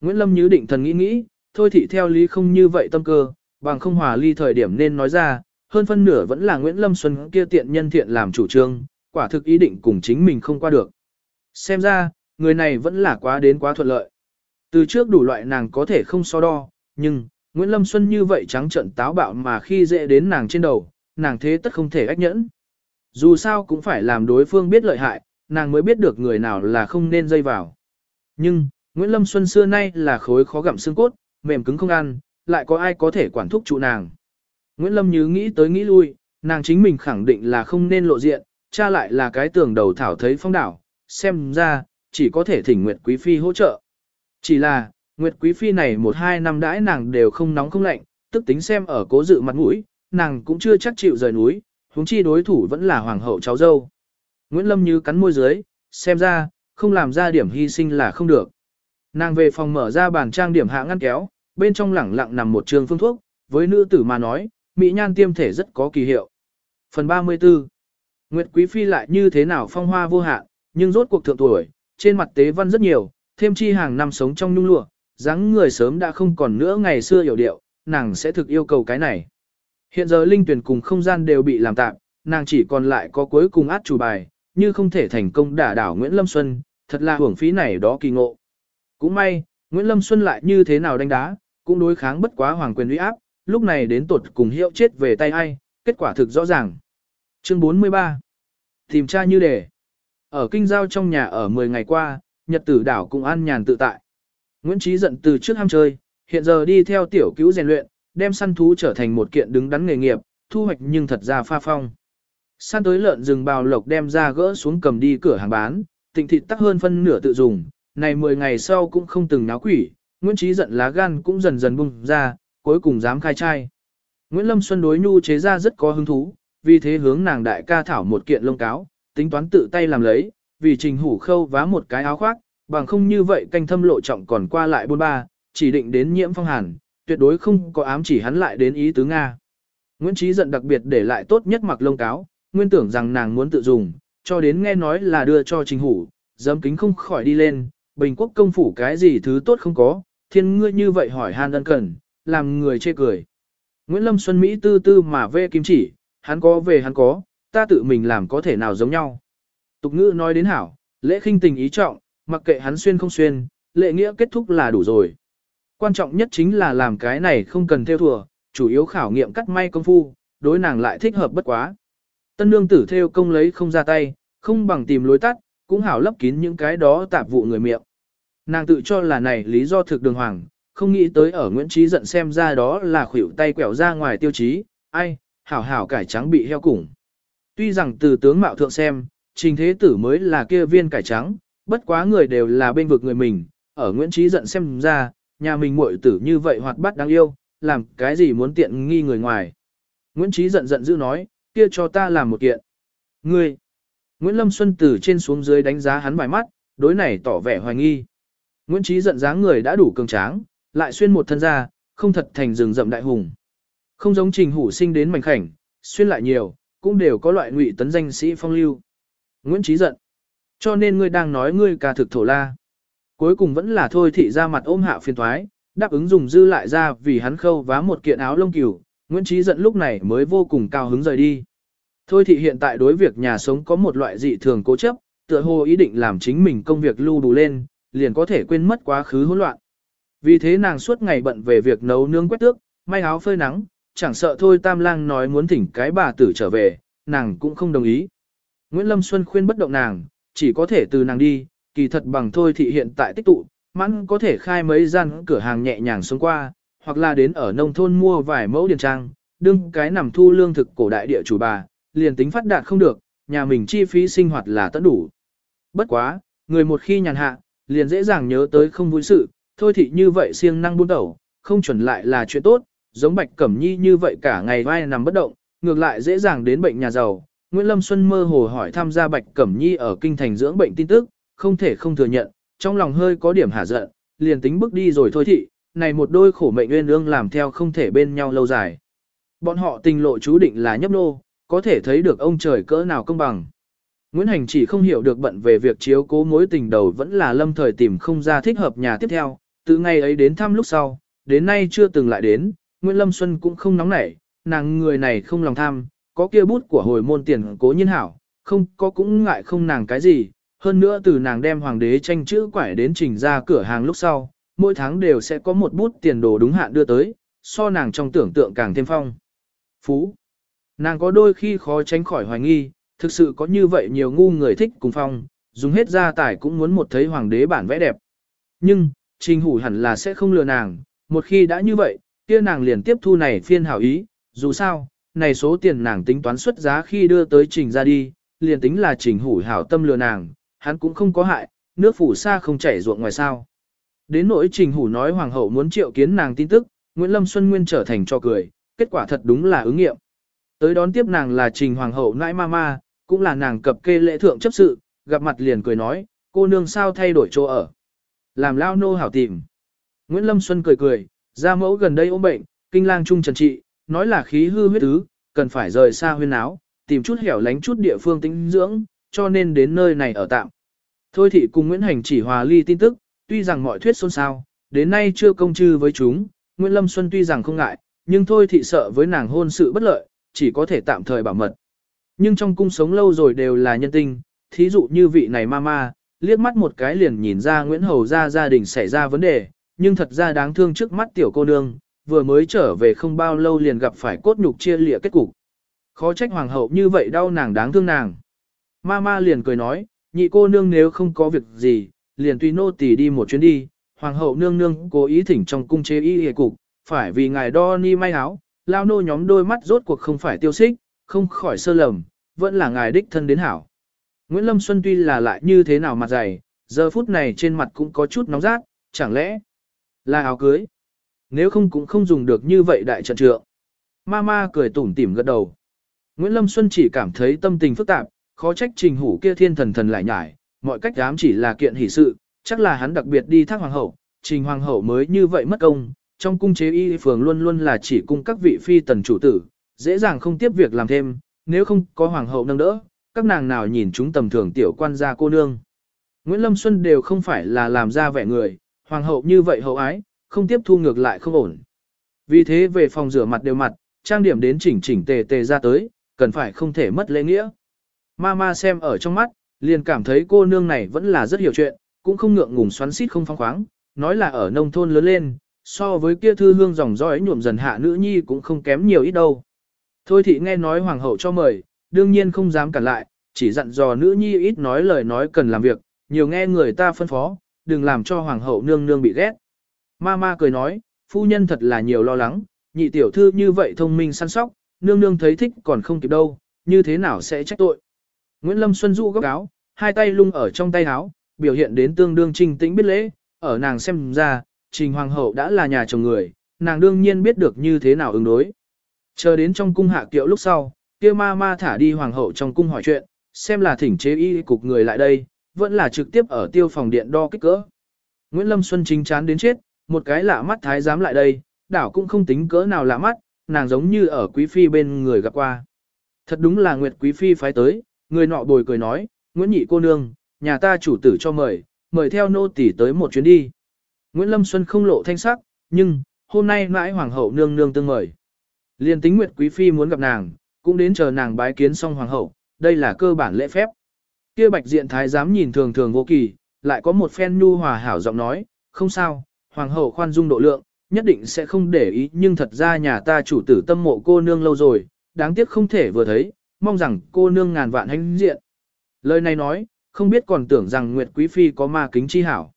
Nguyễn Lâm như định thần nghĩ nghĩ, thôi thị theo lý không như vậy tâm cơ, bằng không hòa ly thời điểm nên nói ra, hơn phân nửa vẫn là Nguyễn Lâm Xuân kia tiện nhân thiện làm chủ trương, quả thực ý định cùng chính mình không qua được. Xem ra, người này vẫn là quá đến quá thuận lợi. Từ trước đủ loại nàng có thể không so đo, nhưng, Nguyễn Lâm Xuân như vậy trắng trận táo bạo mà khi dễ đến nàng trên đầu, nàng thế tất không thể ách nhẫn. Dù sao cũng phải làm đối phương biết lợi hại, nàng mới biết được người nào là không nên dây vào. Nhưng, Nguyễn Lâm Xuân xưa nay là khối khó gặm xương cốt, mềm cứng không ăn, lại có ai có thể quản thúc trụ nàng. Nguyễn Lâm như nghĩ tới nghĩ lui, nàng chính mình khẳng định là không nên lộ diện, cha lại là cái tường đầu thảo thấy phong đảo, xem ra, chỉ có thể thỉnh Nguyệt Quý Phi hỗ trợ. Chỉ là, Nguyệt Quý Phi này một hai năm đãi nàng đều không nóng không lạnh, tức tính xem ở cố dự mặt mũi, nàng cũng chưa chắc chịu rời núi, huống chi đối thủ vẫn là hoàng hậu cháu dâu. Nguyễn Lâm như cắn môi dưới, xem ra, không làm ra điểm hy sinh là không được. Nàng về phòng mở ra bàn trang điểm hạ ngăn kéo, bên trong lẳng lặng nằm một trường phương thuốc, với nữ tử mà nói, mỹ nhan tiêm thể rất có kỳ hiệu. Phần 34 Nguyệt Quý Phi lại như thế nào phong hoa vô hạn, nhưng rốt cuộc thượng tuổi, trên mặt tế văn rất nhiều, thêm chi hàng năm sống trong nhung lụa, dáng người sớm đã không còn nữa ngày xưa hiểu điệu, nàng sẽ thực yêu cầu cái này. Hiện giờ linh tuyển cùng không gian đều bị làm tạm, nàng chỉ còn lại có cuối cùng át chủ bài, như không thể thành công đả đảo Nguyễn Lâm Xuân, thật là hưởng phí này đó kỳ ngộ. Cũng may, Nguyễn Lâm Xuân lại như thế nào đánh đá, cũng đối kháng bất quá hoàng quyền uy áp, lúc này đến tột cùng hiệu chết về tay ai, kết quả thực rõ ràng. Chương 43 Tìm tra như đề Ở kinh giao trong nhà ở 10 ngày qua, nhật tử đảo cũng an nhàn tự tại. Nguyễn Trí giận từ trước ham chơi, hiện giờ đi theo tiểu cứu rèn luyện, đem săn thú trở thành một kiện đứng đắn nghề nghiệp, thu hoạch nhưng thật ra pha phong. Săn tới lợn rừng bào lộc đem ra gỡ xuống cầm đi cửa hàng bán, tịnh thịt tắc hơn phân nửa tự dùng, này 10 ngày sau cũng không từng náo quỷ, Nguyễn Trí giận lá gan cũng dần dần bung ra, cuối cùng dám khai trai. Nguyễn Lâm Xuân đối nhu chế ra rất có hứng thú, vì thế hướng nàng đại ca thảo một kiện lông cáo, tính toán tự tay làm lấy, vì trình hủ khâu vá một cái áo khoác, bằng không như vậy canh thâm lộ trọng còn qua lại bôn ba, chỉ định đến nhiễm phong hàn, tuyệt đối không có ám chỉ hắn lại đến ý tứ Nga. Nguyễn Trí giận đặc biệt để lại tốt nhất mặc lông cáo, nguyên tưởng rằng nàng muốn tự dùng, cho đến nghe nói là đưa cho trình hủ, dám kính không khỏi đi lên, bình quốc công phủ cái gì thứ tốt không có, thiên ngươi như vậy hỏi han ân cần, làm người chê cười. Nguyễn Lâm Xuân Mỹ tư tư mà vê kim chỉ, hắn có về hắn có, ta tự mình làm có thể nào giống nhau. Tục ngữ nói đến hảo, lễ khinh tình ý trọng, mặc kệ hắn xuyên không xuyên, lễ nghĩa kết thúc là đủ rồi. Quan trọng nhất chính là làm cái này không cần theo thừa, chủ yếu khảo nghiệm cắt may công phu, đối nàng lại thích hợp bất quá. Tân nương tử theo công lấy không ra tay, không bằng tìm lối tắt, cũng hảo lấp kín những cái đó tạp vụ người miệng. Nàng tự cho là này lý do thực đường hoàng, không nghĩ tới ở Nguyễn Trí giận xem ra đó là khuỷu tay quẹo ra ngoài tiêu chí, ai, hảo hảo cải trắng bị heo củng. Tuy rằng từ tướng mạo thượng xem, trình thế tử mới là kia viên cải trắng, bất quá người đều là bên vực người mình, ở Nguyễn Trí giận xem ra, nhà mình muội tử như vậy hoạt bát đáng yêu, làm cái gì muốn tiện nghi người ngoài. Nguyễn Trí giận giận dữ nói, kia cho ta làm một kiện. Ngươi! Nguyễn Lâm Xuân từ trên xuống dưới đánh giá hắn vài mắt, đối này tỏ vẻ hoài nghi. Nguyễn Trí giận dáng người đã đủ cường tráng, lại xuyên một thân ra, không thật thành rừng rậm đại hùng. Không giống trình hủ sinh đến mảnh khảnh, xuyên lại nhiều, cũng đều có loại ngụy tấn danh sĩ phong lưu. Nguyễn Trí giận. Cho nên ngươi đang nói ngươi ca thực thổ la. Cuối cùng vẫn là thôi thị ra mặt ôm hạ phiền thoái, đáp ứng dùng dư lại ra vì hắn khâu vá một kiện áo lông cừu, Nguyễn Trí giận lúc này mới vô cùng cao hứng rời đi. Thôi thị hiện tại đối việc nhà sống có một loại dị thường cố chấp, tựa hồ ý định làm chính mình công việc lưu đủ lên, liền có thể quên mất quá khứ hỗn loạn. Vì thế nàng suốt ngày bận về việc nấu nướng quét tước, may áo phơi nắng, chẳng sợ thôi tam lang nói muốn thỉnh cái bà tử trở về, nàng cũng không đồng ý. Nguyễn Lâm Xuân khuyên bất động nàng, chỉ có thể từ nàng đi, kỳ thật bằng thôi thị hiện tại tích tụ, mãn có thể khai mấy gian cửa hàng nhẹ nhàng xuống qua, hoặc là đến ở nông thôn mua vài mẫu điền trang, đương cái nằm thu lương thực cổ đại địa chủ bà, liền tính phát đạt không được, nhà mình chi phí sinh hoạt là tận đủ. Bất quá, người một khi nhàn hạ, liền dễ dàng nhớ tới không vui sự, thôi thị như vậy siêng năng buôn đầu, không chuẩn lại là chuyện tốt, giống Bạch Cẩm Nhi như vậy cả ngày vai nằm bất động, ngược lại dễ dàng đến bệnh nhà giàu. Nguyễn Lâm Xuân mơ hồ hỏi tham gia Bạch Cẩm Nhi ở kinh thành dưỡng bệnh tin tức, không thể không thừa nhận, trong lòng hơi có điểm hả giận, liền tính bước đi rồi thôi thị, này một đôi khổ mệnh nguyên ương làm theo không thể bên nhau lâu dài. Bọn họ tình lộ chú định là nhấp nô, có thể thấy được ông trời cỡ nào công bằng. Nguyễn Hành chỉ không hiểu được bận về việc chiếu cố mối tình đầu vẫn là lâm thời tìm không ra thích hợp nhà tiếp theo, từ ngày ấy đến thăm lúc sau, đến nay chưa từng lại đến, Nguyễn Lâm Xuân cũng không nóng nảy, nàng người này không lòng tham, có kia bút của hồi môn tiền cố nhiên hảo, không có cũng ngại không nàng cái gì, hơn nữa từ nàng đem hoàng đế tranh chữ quải đến trình ra cửa hàng lúc sau, mỗi tháng đều sẽ có một bút tiền đồ đúng hạn đưa tới, so nàng trong tưởng tượng càng thêm phong. Phú. Nàng có đôi khi khó tránh khỏi hoài nghi, thực sự có như vậy nhiều ngu người thích cùng phong, dùng hết gia tài cũng muốn một thấy hoàng đế bản vẽ đẹp. Nhưng, trình hủ hẳn là sẽ không lừa nàng, một khi đã như vậy, kia nàng liền tiếp thu này phiên hảo ý, dù sao, này số tiền nàng tính toán xuất giá khi đưa tới trình ra đi, liền tính là trình hủ hảo tâm lừa nàng, hắn cũng không có hại, nước phủ xa không chảy ruộng ngoài sao. Đến nỗi trình hủ nói hoàng hậu muốn triệu kiến nàng tin tức, Nguyễn Lâm Xuân Nguyên trở thành cho cười, kết quả thật đúng là ứng nghiệm. Tới đón tiếp nàng là trình hoàng hậu nãi ma ma, cũng là nàng cập kê lễ thượng chấp sự, gặp mặt liền cười nói, cô nương sao thay đổi chỗ ở. Làm lao nô hảo tìm. Nguyễn Lâm Xuân cười cười, ra mẫu gần đây ốm bệnh, kinh lang trung trần trị, nói là khí hư huyết tứ, cần phải rời xa huyên áo, tìm chút hẻo lánh chút địa phương tĩnh dưỡng, cho nên đến nơi này ở tạm. Thôi thị cùng Nguyễn Hành chỉ hòa ly tin tức, tuy rằng mọi thuyết xôn xao, đến nay chưa công chư với chúng, Nguyễn Lâm Xuân tuy rằng không ngại, nhưng thôi thị sợ với nàng hôn sự bất lợi, chỉ có thể tạm thời bảo mật. Nhưng trong cung sống lâu rồi đều là nhân tinh, thí dụ như vị này mama, liếc mắt một cái liền nhìn ra Nguyễn Hầu ra gia đình xảy ra vấn đề, nhưng thật ra đáng thương trước mắt tiểu cô nương, vừa mới trở về không bao lâu liền gặp phải cốt nhục chia lịa kết cục. Khó trách hoàng hậu như vậy đau nàng đáng thương nàng. Mama liền cười nói, nhị cô nương nếu không có việc gì, liền tùy nô tỳ đi một chuyến đi, hoàng hậu nương nương cố ý thỉnh trong cung chế y hề cục, phải vì ngài đo ni may áo, lao nô nhóm đôi mắt rốt cuộc không phải tiêu xích, không khỏi sơ lầm, vẫn là ngài đích thân đến hảo. Nguyễn Lâm Xuân tuy là lại như thế nào mặt dày, giờ phút này trên mặt cũng có chút nóng rát, chẳng lẽ là áo cưới? Nếu không cũng không dùng được như vậy đại trận trượng. Mama cười tủm tỉm gật đầu. Nguyễn Lâm Xuân chỉ cảm thấy tâm tình phức tạp, khó trách trình hủ kia thiên thần thần lại nhải, mọi cách dám chỉ là kiện hỷ sự, chắc là hắn đặc biệt đi thác hoàng hậu, trình hoàng hậu mới như vậy mất công, trong cung chế y phường luôn luôn là chỉ cung các vị phi tần chủ tử, dễ dàng không tiếp việc làm thêm, nếu không có hoàng hậu nâng đỡ, các nàng nào nhìn chúng tầm thường tiểu quan gia cô nương. Nguyễn Lâm Xuân đều không phải là làm ra vẻ người, hoàng hậu như vậy hậu ái, không tiếp thu ngược lại không ổn. Vì thế về phòng rửa mặt đều mặt, trang điểm đến chỉnh chỉnh tề tề ra tới, cần phải không thể mất lễ nghĩa. Mama xem ở trong mắt, liền cảm thấy cô nương này vẫn là rất hiểu chuyện, cũng không ngượng ngùng xoắn xít không phong khoáng, nói là ở nông thôn lớn lên, so với kia thư hương dòng dõi nhuộm dần hạ nữ nhi cũng không kém nhiều ít đâu. Thôi thị nghe nói hoàng hậu cho mời, đương nhiên không dám cản lại, chỉ dặn dò nữ nhi ít nói lời nói cần làm việc, nhiều nghe người ta phân phó, đừng làm cho hoàng hậu nương nương bị ghét. Mama cười nói, phu nhân thật là nhiều lo lắng, nhị tiểu thư như vậy thông minh săn sóc, nương nương thấy thích còn không kịp đâu, như thế nào sẽ trách tội. Nguyễn Lâm Xuân Du góc áo, hai tay lung ở trong tay áo, biểu hiện đến tương đương trình tĩnh biết lễ, ở nàng xem ra, trình hoàng hậu đã là nhà chồng người, nàng đương nhiên biết được như thế nào ứng đối. Chờ đến trong cung hạ kiệu lúc sau, kia ma ma thả đi hoàng hậu trong cung hỏi chuyện, xem là thỉnh chế y cục người lại đây, vẫn là trực tiếp ở tiêu phòng điện đo kích cỡ. Nguyễn Lâm Xuân chính chán đến chết, một cái lạ mắt thái giám lại đây, đảo cũng không tính cỡ nào lạ mắt, nàng giống như ở quý phi bên người gặp qua. Thật đúng là Nguyệt quý phi phái tới, người nọ bồi cười nói, Nguyễn nhị cô nương, nhà ta chủ tử cho mời, mời theo nô tỷ tới một chuyến đi. Nguyễn Lâm Xuân không lộ thanh sắc, nhưng, hôm nay mãi hoàng hậu nương nương tương mời. Liên tính Nguyệt quý phi muốn gặp nàng, cũng đến chờ nàng bái kiến xong hoàng hậu, đây là cơ bản lễ phép. Kia bạch diện thái giám nhìn thường thường vô kỳ, lại có một phen nhu hòa hảo giọng nói, không sao, hoàng hậu khoan dung độ lượng, nhất định sẽ không để ý nhưng thật ra nhà ta chủ tử tâm mộ cô nương lâu rồi, đáng tiếc không thể vừa thấy, mong rằng cô nương ngàn vạn hãnh diện. Lời này nói, không biết còn tưởng rằng Nguyệt Quý Phi có ma kính chi hảo.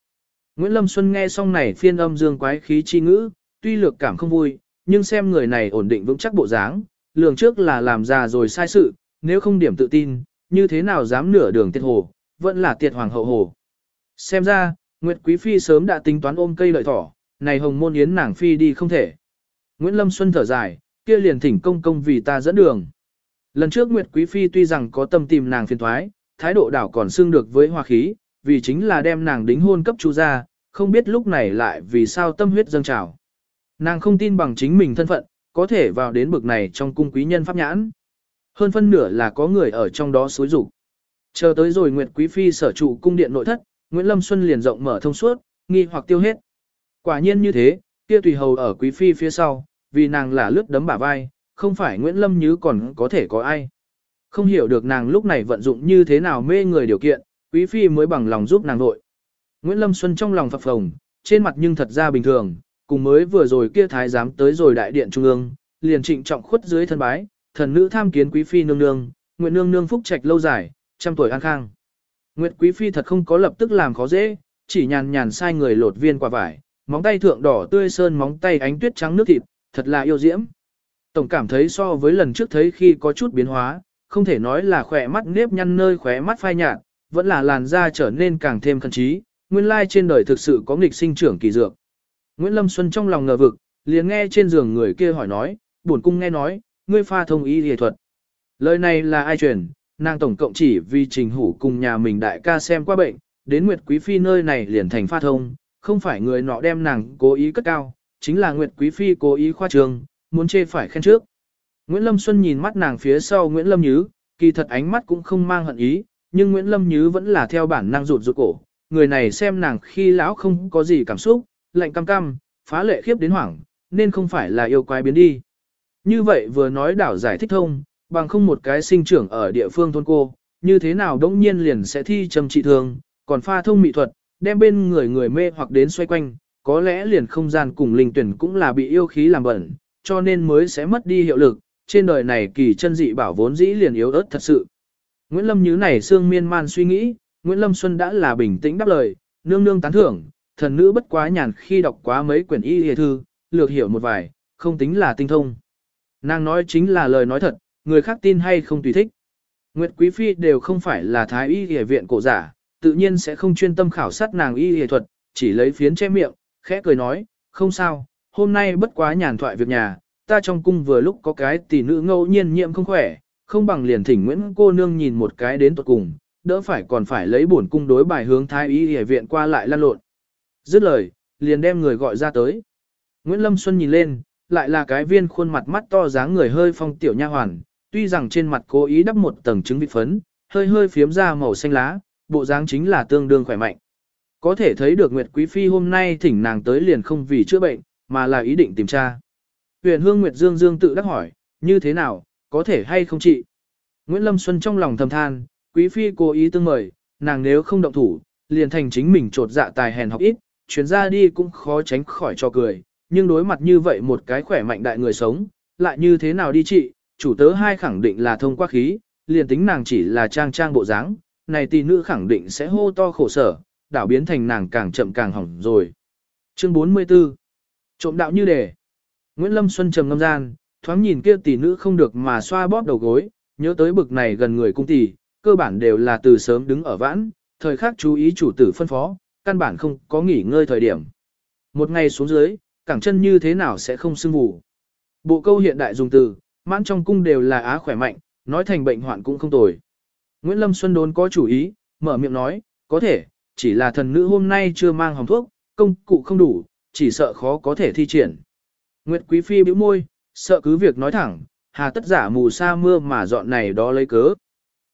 Nguyễn Lâm Xuân nghe xong này phiên âm dương quái khí chi ngữ, tuy lược cảm không vui, nhưng xem người này ổn định vững chắc bộ dáng, lường trước là làm già rồi sai sự, nếu không điểm tự tin, như thế nào dám nửa đường tiệt hồ, vẫn là tiệt hoàng hậu hồ. Xem ra, Nguyệt Quý Phi sớm đã tính toán ôm cây lợi thỏ, này hồng môn yến nàng Phi đi không thể. Nguyễn Lâm Xuân thở dài, kia liền thỉnh công công vì ta dẫn đường. Lần trước Nguyệt Quý Phi tuy rằng có tâm tìm nàng phiền thoái, thái độ đảo còn xương được với hòa khí, vì chính là đem nàng đính hôn cấp chu ra, không biết lúc này lại vì sao tâm huyết dâng trào. Nàng không tin bằng chính mình thân phận, có thể vào đến bực này trong cung quý nhân pháp nhãn. Hơn phân nửa là có người ở trong đó xối rủ. Chờ tới rồi Nguyệt Quý Phi sở trụ cung điện nội thất, Nguyễn Lâm Xuân liền rộng mở thông suốt, nghi hoặc tiêu hết. Quả nhiên như thế, kia tùy hầu ở quý phi phía sau, vì nàng là lướt đấm bả vai, không phải Nguyễn Lâm Như còn có thể có ai. Không hiểu được nàng lúc này vận dụng như thế nào mê người điều kiện, quý phi mới bằng lòng giúp nàng nội. Nguyễn Lâm Xuân trong lòng phập phồng, trên mặt nhưng thật ra bình thường, cùng mới vừa rồi kia thái giám tới rồi đại điện trung ương, liền trịnh trọng khuất dưới thân bái, thần nữ tham kiến quý phi nương nương, nguyện nương nương phúc trạch lâu dài, trăm tuổi an khang. Nguyệt quý phi thật không có lập tức làm khó dễ, chỉ nhàn nhàn sai người lột viên quả vải, móng tay thượng đỏ tươi sơn móng tay ánh tuyết trắng nước thịt, thật là yêu diễm. Tổng cảm thấy so với lần trước thấy khi có chút biến hóa, không thể nói là khỏe mắt nếp nhăn nơi khóe mắt phai nhạt, vẫn là làn da trở nên càng thêm khẩn trí, nguyên lai trên đời thực sự có nghịch sinh trưởng kỳ dược. Nguyễn Lâm Xuân trong lòng ngờ vực, liền nghe trên giường người kia hỏi nói, buồn cung nghe nói, ngươi pha thông y y thuật. Lời này là ai truyền, nàng tổng cộng chỉ vì trình hủ cùng nhà mình đại ca xem qua bệnh, đến Nguyệt Quý Phi nơi này liền thành pha thông, không phải người nọ đem nàng cố ý cất cao, chính là Nguyệt Quý Phi cố ý khoa trường, muốn chê phải khen trước. Nguyễn Lâm Xuân nhìn mắt nàng phía sau Nguyễn Lâm Nhứ, kỳ thật ánh mắt cũng không mang hận ý, nhưng Nguyễn Lâm Nhứ vẫn là theo bản năng rụt rụt cổ. Người này xem nàng khi lão không có gì cảm xúc, lạnh cam cam, phá lệ khiếp đến hoảng, nên không phải là yêu quái biến đi. Như vậy vừa nói đảo giải thích thông, bằng không một cái sinh trưởng ở địa phương thôn cô, như thế nào đống nhiên liền sẽ thi trầm trị thường, còn pha thông mỹ thuật, đem bên người người mê hoặc đến xoay quanh, có lẽ liền không gian cùng linh tuyển cũng là bị yêu khí làm bẩn, cho nên mới sẽ mất đi hiệu lực, trên đời này kỳ chân dị bảo vốn dĩ liền yếu ớt thật sự. Nguyễn Lâm như này xương miên man suy nghĩ, Nguyễn Lâm Xuân đã là bình tĩnh đáp lời, nương nương tán thưởng, thần nữ bất quá nhàn khi đọc quá mấy quyển y hề thư, lược hiểu một vài, không tính là tinh thông. Nàng nói chính là lời nói thật, người khác tin hay không tùy thích. Nguyệt Quý Phi đều không phải là thái y y viện cổ giả, tự nhiên sẽ không chuyên tâm khảo sát nàng y y thuật, chỉ lấy phiến che miệng, khẽ cười nói, không sao, hôm nay bất quá nhàn thoại việc nhà, ta trong cung vừa lúc có cái tỷ nữ ngẫu nhiên nhiễm không khỏe, không bằng liền thỉnh Nguyễn cô nương nhìn một cái đến tuột cùng, đỡ phải còn phải lấy bổn cung đối bài hướng thái y y viện qua lại lan lộn. Dứt lời, liền đem người gọi ra tới. Nguyễn Lâm Xuân nhìn lên, lại là cái viên khuôn mặt mắt to dáng người hơi phong tiểu nha hoàn, tuy rằng trên mặt cố ý đắp một tầng trứng vịt phấn, hơi hơi phiếm ra màu xanh lá, bộ dáng chính là tương đương khỏe mạnh. Có thể thấy được Nguyệt Quý Phi hôm nay thỉnh nàng tới liền không vì chữa bệnh, mà là ý định tìm tra. Huyền Hương Nguyệt Dương Dương tự đắc hỏi, như thế nào, có thể hay không trị? Nguyễn Lâm Xuân trong lòng thầm than, Quý Phi cố ý tương mời, nàng nếu không động thủ, liền thành chính mình trột dạ tài hèn học ít, chuyến ra đi cũng khó tránh khỏi cho cười, nhưng đối mặt như vậy một cái khỏe mạnh đại người sống, lại như thế nào đi trị, chủ tớ hai khẳng định là thông qua khí, liền tính nàng chỉ là trang trang bộ dáng, này tỷ nữ khẳng định sẽ hô to khổ sở, đảo biến thành nàng càng chậm càng hỏng rồi. Chương 44 Trộm đạo như đề Nguyễn Lâm Xuân trầm ngâm gian, thoáng nhìn kia tỷ nữ không được mà xoa bóp đầu gối, nhớ tới bực này gần người cung tỷ, cơ bản đều là từ sớm đứng ở vãn, thời khắc chú ý chủ tử phân phó, căn bản không có nghỉ ngơi thời điểm. Một ngày xuống dưới, cẳng chân như thế nào sẽ không sưng vù. Bộ câu hiện đại dùng từ, mãn trong cung đều là á khỏe mạnh, nói thành bệnh hoạn cũng không tồi. Nguyễn Lâm Xuân đốn có chủ ý, mở miệng nói, có thể, chỉ là thần nữ hôm nay chưa mang hồng thuốc, công cụ không đủ, chỉ sợ khó có thể thi triển. Nguyệt Quý Phi bĩu môi, sợ cứ việc nói thẳng, hà tất giả mù sa mưa mà dọn này đó lấy cớ.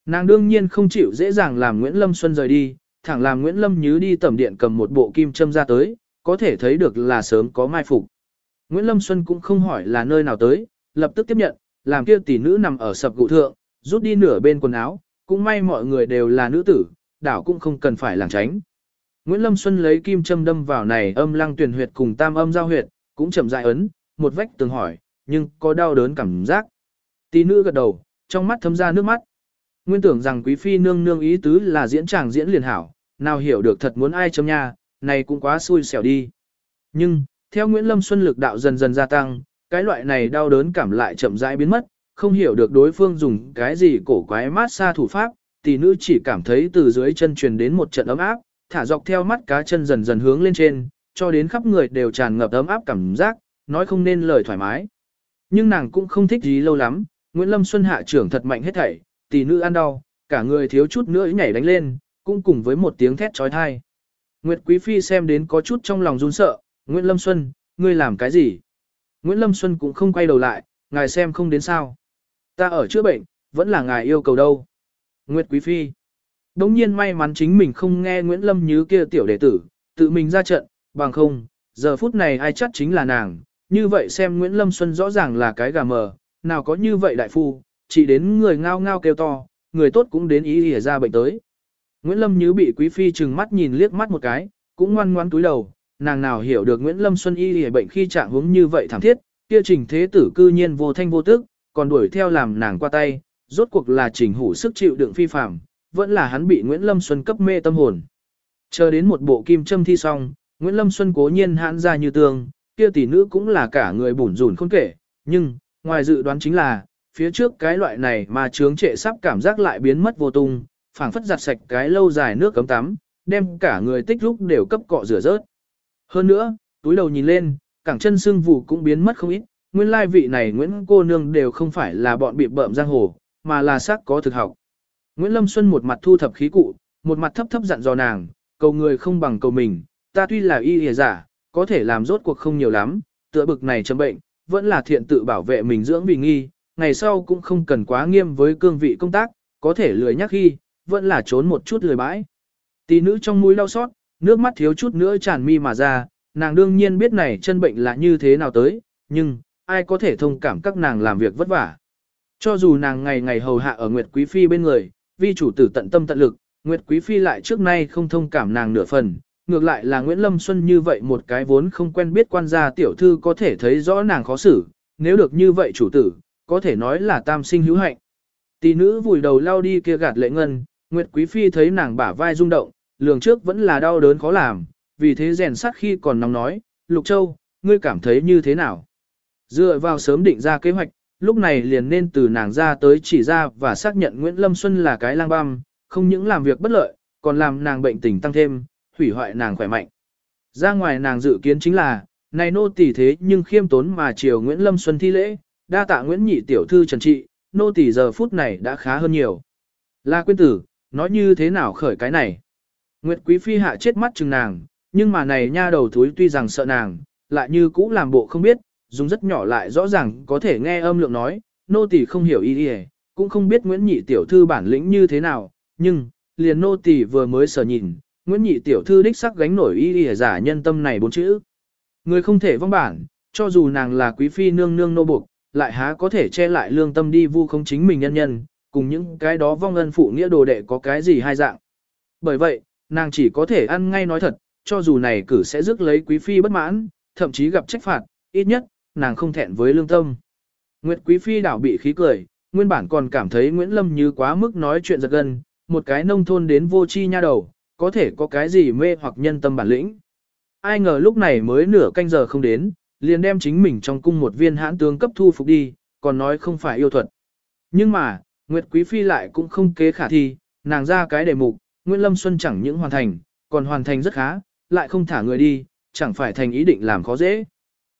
Nàng đương nhiên không chịu dễ dàng làm Nguyễn Lâm Xuân rời đi, thẳng làm Nguyễn Lâm Nhứ đi tẩm điện cầm một bộ kim châm ra tới, có thể thấy được là sớm có mai phục. Nguyễn Lâm Xuân cũng không hỏi là nơi nào tới, lập tức tiếp nhận, làm kia tỷ nữ nằm ở sập gụ thượng, rút đi nửa bên quần áo, cũng may mọi người đều là nữ tử, đảo cũng không cần phải làng tránh. Nguyễn Lâm Xuân lấy kim châm đâm vào này âm lăng tuyển huyệt cùng tam âm giao huyệt, cũng chậm rãi ấn, một vách tường hỏi, nhưng có đau đớn cảm giác. Tỷ nữ gật đầu, trong mắt thấm ra nước mắt. Nguyên tưởng rằng quý phi nương nương ý tứ là diễn tràng diễn liền hảo, nào hiểu được thật muốn ai chấm nha, này cũng quá xui xẻo đi. Nhưng, theo Nguyễn Lâm Xuân lực đạo dần dần gia tăng, cái loại này đau đớn cảm lại chậm rãi biến mất, không hiểu được đối phương dùng cái gì cổ quái mát xa thủ pháp, tỷ nữ chỉ cảm thấy từ dưới chân truyền đến một trận ấm áp, thả dọc theo mắt cá chân dần dần hướng lên trên, cho đến khắp người đều tràn ngập ấm áp cảm giác, nói không nên lời thoải mái. Nhưng nàng cũng không thích gì lâu lắm, Nguyễn Lâm Xuân hạ trưởng thật mạnh hết thảy, tỷ nữ ăn đau, cả người thiếu chút nữa nhảy đánh lên, cũng cùng với một tiếng thét trói thai. Nguyệt Quý Phi xem đến có chút trong lòng run sợ, Nguyễn Lâm Xuân, ngươi làm cái gì? Nguyễn Lâm Xuân cũng không quay đầu lại, ngài xem không đến sao. Ta ở chữa bệnh, vẫn là ngài yêu cầu đâu. Nguyệt Quý Phi. Đống nhiên may mắn chính mình không nghe Nguyễn Lâm như kia tiểu đệ tử, tự mình ra trận, bằng không, giờ phút này ai chắc chính là nàng, như vậy xem Nguyễn Lâm Xuân rõ ràng là cái gà mờ, nào có như vậy đại phu, chỉ đến người ngao ngao kêu to, người tốt cũng đến ý ỉa ra bệnh tới. Nguyễn Lâm như bị quý phi chừng mắt nhìn liếc mắt một cái, cũng ngoan ngoan túi đầu, nàng nào hiểu được Nguyễn Lâm Xuân y ỉa bệnh khi trạng hướng như vậy thảm thiết, kia trình thế tử cư nhiên vô thanh vô tức, còn đuổi theo làm nàng qua tay, rốt cuộc là trình hủ sức chịu đựng phi phạm, vẫn là hắn bị Nguyễn Lâm Xuân cấp mê tâm hồn. Chờ đến một bộ kim châm thi xong, Nguyễn Lâm Xuân cố nhiên hãn ra như tường, kia tỷ nữ cũng là cả người bủn rủn không kể, nhưng, ngoài dự đoán chính là, phía trước cái loại này mà trướng trệ sắp cảm giác lại biến mất vô tung, phảng phất giặt sạch cái lâu dài nước cấm tắm, đem cả người tích lúc đều cấp cọ rửa rớt. Hơn nữa, túi đầu nhìn lên, cẳng chân xương vụ cũng biến mất không ít, nguyên lai vị này Nguyễn cô nương đều không phải là bọn bị bợm giang hồ, mà là xác có thực học. Nguyễn Lâm Xuân một mặt thu thập khí cụ, một mặt thấp thấp dặn dò nàng, cầu người không bằng cầu mình, ta tuy là y hề giả, có thể làm rốt cuộc không nhiều lắm, tựa bực này chấm bệnh, vẫn là thiện tự bảo vệ mình dưỡng vì nghi, ngày sau cũng không cần quá nghiêm với cương vị công tác, có thể lười nhắc khi, vẫn là trốn một chút lười bãi. Tỷ nữ trong mũi đau xót, nước mắt thiếu chút nữa tràn mi mà ra, nàng đương nhiên biết này chân bệnh là như thế nào tới, nhưng, ai có thể thông cảm các nàng làm việc vất vả. Cho dù nàng ngày ngày hầu hạ ở Nguyệt Quý Phi bên người, vi chủ tử tận tâm tận lực, Nguyệt Quý Phi lại trước nay không thông cảm nàng nửa phần, ngược lại là Nguyễn Lâm Xuân như vậy một cái vốn không quen biết quan gia tiểu thư có thể thấy rõ nàng khó xử, nếu được như vậy chủ tử, có thể nói là tam sinh hữu hạnh. Tỷ nữ vùi đầu lao đi kia gạt lệ ngân, Nguyệt Quý Phi thấy nàng bả vai rung động, lường trước vẫn là đau đớn khó làm, vì thế rèn sắt khi còn nóng nói, Lục Châu, ngươi cảm thấy như thế nào? Dựa vào sớm định ra kế hoạch, lúc này liền nên từ nàng ra tới chỉ ra và xác nhận Nguyễn Lâm Xuân là cái lang băm, không những làm việc bất lợi, còn làm nàng bệnh tình tăng thêm, hủy hoại nàng khỏe mạnh. Ra ngoài nàng dự kiến chính là, này nô tỳ thế nhưng khiêm tốn mà chiều Nguyễn Lâm Xuân thi lễ, đa tạ Nguyễn Nhị tiểu thư trần trị, nô tỳ giờ phút này đã khá hơn nhiều. La quyên tử, nói như thế nào khởi cái này? Nguyệt Quý Phi hạ chết mắt chừng nàng, nhưng mà này nha đầu thúi tuy rằng sợ nàng, lại như cũ làm bộ không biết, dùng rất nhỏ lại rõ ràng có thể nghe âm lượng nói, nô tỳ không hiểu ý ý, cũng không biết Nguyễn Nhị tiểu thư bản lĩnh như thế nào, nhưng, liền nô tỳ vừa mới sở nhìn, Nguyễn Nhị tiểu thư đích sắc gánh nổi ý ý giả nhân tâm này bốn chữ. Người không thể vong bản, cho dù nàng là quý phi nương nương nô buộc, lại há có thể che lại lương tâm đi vu không chính mình nhân nhân, cùng những cái đó vong ân phụ nghĩa đồ đệ có cái gì hai dạng. Bởi vậy, nàng chỉ có thể ăn ngay nói thật, cho dù này cử sẽ rước lấy quý phi bất mãn, thậm chí gặp trách phạt, ít nhất, nàng không thẹn với lương tâm. Nguyệt quý phi đảo bị khí cười, nguyên bản còn cảm thấy Nguyễn Lâm như quá mức nói chuyện giật gân, một cái nông thôn đến vô chi nha đầu, có thể có cái gì mê hoặc nhân tâm bản lĩnh. Ai ngờ lúc này mới nửa canh giờ không đến, liền đem chính mình trong cung một viên hãn tướng cấp thu phục đi, còn nói không phải yêu thuật. Nhưng mà, Nguyệt Quý Phi lại cũng không kế khả thi, nàng ra cái đề mục, Nguyễn Lâm Xuân chẳng những hoàn thành, còn hoàn thành rất khá, lại không thả người đi, chẳng phải thành ý định làm khó dễ.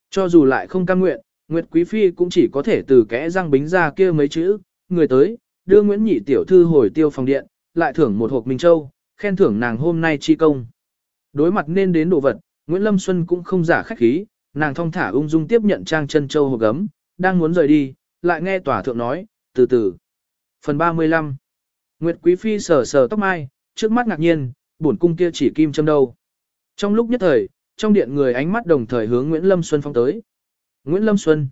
Cho dù lại không cam nguyện, Nguyệt Quý Phi cũng chỉ có thể từ kẽ răng bính ra kia mấy chữ, người tới, đưa Nguyễn Nhị Tiểu Thư hồi tiêu phòng điện, lại thưởng một hộp Minh Châu, khen thưởng nàng hôm nay chi công. Đối mặt nên đến đồ vật, Nguyễn Lâm Xuân cũng không giả khách khí, nàng thong thả ung dung tiếp nhận trang chân châu hộp gấm, đang muốn rời đi, lại nghe tòa thượng nói, từ từ. Phần 35 Nguyệt Quý Phi sờ sờ tóc mai, trước mắt ngạc nhiên, bổn cung kia chỉ kim châm đâu. Trong lúc nhất thời, trong điện người ánh mắt đồng thời hướng Nguyễn Lâm Xuân phong tới. Nguyễn Lâm Xuân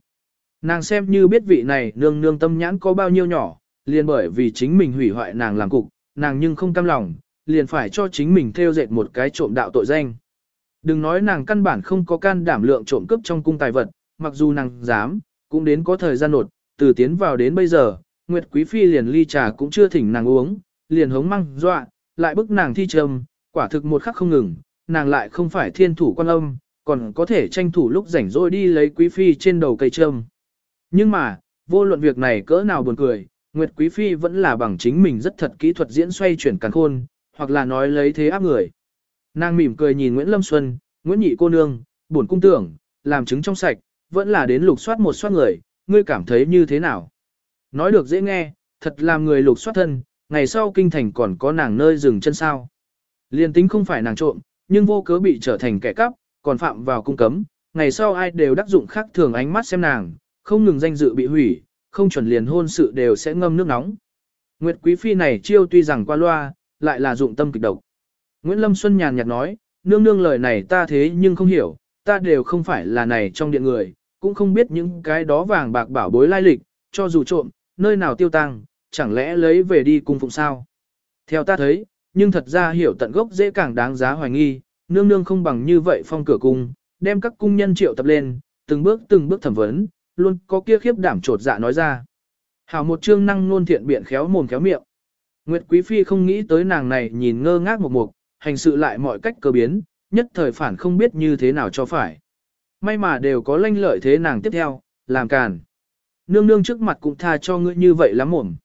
Nàng xem như biết vị này nương nương tâm nhãn có bao nhiêu nhỏ, liền bởi vì chính mình hủy hoại nàng làm cục, nàng nhưng không cam lòng, liền phải cho chính mình theo dệt một cái trộm đạo tội danh. Đừng nói nàng căn bản không có can đảm lượng trộm cướp trong cung tài vật, mặc dù nàng dám, cũng đến có thời gian nột, từ tiến vào đến bây giờ, Nguyệt Quý Phi liền ly trà cũng chưa thỉnh nàng uống, liền hống măng dọa, lại bức nàng thi trầm, quả thực một khắc không ngừng, nàng lại không phải thiên thủ quan âm, còn có thể tranh thủ lúc rảnh rỗi đi lấy Quý Phi trên đầu cây trâm. Nhưng mà, vô luận việc này cỡ nào buồn cười, Nguyệt Quý Phi vẫn là bằng chính mình rất thật kỹ thuật diễn xoay chuyển càng khôn, hoặc là nói lấy thế áp người. Nàng mỉm cười nhìn Nguyễn Lâm Xuân, Nguyễn Nhị cô nương, buồn cung tưởng, làm chứng trong sạch, vẫn là đến lục soát một soát người, ngươi cảm thấy như thế nào? Nói được dễ nghe, thật làm người lục soát thân, ngày sau kinh thành còn có nàng nơi dừng chân sao. Liên tính không phải nàng trộm, nhưng vô cớ bị trở thành kẻ cắp, còn phạm vào cung cấm, ngày sau ai đều đắc dụng khác thường ánh mắt xem nàng, không ngừng danh dự bị hủy, không chuẩn liền hôn sự đều sẽ ngâm nước nóng. Nguyệt Quý Phi này chiêu tuy rằng qua loa, lại là dụng tâm kịch độc. Nguyễn Lâm Xuân nhàn nhạt nói, nương nương lời này ta thế nhưng không hiểu, ta đều không phải là này trong điện người, cũng không biết những cái đó vàng bạc bảo bối lai lịch, cho dù trộm, nơi nào tiêu tăng, chẳng lẽ lấy về đi cung phụng sao. Theo ta thấy, nhưng thật ra hiểu tận gốc dễ càng đáng giá hoài nghi, nương nương không bằng như vậy phong cửa cung, đem các cung nhân triệu tập lên, từng bước từng bước thẩm vấn, luôn có kia khiếp đảm trột dạ nói ra. Hảo một chương năng nôn thiện biện khéo mồm khéo miệng. Nguyệt Quý Phi không nghĩ tới nàng này nhìn ngơ ngác một mục, hành sự lại mọi cách cơ biến, nhất thời phản không biết như thế nào cho phải. May mà đều có lanh lợi thế nàng tiếp theo, làm càn. Nương nương trước mặt cũng tha cho ngươi như vậy lắm mồm.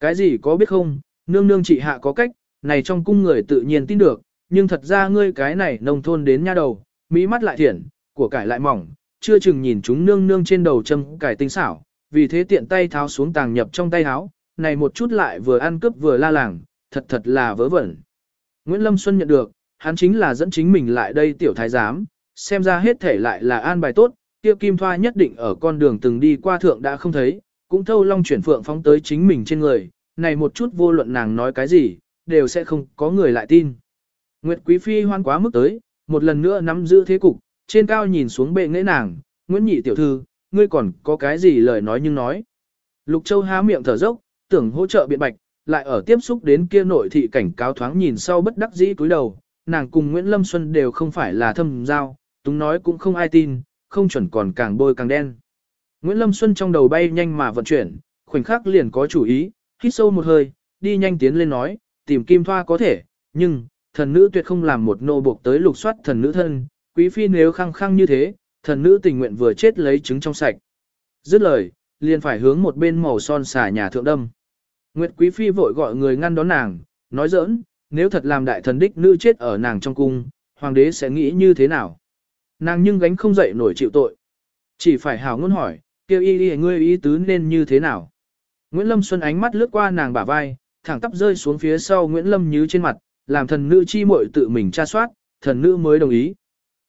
Cái gì có biết không, nương nương chị hạ có cách, này trong cung người tự nhiên tin được, nhưng thật ra ngươi cái này nông thôn đến nha đầu, mỹ mắt lại thiện, của cải lại mỏng, chưa chừng nhìn chúng nương nương trên đầu châm cải tinh xảo, vì thế tiện tay tháo xuống tàng nhập trong tay áo, này một chút lại vừa ăn cướp vừa la làng, thật thật là vớ vẩn. Nguyễn Lâm Xuân nhận được, hắn chính là dẫn chính mình lại đây tiểu thái giám, xem ra hết thể lại là an bài tốt, tiêu kim thoa nhất định ở con đường từng đi qua thượng đã không thấy, cũng thâu long chuyển phượng phóng tới chính mình trên người, này một chút vô luận nàng nói cái gì, đều sẽ không có người lại tin. Nguyệt Quý Phi hoan quá mức tới, một lần nữa nắm giữ thế cục, trên cao nhìn xuống bệ nghệ nàng, Nguyễn Nhị tiểu thư, ngươi còn có cái gì lời nói nhưng nói. Lục Châu há miệng thở dốc, tưởng hỗ trợ biện bạch, lại ở tiếp xúc đến kia nội thị cảnh cáo thoáng nhìn sau bất đắc dĩ cúi đầu, nàng cùng Nguyễn Lâm Xuân đều không phải là thâm giao, túng nói cũng không ai tin, không chuẩn còn càng bôi càng đen. Nguyễn Lâm Xuân trong đầu bay nhanh mà vận chuyển, khoảnh khắc liền có chủ ý, hít sâu một hơi, đi nhanh tiến lên nói, tìm kim thoa có thể, nhưng, thần nữ tuyệt không làm một nô buộc tới lục soát thần nữ thân, quý phi nếu khăng khăng như thế, thần nữ tình nguyện vừa chết lấy trứng trong sạch. Dứt lời, liền phải hướng một bên màu son xà nhà thượng đâm. Nguyệt quý phi vội gọi người ngăn đón nàng, nói giỡn, nếu thật làm đại thần đích nữ chết ở nàng trong cung, hoàng đế sẽ nghĩ như thế nào? Nàng nhưng gánh không dậy nổi chịu tội. Chỉ phải hào ngôn hỏi, kêu y y ngươi ý tứ nên như thế nào? Nguyễn Lâm Xuân ánh mắt lướt qua nàng bả vai, thẳng tắp rơi xuống phía sau Nguyễn Lâm Như trên mặt, làm thần nữ chi muội tự mình tra soát, thần nữ mới đồng ý.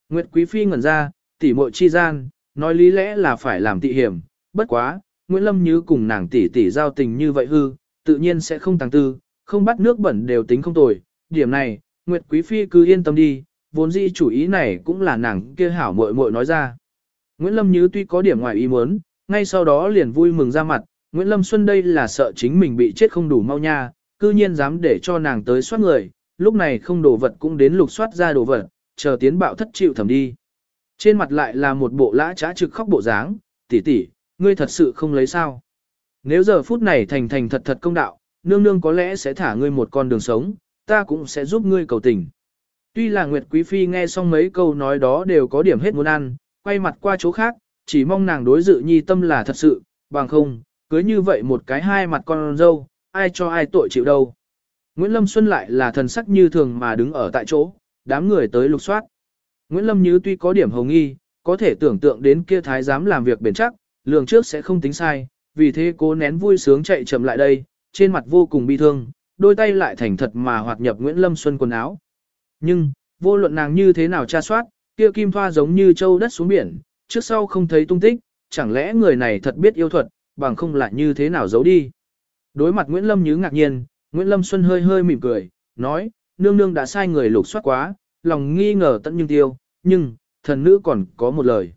Nguyệt Quý Phi ngẩn ra, tỷ muội chi gian, nói lý lẽ là phải làm tị hiểm, bất quá, Nguyễn Lâm Như cùng nàng tỷ tỷ giao tình như vậy hư, tự nhiên sẽ không tăng tư, không bắt nước bẩn đều tính không tồi. Điểm này, Nguyệt Quý Phi cứ yên tâm đi, vốn dĩ chủ ý này cũng là nàng kia hảo muội muội nói ra. Nguyễn Lâm Như tuy có điểm ngoài ý muốn, ngay sau đó liền vui mừng ra mặt, Nguyễn Lâm Xuân đây là sợ chính mình bị chết không đủ mau nha, cư nhiên dám để cho nàng tới soát người, lúc này không đổ vật cũng đến lục soát ra đồ vật, chờ tiến bạo thất chịu thầm đi. Trên mặt lại là một bộ lã trá trực khóc bộ dáng, tỷ tỷ, ngươi thật sự không lấy sao. Nếu giờ phút này thành thành thật thật công đạo, nương nương có lẽ sẽ thả ngươi một con đường sống, ta cũng sẽ giúp ngươi cầu tình. Tuy là Nguyệt Quý Phi nghe xong mấy câu nói đó đều có điểm hết muốn ăn, quay mặt qua chỗ khác, chỉ mong nàng đối dự nhi tâm là thật sự, bằng không, cưới như vậy một cái hai mặt con dâu, ai cho ai tội chịu đâu. Nguyễn Lâm Xuân lại là thần sắc như thường mà đứng ở tại chỗ, đám người tới lục soát. Nguyễn Lâm Như tuy có điểm hồng nghi, có thể tưởng tượng đến kia thái giám làm việc bền chắc, lường trước sẽ không tính sai, vì thế cố nén vui sướng chạy chậm lại đây, trên mặt vô cùng bi thương, đôi tay lại thành thật mà hoạt nhập Nguyễn Lâm Xuân quần áo. Nhưng, vô luận nàng như thế nào tra soát, kia kim thoa giống như châu đất xuống biển, trước sau không thấy tung tích, chẳng lẽ người này thật biết yêu thuật, bằng không lại như thế nào giấu đi. Đối mặt Nguyễn Lâm Nhứ ngạc nhiên, Nguyễn Lâm Xuân hơi hơi mỉm cười, nói, nương nương đã sai người lục soát quá, lòng nghi ngờ tận nhưng tiêu, nhưng, thần nữ còn có một lời.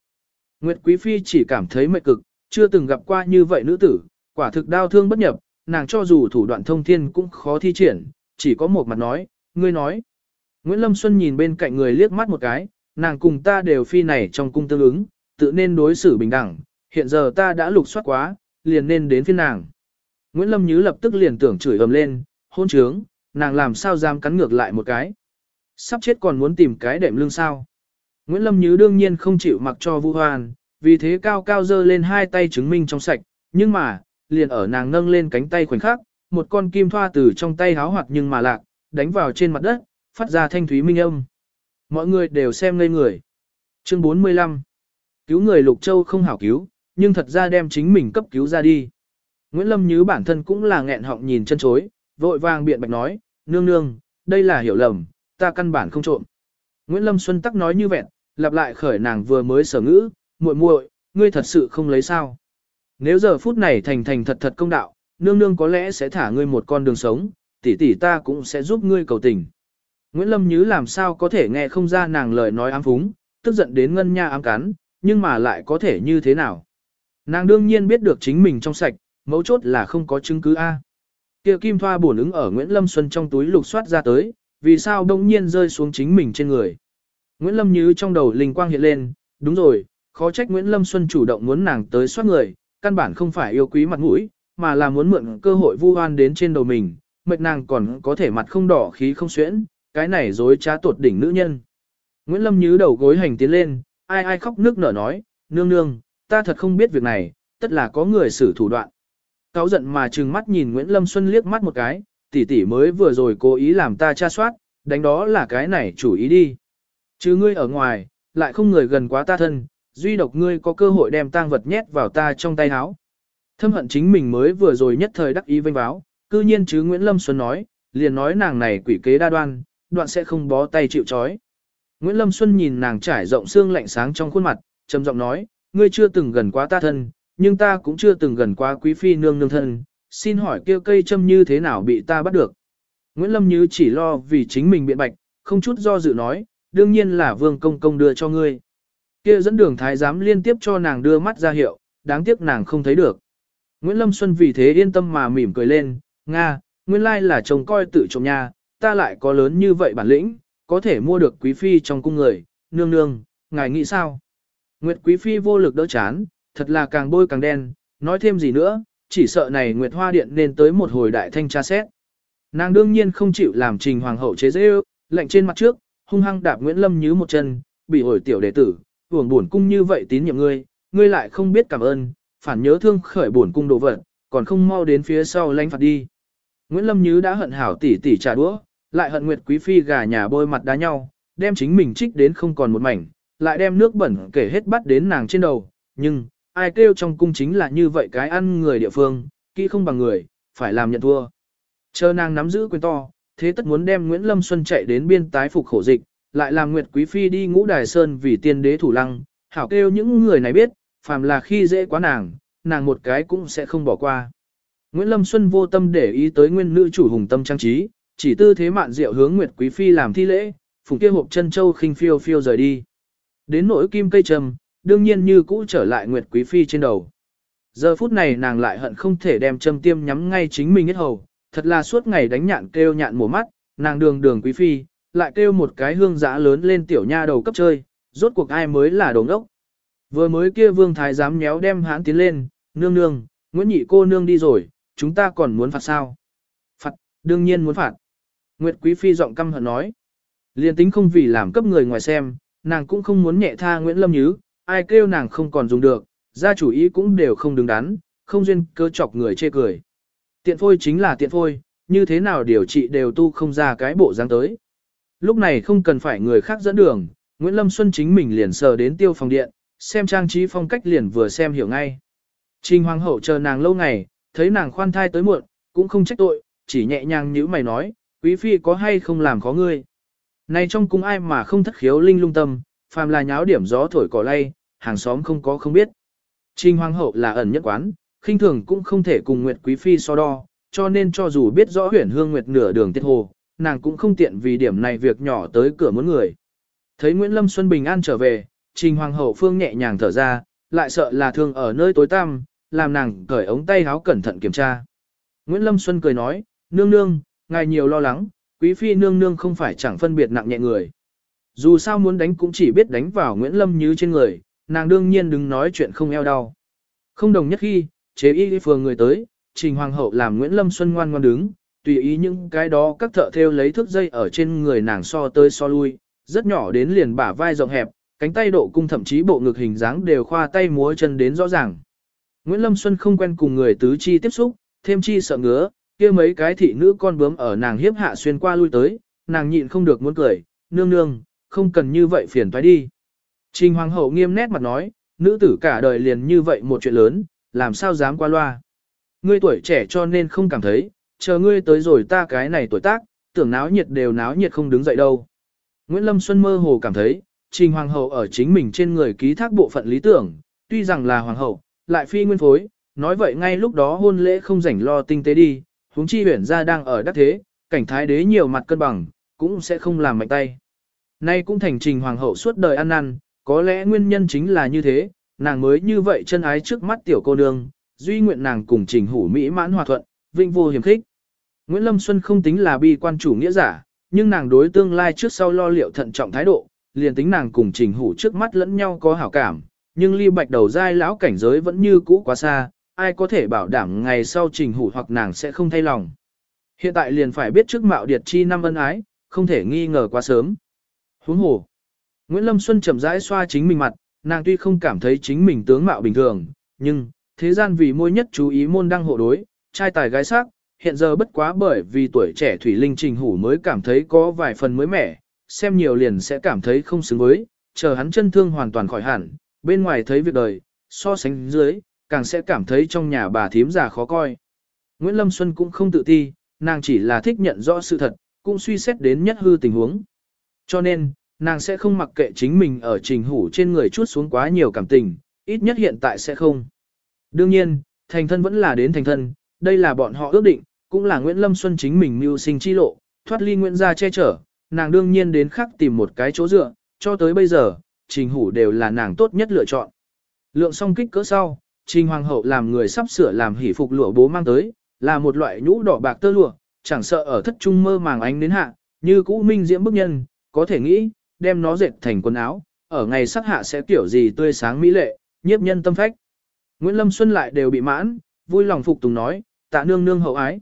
Nguyệt Quý Phi chỉ cảm thấy mệt cực, chưa từng gặp qua như vậy nữ tử, quả thực đau thương bất nhập, nàng cho dù thủ đoạn thông thiên cũng khó thi triển, chỉ có một mặt nói, ngươi nói. Nguyễn Lâm Xuân nhìn bên cạnh người liếc mắt một cái, nàng cùng ta đều phi này trong cung tương ứng, tự nên đối xử bình đẳng, hiện giờ ta đã lục soát quá, liền nên đến phiên nàng. Nguyễn Lâm Như lập tức liền tưởng chửi ầm lên, hôn trướng, nàng làm sao dám cắn ngược lại một cái. Sắp chết còn muốn tìm cái đệm lưng sao. Nguyễn Lâm Như đương nhiên không chịu mặc cho Vu Hoan, vì thế cao cao dơ lên hai tay chứng minh trong sạch, nhưng mà, liền ở nàng nâng lên cánh tay khoảnh khắc, một con kim thoa từ trong tay háo hoạt nhưng mà lạc, đánh vào trên mặt đất, phát ra thanh thúy minh âm. Mọi người đều xem ngây người. Chương 45 Cứu người Lục Châu không hảo cứu, nhưng thật ra đem chính mình cấp cứu ra đi. Nguyễn Lâm Như bản thân cũng là nghẹn họng nhìn chân chối, vội vàng biện bạch nói, nương nương, đây là hiểu lầm, ta căn bản không trộm. Nguyễn Lâm Xuân tắc nói như vẹn, lặp lại khởi nàng vừa mới sở ngữ, muội muội, ngươi thật sự không lấy sao. Nếu giờ phút này thành thành thật thật công đạo, nương nương có lẽ sẽ thả ngươi một con đường sống, tỷ tỷ ta cũng sẽ giúp ngươi cầu tình. Nguyễn Lâm Nhứ làm sao có thể nghe không ra nàng lời nói ám phúng, tức giận đến ngân nha ám cắn, nhưng mà lại có thể như thế nào. Nàng đương nhiên biết được chính mình trong sạch, mấu chốt là không có chứng cứ A. Kia kim thoa bổn ứng ở Nguyễn Lâm Xuân trong túi lục soát ra tới, vì sao đông nhiên rơi xuống chính mình trên người. Nguyễn Lâm Nhứ trong đầu linh quang hiện lên, đúng rồi, khó trách Nguyễn Lâm Xuân chủ động muốn nàng tới soát người, căn bản không phải yêu quý mặt mũi, mà là muốn mượn cơ hội vu oan đến trên đầu mình, mệt nàng còn có thể mặt không đỏ khí không xuyễn, cái này dối trá tột đỉnh nữ nhân. Nguyễn Lâm nhíu đầu gối hành tiến lên, ai ai khóc nước nở nói, nương nương, ta thật không biết việc này, tất là có người xử thủ đoạn. Cáo giận mà trừng mắt nhìn Nguyễn Lâm Xuân liếc mắt một cái, tỷ tỷ mới vừa rồi cố ý làm ta tra soát, đánh đó là cái này chủ ý đi. Chứ ngươi ở ngoài, lại không người gần quá ta thân, duy độc ngươi có cơ hội đem tang vật nhét vào ta trong tay áo. Thâm hận chính mình mới vừa rồi nhất thời đắc ý vênh báo, cư nhiên chứ Nguyễn Lâm Xuân nói, liền nói nàng này quỷ kế đa đoan, đoạn sẽ không bó tay chịu chói. Nguyễn Lâm Xuân nhìn nàng trải rộng xương lạnh sáng trong khuôn mặt, trầm giọng nói, ngươi chưa từng gần quá ta thân, nhưng ta cũng chưa từng gần quá quý phi nương nương thân, xin hỏi kia cây châm như thế nào bị ta bắt được. Nguyễn Lâm Như chỉ lo vì chính mình biện bạch, không chút do dự nói, đương nhiên là vương công công đưa cho ngươi. Kia dẫn đường thái giám liên tiếp cho nàng đưa mắt ra hiệu, đáng tiếc nàng không thấy được. Nguyễn Lâm Xuân vì thế yên tâm mà mỉm cười lên, Nga, nguyên lai là chồng coi tự trộm nhà, ta lại có lớn như vậy bản lĩnh, có thể mua được quý phi trong cung người, nương nương, ngài nghĩ sao? Nguyệt quý phi vô lực đỡ chán, thật là càng bôi càng đen, nói thêm gì nữa, chỉ sợ này Nguyệt Hoa Điện nên tới một hồi đại thanh tra xét. Nàng đương nhiên không chịu làm trình hoàng hậu chế dễ ước, lệnh trên mặt trước, hung hăng đạp Nguyễn Lâm như một chân, bị hồi tiểu đệ tử, hưởng buồn cung như vậy tín nhiệm ngươi, ngươi lại không biết cảm ơn, phản nhớ thương khởi buồn cung đồ vật, còn không mau đến phía sau lánh phạt đi. Nguyễn Lâm Như đã hận hảo tỷ tỷ trả đũa, lại hận Nguyệt Quý Phi gà nhà bôi mặt đá nhau, đem chính mình trích đến không còn một mảnh, lại đem nước bẩn kể hết bắt đến nàng trên đầu, nhưng, ai kêu trong cung chính là như vậy cái ăn người địa phương, kỹ không bằng người, phải làm nhận thua. Chờ nàng nắm giữ quyền to, thế tất muốn đem Nguyễn Lâm Xuân chạy đến biên tái phục khổ dịch, lại làm Nguyệt Quý Phi đi ngũ đài sơn vì tiên đế thủ lăng, hảo kêu những người này biết, phàm là khi dễ quá nàng, nàng một cái cũng sẽ không bỏ qua. Nguyễn Lâm Xuân vô tâm để ý tới nguyên nữ chủ hùng tâm trang trí, chỉ tư thế mạn diệu hướng Nguyệt Quý Phi làm thi lễ, phùng kia hộp chân châu khinh phiêu phiêu rời đi. Đến nỗi kim cây trầm, đương nhiên như cũ trở lại Nguyệt Quý Phi trên đầu. Giờ phút này nàng lại hận không thể đem châm tiêm nhắm ngay chính mình hết hầu, thật là suốt ngày đánh nhạn kêu nhạn mổ mắt, nàng đường đường Quý Phi, lại kêu một cái hương giã lớn lên tiểu nha đầu cấp chơi, rốt cuộc ai mới là đồng ốc. Vừa mới kia vương thái dám nhéo đem hãn tiến lên, nương nương, Nguyễn Nhị cô nương đi rồi, chúng ta còn muốn phạt sao? Phạt, đương nhiên muốn phạt. Nguyệt Quý Phi giọng căm hận nói. Liên tính không vì làm cấp người ngoài xem, nàng cũng không muốn nhẹ tha Nguyễn Lâm Nhứ, ai kêu nàng không còn dùng được, gia chủ ý cũng đều không đứng đắn, không duyên cơ chọc người chê cười. Tiện phôi chính là tiện phôi, như thế nào điều trị đều tu không ra cái bộ dáng tới. Lúc này không cần phải người khác dẫn đường, Nguyễn Lâm Xuân chính mình liền sờ đến tiêu phòng điện, xem trang trí phong cách liền vừa xem hiểu ngay. Trình Hoàng hậu chờ nàng lâu ngày, thấy nàng khoan thai tới muộn, cũng không trách tội, chỉ nhẹ nhàng như mày nói, quý phi có hay không làm khó ngươi. Này trong cung ai mà không thất khiếu linh lung tâm, phàm là nháo điểm gió thổi cỏ lay, hàng xóm không có không biết. Trình Hoàng hậu là ẩn nhất quán, khinh thường cũng không thể cùng Nguyệt quý phi so đo, cho nên cho dù biết rõ huyền hương Nguyệt nửa đường tiết hồ, nàng cũng không tiện vì điểm này việc nhỏ tới cửa muốn người. Thấy Nguyễn Lâm Xuân bình an trở về, Trình Hoàng hậu phương nhẹ nhàng thở ra, lại sợ là thương ở nơi tối tăm, làm nàng cởi ống tay háo cẩn thận kiểm tra. Nguyễn Lâm Xuân cười nói, nương nương, ngài nhiều lo lắng, quý phi nương nương không phải chẳng phân biệt nặng nhẹ người. Dù sao muốn đánh cũng chỉ biết đánh vào Nguyễn Lâm như trên người, nàng đương nhiên đừng nói chuyện không eo đau. Không đồng nhất khi, chế y phường người tới, trình hoàng hậu làm Nguyễn Lâm Xuân ngoan ngoan đứng, tùy ý những cái đó các thợ theo lấy thước dây ở trên người nàng so tới so lui, rất nhỏ đến liền bả vai rộng hẹp, cánh tay độ cung thậm chí bộ ngực hình dáng đều khoa tay múa chân đến rõ ràng. Nguyễn Lâm Xuân không quen cùng người tứ chi tiếp xúc, thêm chi sợ ngứa, kia mấy cái thị nữ con bướm ở nàng hiếp hạ xuyên qua lui tới, nàng nhịn không được muốn cười, nương nương, không cần như vậy phiền toái đi. Trình Hoàng hậu nghiêm nét mặt nói, nữ tử cả đời liền như vậy một chuyện lớn, làm sao dám qua loa. Ngươi tuổi trẻ cho nên không cảm thấy, chờ ngươi tới rồi ta cái này tuổi tác, tưởng náo nhiệt đều náo nhiệt không đứng dậy đâu. Nguyễn Lâm Xuân mơ hồ cảm thấy, Trình Hoàng hậu ở chính mình trên người ký thác bộ phận lý tưởng, tuy rằng là Hoàng hậu, lại phi nguyên phối, nói vậy ngay lúc đó hôn lễ không rảnh lo tinh tế đi, huống chi huyển gia đang ở đắc thế, cảnh thái đế nhiều mặt cân bằng, cũng sẽ không làm mạnh tay. Nay cũng thành trình hoàng hậu suốt đời ăn năn, Có lẽ nguyên nhân chính là như thế, nàng mới như vậy chân ái trước mắt tiểu cô nương, duy nguyện nàng cùng trình hủ mỹ mãn hòa thuận, vinh vô hiểm khích. Nguyễn Lâm Xuân không tính là bi quan chủ nghĩa giả, nhưng nàng đối tương lai trước sau lo liệu thận trọng thái độ, liền tính nàng cùng trình hủ trước mắt lẫn nhau có hảo cảm, nhưng ly bạch đầu dai lão cảnh giới vẫn như cũ quá xa, ai có thể bảo đảm ngày sau trình hủ hoặc nàng sẽ không thay lòng. Hiện tại liền phải biết trước mạo điệt chi năm ân ái, không thể nghi ngờ quá sớm. Huống hồ. Nguyễn Lâm Xuân chậm rãi xoa chính mình mặt, nàng tuy không cảm thấy chính mình tướng mạo bình thường, nhưng, thế gian vì môi nhất chú ý môn đăng hộ đối, trai tài gái sắc, hiện giờ bất quá bởi vì tuổi trẻ Thủy Linh Trình Hủ mới cảm thấy có vài phần mới mẻ, xem nhiều liền sẽ cảm thấy không xứng với, chờ hắn chân thương hoàn toàn khỏi hẳn, bên ngoài thấy việc đời, so sánh dưới, càng sẽ cảm thấy trong nhà bà thím già khó coi. Nguyễn Lâm Xuân cũng không tự ti, nàng chỉ là thích nhận rõ sự thật, cũng suy xét đến nhất hư tình huống. Cho nên, nàng sẽ không mặc kệ chính mình ở trình hủ trên người chút xuống quá nhiều cảm tình, ít nhất hiện tại sẽ không. Đương nhiên, thành thân vẫn là đến thành thân, đây là bọn họ ước định, cũng là Nguyễn Lâm Xuân chính mình mưu sinh chi lộ, thoát ly Nguyễn gia che chở, nàng đương nhiên đến khắc tìm một cái chỗ dựa, cho tới bây giờ, trình hủ đều là nàng tốt nhất lựa chọn. Lượng xong kích cỡ sau, trình hoàng hậu làm người sắp sửa làm hỷ phục lụa bố mang tới, là một loại nhũ đỏ bạc tơ lụa, chẳng sợ ở thất trung mơ màng ánh đến hạ, như cũ minh diễm bức nhân, có thể nghĩ, đem nó dệt thành quần áo, ở ngày sắc hạ sẽ kiểu gì tươi sáng mỹ lệ, nhiếp nhân tâm phách. Nguyễn Lâm Xuân lại đều bị mãn, vui lòng phục tùng nói, tạ nương nương hậu ái.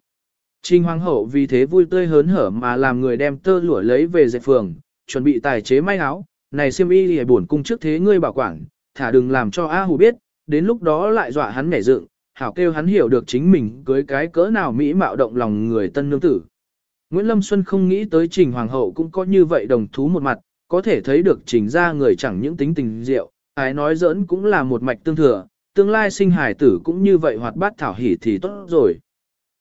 Trình hoàng hậu vì thế vui tươi hớn hở mà làm người đem tơ lụa lấy về dệt phường, chuẩn bị tài chế may áo, này xiêm y lìa buồn cung trước thế ngươi bảo quản, thả đừng làm cho A Hù biết, đến lúc đó lại dọa hắn nhảy dựng, hảo kêu hắn hiểu được chính mình cưới cái cỡ nào mỹ mạo động lòng người tân nương tử. Nguyễn Lâm Xuân không nghĩ tới trình hoàng hậu cũng có như vậy đồng thú một mặt, có thể thấy được trình ra người chẳng những tính tình diệu, ái nói giỡn cũng là một mạch tương thừa, tương lai sinh hài tử cũng như vậy hoạt bát thảo hỉ thì tốt rồi.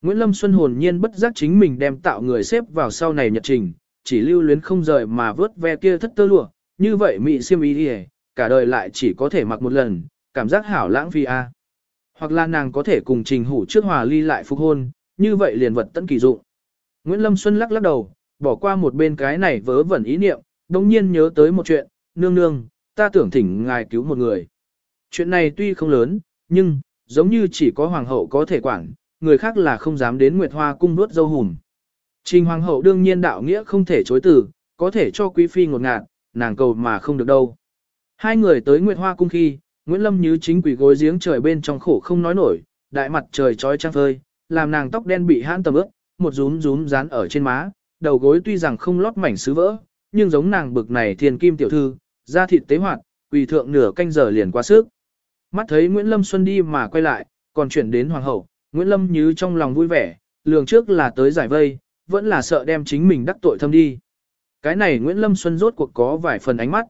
Nguyễn Lâm Xuân hồn nhiên bất giác chính mình đem tạo người xếp vào sau này nhật trình, chỉ lưu luyến không rời mà vớt ve kia thất tơ lụa, như vậy mị siêm ý đi cả đời lại chỉ có thể mặc một lần, cảm giác hảo lãng phí a. Hoặc là nàng có thể cùng trình hủ trước hòa ly lại phục hôn, như vậy liền vật tận kỳ dụng. Nguyễn Lâm Xuân lắc lắc đầu, bỏ qua một bên cái này vớ vẩn ý niệm, đồng nhiên nhớ tới một chuyện, nương nương, ta tưởng thỉnh ngài cứu một người. Chuyện này tuy không lớn, nhưng, giống như chỉ có hoàng hậu có thể quản, người khác là không dám đến Nguyệt Hoa cung nuốt dâu hùm. Trình hoàng hậu đương nhiên đạo nghĩa không thể chối từ, có thể cho quý phi ngột ngạt, nàng cầu mà không được đâu. Hai người tới Nguyệt Hoa cung khi, Nguyễn Lâm như chính quỷ gối giếng trời bên trong khổ không nói nổi, đại mặt trời trói trăng phơi, làm nàng tóc đen bị hãn tầm ướt, một rúm rúm dán ở trên má, đầu gối tuy rằng không lót mảnh sứ vỡ, nhưng giống nàng bực này thiên kim tiểu thư, da thịt tế hoạt, quỳ thượng nửa canh giờ liền quá sức. Mắt thấy Nguyễn Lâm Xuân đi mà quay lại, còn chuyển đến hoàng hậu, Nguyễn Lâm như trong lòng vui vẻ, lường trước là tới giải vây, vẫn là sợ đem chính mình đắc tội thâm đi. Cái này Nguyễn Lâm Xuân rốt cuộc có vài phần ánh mắt.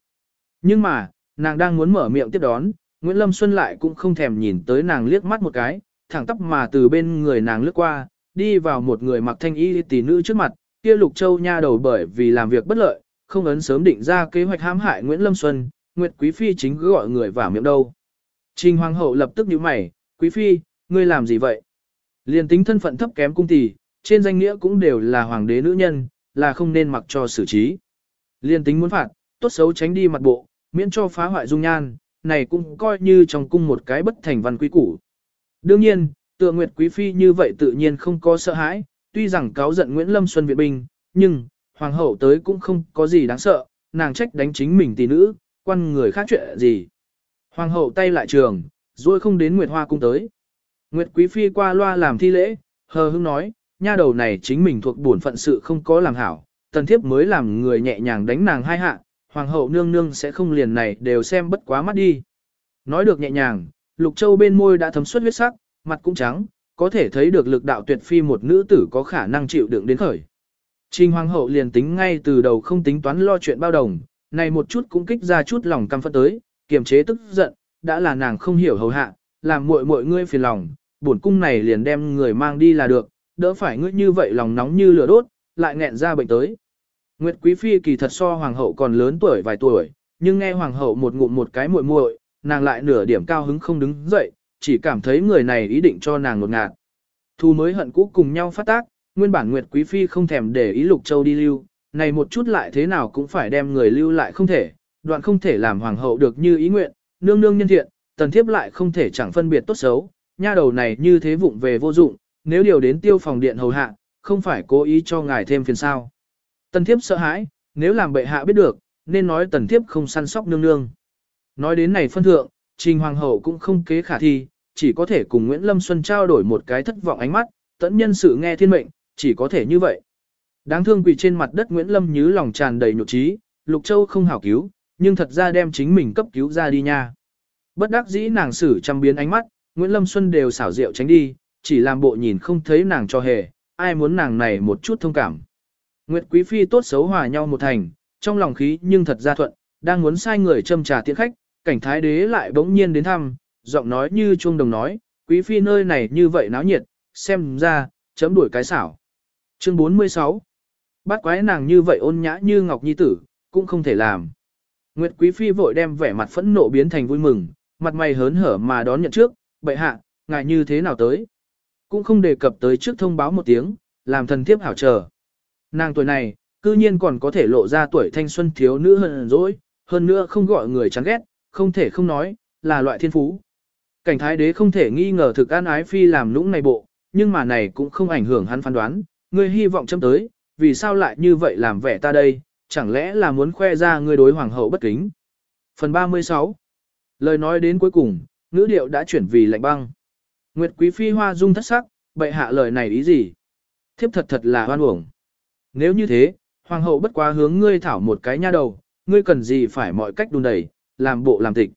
Nhưng mà, nàng đang muốn mở miệng tiếp đón, Nguyễn Lâm Xuân lại cũng không thèm nhìn tới nàng liếc mắt một cái, thẳng tắp mà từ bên người nàng lướt qua, đi vào một người mặc thanh y tỷ nữ trước mặt, kia Lục Châu nha đầu bởi vì làm việc bất lợi, không ấn sớm định ra kế hoạch hãm hại Nguyễn Lâm Xuân, Nguyệt Quý Phi chính cứ gọi người vào miệng đâu. Trình Hoàng hậu lập tức nhíu mày, Quý Phi, ngươi làm gì vậy? Liên tính thân phận thấp kém cung tỷ, trên danh nghĩa cũng đều là hoàng đế nữ nhân, là không nên mặc cho xử trí. Liên tính muốn phạt, tốt xấu tránh đi mặt bộ, miễn cho phá hoại dung nhan, này cũng coi như trong cung một cái bất thành văn quý củ. Đương nhiên, tựa Nguyệt Quý Phi như vậy tự nhiên không có sợ hãi, tuy rằng cáo giận Nguyễn Lâm Xuân Viện bình nhưng, hoàng hậu tới cũng không có gì đáng sợ, nàng trách đánh chính mình tỷ nữ, quan người khác chuyện gì. Hoàng hậu tay lại trường, rồi không đến Nguyệt Hoa cung tới. Nguyệt Quý Phi qua loa làm thi lễ, hờ hững nói, nha đầu này chính mình thuộc bổn phận sự không có làm hảo, tần thiếp mới làm người nhẹ nhàng đánh nàng hai hạ, hoàng hậu nương nương sẽ không liền này đều xem bất quá mắt đi. Nói được nhẹ nhàng, Lục Châu bên môi đã thấm xuất huyết sắc, mặt cũng trắng, có thể thấy được lực đạo tuyệt phi một nữ tử có khả năng chịu đựng đến khởi. Trình hoàng hậu liền tính ngay từ đầu không tính toán lo chuyện bao đồng, này một chút cũng kích ra chút lòng căm phẫn tới, kiềm chế tức giận, đã là nàng không hiểu hầu hạ, làm muội muội ngươi phiền lòng, bổn cung này liền đem người mang đi là được, đỡ phải ngươi như vậy lòng nóng như lửa đốt, lại nghẹn ra bệnh tới. Nguyệt Quý Phi kỳ thật so hoàng hậu còn lớn tuổi vài tuổi, nhưng nghe hoàng hậu một ngụm một cái muội muội, nàng lại nửa điểm cao hứng không đứng dậy, chỉ cảm thấy người này ý định cho nàng ngột ngạt. Thu mới hận cũ cùng nhau phát tác, nguyên bản Nguyệt Quý Phi không thèm để ý Lục Châu đi lưu, này một chút lại thế nào cũng phải đem người lưu lại không thể, đoạn không thể làm hoàng hậu được như ý nguyện, nương nương nhân thiện, tần thiếp lại không thể chẳng phân biệt tốt xấu, nha đầu này như thế vụng về vô dụng, nếu điều đến tiêu phòng điện hầu hạ, không phải cố ý cho ngài thêm phiền sao. Tần thiếp sợ hãi, nếu làm bệ hạ biết được, nên nói tần thiếp không săn sóc nương nương. Nói đến này phân thượng, trình hoàng hậu cũng không kế khả thi, chỉ có thể cùng Nguyễn Lâm Xuân trao đổi một cái thất vọng ánh mắt, tẫn nhân sự nghe thiên mệnh, chỉ có thể như vậy. Đáng thương quỳ trên mặt đất Nguyễn Lâm như lòng tràn đầy nhục trí, Lục Châu không hảo cứu, nhưng thật ra đem chính mình cấp cứu ra đi nha. Bất đắc dĩ nàng xử trăm biến ánh mắt, Nguyễn Lâm Xuân đều xảo diệu tránh đi, chỉ làm bộ nhìn không thấy nàng cho hề, ai muốn nàng này một chút thông cảm. Nguyệt Quý Phi tốt xấu hòa nhau một thành, trong lòng khí nhưng thật ra thuận, đang muốn sai người châm trà tiễn khách, cảnh thái đế lại bỗng nhiên đến thăm, giọng nói như chuông đồng nói, Quý Phi nơi này như vậy náo nhiệt, xem ra, chấm đuổi cái xảo. Chương 46 Bắt quái nàng như vậy ôn nhã như ngọc nhi tử, cũng không thể làm. Nguyệt Quý Phi vội đem vẻ mặt phẫn nộ biến thành vui mừng, mặt mày hớn hở mà đón nhận trước, bệ hạ, ngài như thế nào tới. Cũng không đề cập tới trước thông báo một tiếng, làm thần thiếp hảo chờ. Nàng tuổi này, cư nhiên còn có thể lộ ra tuổi thanh xuân thiếu nữ hơn rồi, hơn nữa không gọi người chán ghét, không thể không nói, là loại thiên phú. Cảnh thái đế không thể nghi ngờ thực an ái phi làm lũng này bộ, nhưng mà này cũng không ảnh hưởng hắn phán đoán, người hy vọng châm tới, vì sao lại như vậy làm vẻ ta đây, chẳng lẽ là muốn khoe ra ngươi đối hoàng hậu bất kính. Phần 36 Lời nói đến cuối cùng, ngữ điệu đã chuyển vì lạnh băng. Nguyệt Quý Phi hoa dung thất sắc, bệ hạ lời này ý gì? Thiếp thật thật là hoan uổng. Nếu như thế, hoàng hậu bất quá hướng ngươi thảo một cái nha đầu, ngươi cần gì phải mọi cách đùn đẩy, làm bộ làm tịch.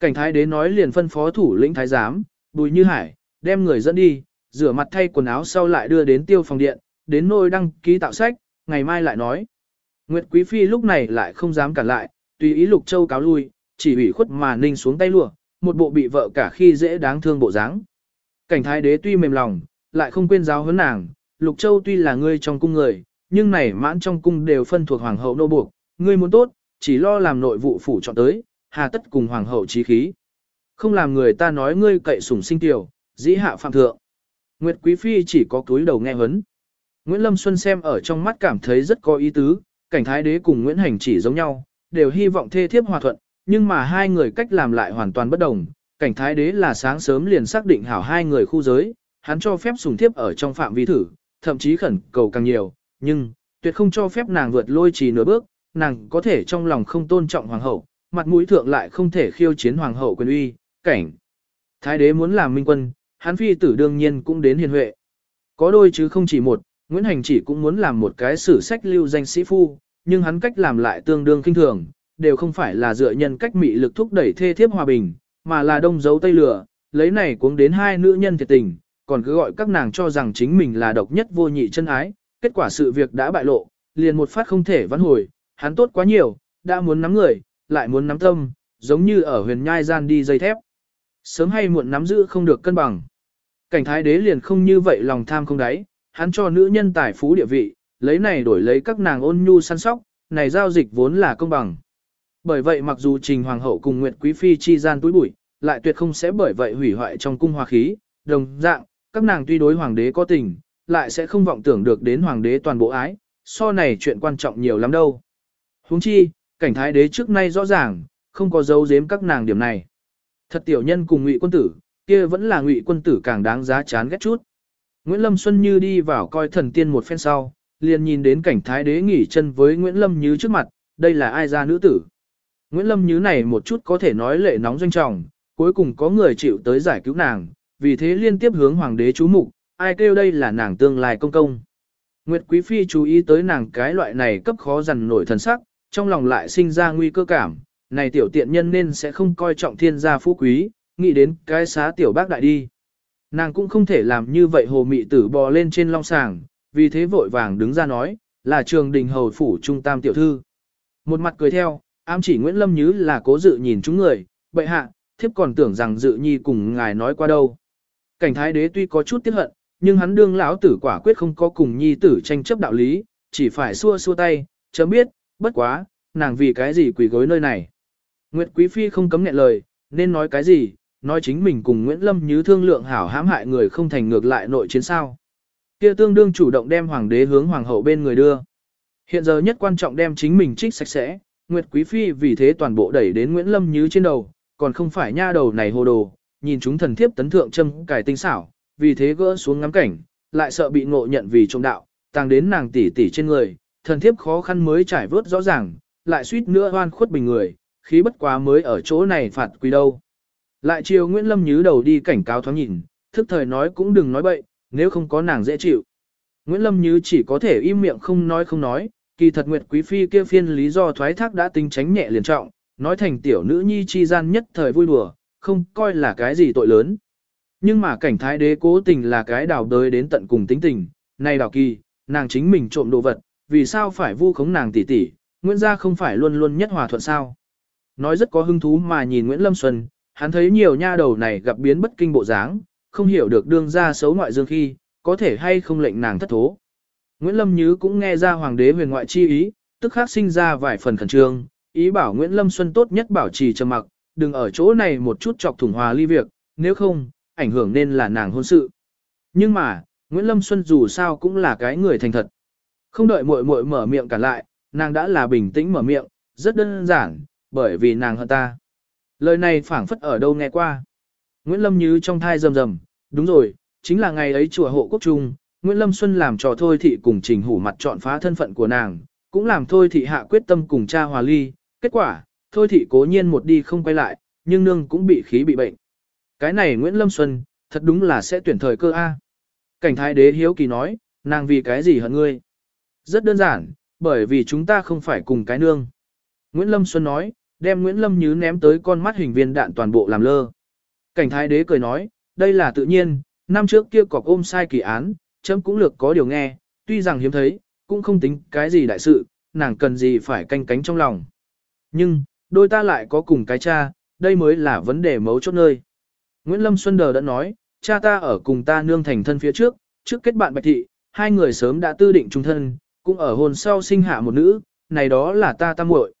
Cảnh thái đế nói liền phân phó thủ lĩnh thái giám, bùi như hải, đem người dẫn đi, rửa mặt thay quần áo sau lại đưa đến tiêu phòng điện, đến nôi đăng ký tạo sách, ngày mai lại nói. Nguyệt Quý Phi lúc này lại không dám cản lại, tùy ý Lục Châu cáo lui, chỉ ủy khuất mà ninh xuống tay lụa, một bộ bị vợ cả khi dễ đáng thương bộ dáng. Cảnh thái đế tuy mềm lòng, lại không quên giáo huấn nàng, Lục Châu tuy là ngươi trong cung người, nhưng này mãn trong cung đều phân thuộc hoàng hậu nô buộc, ngươi muốn tốt, chỉ lo làm nội vụ phủ chọn tới, hà tất cùng hoàng hậu trí khí. Không làm người ta nói ngươi cậy sủng sinh tiểu, dĩ hạ phạm thượng. Nguyệt Quý Phi chỉ có túi đầu nghe huấn. Nguyễn Lâm Xuân xem ở trong mắt cảm thấy rất có ý tứ, cảnh thái đế cùng Nguyễn Hành chỉ giống nhau, đều hy vọng thê thiếp hòa thuận, nhưng mà hai người cách làm lại hoàn toàn bất đồng. Cảnh thái đế là sáng sớm liền xác định hảo hai người khu giới, hắn cho phép sùng thiếp ở trong phạm vi thử, thậm chí khẩn cầu càng nhiều, nhưng, tuyệt không cho phép nàng vượt lôi trì nửa bước, nàng có thể trong lòng không tôn trọng hoàng hậu, mặt mũi thượng lại không thể khiêu chiến hoàng hậu quyền uy, cảnh. Thái đế muốn làm minh quân, hắn phi tử đương nhiên cũng đến hiền huệ. Có đôi chứ không chỉ một, Nguyễn Hành chỉ cũng muốn làm một cái sử sách lưu danh sĩ phu, nhưng hắn cách làm lại tương đương kinh thường, đều không phải là dựa nhân cách mị lực thúc đẩy thê thiếp hòa bình, mà là đông dấu tây lửa, lấy này cuống đến hai nữ nhân thiệt tình, còn cứ gọi các nàng cho rằng chính mình là độc nhất vô nhị chân ái, kết quả sự việc đã bại lộ, liền một phát không thể vãn hồi, hắn tốt quá nhiều, đã muốn nắm người, lại muốn nắm tâm, giống như ở huyền nhai gian đi dây thép. Sớm hay muộn nắm giữ không được cân bằng. Cảnh thái đế liền không như vậy lòng tham không đáy, hắn cho nữ nhân tài phú địa vị, lấy này đổi lấy các nàng ôn nhu săn sóc, này giao dịch vốn là công bằng. Bởi vậy mặc dù Trình Hoàng hậu cùng Nguyệt Quý Phi chi gian túi bụi, lại tuyệt không sẽ bởi vậy hủy hoại trong cung hòa khí, đồng dạng, các nàng tuy đối hoàng đế có tình, lại sẽ không vọng tưởng được đến hoàng đế toàn bộ ái, so này chuyện quan trọng nhiều lắm đâu. Huống chi, cảnh thái đế trước nay rõ ràng, không có dấu giếm các nàng điểm này. Thật tiểu nhân cùng ngụy quân tử, kia vẫn là ngụy quân tử càng đáng giá chán ghét chút. Nguyễn Lâm Xuân Như đi vào coi thần tiên một phen sau, liền nhìn đến cảnh thái đế nghỉ chân với Nguyễn Lâm Như trước mặt, đây là ai ra nữ tử. Nguyễn Lâm Như này một chút có thể nói lệ nóng doanh trọng, cuối cùng có người chịu tới giải cứu nàng, vì thế liên tiếp hướng hoàng đế chú mục, ai kêu đây là nàng tương lai công công. Nguyệt Quý Phi chú ý tới nàng cái loại này cấp khó dằn nổi thần sắc, trong lòng lại sinh ra nguy cơ cảm, này tiểu tiện nhân nên sẽ không coi trọng thiên gia phú quý, nghĩ đến cái xá tiểu bác đại đi. Nàng cũng không thể làm như vậy hồ mị tử bò lên trên long sàng, vì thế vội vàng đứng ra nói, là trường đình hầu phủ trung tam tiểu thư. Một mặt cười theo, ám chỉ Nguyễn Lâm Như là cố dự nhìn chúng người, bệ hạ, thiếp còn tưởng rằng dự nhi cùng ngài nói qua đâu. Cảnh thái đế tuy có chút tiếc hận, nhưng hắn đương lão tử quả quyết không có cùng nhi tử tranh chấp đạo lý, chỉ phải xua xua tay, chấm biết, bất quá, nàng vì cái gì quỷ gối nơi này. Nguyệt Quý Phi không cấm nghẹn lời, nên nói cái gì, nói chính mình cùng Nguyễn Lâm như thương lượng hảo hãm hại người không thành ngược lại nội chiến sao. Kia tương đương chủ động đem hoàng đế hướng hoàng hậu bên người đưa. Hiện giờ nhất quan trọng đem chính mình trích sạch sẽ, Nguyệt Quý Phi vì thế toàn bộ đẩy đến Nguyễn Lâm Như trên đầu, còn không phải nha đầu này hồ đồ, nhìn chúng thần thiếp tấn thượng châm cải tinh xảo, vì thế gỡ xuống ngắm cảnh, lại sợ bị ngộ nhận vì trộm đạo, tăng đến nàng tỷ tỷ trên người, thần thiếp khó khăn mới trải vớt rõ ràng, lại suýt nữa hoan khuất bình người, khí bất quá mới ở chỗ này phạt quy đâu. Lại chiều Nguyễn Lâm nhứ đầu đi cảnh cáo thoáng nhìn, thức thời nói cũng đừng nói bậy, nếu không có nàng dễ chịu. Nguyễn Lâm Như chỉ có thể im miệng không nói không nói, kỳ thật Nguyệt Quý Phi kia phiên lý do thoái thác đã tính tránh nhẹ liền trọng, nói thành tiểu nữ nhi chi gian nhất thời vui đùa, không coi là cái gì tội lớn. Nhưng mà cảnh thái đế cố tình là cái đào đới đến tận cùng tính tình, này đào kỳ, nàng chính mình trộm đồ vật, vì sao phải vu khống nàng tỷ tỷ, Nguyễn gia không phải luôn luôn nhất hòa thuận sao. Nói rất có hứng thú mà nhìn Nguyễn Lâm Xuân, hắn thấy nhiều nha đầu này gặp biến bất kinh bộ dáng, không hiểu được đương ra xấu ngoại dương khi, có thể hay không lệnh nàng thất thố. Nguyễn Lâm Như cũng nghe ra hoàng đế huyền ngoại chi ý, tức khắc sinh ra vài phần khẩn trương, ý bảo Nguyễn Lâm Xuân tốt nhất bảo trì trầm mặc, đừng ở chỗ này một chút chọc thủng hòa ly việc, nếu không, ảnh hưởng nên là nàng hôn sự. Nhưng mà, Nguyễn Lâm Xuân dù sao cũng là cái người thành thật. Không đợi muội muội mở miệng cả lại, nàng đã là bình tĩnh mở miệng, rất đơn giản, bởi vì nàng hơn ta. Lời này phảng phất ở đâu nghe qua. Nguyễn Lâm Như trong thai rầm rầm, đúng rồi, chính là ngày ấy chùa hộ quốc trung, Nguyễn Lâm Xuân làm trò thôi thị cùng trình hủ mặt chọn phá thân phận của nàng, cũng làm thôi thị hạ quyết tâm cùng cha hòa ly, kết quả, thôi thị cố nhiên một đi không quay lại, nhưng nương cũng bị khí bị bệnh. Cái này Nguyễn Lâm Xuân, thật đúng là sẽ tuyển thời cơ A. Cảnh thái đế hiếu kỳ nói, nàng vì cái gì hận ngươi? Rất đơn giản, bởi vì chúng ta không phải cùng cái nương. Nguyễn Lâm Xuân nói, đem Nguyễn Lâm Như ném tới con mắt hình viên đạn toàn bộ làm lơ. Cảnh thái đế cười nói, đây là tự nhiên, năm trước kia cọc ôm sai kỳ án, chấm cũng lược có điều nghe, tuy rằng hiếm thấy, cũng không tính cái gì đại sự, nàng cần gì phải canh cánh trong lòng. Nhưng, đôi ta lại có cùng cái cha, đây mới là vấn đề mấu chốt nơi. Nguyễn Lâm Xuân Đờ đã nói, cha ta ở cùng ta nương thành thân phía trước, trước kết bạn bạch thị, hai người sớm đã tư định trung thân, cũng ở hôn sau sinh hạ một nữ, này đó là ta tam muội.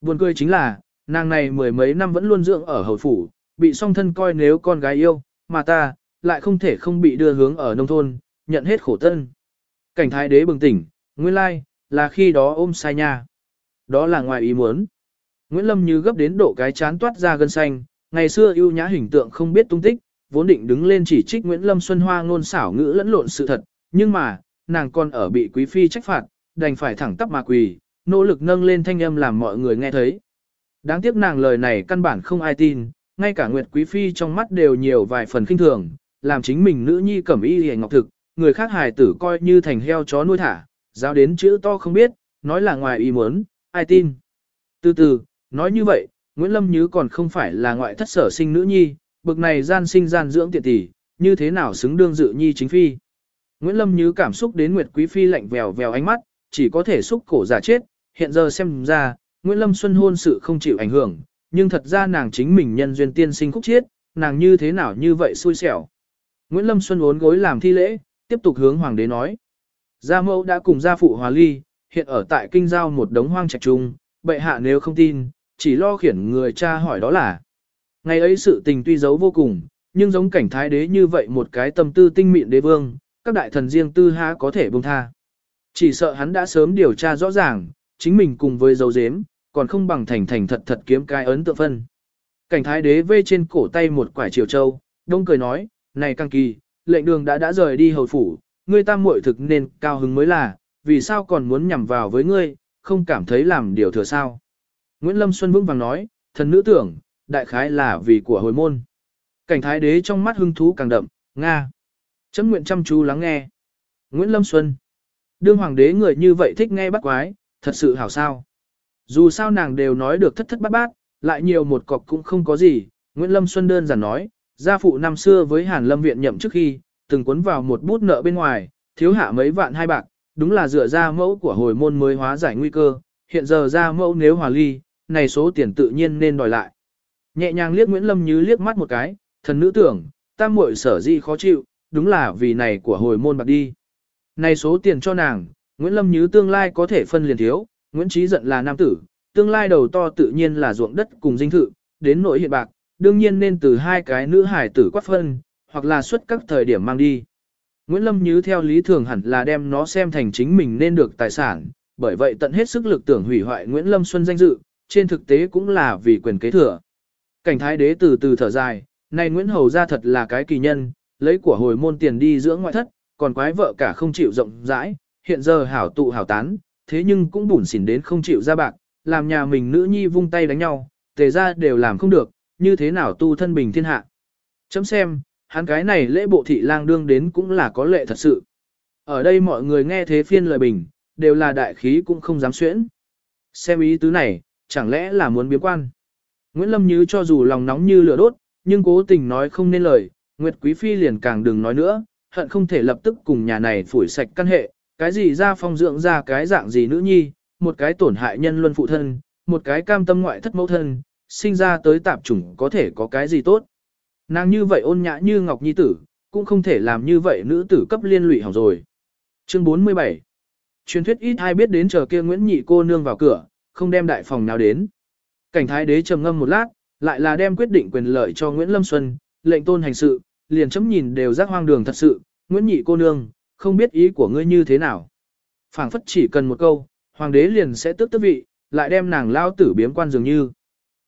Buồn cười chính là, nàng này mười mấy năm vẫn luôn dưỡng ở hầu phủ, bị song thân coi nếu con gái yêu, mà ta, lại không thể không bị đưa hướng ở nông thôn, nhận hết khổ tân. Cảnh thái đế bừng tỉnh, nguyên lai, là khi đó ôm sai nha. Đó là ngoài ý muốn. Nguyễn Lâm như gấp đến độ cái chán toát ra gân xanh, ngày xưa ưu nhã hình tượng không biết tung tích, vốn định đứng lên chỉ trích Nguyễn Lâm Xuân Hoa ngôn xảo ngữ lẫn lộn sự thật, nhưng mà, nàng còn ở bị quý phi trách phạt, đành phải thẳng tắp mà quỳ, nỗ lực nâng lên thanh âm làm mọi người nghe thấy. Đáng tiếc nàng lời này căn bản không ai tin, ngay cả Nguyệt Quý Phi trong mắt đều nhiều vài phần kinh thường, làm chính mình nữ nhi cẩm y hề ngọc thực, người khác hài tử coi như thành heo chó nuôi thả, giao đến chữ to không biết, nói là ngoài ý muốn, ai tin. Từ từ, nói như vậy, Nguyễn Lâm Như còn không phải là ngoại thất sở sinh nữ nhi, bực này gian sinh gian dưỡng tiện tỷ, như thế nào xứng đương dự nhi chính phi. Nguyễn Lâm Như cảm xúc đến Nguyệt Quý Phi lạnh vèo vèo ánh mắt, chỉ có thể xúc cổ giả chết, hiện giờ xem ra, Nguyễn Lâm Xuân hôn sự không chịu ảnh hưởng, nhưng thật ra nàng chính mình nhân duyên tiên sinh khúc chiết, nàng như thế nào như vậy xui xẻo. Nguyễn Lâm Xuân uốn gối làm thi lễ, tiếp tục hướng hoàng đế nói. Gia mẫu đã cùng gia phụ hòa ly, hiện ở tại kinh giao một đống hoang trạch trung, bệ hạ nếu không tin, chỉ lo khiển người cha hỏi đó là. Ngày ấy sự tình tuy giấu vô cùng, nhưng giống cảnh thái đế như vậy một cái tâm tư tinh mịn đế vương, các đại thần riêng tư há có thể buông tha. Chỉ sợ hắn đã sớm điều tra rõ ràng, chính mình cùng với dấu dếm, còn không bằng thành thành thật thật kiếm cái ấn tượng phân. Cảnh thái đế vê trên cổ tay một quải triều châu, đông cười nói, này càng kỳ, lệnh đường đã đã rời đi hầu phủ, ngươi tam muội thực nên cao hứng mới là, vì sao còn muốn nhằm vào với ngươi, không cảm thấy làm điều thừa sao. Nguyễn Lâm Xuân vững vàng nói, thần nữ tưởng, đại khái là vì của hồi môn. Cảnh thái đế trong mắt hưng thú càng đậm, Nga. Chấm nguyện chăm chú lắng nghe. Nguyễn Lâm Xuân. Đương hoàng đế người như vậy thích nghe bắt quái, thật sự hảo sao. Dù sao nàng đều nói được thất thất bát bát, lại nhiều một cọc cũng không có gì, Nguyễn Lâm Xuân đơn giản nói, gia phụ năm xưa với Hàn Lâm viện nhậm trước khi, từng cuốn vào một bút nợ bên ngoài, thiếu hạ mấy vạn hai bạc, đúng là dựa ra mẫu của hồi môn mới hóa giải nguy cơ, hiện giờ ra mẫu nếu hòa ly, này số tiền tự nhiên nên đòi lại. Nhẹ nhàng liếc Nguyễn Lâm Như liếc mắt một cái, thần nữ tưởng, tam muội sở di khó chịu, đúng là vì này của hồi môn bạc đi. Này số tiền cho nàng, Nguyễn Lâm Như tương lai có thể phân liền thiếu, Nguyễn Trí giận là nam tử, tương lai đầu to tự nhiên là ruộng đất cùng dinh thự, đến nội hiện bạc, đương nhiên nên từ hai cái nữ hải tử quát phân, hoặc là xuất các thời điểm mang đi. Nguyễn Lâm Như theo lý thường hẳn là đem nó xem thành chính mình nên được tài sản, bởi vậy tận hết sức lực tưởng hủy hoại Nguyễn Lâm Xuân danh dự, trên thực tế cũng là vì quyền kế thừa. Cảnh thái đế từ từ thở dài, này Nguyễn Hầu ra thật là cái kỳ nhân, lấy của hồi môn tiền đi dưỡng ngoại thất, còn quái vợ cả không chịu rộng rãi, hiện giờ hảo tụ hảo tán, thế nhưng cũng bủn xỉn đến không chịu ra bạc, làm nhà mình nữ nhi vung tay đánh nhau, tề ra đều làm không được, như thế nào tu thân bình thiên hạ. Chấm xem, hắn cái này lễ bộ thị lang đương đến cũng là có lệ thật sự. Ở đây mọi người nghe thế phiên lời bình, đều là đại khí cũng không dám xuyễn. Xem ý tứ này, chẳng lẽ là muốn biếm quan. Nguyễn Lâm Như cho dù lòng nóng như lửa đốt, nhưng cố tình nói không nên lời, Nguyệt Quý Phi liền càng đừng nói nữa, hận không thể lập tức cùng nhà này phủi sạch căn hệ, cái gì ra phong dưỡng ra cái dạng gì nữ nhi, một cái tổn hại nhân luân phụ thân, một cái cam tâm ngoại thất mẫu thân, sinh ra tới tạp chủng có thể có cái gì tốt. Nàng như vậy ôn nhã như ngọc nhi tử, cũng không thể làm như vậy nữ tử cấp liên lụy hỏng rồi. Chương 47 Truyền thuyết ít ai biết đến chờ kia Nguyễn Nhị cô nương vào cửa, không đem đại phòng nào đến. Cảnh thái đế trầm ngâm một lát, lại là đem quyết định quyền lợi cho Nguyễn Lâm Xuân, lệnh tôn hành sự, liền chấm nhìn đều giác hoang đường thật sự, Nguyễn Nhị cô nương, không biết ý của ngươi như thế nào. phảng phất chỉ cần một câu, hoàng đế liền sẽ tước tước vị, lại đem nàng lao tử biếm quan dường như.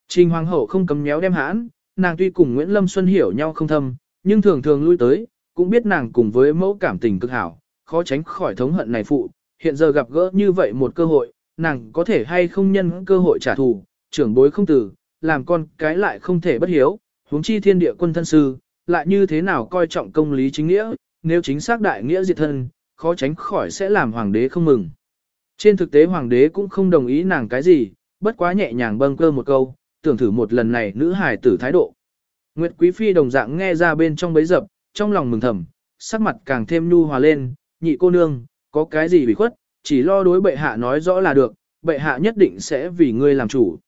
Trình hoàng hậu không cấm méo đem hãn, nàng tuy cùng Nguyễn Lâm Xuân hiểu nhau không thâm, nhưng thường thường lui tới, cũng biết nàng cùng với mẫu cảm tình cực hảo, khó tránh khỏi thống hận này phụ, hiện giờ gặp gỡ như vậy một cơ hội, nàng có thể hay không nhân cơ hội trả thù, trưởng bối không tử, làm con cái lại không thể bất hiếu, huống chi thiên địa quân thân sư, lại như thế nào coi trọng công lý chính nghĩa, nếu chính xác đại nghĩa diệt thân, khó tránh khỏi sẽ làm hoàng đế không mừng. Trên thực tế hoàng đế cũng không đồng ý nàng cái gì, bất quá nhẹ nhàng bâng cơ một câu, tưởng thử một lần này nữ hài tử thái độ. Nguyệt Quý Phi đồng dạng nghe ra bên trong bấy dập, trong lòng mừng thầm, sắc mặt càng thêm nhu hòa lên, nhị cô nương, có cái gì bị khuất, chỉ lo đối bệ hạ nói rõ là được, bệ hạ nhất định sẽ vì ngươi làm chủ.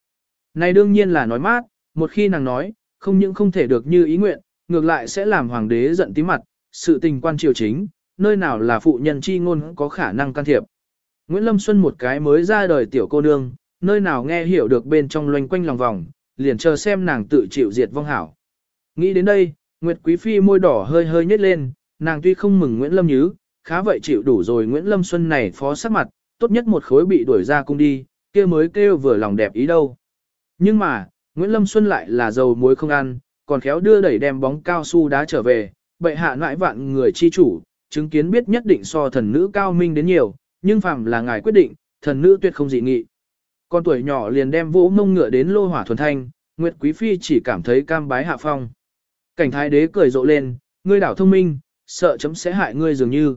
Này đương nhiên là nói mát, một khi nàng nói, không những không thể được như ý nguyện, ngược lại sẽ làm hoàng đế giận tí mặt, sự tình quan triều chính, nơi nào là phụ nhân chi ngôn có khả năng can thiệp. Nguyễn Lâm Xuân một cái mới ra đời tiểu cô nương, nơi nào nghe hiểu được bên trong loanh quanh lòng vòng, liền chờ xem nàng tự chịu diệt vong hảo. Nghĩ đến đây, Nguyệt Quý Phi môi đỏ hơi hơi nhếch lên, nàng tuy không mừng Nguyễn Lâm Nhứ, khá vậy chịu đủ rồi Nguyễn Lâm Xuân này phó sắc mặt, tốt nhất một khối bị đuổi ra cung đi, kia mới kêu vừa lòng đẹp ý đâu. Nhưng mà, Nguyễn Lâm Xuân lại là dầu muối không ăn, còn khéo đưa đẩy đem bóng cao su đá trở về, bệ hạ nãi vạn người chi chủ, chứng kiến biết nhất định so thần nữ cao minh đến nhiều, nhưng phàm là ngài quyết định, thần nữ tuyệt không dị nghị. Con tuổi nhỏ liền đem vỗ mông ngựa đến lô hỏa thuần thanh, Nguyệt Quý Phi chỉ cảm thấy cam bái hạ phong. Cảnh thái đế cười rộ lên, ngươi đảo thông minh, sợ chấm sẽ hại ngươi dường như.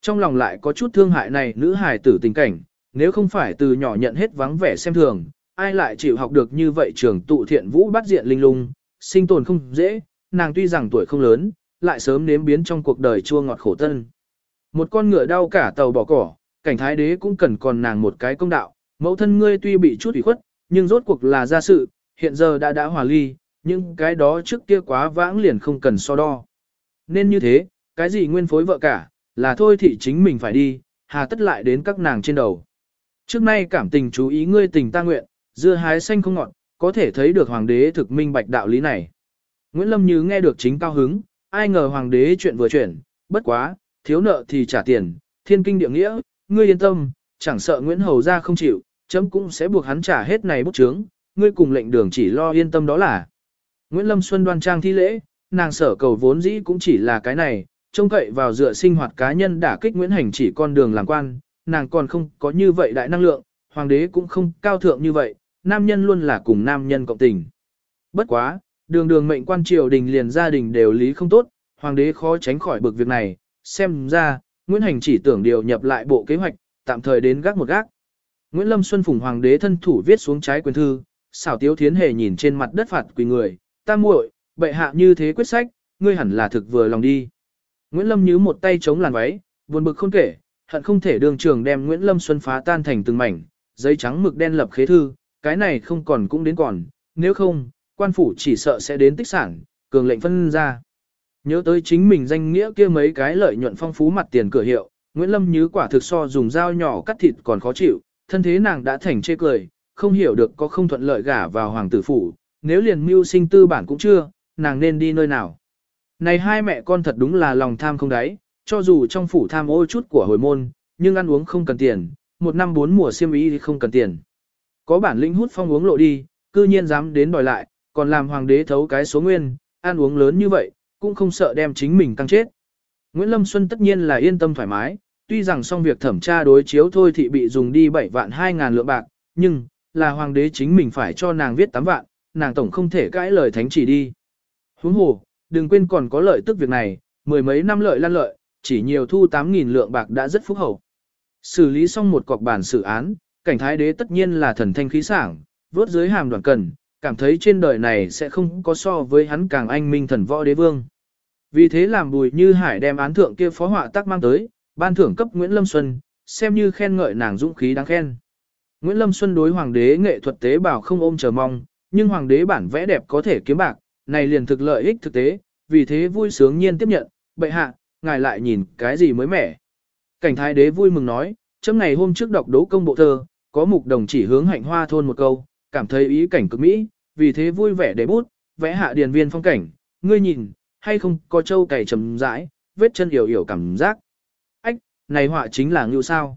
Trong lòng lại có chút thương hại này nữ hài tử tình cảnh, nếu không phải từ nhỏ nhận hết vắng vẻ xem thường, ai lại chịu học được như vậy trường tụ thiện vũ bắt diện linh lung, sinh tồn không dễ, nàng tuy rằng tuổi không lớn, lại sớm nếm biến trong cuộc đời chua ngọt khổ tân. Một con ngựa đau cả tàu bỏ cỏ, cảnh thái đế cũng cần còn nàng một cái công đạo, mẫu thân ngươi tuy bị chút ủy khuất, nhưng rốt cuộc là gia sự, hiện giờ đã đã hòa ly, nhưng cái đó trước kia quá vãng liền không cần so đo. Nên như thế, cái gì nguyên phối vợ cả, là thôi thì chính mình phải đi, hà tất lại đến các nàng trên đầu. Trước nay cảm tình chú ý ngươi tình ta nguyện, dưa hái xanh không ngọt, có thể thấy được hoàng đế thực minh bạch đạo lý này. Nguyễn Lâm Như nghe được chính cao hứng, ai ngờ hoàng đế chuyện vừa chuyển, bất quá, thiếu nợ thì trả tiền, thiên kinh địa nghĩa, ngươi yên tâm, chẳng sợ Nguyễn Hầu ra không chịu, chấm cũng sẽ buộc hắn trả hết này bút chướng, ngươi cùng lệnh đường chỉ lo yên tâm đó là. Nguyễn Lâm Xuân đoan trang thi lễ, nàng sở cầu vốn dĩ cũng chỉ là cái này, trông cậy vào dựa sinh hoạt cá nhân đả kích Nguyễn Hành chỉ con đường làm quan, nàng còn không có như vậy đại năng lượng, hoàng đế cũng không cao thượng như vậy, nam nhân luôn là cùng nam nhân cộng tình. Bất quá, đường đường mệnh quan triều đình liền gia đình đều lý không tốt, hoàng đế khó tránh khỏi bực việc này, xem ra, Nguyễn Hành chỉ tưởng điều nhập lại bộ kế hoạch, tạm thời đến gác một gác. Nguyễn Lâm Xuân Phùng hoàng đế thân thủ viết xuống trái quyền thư, xảo tiếu thiến hề nhìn trên mặt đất phạt quỳ người, ta muội, bệ hạ như thế quyết sách, ngươi hẳn là thực vừa lòng đi. Nguyễn Lâm nhíu một tay chống làn váy, buồn bực không kể, hận không thể đường trường đem Nguyễn Lâm Xuân phá tan thành từng mảnh, giấy trắng mực đen lập khế thư, cái này không còn cũng đến còn, nếu không, quan phủ chỉ sợ sẽ đến tích sản, cường lệnh phân ra. Nhớ tới chính mình danh nghĩa kia mấy cái lợi nhuận phong phú mặt tiền cửa hiệu, Nguyễn Lâm Như quả thực so dùng dao nhỏ cắt thịt còn khó chịu, thân thế nàng đã thành chê cười, không hiểu được có không thuận lợi gả vào hoàng tử phủ, nếu liền mưu sinh tư bản cũng chưa, nàng nên đi nơi nào. Này hai mẹ con thật đúng là lòng tham không đáy, cho dù trong phủ tham ô chút của hồi môn, nhưng ăn uống không cần tiền, một năm bốn mùa xiêm y thì không cần tiền. Có bản lĩnh hút phong uống lộ đi, cư nhiên dám đến đòi lại, còn làm hoàng đế thấu cái số nguyên, ăn uống lớn như vậy, cũng không sợ đem chính mình tăng chết. Nguyễn Lâm Xuân tất nhiên là yên tâm thoải mái, tuy rằng xong việc thẩm tra đối chiếu thôi thì bị dùng đi 7 vạn 2 ngàn lượng bạc, nhưng, là hoàng đế chính mình phải cho nàng viết 8 vạn, nàng tổng không thể cãi lời thánh chỉ đi. Huống hồ, đừng quên còn có lợi tức việc này, mười mấy năm lợi lan lợi, chỉ nhiều thu 8.000 lượng bạc đã rất phúc hậu. Xử lý xong một cọc bản xử án, cảnh thái đế tất nhiên là thần thanh khí sảng, vốt dưới hàm đoàn cần, cảm thấy trên đời này sẽ không có so với hắn càng anh minh thần võ đế vương. Vì thế làm bùi như hải đem án thượng kia phó họa tác mang tới, ban thưởng cấp Nguyễn Lâm Xuân, xem như khen ngợi nàng dũng khí đáng khen. Nguyễn Lâm Xuân đối hoàng đế nghệ thuật tế bào không ôm chờ mong, nhưng hoàng đế bản vẽ đẹp có thể kiếm bạc, này liền thực lợi ích thực tế, vì thế vui sướng nhiên tiếp nhận, bệ hạ, ngài lại nhìn cái gì mới mẻ. Cảnh thái đế vui mừng nói, chấm ngày hôm trước đọc đấu công bộ thơ, có mục đồng chỉ hướng hạnh hoa thôn một câu, cảm thấy ý cảnh cực mỹ, vì thế vui vẻ để bút, vẽ hạ điền viên phong cảnh, ngươi nhìn, hay không có châu cày trầm rãi, vết chân yểu yểu cảm giác. Này họa chính là ngưu sao.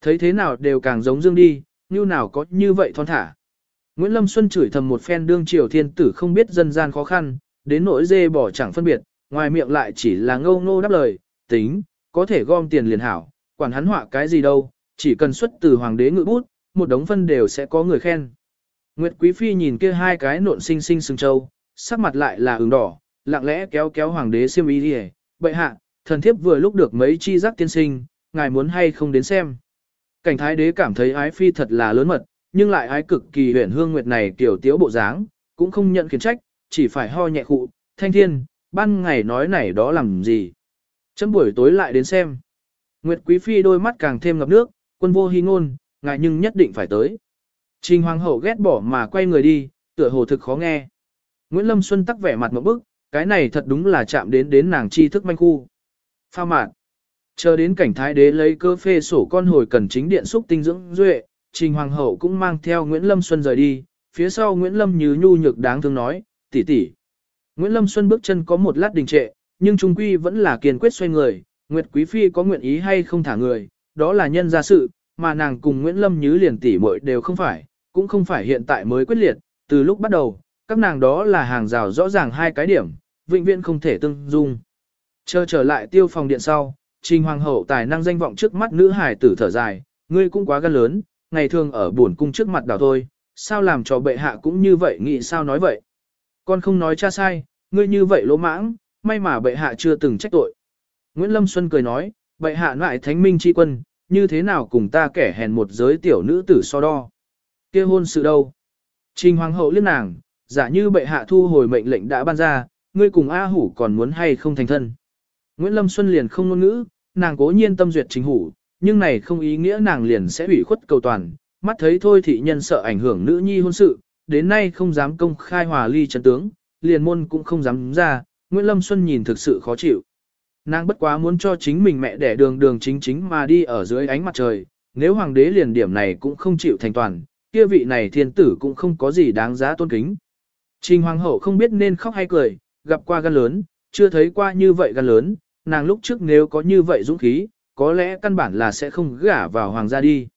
Thấy thế nào đều càng giống dương đi, ngưu nào có như vậy thon thả. Nguyễn Lâm Xuân chửi thầm một phen đương triều thiên tử không biết dân gian khó khăn, đến nỗi dê bỏ chẳng phân biệt, ngoài miệng lại chỉ là ngâu ngô đáp lời, tính, có thể gom tiền liền hảo, quản hắn họa cái gì đâu, chỉ cần xuất từ hoàng đế ngự bút, một đống phân đều sẽ có người khen. Nguyệt Quý Phi nhìn kia hai cái nộn xinh xinh sừng trâu, sắc mặt lại là ửng đỏ, lặng lẽ kéo kéo hoàng đế xiêm y đi bệ hạ, thần thiếp vừa lúc được mấy chi giác tiên sinh, ngài muốn hay không đến xem. Cảnh thái đế cảm thấy ái phi thật là lớn mật, nhưng lại ái cực kỳ huyền hương nguyệt này tiểu tiếu bộ dáng, cũng không nhận khiển trách, chỉ phải ho nhẹ khụ, thanh thiên, ban ngày nói này đó làm gì. Chấm buổi tối lại đến xem. Nguyệt quý phi đôi mắt càng thêm ngập nước, quân vô hy ngôn, ngài nhưng nhất định phải tới. Trình hoàng hậu ghét bỏ mà quay người đi, tựa hồ thực khó nghe. Nguyễn Lâm Xuân tắc vẻ mặt một bức, cái này thật đúng là chạm đến đến nàng chi thức manh khu. Pha mạn. Chờ đến cảnh thái đế lấy cơ phê sổ con hồi cần chính điện xúc tinh dưỡng duệ, Trình Hoàng hậu cũng mang theo Nguyễn Lâm Xuân rời đi, phía sau Nguyễn Lâm như nhu nhược đáng thương nói, tỷ tỷ. Nguyễn Lâm Xuân bước chân có một lát đình trệ, nhưng trung quy vẫn là kiên quyết xoay người, Nguyệt Quý Phi có nguyện ý hay không thả người, đó là nhân gia sự, mà nàng cùng Nguyễn Lâm Như liền tỷ muội đều không phải, cũng không phải hiện tại mới quyết liệt, từ lúc bắt đầu, các nàng đó là hàng rào rõ ràng hai cái điểm, vĩnh viễn không thể tương dung. Chờ trở lại tiêu phòng điện sau, Trình Hoàng hậu tài năng danh vọng trước mắt nữ hải tử thở dài, ngươi cũng quá gan lớn, ngày thường ở buồn cung trước mặt đào thôi, sao làm cho bệ hạ cũng như vậy nghĩ sao nói vậy. Con không nói cha sai, ngươi như vậy lỗ mãng, may mà bệ hạ chưa từng trách tội. Nguyễn Lâm Xuân cười nói, bệ hạ lại thánh minh tri quân, như thế nào cùng ta kẻ hèn một giới tiểu nữ tử so đo. kia hôn sự đâu? Trình Hoàng hậu liên nàng, giả như bệ hạ thu hồi mệnh lệnh đã ban ra, ngươi cùng A Hủ còn muốn hay không thành thân. Nguyễn Lâm Xuân liền không ngôn ngữ, nàng cố nhiên tâm duyệt chính hủ, nhưng này không ý nghĩa nàng liền sẽ ủy khuất cầu toàn, mắt thấy thôi thị nhân sợ ảnh hưởng nữ nhi hôn sự, đến nay không dám công khai hòa ly chân tướng, liền môn cũng không dám ra, Nguyễn Lâm Xuân nhìn thực sự khó chịu. Nàng bất quá muốn cho chính mình mẹ đẻ đường đường chính chính mà đi ở dưới ánh mặt trời, nếu hoàng đế liền điểm này cũng không chịu thành toàn, kia vị này thiên tử cũng không có gì đáng giá tôn kính. Trình hoàng hậu không biết nên khóc hay cười, gặp qua gan lớn, chưa thấy qua như vậy gan lớn, nàng lúc trước nếu có như vậy dũng khí, có lẽ căn bản là sẽ không gả vào hoàng gia đi.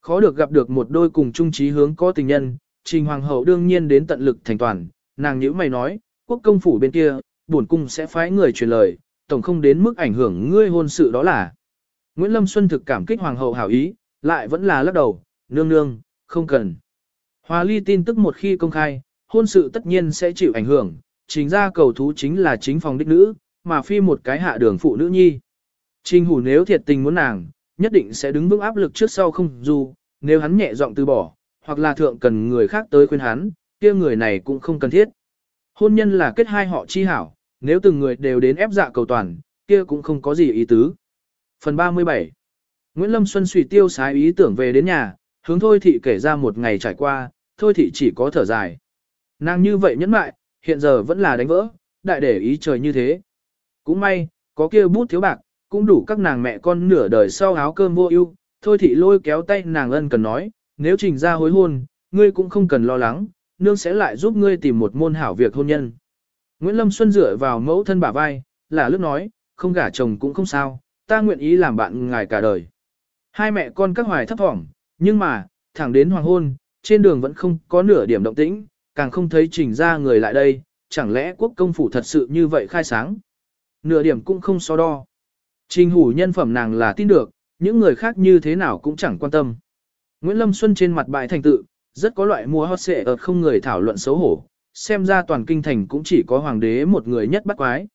Khó được gặp được một đôi cùng chung trí hướng có tình nhân, trình hoàng hậu đương nhiên đến tận lực thành toàn, nàng nhữ mày nói, quốc công phủ bên kia, bổn cung sẽ phái người truyền lời, tổng không đến mức ảnh hưởng ngươi hôn sự đó là. Nguyễn Lâm Xuân thực cảm kích hoàng hậu hảo ý, lại vẫn là lắc đầu, nương nương, không cần. Hòa ly tin tức một khi công khai, hôn sự tất nhiên sẽ chịu ảnh hưởng, chính ra cầu thú chính là chính phòng đích nữ, mà phi một cái hạ đường phụ nữ nhi. Trình hủ nếu thiệt tình muốn nàng, nhất định sẽ đứng vững áp lực trước sau không dù, nếu hắn nhẹ giọng từ bỏ, hoặc là thượng cần người khác tới khuyên hắn, kia người này cũng không cần thiết. Hôn nhân là kết hai họ chi hảo, nếu từng người đều đến ép dạ cầu toàn, kia cũng không có gì ý tứ. Phần 37 Nguyễn Lâm Xuân suy tiêu sái ý tưởng về đến nhà, hướng Thôi Thị kể ra một ngày trải qua, Thôi Thị chỉ có thở dài. Nàng như vậy nhẫn mại, hiện giờ vẫn là đánh vỡ, đại để ý trời như thế. Cũng may, có kia bút thiếu bạc, cũng đủ các nàng mẹ con nửa đời sau áo cơm vô ưu. Thôi thị lôi kéo tay nàng ân cần nói, nếu trình ra hối hôn, ngươi cũng không cần lo lắng, nương sẽ lại giúp ngươi tìm một môn hảo việc hôn nhân. Nguyễn Lâm Xuân dựa vào mẫu thân bả vai, là lúc nói, không gả chồng cũng không sao, ta nguyện ý làm bạn ngài cả đời. Hai mẹ con các hoài thấp thỏm, nhưng mà, thẳng đến hoàng hôn, trên đường vẫn không có nửa điểm động tĩnh, càng không thấy trình ra người lại đây, chẳng lẽ quốc công phủ thật sự như vậy khai sáng. Nửa điểm cũng không so đo. Trình hủ nhân phẩm nàng là tin được, những người khác như thế nào cũng chẳng quan tâm. Nguyễn Lâm Xuân trên mặt bại thành tự, rất có loại mua hot xệ ở không người thảo luận xấu hổ, xem ra toàn kinh thành cũng chỉ có hoàng đế một người nhất bắt quái.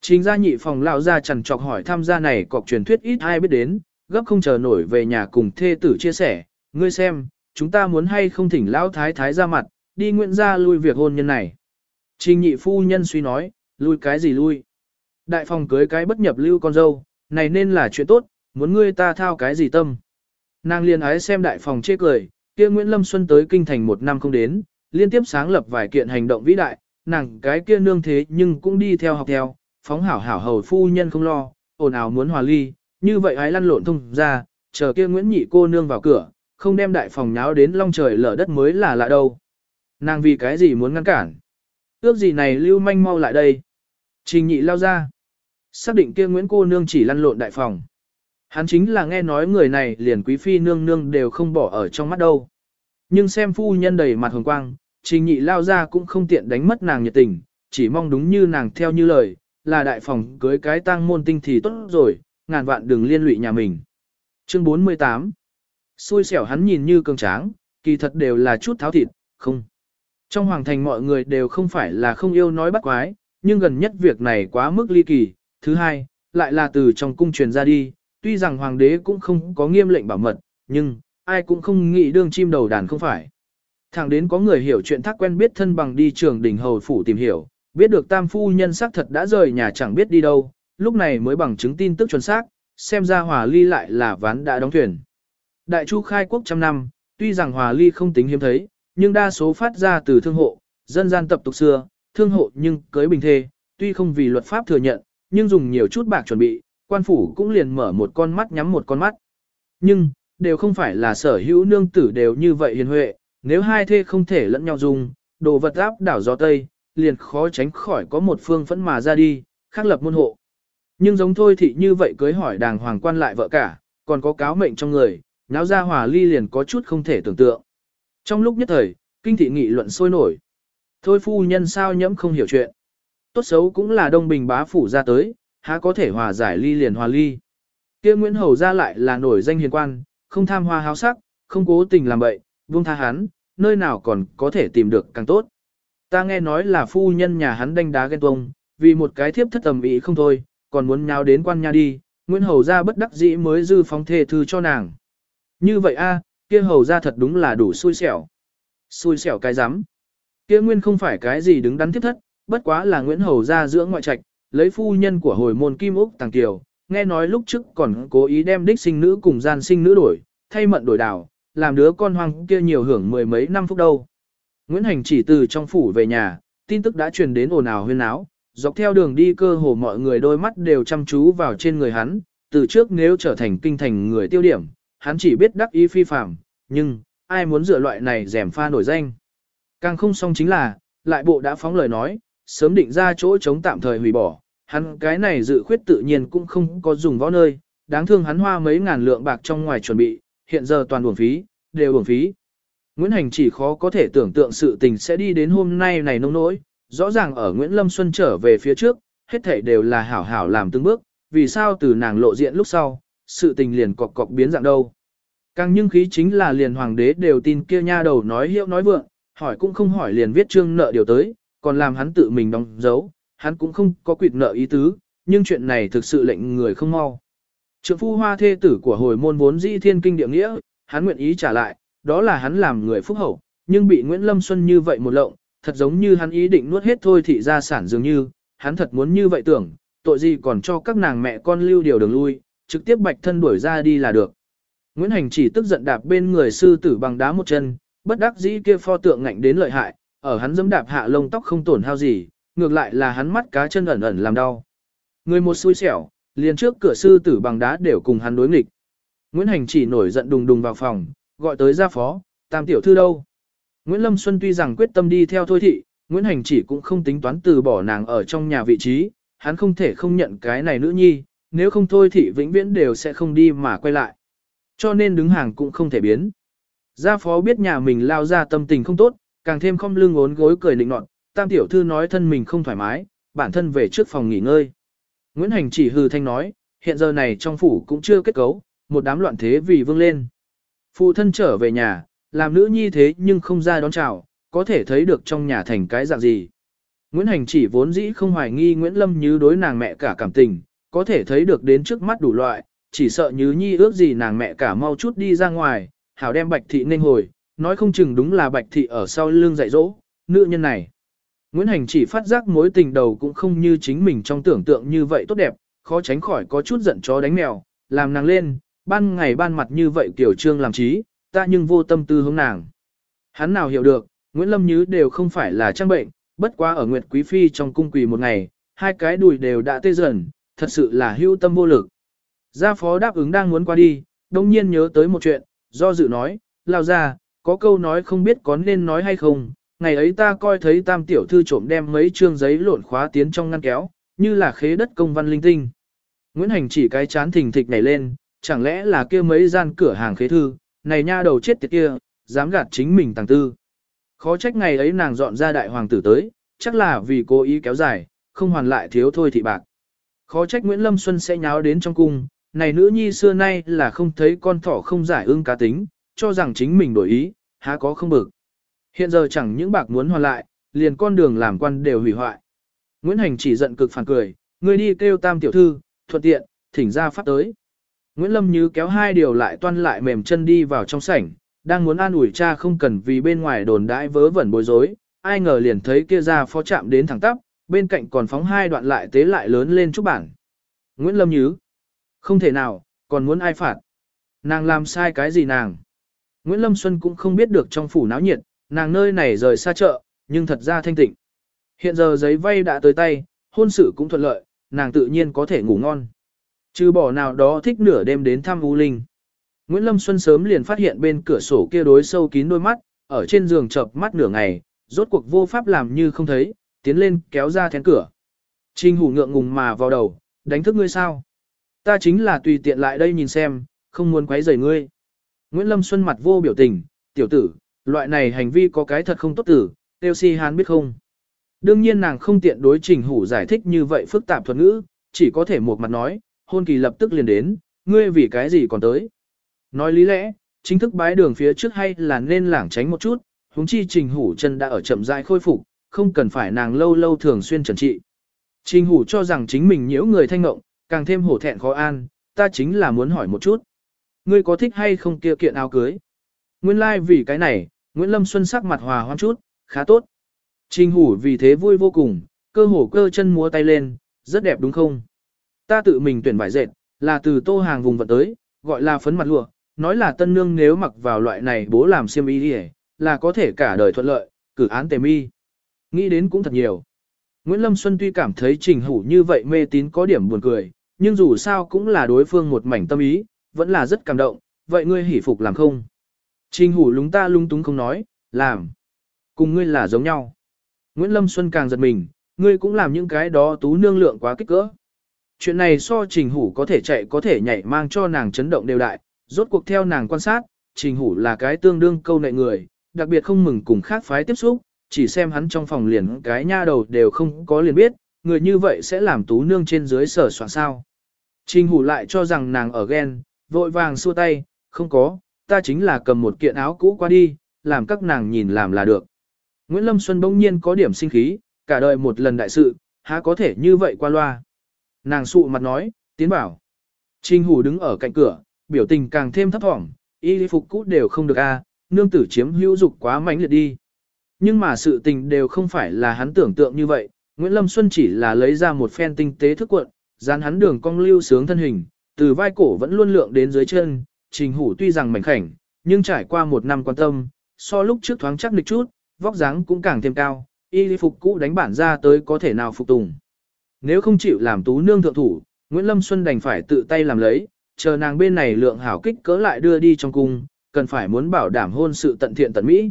Trình gia nhị phòng lão gia trần trọc hỏi tham gia này cọc truyền thuyết ít ai biết đến, gấp không chờ nổi về nhà cùng thê tử chia sẻ, ngươi xem, chúng ta muốn hay không thỉnh lão thái thái ra mặt, đi nguyện ra lui việc hôn nhân này. Trình nhị phu nhân suy nói, lui cái gì lui? Đại phòng cưới cái bất nhập lưu con dâu, này nên là chuyện tốt, muốn ngươi ta thao cái gì tâm. Nàng liền ái xem đại phòng chê cười, kia Nguyễn Lâm Xuân tới kinh thành một năm không đến, liên tiếp sáng lập vài kiện hành động vĩ đại, nàng cái kia nương thế nhưng cũng đi theo học theo, phóng hảo hảo hầu phu nhân không lo, ồn ào muốn hòa ly, như vậy ái lăn lộn thông ra, chờ kia Nguyễn Nhị cô nương vào cửa, không đem đại phòng nháo đến long trời lở đất mới là lạ đâu. Nàng vì cái gì muốn ngăn cản? Ước gì này lưu manh mau lại đây. Trình nhị lao ra. Xác định kia Nguyễn cô nương chỉ lăn lộn đại phòng. Hắn chính là nghe nói người này liền quý phi nương nương đều không bỏ ở trong mắt đâu. Nhưng xem phu nhân đầy mặt hồng quang, trình nhị lao ra cũng không tiện đánh mất nàng nhiệt tình, chỉ mong đúng như nàng theo như lời, là đại phòng cưới cái tang môn tinh thì tốt rồi, ngàn vạn đừng liên lụy nhà mình. Chương 48 Xui xẻo hắn nhìn như cường tráng, kỳ thật đều là chút tháo thịt, không. Trong hoàng thành mọi người đều không phải là không yêu nói bắt quái, nhưng gần nhất việc này quá mức ly kỳ. Thứ hai, lại là từ trong cung truyền ra đi, tuy rằng hoàng đế cũng không có nghiêm lệnh bảo mật, nhưng, ai cũng không nghĩ đương chim đầu đàn không phải. Thẳng đến có người hiểu chuyện thác quen biết thân bằng đi trường đỉnh hầu phủ tìm hiểu, biết được tam phu nhân xác thật đã rời nhà chẳng biết đi đâu, lúc này mới bằng chứng tin tức chuẩn xác, xem ra hòa ly lại là ván đã đóng thuyền. Đại chu khai quốc trăm năm, tuy rằng hòa ly không tính hiếm thấy, nhưng đa số phát ra từ thương hộ, dân gian tập tục xưa, thương hộ nhưng cưới bình thê, tuy không vì luật pháp thừa nhận, nhưng dùng nhiều chút bạc chuẩn bị, quan phủ cũng liền mở một con mắt nhắm một con mắt. Nhưng, đều không phải là sở hữu nương tử đều như vậy hiền huệ, nếu hai thê không thể lẫn nhau dùng, đồ vật áp đảo gió Tây, liền khó tránh khỏi có một phương phẫn mà ra đi, khắc lập môn hộ. Nhưng giống thôi thì như vậy cưới hỏi đàng hoàng quan lại vợ cả, còn có cáo mệnh trong người, náo ra hòa ly liền có chút không thể tưởng tượng. Trong lúc nhất thời, kinh thị nghị luận sôi nổi. Thôi phu nhân sao nhẫm không hiểu chuyện. Tốt xấu cũng là đông bình bá phủ ra tới, há có thể hòa giải ly liền hòa ly. kia Nguyễn Hầu ra lại là nổi danh hiền quan, không tham hoa háo sắc, không cố tình làm bậy, buông tha hắn, nơi nào còn có thể tìm được càng tốt. Ta nghe nói là phu nhân nhà hắn đánh đá ghen tuông, vì một cái thiếp thất tầm ý không thôi, còn muốn nháo đến quan nha đi, Nguyễn Hầu ra bất đắc dĩ mới dư phóng thề thư cho nàng. Như vậy a, kia hầu ra thật đúng là đủ xui xẻo. Xui xẻo cái rắm Kia nguyên không phải cái gì đứng đắn thiếp thất, bất quá là Nguyễn Hầu ra dưỡng ngoại trạch, lấy phu nhân của hồi môn Kim Úc Tàng Kiều, nghe nói lúc trước còn cố ý đem đích sinh nữ cùng gian sinh nữ đổi, thay mận đổi đảo, làm đứa con hoang kia nhiều hưởng mười mấy năm phút đâu. Nguyễn Hành chỉ từ trong phủ về nhà, tin tức đã truyền đến ồn ào huyên áo, dọc theo đường đi cơ hồ mọi người đôi mắt đều chăm chú vào trên người hắn, từ trước nếu trở thành kinh thành người tiêu điểm, hắn chỉ biết đắc ý phi phạm, nhưng, ai muốn dựa loại này rèm pha nổi danh. Càng không xong chính là, lại bộ đã phóng lời nói, sớm định ra chỗ chống tạm thời hủy bỏ, hắn cái này dự khuyết tự nhiên cũng không có dùng võ nơi, đáng thương hắn hoa mấy ngàn lượng bạc trong ngoài chuẩn bị, hiện giờ toàn uổng phí, đều uổng phí. Nguyễn Hành chỉ khó có thể tưởng tượng sự tình sẽ đi đến hôm nay này nông nỗi, rõ ràng ở Nguyễn Lâm Xuân trở về phía trước, hết thảy đều là hảo hảo làm từng bước, vì sao từ nàng lộ diện lúc sau, sự tình liền cọc cọc biến dạng đâu. Càng nhưng khí chính là liền hoàng đế đều tin kia nha đầu nói hiệu nói vượng, hỏi cũng không hỏi liền viết trương nợ điều tới, còn làm hắn tự mình đóng dấu, hắn cũng không có quyệt nợ ý tứ, nhưng chuyện này thực sự lệnh người không mau. Trượng phu hoa thê tử của hồi môn vốn dĩ thiên kinh địa nghĩa, hắn nguyện ý trả lại, đó là hắn làm người phúc hậu, nhưng bị Nguyễn Lâm Xuân như vậy một lộng, thật giống như hắn ý định nuốt hết thôi thị gia sản dường như, hắn thật muốn như vậy tưởng, tội gì còn cho các nàng mẹ con lưu điều đường lui, trực tiếp bạch thân đuổi ra đi là được. Nguyễn Hành chỉ tức giận đạp bên người sư tử bằng đá một chân, bất đắc dĩ kia pho tượng ngạnh đến lợi hại, ở hắn dẫm đạp hạ lông tóc không tổn hao gì, ngược lại là hắn mắt cá chân ẩn ẩn làm đau. Người một xui xẻo, liền trước cửa sư tử bằng đá đều cùng hắn đối nghịch. Nguyễn Hành chỉ nổi giận đùng đùng vào phòng, gọi tới gia phó, tam tiểu thư đâu. Nguyễn Lâm Xuân tuy rằng quyết tâm đi theo thôi thị, Nguyễn Hành chỉ cũng không tính toán từ bỏ nàng ở trong nhà vị trí, hắn không thể không nhận cái này nữ nhi, nếu không thôi thị vĩnh viễn đều sẽ không đi mà quay lại. Cho nên đứng hàng cũng không thể biến. Gia phó biết nhà mình lao ra tâm tình không tốt, càng thêm không lưng ốn gối cười định nọt, tam tiểu thư nói thân mình không thoải mái, bản thân về trước phòng nghỉ ngơi. Nguyễn Hành chỉ hừ thanh nói, hiện giờ này trong phủ cũng chưa kết cấu, một đám loạn thế vì vương lên. Phụ thân trở về nhà, làm nữ nhi thế nhưng không ra đón chào, có thể thấy được trong nhà thành cái dạng gì. Nguyễn Hành chỉ vốn dĩ không hoài nghi Nguyễn Lâm như đối nàng mẹ cả cảm tình, có thể thấy được đến trước mắt đủ loại, chỉ sợ như nhi ước gì nàng mẹ cả mau chút đi ra ngoài, hảo đem bạch thị nên hồi, nói không chừng đúng là bạch thị ở sau lưng dạy dỗ, nữ nhân này. Nguyễn Hành chỉ phát giác mối tình đầu cũng không như chính mình trong tưởng tượng như vậy tốt đẹp, khó tránh khỏi có chút giận chó đánh mèo, làm nàng lên, ban ngày ban mặt như vậy tiểu trương làm trí, ta nhưng vô tâm tư hướng nàng. Hắn nào hiểu được, Nguyễn Lâm nhứ đều không phải là trang bệnh, bất quá ở Nguyệt Quý Phi trong cung quỳ một ngày, hai cái đùi đều đã tê dần, thật sự là hưu tâm vô lực. Gia phó đáp ứng đang muốn qua đi, đồng nhiên nhớ tới một chuyện, do dự nói, lao ra, có câu nói không biết có nên nói hay không, ngày ấy ta coi thấy tam tiểu thư trộm đem mấy trương giấy lộn khóa tiến trong ngăn kéo, như là khế đất công văn linh tinh. Nguyễn Hành chỉ cái chán thình thịch nhảy lên, chẳng lẽ là kia mấy gian cửa hàng khế thư, này nha đầu chết tiệt kia, dám gạt chính mình tàng tư. Khó trách ngày ấy nàng dọn ra đại hoàng tử tới, chắc là vì cố ý kéo dài, không hoàn lại thiếu thôi thị bạc. Khó trách Nguyễn Lâm Xuân sẽ nháo đến trong cung, này nữ nhi xưa nay là không thấy con thỏ không giải ương cá tính, cho rằng chính mình đổi ý, há có không bực. Hiện giờ chẳng những bạc muốn hoàn lại, liền con đường làm quan đều hủy hoại. Nguyễn Hành chỉ giận cực phản cười, người đi kêu tam tiểu thư, thuận tiện, thỉnh ra pháp tới. Nguyễn Lâm Như kéo hai điều lại toan lại mềm chân đi vào trong sảnh, đang muốn an ủi cha không cần vì bên ngoài đồn đãi vớ vẩn bối rối, ai ngờ liền thấy kia ra phó chạm đến thẳng tắp, bên cạnh còn phóng hai đoạn lại tế lại lớn lên chút bản. Nguyễn Lâm Như, không thể nào, còn muốn ai phạt. Nàng làm sai cái gì nàng? Nguyễn Lâm Xuân cũng không biết được trong phủ náo nhiệt, nàng nơi này rời xa chợ, nhưng thật ra thanh tịnh. Hiện giờ giấy vay đã tới tay, hôn sự cũng thuận lợi, nàng tự nhiên có thể ngủ ngon. Trừ bỏ nào đó thích nửa đêm đến thăm U Linh. Nguyễn Lâm Xuân sớm liền phát hiện bên cửa sổ kia đối sâu kín đôi mắt, ở trên giường chợp mắt nửa ngày, rốt cuộc vô pháp làm như không thấy, tiến lên kéo ra thén cửa. Trình hủ ngượng ngùng mà vào đầu, đánh thức ngươi sao? Ta chính là tùy tiện lại đây nhìn xem, không muốn quấy rầy ngươi. Nguyễn Lâm Xuân mặt vô biểu tình, tiểu tử, loại này hành vi có cái thật không tốt tử, tiêu si hán biết không? Đương nhiên nàng không tiện đối trình hủ giải thích như vậy phức tạp thuật ngữ, chỉ có thể một mặt nói, hôn kỳ lập tức liền đến, ngươi vì cái gì còn tới. Nói lý lẽ, chính thức bái đường phía trước hay là nên lảng tránh một chút, huống chi trình hủ chân đã ở chậm rãi khôi phục, không cần phải nàng lâu lâu thường xuyên trần trị. Trình hủ cho rằng chính mình nhiễu người thanh ngộng, càng thêm hổ thẹn khó an, ta chính là muốn hỏi một chút. Ngươi có thích hay không kia kiện áo cưới? Nguyên lai like vì cái này, Nguyễn Lâm Xuân sắc mặt hòa hoan chút, khá tốt. Trình hủ vì thế vui vô cùng, cơ hổ cơ chân múa tay lên, rất đẹp đúng không? Ta tự mình tuyển vải dệt, là từ tô hàng vùng vận tới, gọi là phấn mặt lụa, nói là tân nương nếu mặc vào loại này bố làm xiêm y đi là có thể cả đời thuận lợi, cử án tề mi. Nghĩ đến cũng thật nhiều. Nguyễn Lâm Xuân tuy cảm thấy trình hủ như vậy mê tín có điểm buồn cười, nhưng dù sao cũng là đối phương một mảnh tâm ý, vẫn là rất cảm động, vậy ngươi hỉ phục làm không? Trình hủ lúng ta lung túng không nói, làm. Cùng ngươi là giống nhau. Nguyễn Lâm Xuân càng giật mình, ngươi cũng làm những cái đó tú nương lượng quá kích cỡ. Chuyện này so trình hủ có thể chạy có thể nhảy mang cho nàng chấn động đều đại, rốt cuộc theo nàng quan sát, trình hủ là cái tương đương câu nệ người, đặc biệt không mừng cùng khác phái tiếp xúc, chỉ xem hắn trong phòng liền cái nha đầu đều không có liền biết, người như vậy sẽ làm tú nương trên dưới sở soạn sao. Trình hủ lại cho rằng nàng ở ghen, vội vàng xua tay, không có, ta chính là cầm một kiện áo cũ qua đi, làm các nàng nhìn làm là được. Nguyễn Lâm Xuân bỗng nhiên có điểm sinh khí, cả đời một lần đại sự, há có thể như vậy qua loa. Nàng sụ mặt nói, tiến bảo. Trình hủ đứng ở cạnh cửa, biểu tình càng thêm thấp thỏm, y phục cũ đều không được a, nương tử chiếm hữu dục quá mãnh liệt đi. Nhưng mà sự tình đều không phải là hắn tưởng tượng như vậy, Nguyễn Lâm Xuân chỉ là lấy ra một phen tinh tế thức cuộn, dán hắn đường cong lưu sướng thân hình, từ vai cổ vẫn luôn lượng đến dưới chân, trình hủ tuy rằng mảnh khảnh, nhưng trải qua một năm quan tâm, so lúc trước thoáng chắc lịch chút, vóc dáng cũng càng thêm cao, y phục cũ đánh bản ra tới có thể nào phục tùng. Nếu không chịu làm tú nương thượng thủ, Nguyễn Lâm Xuân đành phải tự tay làm lấy, chờ nàng bên này lượng hảo kích cỡ lại đưa đi trong cung, cần phải muốn bảo đảm hôn sự tận thiện tận mỹ.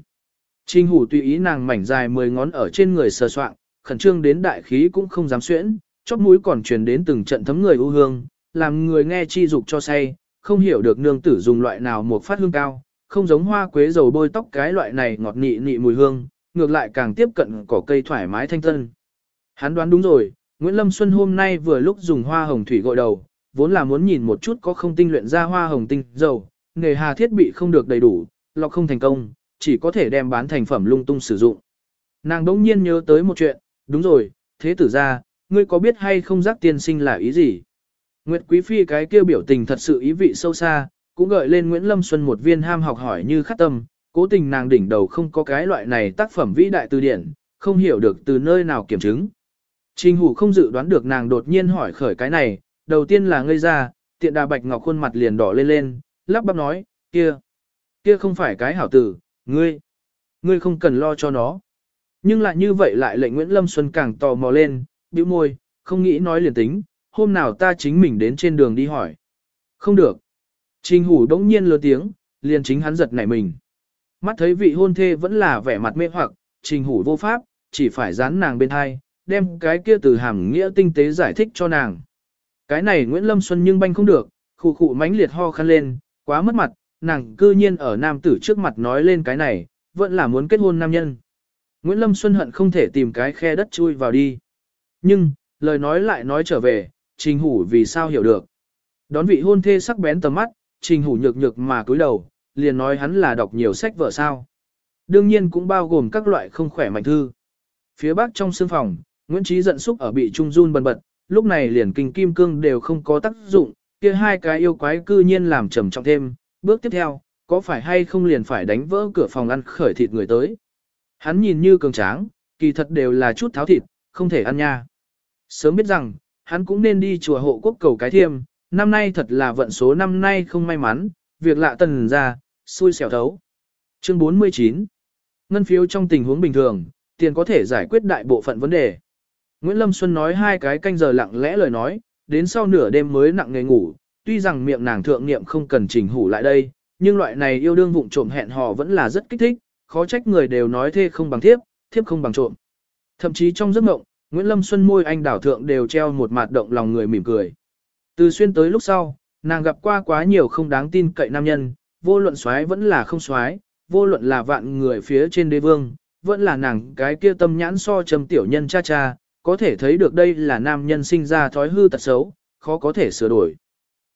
Trình hủ tùy ý nàng mảnh dài mười ngón ở trên người sờ soạng, khẩn trương đến đại khí cũng không dám xuyễn, chóp mũi còn truyền đến từng trận thấm người u hương, làm người nghe chi dục cho say, không hiểu được nương tử dùng loại nào một phát hương cao, không giống hoa quế dầu bôi tóc cái loại này ngọt nị nị mùi hương, ngược lại càng tiếp cận cỏ cây thoải mái thanh tân. Hắn đoán đúng rồi, Nguyễn Lâm Xuân hôm nay vừa lúc dùng hoa hồng thủy gội đầu, vốn là muốn nhìn một chút có không tinh luyện ra hoa hồng tinh dầu, nghề hà thiết bị không được đầy đủ, lọc không thành công, chỉ có thể đem bán thành phẩm lung tung sử dụng. Nàng đỗng nhiên nhớ tới một chuyện, đúng rồi, thế tử ra, ngươi có biết hay không giác tiên sinh là ý gì? Nguyệt Quý Phi cái kêu biểu tình thật sự ý vị sâu xa, cũng gợi lên Nguyễn Lâm Xuân một viên ham học hỏi như khát tâm, cố tình nàng đỉnh đầu không có cái loại này tác phẩm vĩ đại từ điển, không hiểu được từ nơi nào kiểm chứng. Trình Hủ không dự đoán được nàng đột nhiên hỏi khởi cái này, đầu tiên là ngây ra, tiện đà bạch ngọc khuôn mặt liền đỏ lên lên, lắp bắp nói, kia, kia không phải cái hảo tử, ngươi, ngươi không cần lo cho nó. Nhưng lại như vậy lại lệnh Nguyễn Lâm Xuân càng tò mò lên, bĩu môi, không nghĩ nói liền tính, hôm nào ta chính mình đến trên đường đi hỏi. Không được. Trình hủ đống nhiên lớn tiếng, liền chính hắn giật nảy mình. Mắt thấy vị hôn thê vẫn là vẻ mặt mê hoặc, trình hủ vô pháp, chỉ phải dán nàng bên hai, đem cái kia từ hàm nghĩa tinh tế giải thích cho nàng. Cái này Nguyễn Lâm Xuân nhưng banh không được, khụ khụ mánh liệt ho khăn lên, quá mất mặt, nàng cư nhiên ở nam tử trước mặt nói lên cái này, vẫn là muốn kết hôn nam nhân. Nguyễn Lâm Xuân hận không thể tìm cái khe đất chui vào đi. Nhưng, lời nói lại nói trở về, trình hủ vì sao hiểu được. Đón vị hôn thê sắc bén tầm mắt, trình hủ nhược nhược mà cúi đầu, liền nói hắn là đọc nhiều sách vợ sao. Đương nhiên cũng bao gồm các loại không khỏe mạnh thư. Phía bắc trong sương phòng, Nguyễn Trí giận xúc ở bị trung run bần bật, lúc này liền kinh kim cương đều không có tác dụng, kia hai cái yêu quái cư nhiên làm trầm trọng thêm, bước tiếp theo, có phải hay không liền phải đánh vỡ cửa phòng ăn khởi thịt người tới. Hắn nhìn như cường tráng, kỳ thật đều là chút tháo thịt, không thể ăn nha. Sớm biết rằng, hắn cũng nên đi chùa hộ quốc cầu cái thiêm, năm nay thật là vận số năm nay không may mắn, việc lạ tần ra, xui xẻo thấu. Chương 49 Ngân phiếu trong tình huống bình thường, tiền có thể giải quyết đại bộ phận vấn đề. Nguyễn Lâm Xuân nói hai cái canh giờ lặng lẽ lời nói, đến sau nửa đêm mới nặng nghề ngủ, tuy rằng miệng nàng thượng niệm không cần chỉnh hủ lại đây, nhưng loại này yêu đương vụng trộm hẹn hò vẫn là rất kích thích, khó trách người đều nói thê không bằng thiếp, thiếp không bằng trộm. Thậm chí trong giấc mộng, Nguyễn Lâm Xuân môi anh đảo thượng đều treo một mặt động lòng người mỉm cười. Từ xuyên tới lúc sau, nàng gặp qua quá nhiều không đáng tin cậy nam nhân, vô luận xoái vẫn là không xoái, vô luận là vạn người phía trên đế vương, vẫn là nàng cái kia tâm nhãn so trầm tiểu nhân cha cha, có thể thấy được đây là nam nhân sinh ra thói hư tật xấu, khó có thể sửa đổi.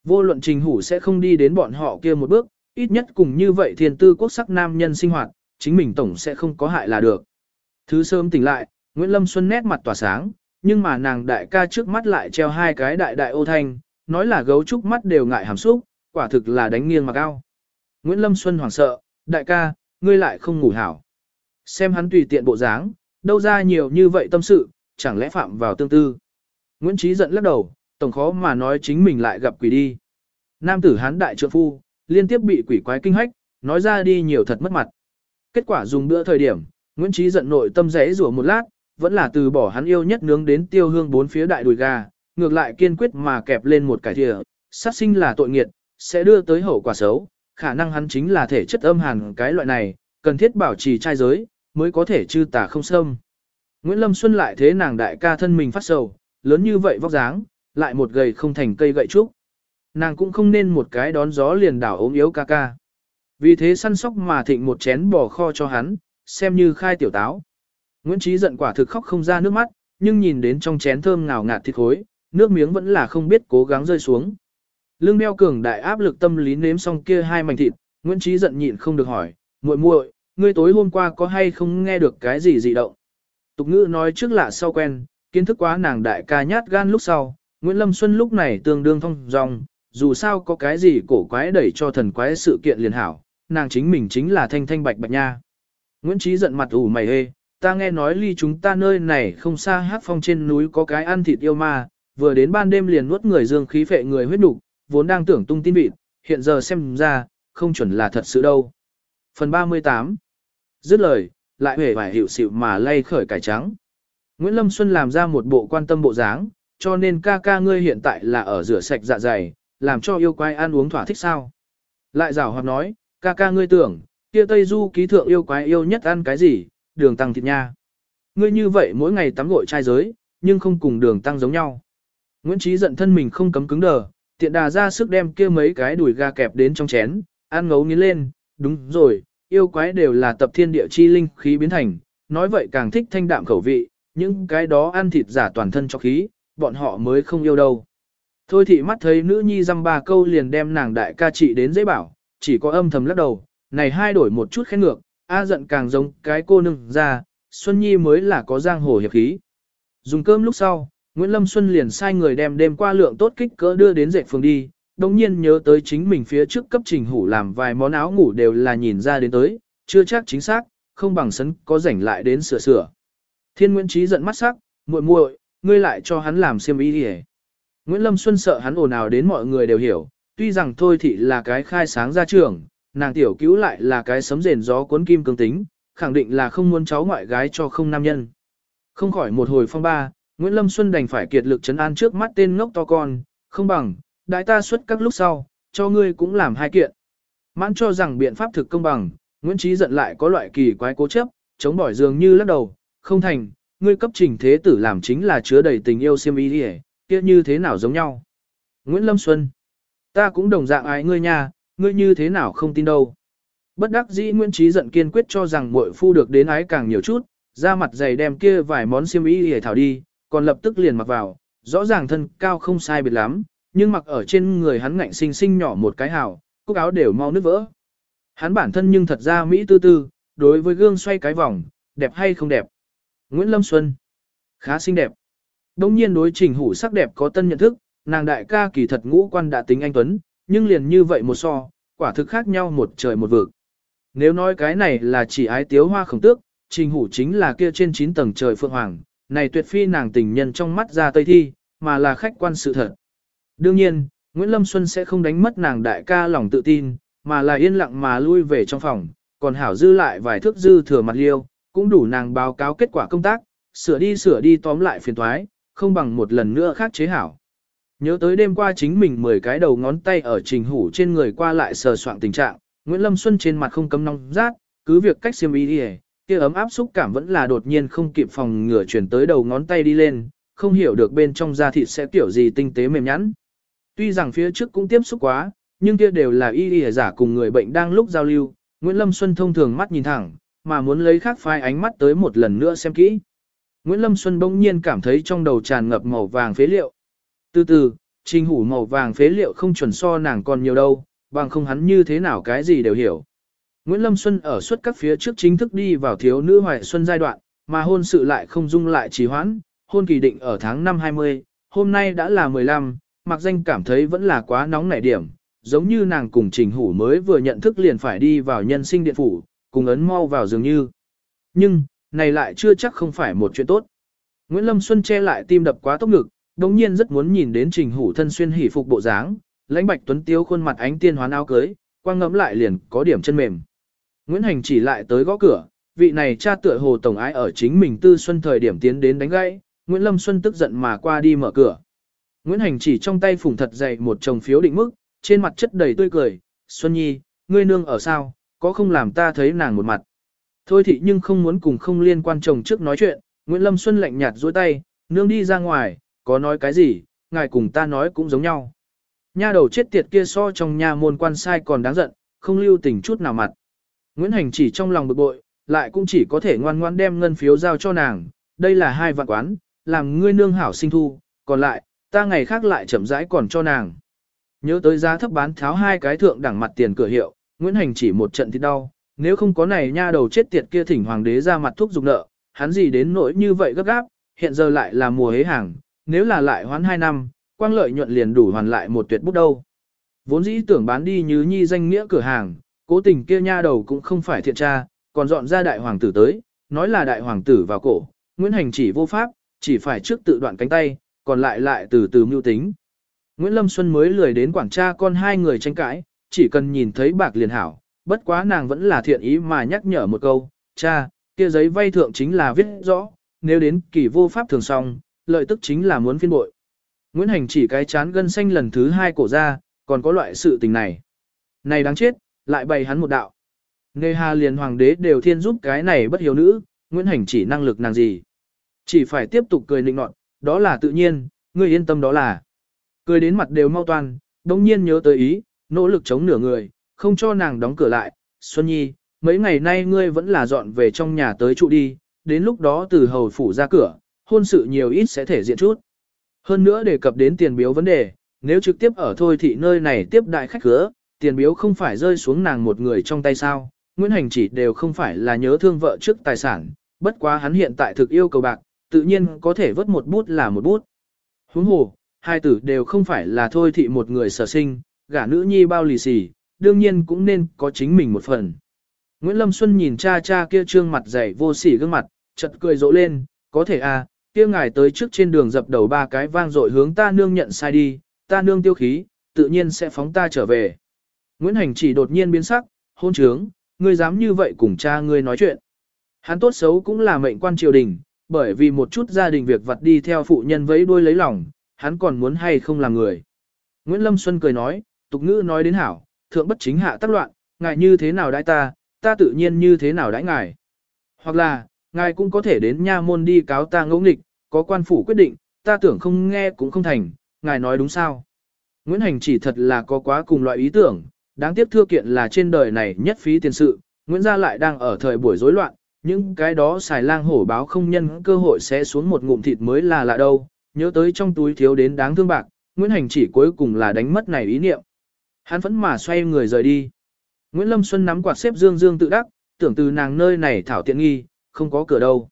Vô luận trình hủ sẽ không đi đến bọn họ kia một bước, ít nhất cùng như vậy thiên tư quốc sắc nam nhân sinh hoạt, chính mình tổng sẽ không có hại là được. Thứ sớm tỉnh lại, Nguyễn Lâm Xuân nét mặt tỏa sáng, nhưng mà nàng đại ca trước mắt lại treo hai cái đại đại ô thanh, nói là gấu trúc mắt đều ngại hàm xúc, quả thực là đánh nghiêng mặc ao. Nguyễn Lâm Xuân hoảng sợ, đại ca, ngươi lại không ngủ hảo. Xem hắn tùy tiện bộ dáng, đâu ra nhiều như vậy tâm sự, chẳng lẽ phạm vào tương tư. Nguyễn Trí giận lắc đầu, tổng khó mà nói chính mình lại gặp quỷ đi. Nam tử hán đại trượng phu, liên tiếp bị quỷ quái kinh hách, nói ra đi nhiều thật mất mặt. Kết quả dùng bữa thời điểm, Nguyễn Trí giận nội tâm rẽ rủa một lát, vẫn là từ bỏ hắn yêu nhất nướng đến tiêu hương bốn phía đại đùi gà, ngược lại kiên quyết mà kẹp lên một cải thìa, sát sinh là tội nghiệt, sẽ đưa tới hậu quả xấu, khả năng hắn chính là thể chất âm hàn cái loại này, cần thiết bảo trì trai giới, mới có thể chư tà không xâm. Nguyễn Lâm Xuân lại thế nàng đại ca thân mình phát sầu, lớn như vậy vóc dáng, lại một gầy không thành cây gậy trúc. Nàng cũng không nên một cái đón gió liền đảo ốm yếu ca ca. Vì thế săn sóc mà thịnh một chén bò kho cho hắn, xem như khai tiểu táo. Nguyễn Trí giận quả thực khóc không ra nước mắt, nhưng nhìn đến trong chén thơm ngào ngạt thịt khối, nước miếng vẫn là không biết cố gắng rơi xuống. Lương đeo cường đại áp lực tâm lý nếm xong kia hai mảnh thịt, Nguyễn Trí giận nhịn không được hỏi, muội muội, ngươi tối hôm qua có hay không nghe được cái gì dị động? Tục ngữ nói trước lạ sau quen, kiến thức quá nàng đại ca nhát gan lúc sau, Nguyễn Lâm Xuân lúc này tương đương thông dong, dù sao có cái gì cổ quái đẩy cho thần quái sự kiện liền hảo, nàng chính mình chính là thanh thanh bạch bạch nha. Nguyễn Trí giận mặt ủ mày hê, ta nghe nói ly chúng ta nơi này không xa hát phong trên núi có cái ăn thịt yêu ma, vừa đến ban đêm liền nuốt người dương khí phệ người huyết nục, vốn đang tưởng tung tin vịt, hiện giờ xem ra, không chuẩn là thật sự đâu. Phần 38 Dứt lời, lại hề phải hiểu xịu mà lay khởi cải trắng. Nguyễn Lâm Xuân làm ra một bộ quan tâm bộ dáng, cho nên ca ca ngươi hiện tại là ở rửa sạch dạ dày, làm cho yêu quái ăn uống thỏa thích sao. Lại rảo hoặc nói, ca ca ngươi tưởng, kia Tây Du ký thượng yêu quái yêu nhất ăn cái gì, đường tăng thịt nha. Ngươi như vậy mỗi ngày tắm gội trai giới, nhưng không cùng đường tăng giống nhau. Nguyễn Trí giận thân mình không cấm cứng đờ, tiện đà ra sức đem kia mấy cái đùi gà kẹp đến trong chén, ăn ngấu nghiến lên, đúng rồi, yêu quái đều là tập thiên địa chi linh khí biến thành, nói vậy càng thích thanh đạm khẩu vị, những cái đó ăn thịt giả toàn thân cho khí, bọn họ mới không yêu đâu. Thôi thị mắt thấy nữ nhi dăm ba câu liền đem nàng đại ca trị đến dễ bảo, chỉ có âm thầm lắc đầu, này hai đổi một chút khen ngược, a giận càng giống cái cô nương ra, Xuân Nhi mới là có giang hồ hiệp khí. Dùng cơm lúc sau, Nguyễn Lâm Xuân liền sai người đem đêm qua lượng tốt kích cỡ đưa đến dệt phường đi, đồng nhiên nhớ tới chính mình phía trước cấp trình hủ làm vài món áo ngủ đều là nhìn ra đến tới, chưa chắc chính xác, không bằng sấn có rảnh lại đến sửa sửa. Thiên Nguyễn Trí giận mắt sắc, muội muội, ngươi lại cho hắn làm xiêm y đi Nguyễn Lâm Xuân sợ hắn ồn ào đến mọi người đều hiểu, tuy rằng thôi thị là cái khai sáng ra trường, nàng tiểu cứu lại là cái sấm rền gió cuốn kim cương tính, khẳng định là không muốn cháu ngoại gái cho không nam nhân. Không khỏi một hồi phong ba, Nguyễn Lâm Xuân đành phải kiệt lực chấn an trước mắt tên ngốc to con, không bằng, đại ta xuất các lúc sau, cho ngươi cũng làm hai kiện. Mãn cho rằng biện pháp thực công bằng, Nguyễn Trí giận lại có loại kỳ quái cố chấp, chống bỏi dường như lắc đầu, không thành, ngươi cấp trình thế tử làm chính là chứa đầy tình yêu siêm ý đi kia như thế nào giống nhau. Nguyễn Lâm Xuân, ta cũng đồng dạng ái ngươi nha, ngươi như thế nào không tin đâu. Bất đắc dĩ Nguyễn Trí giận kiên quyết cho rằng muội phu được đến ái càng nhiều chút, ra mặt dày đem kia vài món xiêm y hề thảo đi, còn lập tức liền mặc vào, rõ ràng thân cao không sai biệt lắm, nhưng mặc ở trên người hắn ngạnh sinh sinh nhỏ một cái hào, cúc áo đều mau nứt vỡ. Hắn bản thân nhưng thật ra Mỹ tư tư, đối với gương xoay cái vòng, đẹp hay không đẹp. Nguyễn Lâm Xuân, khá xinh đẹp. Đông nhiên đối trình hủ sắc đẹp có tân nhận thức, nàng đại ca kỳ thật ngũ quan đã tính anh Tuấn, nhưng liền như vậy một so, quả thực khác nhau một trời một vực. Nếu nói cái này là chỉ ái tiếu hoa khổng tước, trình hủ chính là kia trên 9 tầng trời phượng hoàng, này tuyệt phi nàng tình nhân trong mắt ra tây thi, mà là khách quan sự thật. Đương nhiên, Nguyễn Lâm Xuân sẽ không đánh mất nàng đại ca lòng tự tin, mà là yên lặng mà lui về trong phòng, còn hảo dư lại vài thước dư thừa mặt liêu, cũng đủ nàng báo cáo kết quả công tác, sửa đi sửa đi tóm lại phiền thoái, không bằng một lần nữa khác chế hảo. Nhớ tới đêm qua chính mình 10 cái đầu ngón tay ở trình hủ trên người qua lại sờ soạn tình trạng, Nguyễn Lâm Xuân trên mặt không cấm nóng rát, cứ việc cách xiêm y đi kia ấm áp xúc cảm vẫn là đột nhiên không kịp phòng ngửa chuyển tới đầu ngón tay đi lên, không hiểu được bên trong da thịt sẽ kiểu gì tinh tế mềm nhẵn. Tuy rằng phía trước cũng tiếp xúc quá, nhưng kia đều là y y giả cùng người bệnh đang lúc giao lưu, Nguyễn Lâm Xuân thông thường mắt nhìn thẳng, mà muốn lấy khác phai ánh mắt tới một lần nữa xem kỹ. Nguyễn Lâm Xuân bỗng nhiên cảm thấy trong đầu tràn ngập màu vàng phế liệu. Từ từ, trình hủ màu vàng phế liệu không chuẩn so nàng còn nhiều đâu, bằng không hắn như thế nào cái gì đều hiểu. Nguyễn Lâm Xuân ở suốt các phía trước chính thức đi vào thiếu nữ hoài xuân giai đoạn, mà hôn sự lại không dung lại trì hoãn, hôn kỳ định ở tháng 5 20, hôm nay đã là 15, mặc danh cảm thấy vẫn là quá nóng nảy điểm, giống như nàng cùng trình hủ mới vừa nhận thức liền phải đi vào nhân sinh điện phủ, cùng ấn mau vào dường như. Nhưng, này lại chưa chắc không phải một chuyện tốt. Nguyễn Lâm Xuân che lại tim đập quá tốc ngực, đồng nhiên rất muốn nhìn đến trình hủ thân xuyên hỉ phục bộ dáng, lãnh bạch tuấn tiếu khuôn mặt ánh tiên hoán áo cưới, quang ngẫm lại liền có điểm chân mềm. Nguyễn Hành chỉ lại tới gõ cửa, vị này cha tựa hồ tổng ái ở chính mình tư xuân thời điểm tiến đến đánh gãy, Nguyễn Lâm Xuân tức giận mà qua đi mở cửa. Nguyễn Hành chỉ trong tay phủng thật dày một chồng phiếu định mức, trên mặt chất đầy tươi cười, Xuân Nhi, ngươi nương ở sao, có không làm ta thấy nàng một mặt. Thôi thị nhưng không muốn cùng không liên quan chồng trước nói chuyện, Nguyễn Lâm Xuân lạnh nhạt duỗi tay, nương đi ra ngoài, có nói cái gì, ngài cùng ta nói cũng giống nhau. Nha đầu chết tiệt kia so trong nhà môn quan sai còn đáng giận, không lưu tình chút nào mặt. Nguyễn Hành chỉ trong lòng bực bội, lại cũng chỉ có thể ngoan ngoan đem ngân phiếu giao cho nàng, đây là hai vạn quán, làm ngươi nương hảo sinh thu, còn lại, ta ngày khác lại chậm rãi còn cho nàng. Nhớ tới giá thấp bán tháo hai cái thượng đẳng mặt tiền cửa hiệu, Nguyễn Hành chỉ một trận thì đau, nếu không có này nha đầu chết tiệt kia thỉnh hoàng đế ra mặt thuốc dục nợ, hắn gì đến nỗi như vậy gấp gáp, hiện giờ lại là mùa hế hàng, nếu là lại hoán hai năm, quang lợi nhuận liền đủ hoàn lại một tuyệt bút đâu. Vốn dĩ tưởng bán đi như nhi danh nghĩa cửa hàng, cố tình kia nha đầu cũng không phải thiện tra, còn dọn ra đại hoàng tử tới, nói là đại hoàng tử vào cổ, Nguyễn Hành chỉ vô pháp, chỉ phải trước tự đoạn cánh tay, còn lại lại từ từ mưu tính. Nguyễn Lâm Xuân mới lười đến quảng tra con hai người tranh cãi, chỉ cần nhìn thấy bạc liền hảo, bất quá nàng vẫn là thiện ý mà nhắc nhở một câu, cha, kia giấy vay thượng chính là viết rõ, nếu đến kỳ vô pháp thường xong, lợi tức chính là muốn phiên bội. Nguyễn Hành chỉ cái chán gân xanh lần thứ hai cổ ra, còn có loại sự tình này. Này đáng chết, lại bày hắn một đạo. Nê hà liền hoàng đế đều thiên giúp cái này bất hiếu nữ, Nguyễn Hành chỉ năng lực nàng gì. Chỉ phải tiếp tục cười nịnh nọt, đó là tự nhiên, ngươi yên tâm đó là. Cười đến mặt đều mau toan, đồng nhiên nhớ tới ý, nỗ lực chống nửa người, không cho nàng đóng cửa lại. Xuân Nhi, mấy ngày nay ngươi vẫn là dọn về trong nhà tới trụ đi, đến lúc đó từ hầu phủ ra cửa, hôn sự nhiều ít sẽ thể diện chút. Hơn nữa đề cập đến tiền biếu vấn đề, nếu trực tiếp ở thôi thị nơi này tiếp đại khách cửa, tiền biếu không phải rơi xuống nàng một người trong tay sao, Nguyễn Hành chỉ đều không phải là nhớ thương vợ trước tài sản, bất quá hắn hiện tại thực yêu cầu bạc, tự nhiên có thể vớt một bút là một bút. Huống hồ, hai tử đều không phải là thôi thị một người sở sinh, gả nữ nhi bao lì xì, đương nhiên cũng nên có chính mình một phần. Nguyễn Lâm Xuân nhìn cha cha kia trương mặt dày vô sỉ gương mặt, chợt cười rộ lên, có thể à, kia ngài tới trước trên đường dập đầu ba cái vang dội hướng ta nương nhận sai đi, ta nương tiêu khí, tự nhiên sẽ phóng ta trở về. Nguyễn Hành chỉ đột nhiên biến sắc, hôn trướng, ngươi dám như vậy cùng cha ngươi nói chuyện. Hắn tốt xấu cũng là mệnh quan triều đình, bởi vì một chút gia đình việc vặt đi theo phụ nhân vẫy đuôi lấy lòng, hắn còn muốn hay không làm người. Nguyễn Lâm Xuân cười nói, tục ngữ nói đến hảo, thượng bất chính hạ tác loạn, ngài như thế nào đãi ta, ta tự nhiên như thế nào đãi ngài. Hoặc là, ngài cũng có thể đến nha môn đi cáo ta ngẫu nghịch, có quan phủ quyết định, ta tưởng không nghe cũng không thành, ngài nói đúng sao. Nguyễn Hành chỉ thật là có quá cùng loại ý tưởng, đáng tiếc thưa kiện là trên đời này nhất phí tiền sự, Nguyễn Gia lại đang ở thời buổi rối loạn, những cái đó xài lang hổ báo không nhân cơ hội sẽ xuống một ngụm thịt mới là lạ đâu, nhớ tới trong túi thiếu đến đáng thương bạc, Nguyễn Hành chỉ cuối cùng là đánh mất này ý niệm. Hắn vẫn mà xoay người rời đi. Nguyễn Lâm Xuân nắm quạt xếp dương dương tự đắc, tưởng từ nàng nơi này thảo tiện nghi, không có cửa đâu.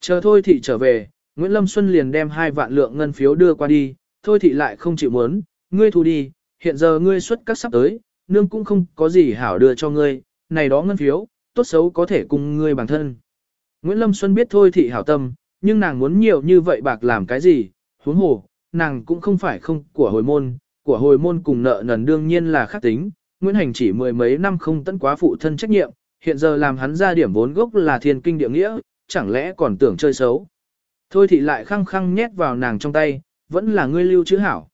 Chờ thôi thị trở về, Nguyễn Lâm Xuân liền đem hai vạn lượng ngân phiếu đưa qua đi, thôi thị lại không chịu muốn, ngươi thu đi, hiện giờ ngươi xuất các sắp tới, nương cũng không có gì hảo đưa cho ngươi, này đó ngân phiếu, tốt xấu có thể cùng ngươi bằng thân. Nguyễn Lâm Xuân biết thôi thị hảo tâm, nhưng nàng muốn nhiều như vậy bạc làm cái gì, huống hồ, nàng cũng không phải không của hồi môn, của hồi môn cùng nợ nần đương nhiên là khác tính, Nguyễn Hành chỉ mười mấy năm không tận quá phụ thân trách nhiệm, hiện giờ làm hắn ra điểm vốn gốc là thiên kinh địa nghĩa, chẳng lẽ còn tưởng chơi xấu. Thôi thị lại khăng khăng nhét vào nàng trong tay, vẫn là ngươi lưu chữ hảo.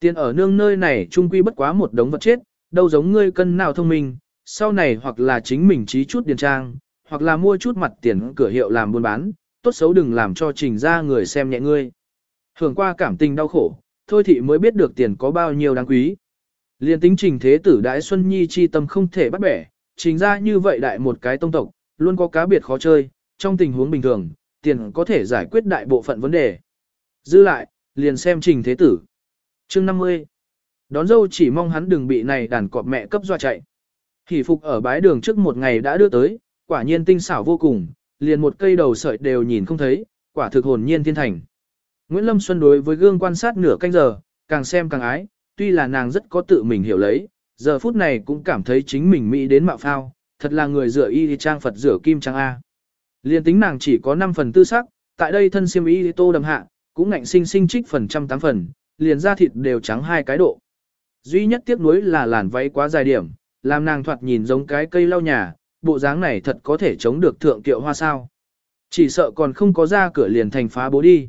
Tiền ở nương nơi này trung quy bất quá một đống vật chết, đâu giống ngươi cân nào thông minh, sau này hoặc là chính mình trí chút điền trang, hoặc là mua chút mặt tiền cửa hiệu làm buôn bán, tốt xấu đừng làm cho trình ra người xem nhẹ ngươi. Hưởng qua cảm tình đau khổ, thôi thị mới biết được tiền có bao nhiêu đáng quý. Liên tính trình thế tử đại Xuân Nhi chi tâm không thể bắt bẻ, trình ra như vậy đại một cái tông tộc, luôn có cá biệt khó chơi, trong tình huống bình thường, tiền có thể giải quyết đại bộ phận vấn đề. Dư lại, liền xem trình thế tử. chương 50. Đón dâu chỉ mong hắn đừng bị này đàn cọp mẹ cấp doa chạy. Hỷ phục ở bái đường trước một ngày đã đưa tới, quả nhiên tinh xảo vô cùng, liền một cây đầu sợi đều nhìn không thấy, quả thực hồn nhiên thiên thành. Nguyễn Lâm Xuân đối với gương quan sát nửa canh giờ, càng xem càng ái, tuy là nàng rất có tự mình hiểu lấy, giờ phút này cũng cảm thấy chính mình mỹ đến mạo phao, thật là người rửa y trang Phật rửa kim trang A. Liên tính nàng chỉ có 5 phần tư sắc, tại đây thân siêm y tô đầm hạ, cũng ngạnh sinh sinh trích phần trăm tám phần, liền da thịt đều trắng hai cái độ. Duy nhất tiếc nuối là làn váy quá dài điểm, làm nàng thoạt nhìn giống cái cây lau nhà, bộ dáng này thật có thể chống được thượng tiệu hoa sao. Chỉ sợ còn không có ra cửa liền thành phá bố đi.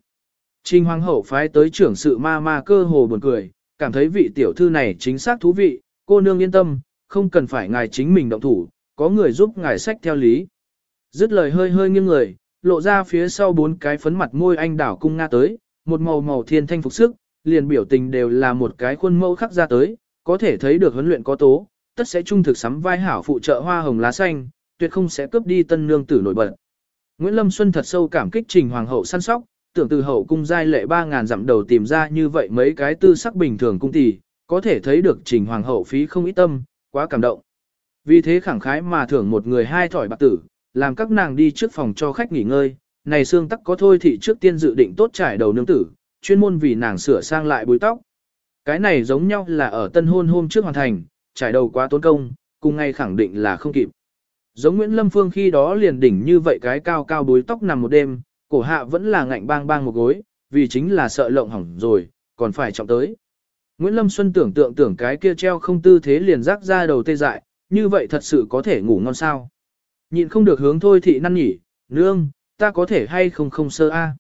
Trình hoàng hậu phái tới trưởng sự ma ma cơ hồ buồn cười, cảm thấy vị tiểu thư này chính xác thú vị, cô nương yên tâm, không cần phải ngài chính mình động thủ, có người giúp ngài sách theo lý. Dứt lời hơi hơi nghiêng người, lộ ra phía sau bốn cái phấn mặt môi anh đảo cung nga tới, một màu màu thiên thanh phục sức, liền biểu tình đều là một cái khuôn mẫu khắc ra tới, có thể thấy được huấn luyện có tố, tất sẽ trung thực sắm vai hảo phụ trợ hoa hồng lá xanh, tuyệt không sẽ cướp đi tân nương tử nổi bật. Nguyễn Lâm Xuân thật sâu cảm kích Trình Hoàng hậu săn sóc, tưởng từ hậu cung giai lệ 3.000 dặm đầu tìm ra như vậy mấy cái tư sắc bình thường cung tỷ, có thể thấy được Trình Hoàng hậu phí không ít tâm, quá cảm động. Vì thế khẳng khái mà thưởng một người hai thỏi bạc tử, làm các nàng đi trước phòng cho khách nghỉ ngơi, này xương tắc có thôi thì trước tiên dự định tốt trải đầu nương tử, chuyên môn vì nàng sửa sang lại búi tóc. Cái này giống nhau là ở tân hôn hôm trước hoàn thành, trải đầu quá tốn công, cùng ngay khẳng định là không kịp. Giống Nguyễn Lâm Phương khi đó liền đỉnh như vậy cái cao cao búi tóc nằm một đêm, cổ hạ vẫn là ngạnh bang bang một gối, vì chính là sợ lộng hỏng rồi, còn phải trọng tới. Nguyễn Lâm Xuân tưởng tượng tưởng cái kia treo không tư thế liền rắc ra đầu tê dại, như vậy thật sự có thể ngủ ngon sao. Nhịn không được hướng thôi thị năn nhỉ, nương, ta có thể hay không không sơ a.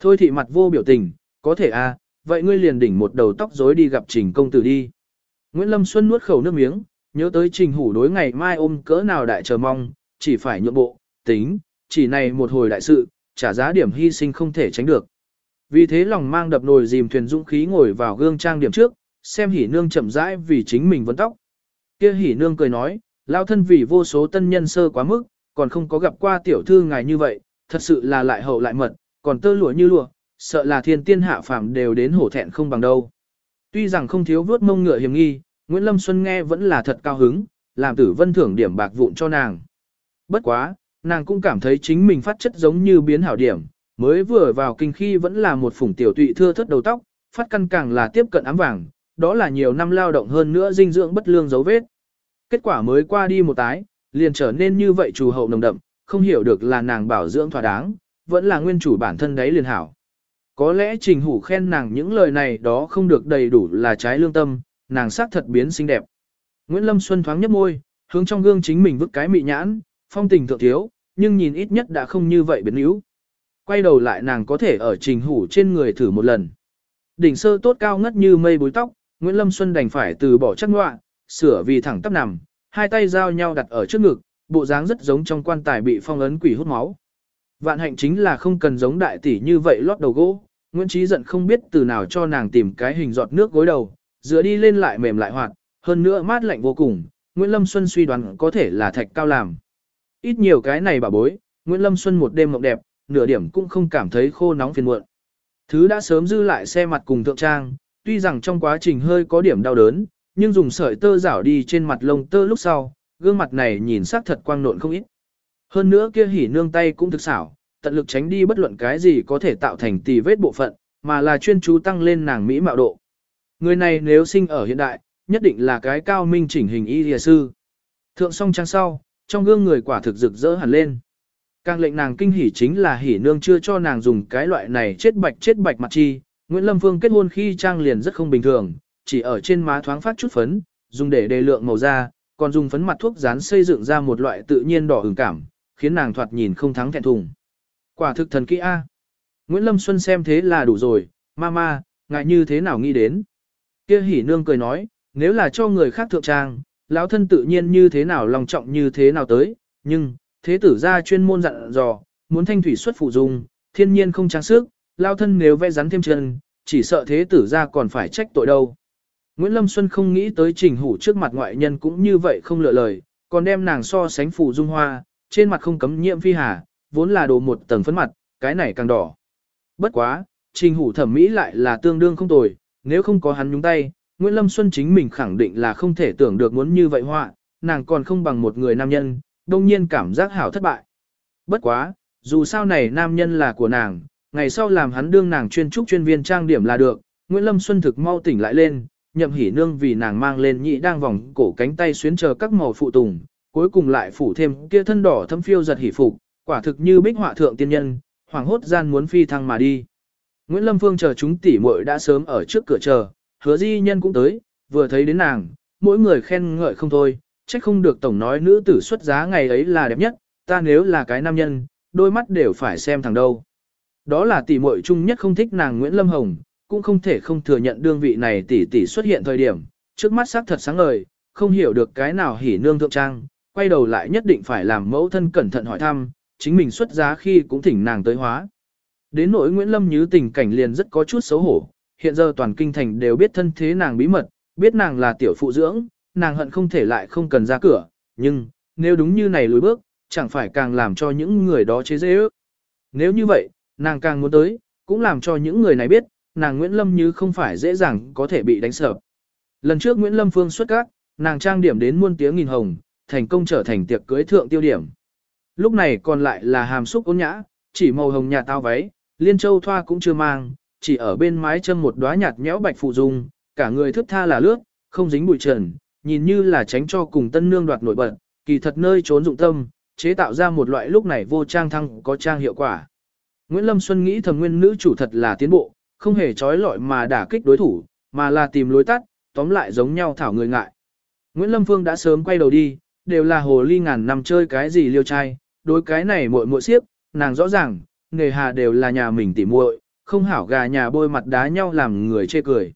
Thôi thị mặt vô biểu tình, có thể a, vậy ngươi liền đỉnh một đầu tóc rối đi gặp trình công tử đi. Nguyễn Lâm Xuân nuốt khẩu nước miếng, nhớ tới trình hủ đối ngày mai ôm cỡ nào đại chờ mong, chỉ phải nhượng bộ, tính, chỉ này một hồi đại sự, trả giá điểm hy sinh không thể tránh được. Vì thế lòng mang đập nồi dìm thuyền dũng khí ngồi vào gương trang điểm trước, xem hỉ nương chậm rãi vì chính mình vấn tóc. Kia hỉ nương cười nói, lao thân vì vô số tân nhân sơ quá mức, còn không có gặp qua tiểu thư ngài như vậy, thật sự là lại hậu lại mật, còn tơ lụa như lụa, sợ là thiên tiên hạ phàm đều đến hổ thẹn không bằng đâu. Tuy rằng không thiếu vớt mông ngựa hiểm nghi, Nguyễn Lâm Xuân nghe vẫn là thật cao hứng, làm tử vân thưởng điểm bạc vụn cho nàng. Bất quá, nàng cũng cảm thấy chính mình phát chất giống như biến hảo điểm, mới vừa vào kinh khi vẫn là một phủng tiểu tụy thưa thất đầu tóc, phát căn càng là tiếp cận ám vàng, đó là nhiều năm lao động hơn nữa dinh dưỡng bất lương dấu vết. Kết quả mới qua đi một tái, liền trở nên như vậy trù hậu nồng đậm, không hiểu được là nàng bảo dưỡng thỏa đáng, vẫn là nguyên chủ bản thân đấy liền hảo. Có lẽ trình hủ khen nàng những lời này đó không được đầy đủ là trái lương tâm, nàng sắc thật biến xinh đẹp. Nguyễn Lâm Xuân thoáng nhấp môi, hướng trong gương chính mình vứt cái mị nhãn, phong tình thượng thiếu, nhưng nhìn ít nhất đã không như vậy biến yếu. Quay đầu lại nàng có thể ở trình hủ trên người thử một lần. Đỉnh sơ tốt cao ngất như mây búi tóc, Nguyễn Lâm Xuân đành phải từ bỏ chắc ngoạ, sửa vì thẳng tắp nằm, hai tay giao nhau đặt ở trước ngực, bộ dáng rất giống trong quan tài bị phong ấn quỷ hút máu. Vạn hạnh chính là không cần giống đại tỷ như vậy lót đầu gỗ, Nguyễn Trí giận không biết từ nào cho nàng tìm cái hình giọt nước gối đầu, dựa đi lên lại mềm lại hoạt, hơn nữa mát lạnh vô cùng, Nguyễn Lâm Xuân suy đoán có thể là thạch cao làm. Ít nhiều cái này bà bối, Nguyễn Lâm Xuân một đêm mộng đẹp, nửa điểm cũng không cảm thấy khô nóng phiền muộn. Thứ đã sớm dư lại xe mặt cùng thượng trang, tuy rằng trong quá trình hơi có điểm đau đớn, nhưng dùng sợi tơ rảo đi trên mặt lông tơ lúc sau, gương mặt này nhìn sắc thật quang nộn không ít. Hơn nữa kia hỉ nương tay cũng thực xảo, tận lực tránh đi bất luận cái gì có thể tạo thành tì vết bộ phận, mà là chuyên chú tăng lên nàng mỹ mạo độ. Người này nếu sinh ở hiện đại, nhất định là cái cao minh chỉnh hình y lìa sư. Thượng song trang sau, trong gương người quả thực rực rỡ hẳn lên. Càng lệnh nàng kinh hỉ chính là hỉ nương chưa cho nàng dùng cái loại này chết bạch chết bạch mặt chi. Nguyễn Lâm Phương kết hôn khi trang liền rất không bình thường, chỉ ở trên má thoáng phát chút phấn, dùng để đề lượng màu da, còn dùng phấn mặt thuốc dán xây dựng ra một loại tự nhiên đỏ ửng cảm, khiến nàng thoạt nhìn không thắng thẹn thùng. Quả thực thần kỹ A. Nguyễn Lâm Xuân xem thế là đủ rồi, mama, ngại như thế nào nghĩ đến. Kia hỉ nương cười nói, nếu là cho người khác thượng trang, lão thân tự nhiên như thế nào lòng trọng như thế nào tới, nhưng, thế tử gia chuyên môn dặn dò, muốn thanh thủy xuất phụ dung, thiên nhiên không trang sức, lao thân nếu vẽ rắn thêm chân, chỉ sợ thế tử gia còn phải trách tội đâu. Nguyễn Lâm Xuân không nghĩ tới trình hủ trước mặt ngoại nhân cũng như vậy không lựa lời, còn đem nàng so sánh phụ dung hoa, trên mặt không cấm nhiễm phi hà, vốn là đồ một tầng phấn mặt, cái này càng đỏ. Bất quá, trình hủ thẩm mỹ lại là tương đương không tồi, nếu không có hắn nhúng tay, Nguyễn Lâm Xuân chính mình khẳng định là không thể tưởng được muốn như vậy họa, nàng còn không bằng một người nam nhân, đông nhiên cảm giác hảo thất bại. Bất quá, dù sao này nam nhân là của nàng, ngày sau làm hắn đương nàng chuyên trúc chuyên viên trang điểm là được, Nguyễn Lâm Xuân thực mau tỉnh lại lên, nhậm hỉ nương vì nàng mang lên nhị đang vòng cổ cánh tay xuyến chờ các màu phụ tùng, cuối cùng lại phủ thêm kia thân đỏ thâm phiêu giật hỉ phục, quả thực như bích họa thượng tiên nhân, hoàng hốt gian muốn phi thăng mà đi. Nguyễn Lâm Phương chờ chúng tỷ muội đã sớm ở trước cửa chờ, hứa di nhân cũng tới, vừa thấy đến nàng, mỗi người khen ngợi không thôi, trách không được tổng nói nữ tử xuất giá ngày ấy là đẹp nhất, ta nếu là cái nam nhân, đôi mắt đều phải xem thằng đâu. Đó là tỷ muội chung nhất không thích nàng Nguyễn Lâm Hồng, cũng không thể không thừa nhận đương vị này tỷ tỷ xuất hiện thời điểm, trước mắt sắc thật sáng ngời, không hiểu được cái nào hỉ nương thượng trang, quay đầu lại nhất định phải làm mẫu thân cẩn thận hỏi thăm, chính mình xuất giá khi cũng thỉnh nàng tới hóa. Đến nỗi Nguyễn Lâm như tình cảnh liền rất có chút xấu hổ, hiện giờ toàn kinh thành đều biết thân thế nàng bí mật, biết nàng là tiểu phụ dưỡng, nàng hận không thể lại không cần ra cửa, nhưng, nếu đúng như này lùi bước, chẳng phải càng làm cho những người đó chế dễ ước. Nếu như vậy, nàng càng muốn tới, cũng làm cho những người này biết, nàng Nguyễn Lâm như không phải dễ dàng có thể bị đánh sợ. Lần trước Nguyễn Lâm Phương xuất các, nàng trang điểm đến muôn tiếng nghìn hồng, thành công trở thành tiệc cưới thượng tiêu điểm. Lúc này còn lại là hàm xúc ôn nhã, chỉ màu hồng nhà tao váy, liên châu thoa cũng chưa mang, chỉ ở bên mái châm một đóa nhạt nhẽo bạch phụ dung, cả người thướt tha là lướt, không dính bụi trần, nhìn như là tránh cho cùng tân nương đoạt nổi bật, kỳ thật nơi trốn dụng tâm, chế tạo ra một loại lúc này vô trang thăng có trang hiệu quả. Nguyễn Lâm Xuân nghĩ thầm nguyên nữ chủ thật là tiến bộ, không hề trói lọi mà đả kích đối thủ, mà là tìm lối tắt, tóm lại giống nhau thảo người ngại. Nguyễn Lâm Phương đã sớm quay đầu đi, đều là hồ ly ngàn năm chơi cái gì liêu trai, đối cái này muội muội siếp, nàng rõ ràng, nghề hà đều là nhà mình tỉ muội, không hảo gà nhà bôi mặt đá nhau làm người chê cười.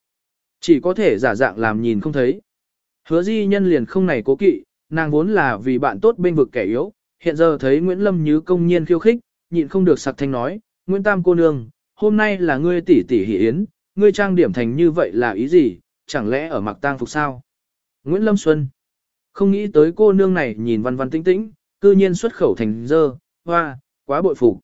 Chỉ có thể giả dạng làm nhìn không thấy. Hứa di nhân liền không này cố kỵ, nàng vốn là vì bạn tốt bên vực kẻ yếu, hiện giờ thấy Nguyễn Lâm Như công nhiên khiêu khích, nhịn không được sặc thanh nói, Nguyễn Tam cô nương, hôm nay là ngươi tỷ tỷ hỷ yến, ngươi trang điểm thành như vậy là ý gì, chẳng lẽ ở mặc tang phục sao? Nguyễn Lâm Xuân. Không nghĩ tới cô nương này nhìn văn văn tĩnh tĩnh, cư nhiên xuất khẩu thành dơ, hoa, quá bội phục.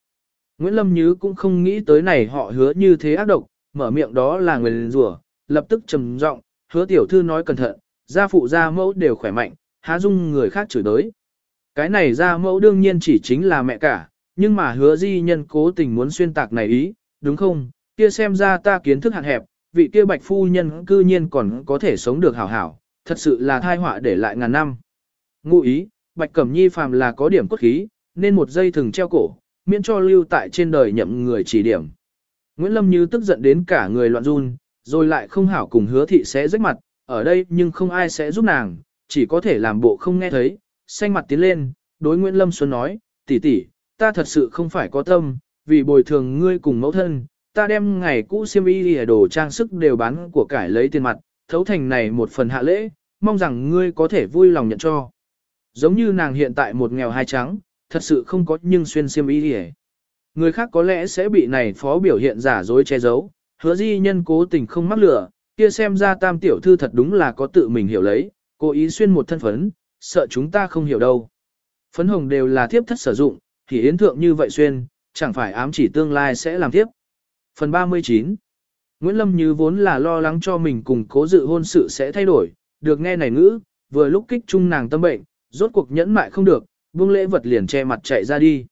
Nguyễn Lâm Như cũng không nghĩ tới này họ hứa như thế ác độc, mở miệng đó là người liền rủa, lập tức trầm giọng, hứa tiểu thư nói cẩn thận, gia phụ gia mẫu đều khỏe mạnh, há dung người khác chửi đới. Cái này gia mẫu đương nhiên chỉ chính là mẹ cả, nhưng mà hứa di nhân cố tình muốn xuyên tạc này ý, đúng không, kia xem ra ta kiến thức hạn hẹp, vị kia bạch phu nhân cư nhiên còn có thể sống được hảo hảo, thật sự là thai họa để lại ngàn năm. Ngụ ý, bạch cẩm nhi phàm là có điểm cốt khí, nên một dây thừng treo cổ, miễn cho lưu tại trên đời nhậm người chỉ điểm. Nguyễn Lâm Như tức giận đến cả người loạn run, rồi lại không hảo cùng hứa thị sẽ rách mặt, ở đây nhưng không ai sẽ giúp nàng, chỉ có thể làm bộ không nghe thấy, xanh mặt tiến lên, đối Nguyễn Lâm Xuân nói, tỷ tỷ, ta thật sự không phải có tâm, vì bồi thường ngươi cùng mẫu thân, ta đem ngày cũ xiêm y lìa đồ trang sức đều bán của cải lấy tiền mặt, thấu thành này một phần hạ lễ, mong rằng ngươi có thể vui lòng nhận cho. Giống như nàng hiện tại một nghèo hai trắng, thật sự không có nhưng xuyên xiêm y lìa Người khác có lẽ sẽ bị này phó biểu hiện giả dối che giấu, hứa di nhân cố tình không mắc lửa, kia xem ra tam tiểu thư thật đúng là có tự mình hiểu lấy, cố ý xuyên một thân phấn, sợ chúng ta không hiểu đâu. Phấn hồng đều là thiếp thất sử dụng, thì yến thượng như vậy xuyên, chẳng phải ám chỉ tương lai sẽ làm tiếp. Phần 39 Nguyễn Lâm Như vốn là lo lắng cho mình cùng cố dự hôn sự sẽ thay đổi, được nghe này ngữ, vừa lúc kích chung nàng tâm bệnh, rốt cuộc nhẫn mại không được, buông lễ vật liền che mặt chạy ra đi.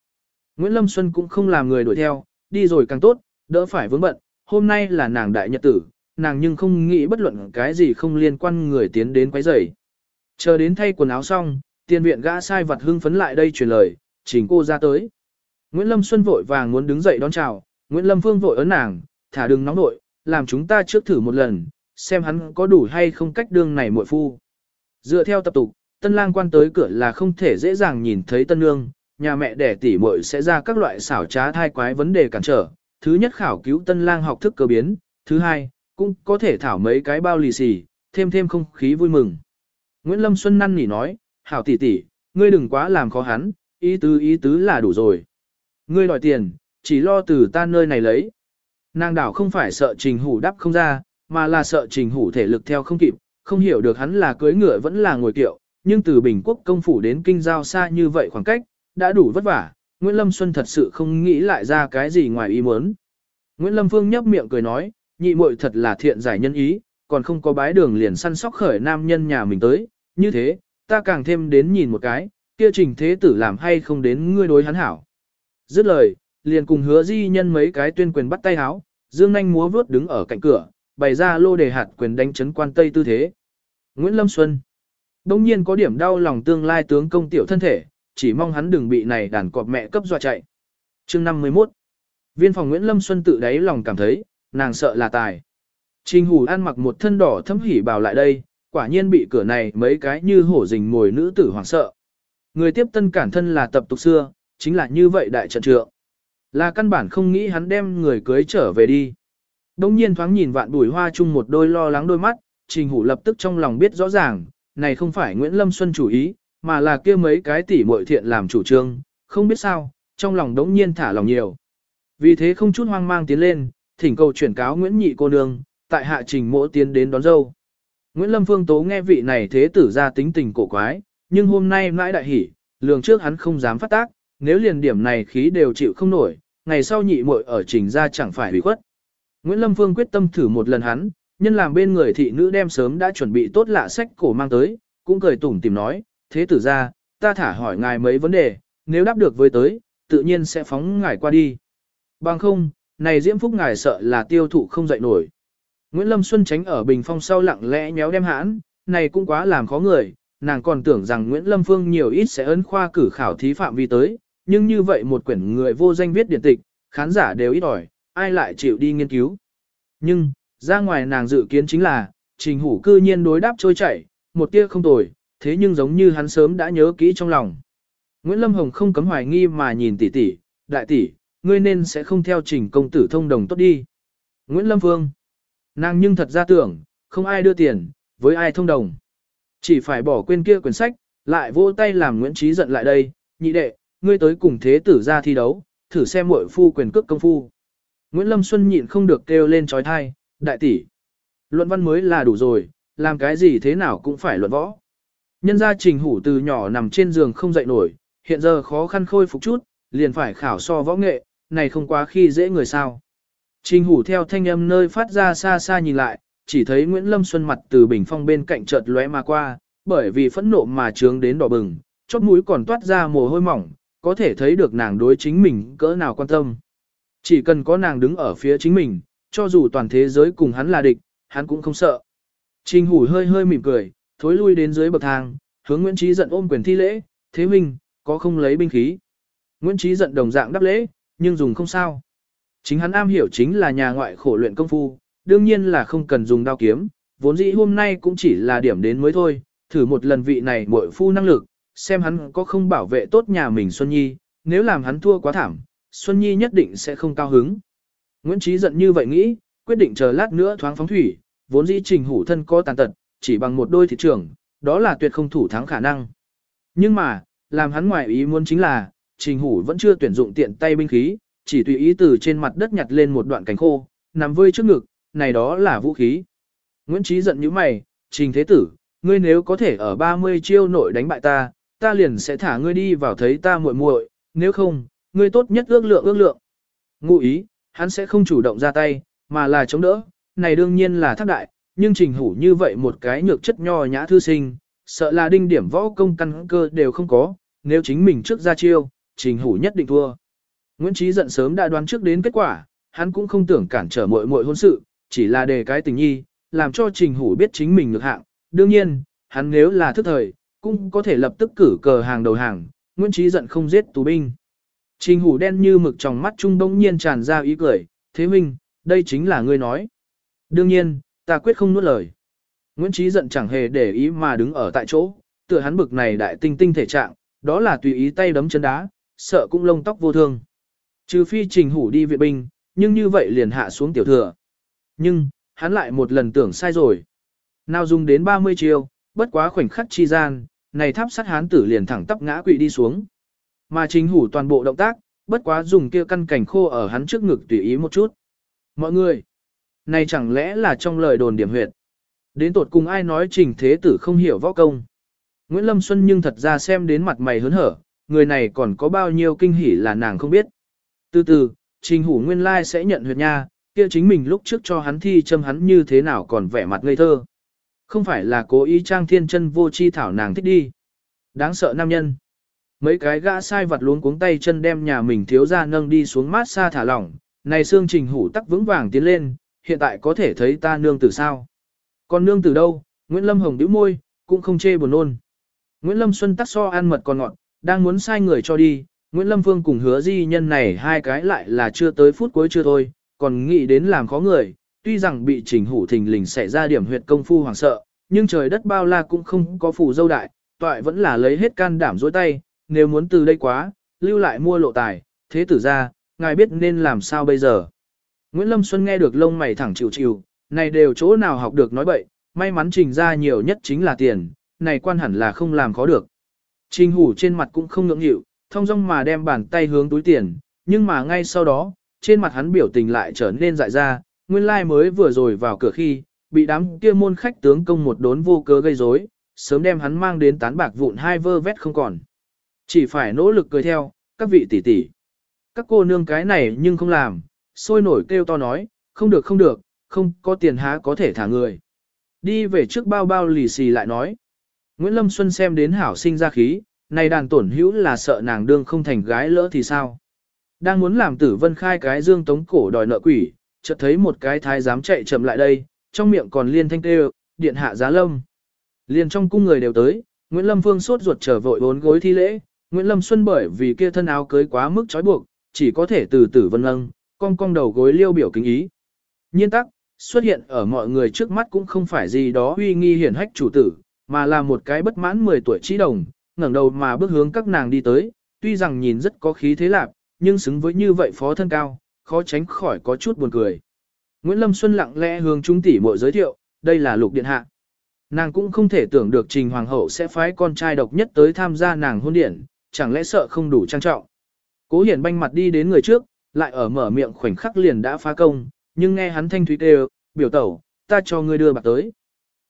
Nguyễn Lâm Xuân cũng không làm người đuổi theo, đi rồi càng tốt, đỡ phải vướng bận, hôm nay là nàng đại nhật tử, nàng nhưng không nghĩ bất luận cái gì không liên quan người tiến đến quấy rầy. Chờ đến thay quần áo xong, tiền viện gã sai vật hưng phấn lại đây truyền lời, trình cô ra tới. Nguyễn Lâm Xuân vội vàng muốn đứng dậy đón chào, Nguyễn Lâm Phương vội ấn nàng, thả đừng nóng nội, làm chúng ta trước thử một lần, xem hắn có đủ hay không cách đương này muội phu. Dựa theo tập tục, tân lang quan tới cửa là không thể dễ dàng nhìn thấy tân nương, nhà mẹ đẻ tỷ muội sẽ ra các loại xảo trá thai quái vấn đề cản trở. Thứ nhất khảo cứu tân lang học thức cơ biến, thứ hai, cũng có thể thảo mấy cái bao lì xì, thêm thêm không khí vui mừng. Nguyễn Lâm Xuân năn nỉ nói, hảo tỷ tỷ, ngươi đừng quá làm khó hắn, ý tứ ý tứ là đủ rồi. Ngươi đòi tiền, chỉ lo từ ta nơi này lấy. Nàng đảo không phải sợ trình hủ đắp không ra, mà là sợ trình hủ thể lực theo không kịp, không hiểu được hắn là cưới ngựa vẫn là ngồi kiệu, nhưng từ Bình Quốc công phủ đến kinh giao xa như vậy khoảng cách, đã đủ vất vả, Nguyễn Lâm Xuân thật sự không nghĩ lại ra cái gì ngoài ý muốn. Nguyễn Lâm Phương nhấp miệng cười nói, nhị muội thật là thiện giải nhân ý, còn không có bái đường liền săn sóc khởi nam nhân nhà mình tới, như thế, ta càng thêm đến nhìn một cái, kia trình thế tử làm hay không đến ngươi đối hắn hảo. Dứt lời, liền cùng hứa di nhân mấy cái tuyên quyền bắt tay háo, dương nanh múa vướt đứng ở cạnh cửa, bày ra lô đề hạt quyền đánh chấn quan tây tư thế. Nguyễn Lâm Xuân Đông nhiên có điểm đau lòng tương lai tướng công tiểu thân thể, chỉ mong hắn đừng bị này đàn cọp mẹ cấp dọa chạy. chương 51 Viên phòng Nguyễn Lâm Xuân tự đáy lòng cảm thấy, nàng sợ là tài. Trình Hủ ăn mặc một thân đỏ thấm hỉ bào lại đây, quả nhiên bị cửa này mấy cái như hổ rình mồi nữ tử hoảng sợ. Người tiếp tân cản thân là tập tục xưa, chính là như vậy đại trận trượng. Là căn bản không nghĩ hắn đem người cưới trở về đi. Đông nhiên thoáng nhìn vạn bùi hoa chung một đôi lo lắng đôi mắt, Trình Hủ lập tức trong lòng biết rõ ràng, này không phải Nguyễn Lâm Xuân chủ ý, mà là kia mấy cái tỷ muội thiện làm chủ trương, không biết sao, trong lòng đống nhiên thả lòng nhiều. Vì thế không chút hoang mang tiến lên, thỉnh cầu chuyển cáo Nguyễn Nhị cô nương, tại hạ trình mỗ tiến đến đón dâu. Nguyễn Lâm Phương Tố nghe vị này thế tử ra tính tình cổ quái, nhưng hôm nay mãi đại hỉ, lường trước hắn không dám phát tác, nếu liền điểm này khí đều chịu không nổi, ngày sau nhị muội ở trình ra chẳng phải hủy khuất. Nguyễn Lâm Phương quyết tâm thử một lần hắn, nhân làm bên người thị nữ đem sớm đã chuẩn bị tốt lạ sách cổ mang tới, cũng cười tủm tìm nói, thế tử ra, ta thả hỏi ngài mấy vấn đề, nếu đáp được với tới, tự nhiên sẽ phóng ngài qua đi. Bằng không, này diễm phúc ngài sợ là tiêu thụ không dậy nổi. Nguyễn Lâm Xuân tránh ở bình phong sau lặng lẽ nhéo đem hãn, này cũng quá làm khó người, nàng còn tưởng rằng Nguyễn Lâm Phương nhiều ít sẽ ấn khoa cử khảo thí phạm vi tới, nhưng như vậy một quyển người vô danh viết điện tịch, khán giả đều ít ỏi, ai lại chịu đi nghiên cứu. Nhưng, ra ngoài nàng dự kiến chính là, trình hủ cư nhiên đối đáp trôi chảy, một tia không tồi, thế nhưng giống như hắn sớm đã nhớ kỹ trong lòng. Nguyễn Lâm Hồng không cấm hoài nghi mà nhìn tỷ tỷ, đại tỷ, ngươi nên sẽ không theo trình công tử thông đồng tốt đi. Nguyễn Lâm Phương, nàng nhưng thật ra tưởng, không ai đưa tiền, với ai thông đồng. Chỉ phải bỏ quên kia quyển sách, lại vỗ tay làm Nguyễn Trí giận lại đây, nhị đệ, ngươi tới cùng thế tử ra thi đấu, thử xem muội phu quyền cước công phu. Nguyễn Lâm Xuân nhịn không được kêu lên trói thai, đại tỷ. Luận văn mới là đủ rồi, làm cái gì thế nào cũng phải luận võ. Nhân gia trình hủ từ nhỏ nằm trên giường không dậy nổi, hiện giờ khó khăn khôi phục chút, liền phải khảo so võ nghệ, này không quá khi dễ người sao. Trình hủ theo thanh âm nơi phát ra xa xa nhìn lại, chỉ thấy Nguyễn Lâm Xuân mặt từ bình phong bên cạnh chợt lóe mà qua, bởi vì phẫn nộ mà trướng đến đỏ bừng, chót mũi còn toát ra mồ hôi mỏng, có thể thấy được nàng đối chính mình cỡ nào quan tâm. Chỉ cần có nàng đứng ở phía chính mình, cho dù toàn thế giới cùng hắn là địch, hắn cũng không sợ. Trình hủ hơi hơi mỉm cười, thối lui đến dưới bậc thang, hướng Nguyễn Trí giận ôm quyền thi lễ, thế minh, có không lấy binh khí. Nguyễn Trí giận đồng dạng đáp lễ, nhưng dùng không sao. Chính hắn am hiểu chính là nhà ngoại khổ luyện công phu, đương nhiên là không cần dùng đao kiếm, vốn dĩ hôm nay cũng chỉ là điểm đến mới thôi, thử một lần vị này muội phu năng lực, xem hắn có không bảo vệ tốt nhà mình Xuân Nhi, nếu làm hắn thua quá thảm, Xuân Nhi nhất định sẽ không cao hứng. Nguyễn Trí giận như vậy nghĩ, quyết định chờ lát nữa thoáng phóng thủy, vốn dĩ trình hủ thân có tàn tật, chỉ bằng một đôi thị trường, đó là tuyệt không thủ thắng khả năng. Nhưng mà, làm hắn ngoại ý muốn chính là, trình hủ vẫn chưa tuyển dụng tiện tay binh khí, chỉ tùy ý từ trên mặt đất nhặt lên một đoạn cánh khô, nằm vơi trước ngực, này đó là vũ khí. Nguyễn Trí giận như mày, trình thế tử, ngươi nếu có thể ở 30 chiêu nội đánh bại ta, ta liền sẽ thả ngươi đi vào thấy ta muội muội, nếu không, ngươi tốt nhất ước lượng ước lượng. Ngụ ý, hắn sẽ không chủ động ra tay, mà là chống đỡ, này đương nhiên là thác đại, nhưng trình hủ như vậy một cái nhược chất nho nhã thư sinh, sợ là đinh điểm võ công căn cơ đều không có, nếu chính mình trước ra chiêu, trình hủ nhất định thua. Nguyễn Trí giận sớm đã đoán trước đến kết quả, hắn cũng không tưởng cản trở muội muội hôn sự, chỉ là đề cái tình nhi, làm cho trình hủ biết chính mình được hạng. Đương nhiên, hắn nếu là thức thời, cũng có thể lập tức cử cờ hàng đầu hàng, Nguyễn Trí giận không giết tù binh. Trình hủ đen như mực trong mắt trung đông nhiên tràn ra ý cười, thế minh, đây chính là ngươi nói. Đương nhiên, ta quyết không nuốt lời. Nguyễn Trí giận chẳng hề để ý mà đứng ở tại chỗ, tựa hắn bực này đại tinh tinh thể trạng, đó là tùy ý tay đấm chân đá, sợ cũng lông tóc vô thương. Trừ phi trình hủ đi viện binh, nhưng như vậy liền hạ xuống tiểu thừa. Nhưng, hắn lại một lần tưởng sai rồi. Nào dùng đến 30 chiêu, bất quá khoảnh khắc chi gian, này tháp sắt hán tử liền thẳng tắp ngã quỵ đi xuống. Mà trình hủ toàn bộ động tác, bất quá dùng kia căn cảnh khô ở hắn trước ngực tùy ý một chút. Mọi người, này chẳng lẽ là trong lời đồn điểm huyệt. Đến tột cùng ai nói trình thế tử không hiểu võ công. Nguyễn Lâm Xuân nhưng thật ra xem đến mặt mày hớn hở, người này còn có bao nhiêu kinh hỉ là nàng không biết. Từ từ, trình hủ nguyên lai sẽ nhận huyệt nha, kia chính mình lúc trước cho hắn thi châm hắn như thế nào còn vẻ mặt ngây thơ. Không phải là cố ý trang thiên chân vô chi thảo nàng thích đi. Đáng sợ nam nhân. Mấy cái gã sai vặt luống cuống tay chân đem nhà mình thiếu ra nâng đi xuống mát xa thả lỏng, này xương trình hủ tắc vững vàng tiến lên, hiện tại có thể thấy ta nương từ sao. Còn nương từ đâu, Nguyễn Lâm Hồng bĩu môi, cũng không chê buồn nôn. Nguyễn Lâm Xuân tắc so ăn mật còn ngọt, đang muốn sai người cho đi, Nguyễn Lâm Phương cùng hứa di nhân này hai cái lại là chưa tới phút cuối chưa thôi, còn nghĩ đến làm khó người, tuy rằng bị trình hủ thình lình xảy ra điểm huyệt công phu hoàng sợ, nhưng trời đất bao la cũng không có phù dâu đại, toại vẫn là lấy hết can đảm dối tay, nếu muốn từ đây quá, lưu lại mua lộ tài, thế tử ra, ngài biết nên làm sao bây giờ. Nguyễn Lâm Xuân nghe được lông mày thẳng chịu chịu, này đều chỗ nào học được nói bậy, may mắn trình ra nhiều nhất chính là tiền, này quan hẳn là không làm khó được. Trình hủ trên mặt cũng không ngưỡng hiệu, thông dong mà đem bàn tay hướng túi tiền, nhưng mà ngay sau đó, trên mặt hắn biểu tình lại trở nên dại ra, nguyên lai like mới vừa rồi vào cửa khi, bị đám kia môn khách tướng công một đốn vô cớ gây rối, sớm đem hắn mang đến tán bạc vụn hai vơ vét không còn. Chỉ phải nỗ lực cười theo, các vị tỷ tỷ. Các cô nương cái này nhưng không làm, sôi nổi kêu to nói, không được không được, không có tiền há có thể thả người. Đi về trước bao bao lì xì lại nói. Nguyễn Lâm Xuân xem đến hảo sinh ra khí, này đàn tổn hữu là sợ nàng đương không thành gái lỡ thì sao. Đang muốn làm tử vân khai cái dương tống cổ đòi nợ quỷ, chợt thấy một cái thái giám chạy chậm lại đây, trong miệng còn liên thanh kêu, điện hạ giá lâm. Liền trong cung người đều tới, Nguyễn Lâm Phương sốt ruột trở vội bốn gối thi lễ, Nguyễn Lâm Xuân bởi vì kia thân áo cưới quá mức trói buộc, chỉ có thể từ tử vân lâng, cong cong đầu gối liêu biểu kính ý. Nhiên tắc, xuất hiện ở mọi người trước mắt cũng không phải gì đó uy nghi hiển hách chủ tử, mà là một cái bất mãn 10 tuổi trí đồng, ngẩng đầu mà bước hướng các nàng đi tới, tuy rằng nhìn rất có khí thế lạc, nhưng xứng với như vậy phó thân cao, khó tránh khỏi có chút buồn cười. Nguyễn Lâm Xuân lặng lẽ hướng chúng tỷ muội giới thiệu, đây là lục điện hạ. Nàng cũng không thể tưởng được Trình Hoàng hậu sẽ phái con trai độc nhất tới tham gia nàng hôn điển, chẳng lẽ sợ không đủ trang trọng. Cố hiển banh mặt đi đến người trước, lại ở mở miệng khoảnh khắc liền đã phá công, nhưng nghe hắn thanh thúy kêu, biểu tẩu, ta cho ngươi đưa bạc tới.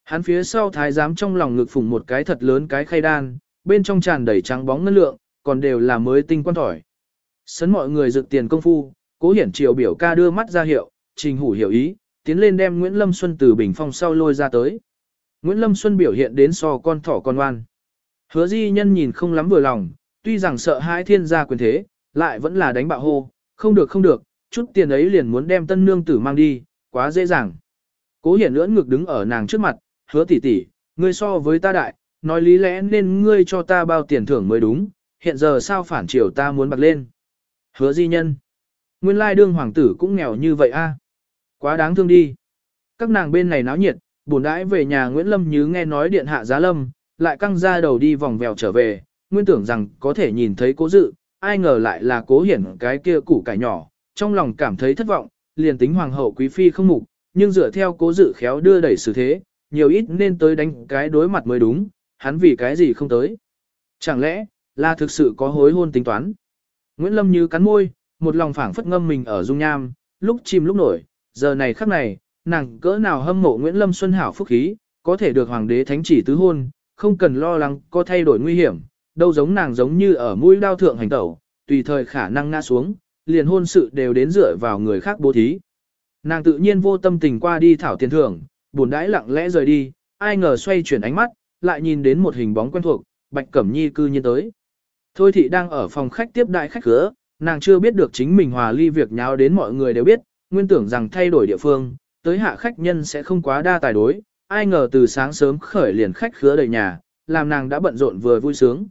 Hắn phía sau thái giám trong lòng ngực phủng một cái thật lớn cái khay đan, bên trong tràn đầy trắng bóng ngân lượng, còn đều là mới tinh quan thỏi. Sấn mọi người dự tiền công phu, cố hiển triều biểu ca đưa mắt ra hiệu, trình hủ hiểu ý, tiến lên đem Nguyễn Lâm Xuân từ bình phong sau lôi ra tới. Nguyễn Lâm Xuân biểu hiện đến so con thỏ con oan. Hứa di nhân nhìn không lắm vừa lòng, tuy rằng sợ hãi thiên gia quyền thế, lại vẫn là đánh bạo hô, không được không được, chút tiền ấy liền muốn đem tân nương tử mang đi, quá dễ dàng. Cố hiển lưỡn ngực đứng ở nàng trước mặt, hứa tỷ tỷ, ngươi so với ta đại, nói lý lẽ nên ngươi cho ta bao tiền thưởng mới đúng, hiện giờ sao phản chiều ta muốn bạc lên. Hứa di nhân, nguyên lai đương hoàng tử cũng nghèo như vậy a, à? Quá đáng thương đi. Các nàng bên này náo nhiệt, buồn đãi về nhà Nguyễn Lâm như nghe nói điện hạ giá lâm, lại căng ra đầu đi vòng vèo trở về, nguyên tưởng rằng có thể nhìn thấy cố dự, ai ngờ lại là cố hiển cái kia củ cải nhỏ, trong lòng cảm thấy thất vọng, liền tính hoàng hậu quý phi không mục, nhưng dựa theo cố dự khéo đưa đẩy xử thế, nhiều ít nên tới đánh cái đối mặt mới đúng, hắn vì cái gì không tới. Chẳng lẽ, là thực sự có hối hôn tính toán. Nguyễn Lâm như cắn môi, một lòng phảng phất ngâm mình ở dung nham, lúc chìm lúc nổi, giờ này khắc này, nàng cỡ nào hâm mộ Nguyễn Lâm Xuân hảo phúc khí, có thể được hoàng đế thánh chỉ tứ hôn, không cần lo lắng có thay đổi nguy hiểm, đâu giống nàng giống như ở mũi đao thượng hành tẩu, tùy thời khả năng ngã xuống, liền hôn sự đều đến dựa vào người khác bố thí. Nàng tự nhiên vô tâm tình qua đi thảo tiền thưởng, buồn đãi lặng lẽ rời đi, ai ngờ xoay chuyển ánh mắt, lại nhìn đến một hình bóng quen thuộc, Bạch Cẩm Nhi cư nhiên tới. Thôi thị đang ở phòng khách tiếp đại khách khứa, nàng chưa biết được chính mình hòa ly việc nháo đến mọi người đều biết, nguyên tưởng rằng thay đổi địa phương, tới hạ khách nhân sẽ không quá đa tài đối, ai ngờ từ sáng sớm khởi liền khách khứa đầy nhà, làm nàng đã bận rộn vừa vui sướng.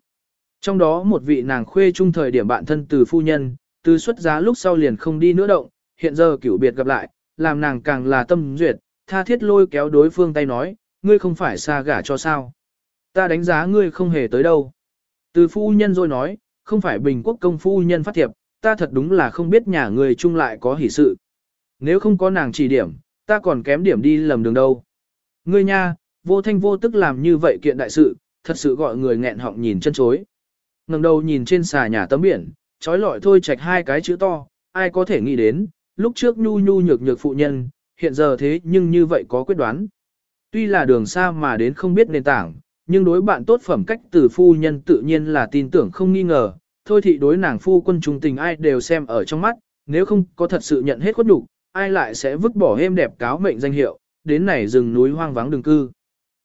Trong đó một vị nàng khuê trung thời điểm bạn thân từ phu nhân, từ xuất giá lúc sau liền không đi nữa động, hiện giờ cửu biệt gặp lại, làm nàng càng là tâm duyệt, tha thiết lôi kéo đối phương tay nói, ngươi không phải xa gả cho sao. Ta đánh giá ngươi không hề tới đâu. Từ phu nhân rồi nói, không phải bình quốc công phu nhân phát thiệp, ta thật đúng là không biết nhà người chung lại có hỷ sự. Nếu không có nàng chỉ điểm, ta còn kém điểm đi lầm đường đâu. Ngươi nha, vô thanh vô tức làm như vậy kiện đại sự, thật sự gọi người nghẹn họng nhìn chân chối. ngẩng đầu nhìn trên xà nhà tấm biển, trói lọi thôi chạch hai cái chữ to, ai có thể nghĩ đến, lúc trước nhu nhu nhược nhược phụ nhân, hiện giờ thế nhưng như vậy có quyết đoán. Tuy là đường xa mà đến không biết nền tảng, nhưng đối bạn tốt phẩm cách từ phu nhân tự nhiên là tin tưởng không nghi ngờ, thôi thì đối nàng phu quân trung tình ai đều xem ở trong mắt, nếu không có thật sự nhận hết khuất đủ, ai lại sẽ vứt bỏ êm đẹp cáo mệnh danh hiệu, đến này rừng núi hoang vắng đường cư.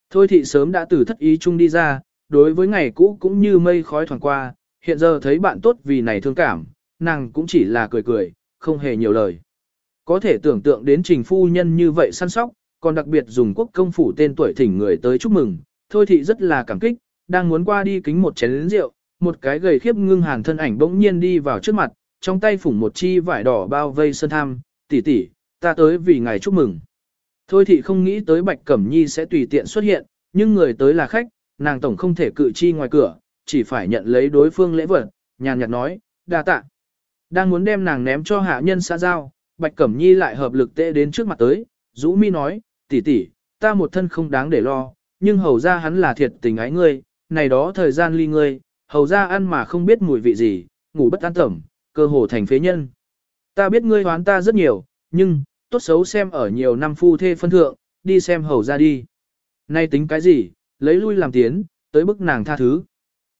Thôi thị sớm đã từ thất ý chung đi ra, đối với ngày cũ cũng như mây khói thoảng qua, hiện giờ thấy bạn tốt vì này thương cảm, nàng cũng chỉ là cười cười, không hề nhiều lời. Có thể tưởng tượng đến trình phu nhân như vậy săn sóc, còn đặc biệt dùng quốc công phủ tên tuổi thỉnh người tới chúc mừng, thôi thị rất là cảm kích, đang muốn qua đi kính một chén rượu, một cái gầy khiếp ngưng hàn thân ảnh bỗng nhiên đi vào trước mặt, trong tay phủng một chi vải đỏ bao vây sơn tham, tỷ tỷ, ta tới vì ngài chúc mừng. Thôi thị không nghĩ tới Bạch Cẩm Nhi sẽ tùy tiện xuất hiện, nhưng người tới là khách, nàng tổng không thể cự chi ngoài cửa, chỉ phải nhận lấy đối phương lễ vật, nhàn nhạt nói, đa tạ. Đang muốn đem nàng ném cho hạ nhân xã giao, Bạch Cẩm Nhi lại hợp lực tệ đến trước mặt tới, Dũ Mi nói, tỷ tỷ, ta một thân không đáng để lo, nhưng hầu ra hắn là thiệt tình ái ngươi, này đó thời gian ly ngươi, hầu ra ăn mà không biết mùi vị gì, ngủ bất an tẩm, cơ hồ thành phế nhân. Ta biết ngươi hoán ta rất nhiều, nhưng, tốt xấu xem ở nhiều năm phu thê phân thượng, đi xem hầu ra đi. Nay tính cái gì, lấy lui làm tiến, tới bức nàng tha thứ.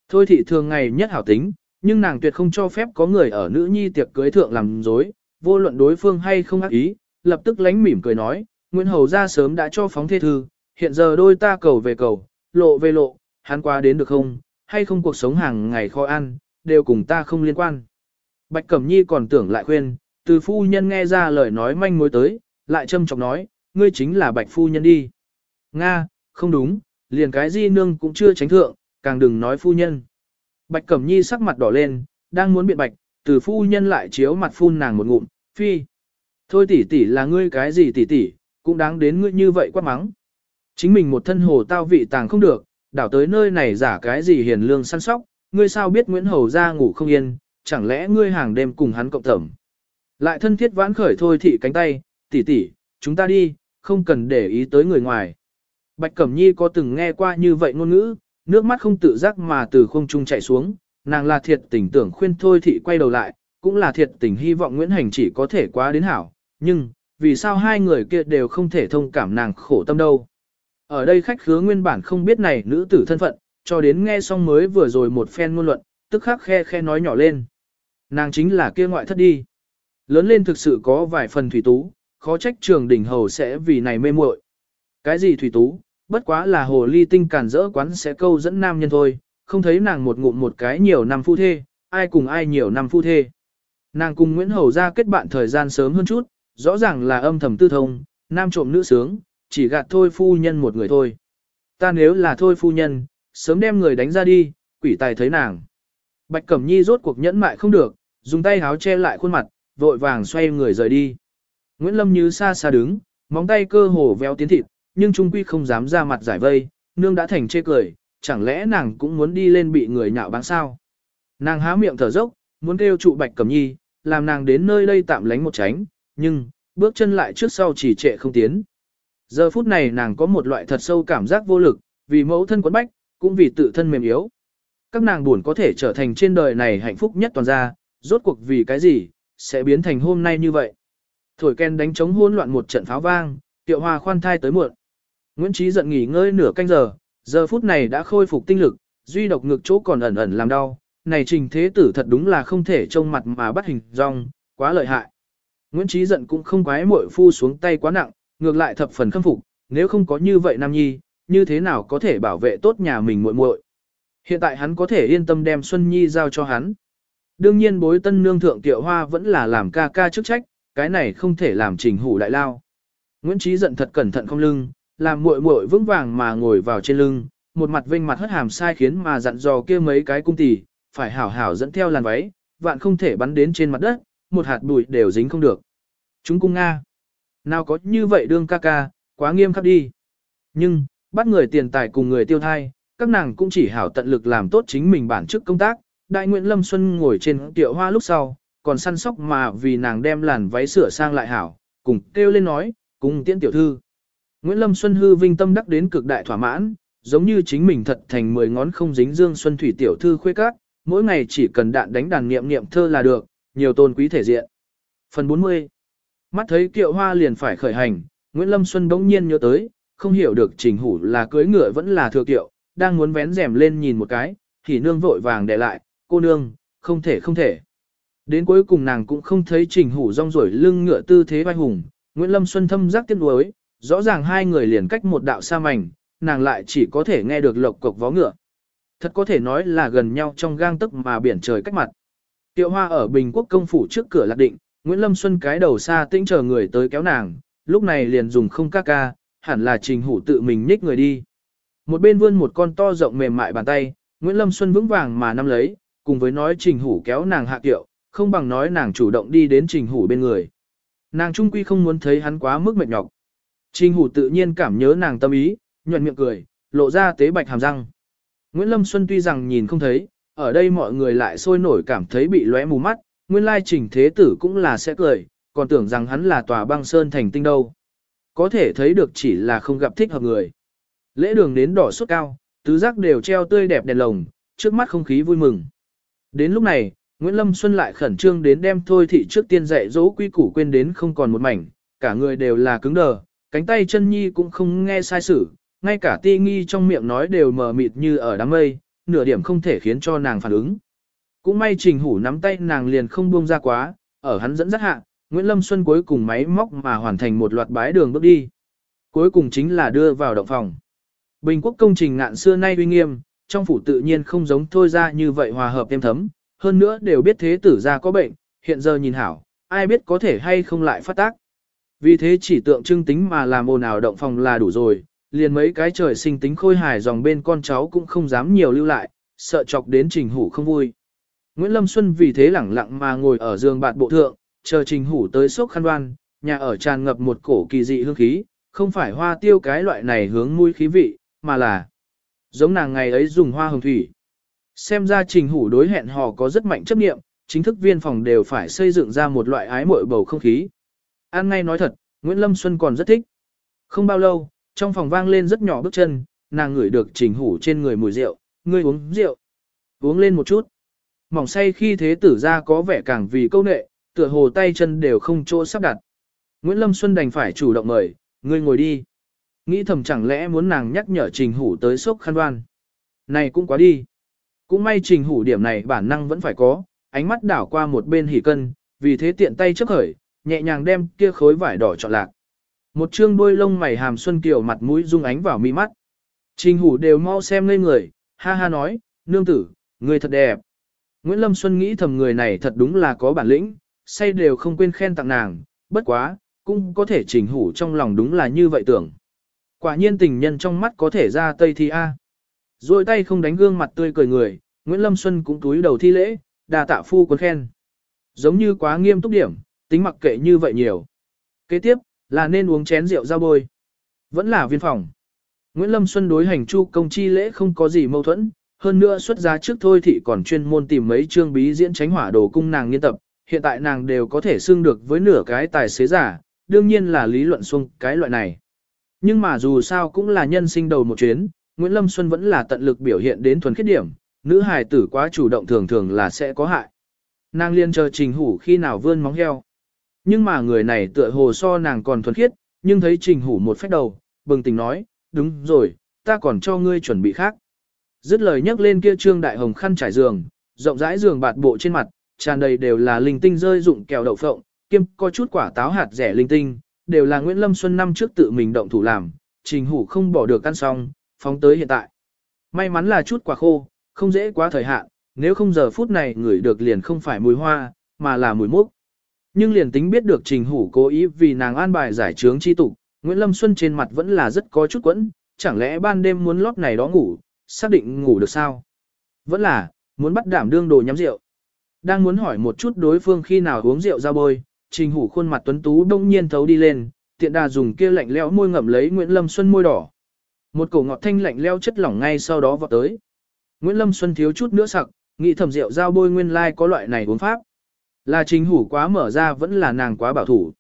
Thôi thị thường ngày nhất hảo tính, nhưng nàng tuyệt không cho phép có người ở nữ nhi tiệc cưới thượng làm dối, vô luận đối phương hay không ác ý, lập tức lánh mỉm cười nói, Nguyễn Hầu ra sớm đã cho phóng thê thư, hiện giờ đôi ta cầu về cầu, lộ về lộ, hắn qua đến được không, hay không cuộc sống hàng ngày khó ăn, đều cùng ta không liên quan. Bạch Cẩm Nhi còn tưởng lại khuyên, từ phu nhân nghe ra lời nói manh mối tới, lại châm chọc nói, ngươi chính là Bạch phu nhân đi. Nga, không đúng, liền cái di nương cũng chưa tránh thượng, càng đừng nói phu nhân. Bạch Cẩm Nhi sắc mặt đỏ lên, đang muốn biện bạch, từ phu nhân lại chiếu mặt phun nàng một ngụm, phi. Thôi tỷ tỷ là ngươi cái gì tỷ tỷ, cũng đáng đến ngươi như vậy quát mắng. Chính mình một thân hồ tao vị tàng không được, đảo tới nơi này giả cái gì hiền lương săn sóc, ngươi sao biết Nguyễn Hầu ra ngủ không yên, chẳng lẽ ngươi hàng đêm cùng hắn cộng thẩm. Lại thân thiết vãn khởi thôi thị cánh tay, tỷ tỷ, chúng ta đi, không cần để ý tới người ngoài. Bạch Cẩm Nhi có từng nghe qua như vậy ngôn ngữ, nước mắt không tự giác mà từ không trung chạy xuống, nàng là thiệt tình tưởng khuyên thôi thị quay đầu lại, cũng là thiệt tình hy vọng Nguyễn Hành chỉ có thể quá đến hảo, nhưng, vì sao hai người kia đều không thể thông cảm nàng khổ tâm đâu. Ở đây khách khứa nguyên bản không biết này nữ tử thân phận, cho đến nghe xong mới vừa rồi một phen ngôn luận, tức khắc khe khe nói nhỏ lên. Nàng chính là kia ngoại thất đi. Lớn lên thực sự có vài phần thủy tú, khó trách trường đỉnh hầu sẽ vì này mê muội. Cái gì thủy tú, bất quá là hồ ly tinh cản rỡ quán sẽ câu dẫn nam nhân thôi, không thấy nàng một ngụm một cái nhiều năm phu thê, ai cùng ai nhiều năm phu thê. Nàng cùng Nguyễn Hầu ra kết bạn thời gian sớm hơn chút, rõ ràng là âm thầm tư thông, nam trộm nữ sướng, chỉ gạt thôi phu nhân một người thôi. Ta nếu là thôi phu nhân, sớm đem người đánh ra đi, quỷ tài thấy nàng. Bạch Cẩm Nhi rốt cuộc nhẫn mại không được, dùng tay háo che lại khuôn mặt, vội vàng xoay người rời đi. Nguyễn Lâm như xa xa đứng, móng tay cơ hồ véo tiến thịt, nhưng trung quy không dám ra mặt giải vây, nương đã thành chê cười, chẳng lẽ nàng cũng muốn đi lên bị người nhạo báng sao. Nàng há miệng thở dốc, muốn kêu trụ Bạch Cẩm Nhi, làm nàng đến nơi đây tạm lánh một tránh, nhưng, bước chân lại trước sau chỉ trệ không tiến. Giờ phút này nàng có một loại thật sâu cảm giác vô lực, vì mẫu thân quấn bách, cũng vì tự thân mềm yếu. Các nàng buồn có thể trở thành trên đời này hạnh phúc nhất toàn gia, rốt cuộc vì cái gì, sẽ biến thành hôm nay như vậy. Thổi ken đánh chống hỗn loạn một trận pháo vang, tiệu hoa khoan thai tới muộn. Nguyễn Trí giận nghỉ ngơi nửa canh giờ, giờ phút này đã khôi phục tinh lực, duy độc ngực chỗ còn ẩn ẩn làm đau. Này trình thế tử thật đúng là không thể trông mặt mà bắt hình rong, quá lợi hại. Nguyễn Trí giận cũng không quái muội phu xuống tay quá nặng, ngược lại thập phần khâm phục, nếu không có như vậy Nam Nhi, như thế nào có thể bảo vệ tốt nhà mình muội muội. Hiện tại hắn có thể yên tâm đem Xuân Nhi giao cho hắn. Đương nhiên bối tân nương thượng tiệu hoa vẫn là làm ca ca chức trách, cái này không thể làm trình hủ đại lao. Nguyễn Trí giận thật cẩn thận không lưng, làm muội muội vững vàng mà ngồi vào trên lưng, một mặt vinh mặt hất hàm sai khiến mà dặn dò kia mấy cái cung tỷ, phải hảo hảo dẫn theo làn váy, vạn không thể bắn đến trên mặt đất, một hạt bụi đều dính không được. Chúng cung Nga. Nào có như vậy đương ca ca, quá nghiêm khắc đi. Nhưng, bắt người tiền tài cùng người tiêu thai, các nàng cũng chỉ hảo tận lực làm tốt chính mình bản chức công tác. Đại Nguyễn Lâm Xuân ngồi trên tiệu hoa lúc sau, còn săn sóc mà vì nàng đem làn váy sửa sang lại hảo, cùng kêu lên nói, cùng tiễn tiểu thư. Nguyễn Lâm Xuân hư vinh tâm đắc đến cực đại thỏa mãn, giống như chính mình thật thành mười ngón không dính dương xuân thủy tiểu thư khuê các, mỗi ngày chỉ cần đạn đánh đàn niệm niệm thơ là được, nhiều tôn quý thể diện. Phần 40 Mắt thấy kiệu hoa liền phải khởi hành, Nguyễn Lâm Xuân bỗng nhiên nhớ tới, không hiểu được trình hủ là cưới ngựa vẫn là thừa kiệu, đang muốn vén rèm lên nhìn một cái, thì nương vội vàng để lại, cô nương, không thể không thể. Đến cuối cùng nàng cũng không thấy trình hủ rong rổi lưng ngựa tư thế vai hùng, Nguyễn Lâm Xuân thâm giác tiếc nuối, rõ ràng hai người liền cách một đạo xa mảnh, nàng lại chỉ có thể nghe được lộc cộc vó ngựa. Thật có thể nói là gần nhau trong gang tức mà biển trời cách mặt. Tiệu hoa ở Bình Quốc công phủ trước cửa lạc định, Nguyễn Lâm Xuân cái đầu xa tĩnh chờ người tới kéo nàng, lúc này liền dùng không ca ca, hẳn là trình hủ tự mình nhích người đi. Một bên vươn một con to rộng mềm mại bàn tay, Nguyễn Lâm Xuân vững vàng mà nắm lấy, cùng với nói trình hủ kéo nàng hạ tiệu, không bằng nói nàng chủ động đi đến trình hủ bên người. Nàng trung quy không muốn thấy hắn quá mức mệt nhọc. Trình hủ tự nhiên cảm nhớ nàng tâm ý, nhuận miệng cười, lộ ra tế bạch hàm răng. Nguyễn Lâm Xuân tuy rằng nhìn không thấy, ở đây mọi người lại sôi nổi cảm thấy bị lóe mù mắt, nguyên lai trình thế tử cũng là sẽ cười, còn tưởng rằng hắn là tòa băng sơn thành tinh đâu. Có thể thấy được chỉ là không gặp thích hợp người. Lễ đường đến đỏ suốt cao, tứ giác đều treo tươi đẹp đèn lồng, trước mắt không khí vui mừng. Đến lúc này, Nguyễn Lâm Xuân lại khẩn trương đến đem thôi thị trước tiên dạy dỗ quy củ quên đến không còn một mảnh, cả người đều là cứng đờ, cánh tay chân nhi cũng không nghe sai sử, ngay cả ti nghi trong miệng nói đều mờ mịt như ở đám mây, nửa điểm không thể khiến cho nàng phản ứng. Cũng may trình hủ nắm tay nàng liền không buông ra quá, ở hắn dẫn dắt hạ, Nguyễn Lâm Xuân cuối cùng máy móc mà hoàn thành một loạt bái đường bước đi. Cuối cùng chính là đưa vào động phòng. Bình quốc công trình ngạn xưa nay uy nghiêm, trong phủ tự nhiên không giống thôi ra như vậy hòa hợp êm thấm, hơn nữa đều biết thế tử ra có bệnh, hiện giờ nhìn hảo, ai biết có thể hay không lại phát tác. Vì thế chỉ tượng trưng tính mà làm ồn ào động phòng là đủ rồi, liền mấy cái trời sinh tính khôi hài dòng bên con cháu cũng không dám nhiều lưu lại, sợ chọc đến trình hủ không vui. Nguyễn Lâm Xuân vì thế lẳng lặng mà ngồi ở giường bạt bộ thượng, chờ trình hủ tới sốc khăn đoan, nhà ở tràn ngập một cổ kỳ dị hương khí, không phải hoa tiêu cái loại này hướng mũi khí vị, mà là giống nàng ngày ấy dùng hoa hồng thủy. Xem ra trình hủ đối hẹn hò có rất mạnh chấp nghiệm, chính thức viên phòng đều phải xây dựng ra một loại ái mội bầu không khí. An ngay nói thật, Nguyễn Lâm Xuân còn rất thích. Không bao lâu, trong phòng vang lên rất nhỏ bước chân, nàng ngửi được trình hủ trên người mùi rượu, ngươi uống rượu. Uống lên một chút. Mỏng say khi thế tử ra có vẻ càng vì câu nệ, tựa hồ tay chân đều không chỗ sắp đặt. Nguyễn Lâm Xuân đành phải chủ động mời, ngươi ngồi đi. Nghĩ thầm chẳng lẽ muốn nàng nhắc nhở trình hủ tới sốc khăn đoan. Này cũng quá đi. Cũng may trình hủ điểm này bản năng vẫn phải có, ánh mắt đảo qua một bên hỉ cân, vì thế tiện tay chấp khởi, nhẹ nhàng đem kia khối vải đỏ chọn lạc. Một chương đôi lông mày hàm xuân kiều mặt mũi rung ánh vào mi mắt. Trình hủ đều mau xem ngây người, ha ha nói, nương tử, người thật đẹp. Nguyễn Lâm Xuân nghĩ thầm người này thật đúng là có bản lĩnh, say đều không quên khen tặng nàng, bất quá, cũng có thể trình hủ trong lòng đúng là như vậy tưởng. Quả nhiên tình nhân trong mắt có thể ra tây thi A. Rồi tay không đánh gương mặt tươi cười người, Nguyễn Lâm Xuân cũng túi đầu thi lễ, đà tạ phu quân khen. Giống như quá nghiêm túc điểm, tính mặc kệ như vậy nhiều. Kế tiếp, là nên uống chén rượu ra bôi. Vẫn là viên phòng. Nguyễn Lâm Xuân đối hành chu công chi lễ không có gì mâu thuẫn, hơn nữa xuất giá trước thôi thì còn chuyên môn tìm mấy chương bí diễn tránh hỏa đồ cung nàng nghiên tập, hiện tại nàng đều có thể xưng được với nửa cái tài xế giả, đương nhiên là lý luận xuân cái loại này. Nhưng mà dù sao cũng là nhân sinh đầu một chuyến, Nguyễn Lâm Xuân vẫn là tận lực biểu hiện đến thuần khiết điểm, nữ hài tử quá chủ động thường thường là sẽ có hại. Nàng liên chờ trình hủ khi nào vươn móng heo. Nhưng mà người này tựa hồ so nàng còn thuần khiết, nhưng thấy trình hủ một phép đầu, bừng tỉnh nói, đúng rồi, ta còn cho ngươi chuẩn bị khác. Dứt lời nhắc lên kia trương đại hồng khăn trải giường, rộng rãi giường bạt bộ trên mặt, tràn đầy đều là linh tinh rơi dụng kẹo đậu phộng, kiêm có chút quả táo hạt rẻ linh tinh, đều là Nguyễn Lâm Xuân năm trước tự mình động thủ làm, trình hủ không bỏ được ăn xong, phóng tới hiện tại. May mắn là chút quả khô, không dễ quá thời hạn, nếu không giờ phút này người được liền không phải mùi hoa, mà là mùi mốc. Nhưng liền tính biết được trình hủ cố ý vì nàng an bài giải trướng chi tục, Nguyễn Lâm Xuân trên mặt vẫn là rất có chút quẫn, chẳng lẽ ban đêm muốn lót này đó ngủ, xác định ngủ được sao? Vẫn là, muốn bắt đảm đương đồ nhắm rượu. Đang muốn hỏi một chút đối phương khi nào uống rượu ra bôi, trình hủ khuôn mặt tuấn tú đông nhiên thấu đi lên, tiện đà dùng kia lạnh lẽo môi ngậm lấy Nguyễn Lâm Xuân môi đỏ. Một cổ ngọt thanh lạnh leo chất lỏng ngay sau đó vọt tới. Nguyễn Lâm Xuân thiếu chút nữa sặc, nghĩ thầm rượu giao bôi nguyên lai like có loại này uống pháp. Là trình hủ quá mở ra vẫn là nàng quá bảo thủ.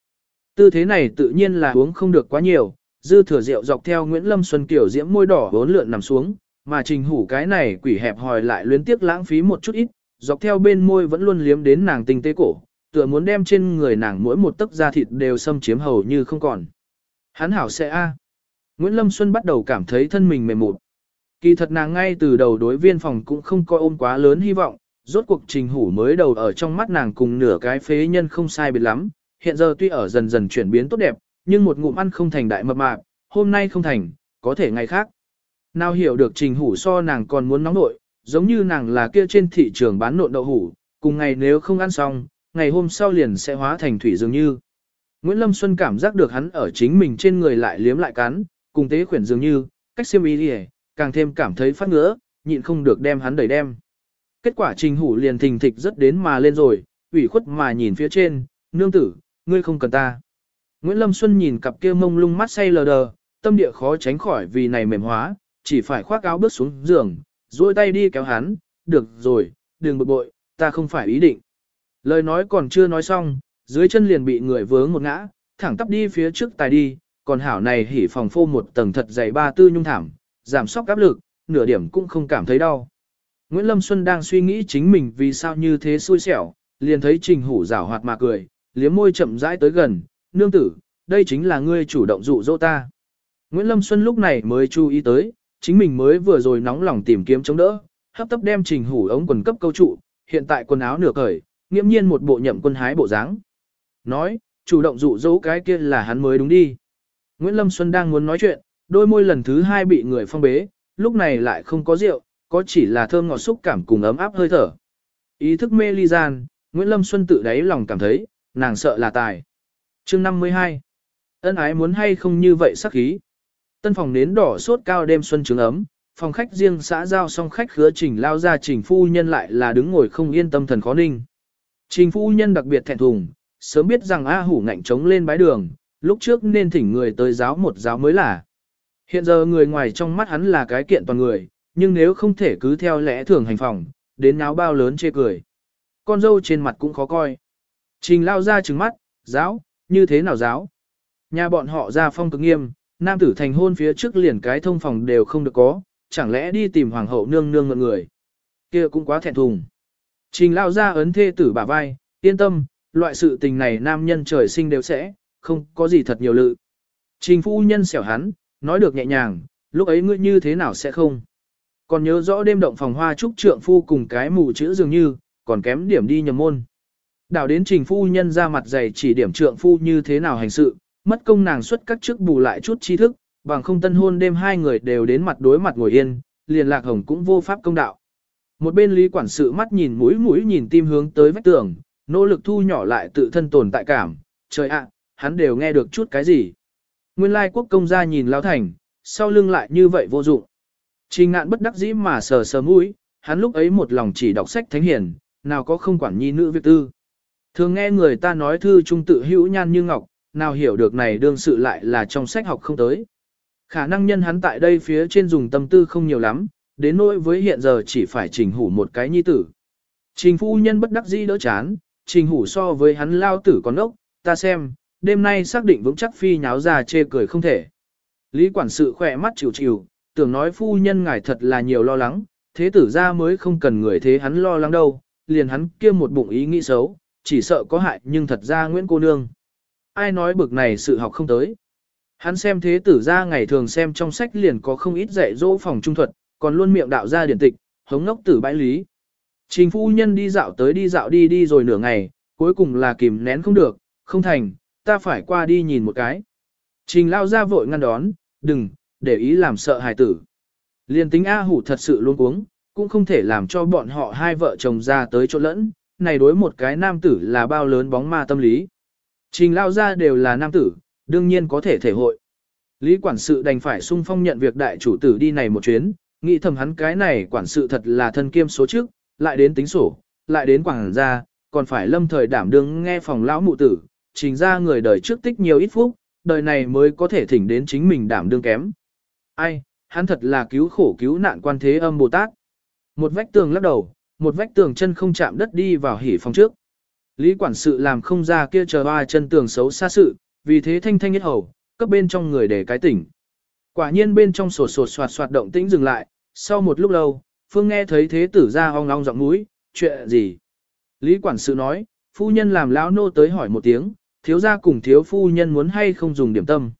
Tư thế này tự nhiên là uống không được quá nhiều, dư thừa rượu dọc theo Nguyễn Lâm Xuân kiểu diễm môi đỏ vốn lượn nằm xuống, mà trình hủ cái này quỷ hẹp hòi lại luyến tiếc lãng phí một chút ít, dọc theo bên môi vẫn luôn liếm đến nàng tinh tế cổ, tựa muốn đem trên người nàng mỗi một tấc da thịt đều xâm chiếm hầu như không còn. Hắn hảo sẽ a. Nguyễn Lâm Xuân bắt đầu cảm thấy thân mình mềm mụt. Kỳ thật nàng ngay từ đầu đối viên phòng cũng không coi ôm quá lớn hy vọng, rốt cuộc trình hủ mới đầu ở trong mắt nàng cùng nửa cái phế nhân không sai biệt lắm, hiện giờ tuy ở dần dần chuyển biến tốt đẹp, nhưng một ngụm ăn không thành đại mập mạp, hôm nay không thành, có thể ngày khác. Nào hiểu được trình hủ so nàng còn muốn nóng nội, giống như nàng là kia trên thị trường bán nộn đậu hủ, cùng ngày nếu không ăn xong, ngày hôm sau liền sẽ hóa thành thủy dường như. Nguyễn Lâm Xuân cảm giác được hắn ở chính mình trên người lại liếm lại cắn, cùng tế khuyển dường như, cách siêm ý đi càng thêm cảm thấy phát ngứa, nhịn không được đem hắn đẩy đem. Kết quả trình hủ liền thình thịch rất đến mà lên rồi, ủy khuất mà nhìn phía trên, nương tử, ngươi không cần ta. Nguyễn Lâm Xuân nhìn cặp kia mông lung mắt say lờ đờ, tâm địa khó tránh khỏi vì này mềm hóa, chỉ phải khoác áo bước xuống giường, duỗi tay đi kéo hắn, được rồi, đừng bực bội, ta không phải ý định. Lời nói còn chưa nói xong, dưới chân liền bị người vướng một ngã, thẳng tắp đi phía trước tài đi, còn hảo này hỉ phòng phô một tầng thật dày ba tư nhung thảm, giảm sóc áp lực, nửa điểm cũng không cảm thấy đau. Nguyễn Lâm Xuân đang suy nghĩ chính mình vì sao như thế xui xẻo, liền thấy Trình Hủ rảo hoạt mà cười, liếm môi chậm rãi tới gần, nương tử, đây chính là ngươi chủ động dụ dỗ ta. Nguyễn Lâm Xuân lúc này mới chú ý tới, chính mình mới vừa rồi nóng lòng tìm kiếm chống đỡ, hấp tấp đem Trình Hủ ống quần cấp câu trụ, hiện tại quần áo nửa cởi, nghiễm nhiên một bộ nhậm quân hái bộ dáng. Nói, chủ động dụ dỗ cái kia là hắn mới đúng đi. Nguyễn Lâm Xuân đang muốn nói chuyện, đôi môi lần thứ hai bị người phong bế, lúc này lại không có rượu, có chỉ là thơm ngọt xúc cảm cùng ấm áp hơi thở. Ý thức mê ly gian, Nguyễn Lâm Xuân tự đáy lòng cảm thấy, nàng sợ là tài. chương 52. Ân ái muốn hay không như vậy sắc khí. Tân phòng nến đỏ sốt cao đêm xuân trứng ấm, phòng khách riêng xã giao xong khách khứa trình lao ra trình phu nhân lại là đứng ngồi không yên tâm thần khó ninh. Trình phu nhân đặc biệt thẹn thùng, sớm biết rằng A hủ ngạnh trống lên bái đường, lúc trước nên thỉnh người tới giáo một giáo mới là. Hiện giờ người ngoài trong mắt hắn là cái kiện toàn người, nhưng nếu không thể cứ theo lẽ thường hành phòng, đến náo bao lớn chê cười. Con dâu trên mặt cũng khó coi. Trình lao ra trừng mắt, giáo, như thế nào giáo? Nhà bọn họ ra phong cực nghiêm, nam tử thành hôn phía trước liền cái thông phòng đều không được có, chẳng lẽ đi tìm hoàng hậu nương nương mượn người. kia cũng quá thẹn thùng. Trình lao ra ấn thê tử bả vai, yên tâm, loại sự tình này nam nhân trời sinh đều sẽ, không có gì thật nhiều lự. Trình phu nhân xẻo hắn, nói được nhẹ nhàng, lúc ấy ngươi như thế nào sẽ không. Còn nhớ rõ đêm động phòng hoa trúc trượng phu cùng cái mù chữ dường như, còn kém điểm đi nhầm môn. Đảo đến trình phu nhân ra mặt dày chỉ điểm trượng phu như thế nào hành sự, mất công nàng xuất các chức bù lại chút tri thức, bằng không tân hôn đêm hai người đều đến mặt đối mặt ngồi yên, liền lạc hồng cũng vô pháp công đạo. Một bên lý quản sự mắt nhìn mũi mũi nhìn tim hướng tới vách tường, nỗ lực thu nhỏ lại tự thân tồn tại cảm, trời ạ, hắn đều nghe được chút cái gì. Nguyên lai quốc công gia nhìn lao thành, sau lưng lại như vậy vô dụng. Trình ngạn bất đắc dĩ mà sờ sờ mũi, hắn lúc ấy một lòng chỉ đọc sách thánh hiền, nào có không quản nhi nữ việc tư. Thường nghe người ta nói thư trung tự hữu nhan như ngọc, nào hiểu được này đương sự lại là trong sách học không tới. Khả năng nhân hắn tại đây phía trên dùng tâm tư không nhiều lắm, đến nỗi với hiện giờ chỉ phải trình hủ một cái nhi tử. Trình phu nhân bất đắc dĩ đỡ chán, trình hủ so với hắn lao tử còn ốc, ta xem, đêm nay xác định vững chắc phi nháo ra chê cười không thể. Lý quản sự khỏe mắt chịu chịu, tưởng nói phu nhân ngài thật là nhiều lo lắng, thế tử ra mới không cần người thế hắn lo lắng đâu, liền hắn kia một bụng ý nghĩ xấu, chỉ sợ có hại nhưng thật ra Nguyễn cô nương. Ai nói bực này sự học không tới. Hắn xem thế tử ra ngày thường xem trong sách liền có không ít dạy dỗ phòng trung thuật, còn luôn miệng đạo ra điển tịch, hống ngốc tử bãi lý. Trình phu nhân đi dạo tới đi dạo đi đi rồi nửa ngày, cuối cùng là kìm nén không được, không thành, ta phải qua đi nhìn một cái. Trình lao ra vội ngăn đón, đừng, để ý làm sợ hài tử. Liên tính A hủ thật sự luôn cuống, cũng không thể làm cho bọn họ hai vợ chồng ra tới chỗ lẫn, này đối một cái nam tử là bao lớn bóng ma tâm lý. Trình lao ra đều là nam tử, đương nhiên có thể thể hội. Lý quản sự đành phải sung phong nhận việc đại chủ tử đi này một chuyến, nghĩ thầm hắn cái này quản sự thật là thân kiêm số trước, lại đến tính sổ, lại đến quảng gia, còn phải lâm thời đảm đương nghe phòng lão mụ tử, trình ra người đời trước tích nhiều ít phúc, đời này mới có thể thỉnh đến chính mình đảm đương kém. Ai, hắn thật là cứu khổ cứu nạn quan thế âm Bồ Tát. Một vách tường lắc đầu, một vách tường chân không chạm đất đi vào hỉ phòng trước. Lý quản sự làm không ra kia chờ ba chân tường xấu xa sự, vì thế thanh thanh nhất hầu, cấp bên trong người để cái tỉnh. Quả nhiên bên trong sột sột soạt soạt động tĩnh dừng lại, sau một lúc lâu, Phương nghe thấy thế tử ra ong ong giọng mũi, chuyện gì? Lý quản sự nói, phu nhân làm lão nô tới hỏi một tiếng, thiếu gia cùng thiếu phu nhân muốn hay không dùng điểm tâm.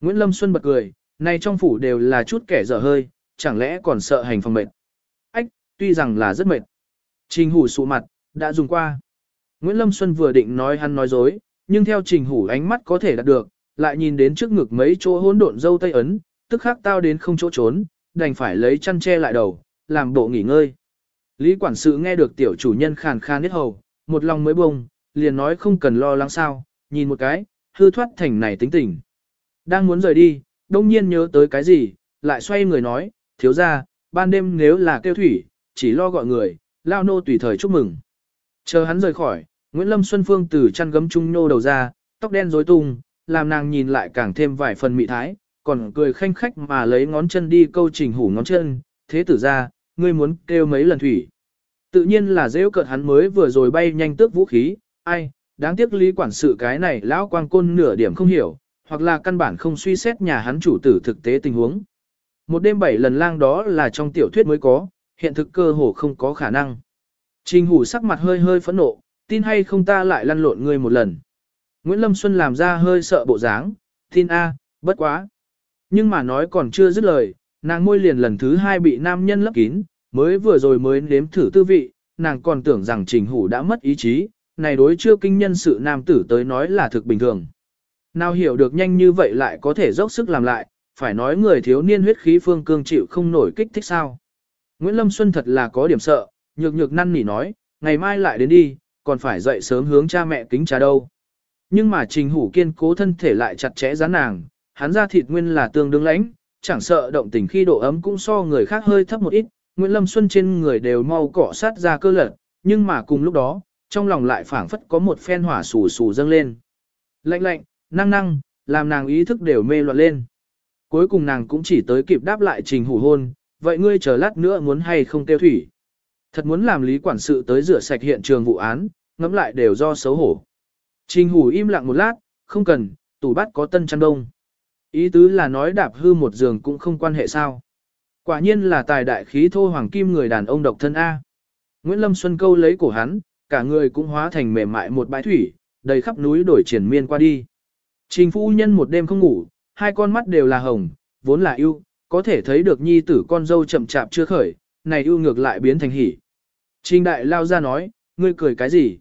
Nguyễn Lâm Xuân bật cười, này trong phủ đều là chút kẻ dở hơi, chẳng lẽ còn sợ hành phòng mệt. Ách, tuy rằng là rất mệt. Trình hủ sụ mặt, đã dùng qua. Nguyễn Lâm Xuân vừa định nói hắn nói dối, nhưng theo trình hủ ánh mắt có thể đạt được, lại nhìn đến trước ngực mấy chỗ hỗn độn dâu tây ấn, tức khắc tao đến không chỗ trốn, đành phải lấy chăn che lại đầu, làm bộ nghỉ ngơi. Lý quản sự nghe được tiểu chủ nhân khàn khàn nhất hầu, một lòng mới bông, liền nói không cần lo lắng sao, nhìn một cái, hư thoát thành này tính tình. Đang muốn rời đi, đông nhiên nhớ tới cái gì, lại xoay người nói, thiếu ra, ban đêm nếu là kêu thủy, chỉ lo gọi người, lao nô tùy thời chúc mừng. Chờ hắn rời khỏi, Nguyễn Lâm Xuân Phương từ chăn gấm trung nô đầu ra, tóc đen rối tung, làm nàng nhìn lại càng thêm vài phần mị thái, còn cười khanh khách mà lấy ngón chân đi câu trình hủ ngón chân, thế tử ra, ngươi muốn kêu mấy lần thủy. Tự nhiên là dễ cợt hắn mới vừa rồi bay nhanh tước vũ khí, ai, đáng tiếc lý quản sự cái này lão quang côn nửa điểm không hiểu, hoặc là căn bản không suy xét nhà hắn chủ tử thực tế tình huống. Một đêm bảy lần lang đó là trong tiểu thuyết mới có, hiện thực cơ hồ không có khả năng. Trình hủ sắc mặt hơi hơi phẫn nộ, tin hay không ta lại lăn lộn ngươi một lần. Nguyễn Lâm Xuân làm ra hơi sợ bộ dáng, tin A, bất quá. Nhưng mà nói còn chưa dứt lời, nàng môi liền lần thứ hai bị nam nhân lấp kín, mới vừa rồi mới nếm thử tư vị, nàng còn tưởng rằng trình hủ đã mất ý chí, này đối chưa kinh nhân sự nam tử tới nói là thực bình thường. Nào hiểu được nhanh như vậy lại có thể dốc sức làm lại, phải nói người thiếu niên huyết khí phương cương chịu không nổi kích thích sao. Nguyễn Lâm Xuân thật là có điểm sợ, nhược nhược năn nỉ nói, ngày mai lại đến đi, còn phải dậy sớm hướng cha mẹ kính trà đâu. Nhưng mà trình hủ kiên cố thân thể lại chặt chẽ rắn nàng, hắn ra thịt nguyên là tương đương lãnh, chẳng sợ động tình khi độ ấm cũng so người khác hơi thấp một ít, Nguyễn Lâm Xuân trên người đều mau cọ sát ra cơ lật, nhưng mà cùng lúc đó, trong lòng lại phảng phất có một phen hỏa sù sù dâng lên. Lạnh lạnh, năng năng, làm nàng ý thức đều mê loạn lên. Cuối cùng nàng cũng chỉ tới kịp đáp lại trình hủ hôn, vậy ngươi chờ lát nữa muốn hay không tiêu thủy. Thật muốn làm lý quản sự tới rửa sạch hiện trường vụ án, ngẫm lại đều do xấu hổ. Trình hủ im lặng một lát, không cần, tủ bát có tân chăn đông. Ý tứ là nói đạp hư một giường cũng không quan hệ sao. Quả nhiên là tài đại khí thô hoàng kim người đàn ông độc thân A. Nguyễn Lâm Xuân câu lấy cổ hắn, cả người cũng hóa thành mềm mại một bãi thủy, đầy khắp núi đổi triển miên qua đi. Trình phu nhân một đêm không ngủ, hai con mắt đều là hồng, vốn là ưu, có thể thấy được nhi tử con dâu chậm chạp chưa khởi, này ưu ngược lại biến thành hỉ. Trình đại lao ra nói, ngươi cười cái gì?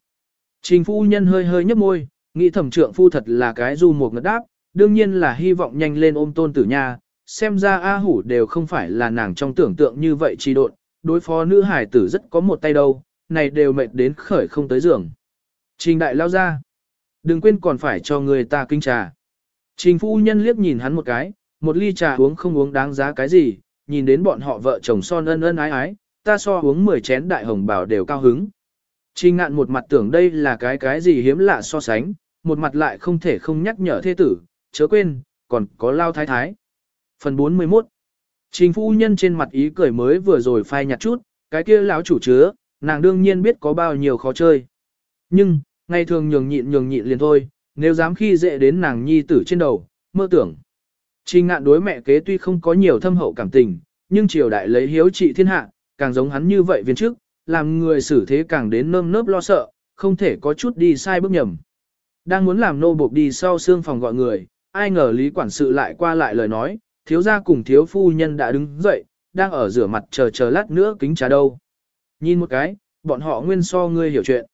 Trình phu nhân hơi hơi nhấp môi, nghĩ thẩm trượng phu thật là cái du một ngất đáp, đương nhiên là hy vọng nhanh lên ôm tôn tử nha, xem ra A hủ đều không phải là nàng trong tưởng tượng như vậy chi độn, đối phó nữ hải tử rất có một tay đâu, này đều mệt đến khởi không tới giường. Trình đại lao ra, đừng quên còn phải cho người ta kinh trà. Trình phu nhân liếc nhìn hắn một cái, một ly trà uống không uống đáng giá cái gì, nhìn đến bọn họ vợ chồng son ân ân ái ái, ta so uống 10 chén đại hồng bảo đều cao hứng. Trình ngạn một mặt tưởng đây là cái cái gì hiếm lạ so sánh, một mặt lại không thể không nhắc nhở thế tử, chớ quên, còn có lao thái thái. Phần 41 Trình phu nhân trên mặt ý cười mới vừa rồi phai nhạt chút, cái kia lão chủ chứa, nàng đương nhiên biết có bao nhiêu khó chơi. Nhưng, ngày thường nhường nhịn nhường nhịn liền thôi, nếu dám khi dễ đến nàng nhi tử trên đầu, mơ tưởng. Trình ngạn đối mẹ kế tuy không có nhiều thâm hậu cảm tình, nhưng triều đại lấy hiếu trị thiên hạ, càng giống hắn như vậy viên trước, làm người xử thế càng đến nơm nớp lo sợ, không thể có chút đi sai bước nhầm. Đang muốn làm nô buộc đi sau xương phòng gọi người, ai ngờ lý quản sự lại qua lại lời nói, thiếu gia cùng thiếu phu nhân đã đứng dậy, đang ở rửa mặt chờ chờ lát nữa kính trà đâu. Nhìn một cái, bọn họ nguyên so ngươi hiểu chuyện.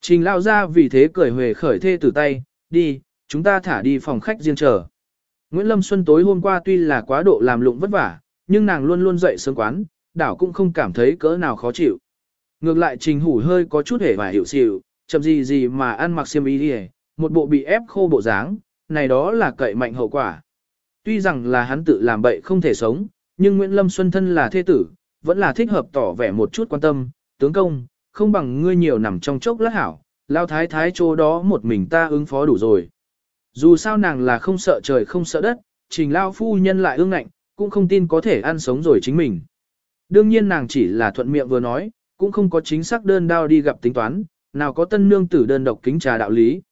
Trình lao ra vì thế cười huề khởi thê từ tay, đi, chúng ta thả đi phòng khách riêng chờ. Nguyễn Lâm Xuân tối hôm qua tuy là quá độ làm lụng vất vả, nhưng nàng luôn luôn dậy sớm quán, đảo cũng không cảm thấy cỡ nào khó chịu. Ngược lại trình hủ hơi có chút hề và hiểu xịu, chậm gì gì mà ăn mặc xiêm y đi một bộ bị ép khô bộ dáng, này đó là cậy mạnh hậu quả. Tuy rằng là hắn tự làm bậy không thể sống, nhưng Nguyễn Lâm Xuân thân là thế tử, vẫn là thích hợp tỏ vẻ một chút quan tâm, tướng công, không bằng ngươi nhiều nằm trong chốc lát hảo, lao thái thái chỗ đó một mình ta ứng phó đủ rồi. Dù sao nàng là không sợ trời không sợ đất, trình lao phu nhân lại ương ngạnh, cũng không tin có thể ăn sống rồi chính mình. Đương nhiên nàng chỉ là thuận miệng vừa nói, cũng không có chính xác đơn đao đi gặp tính toán, nào có tân nương tử đơn độc kính trà đạo lý.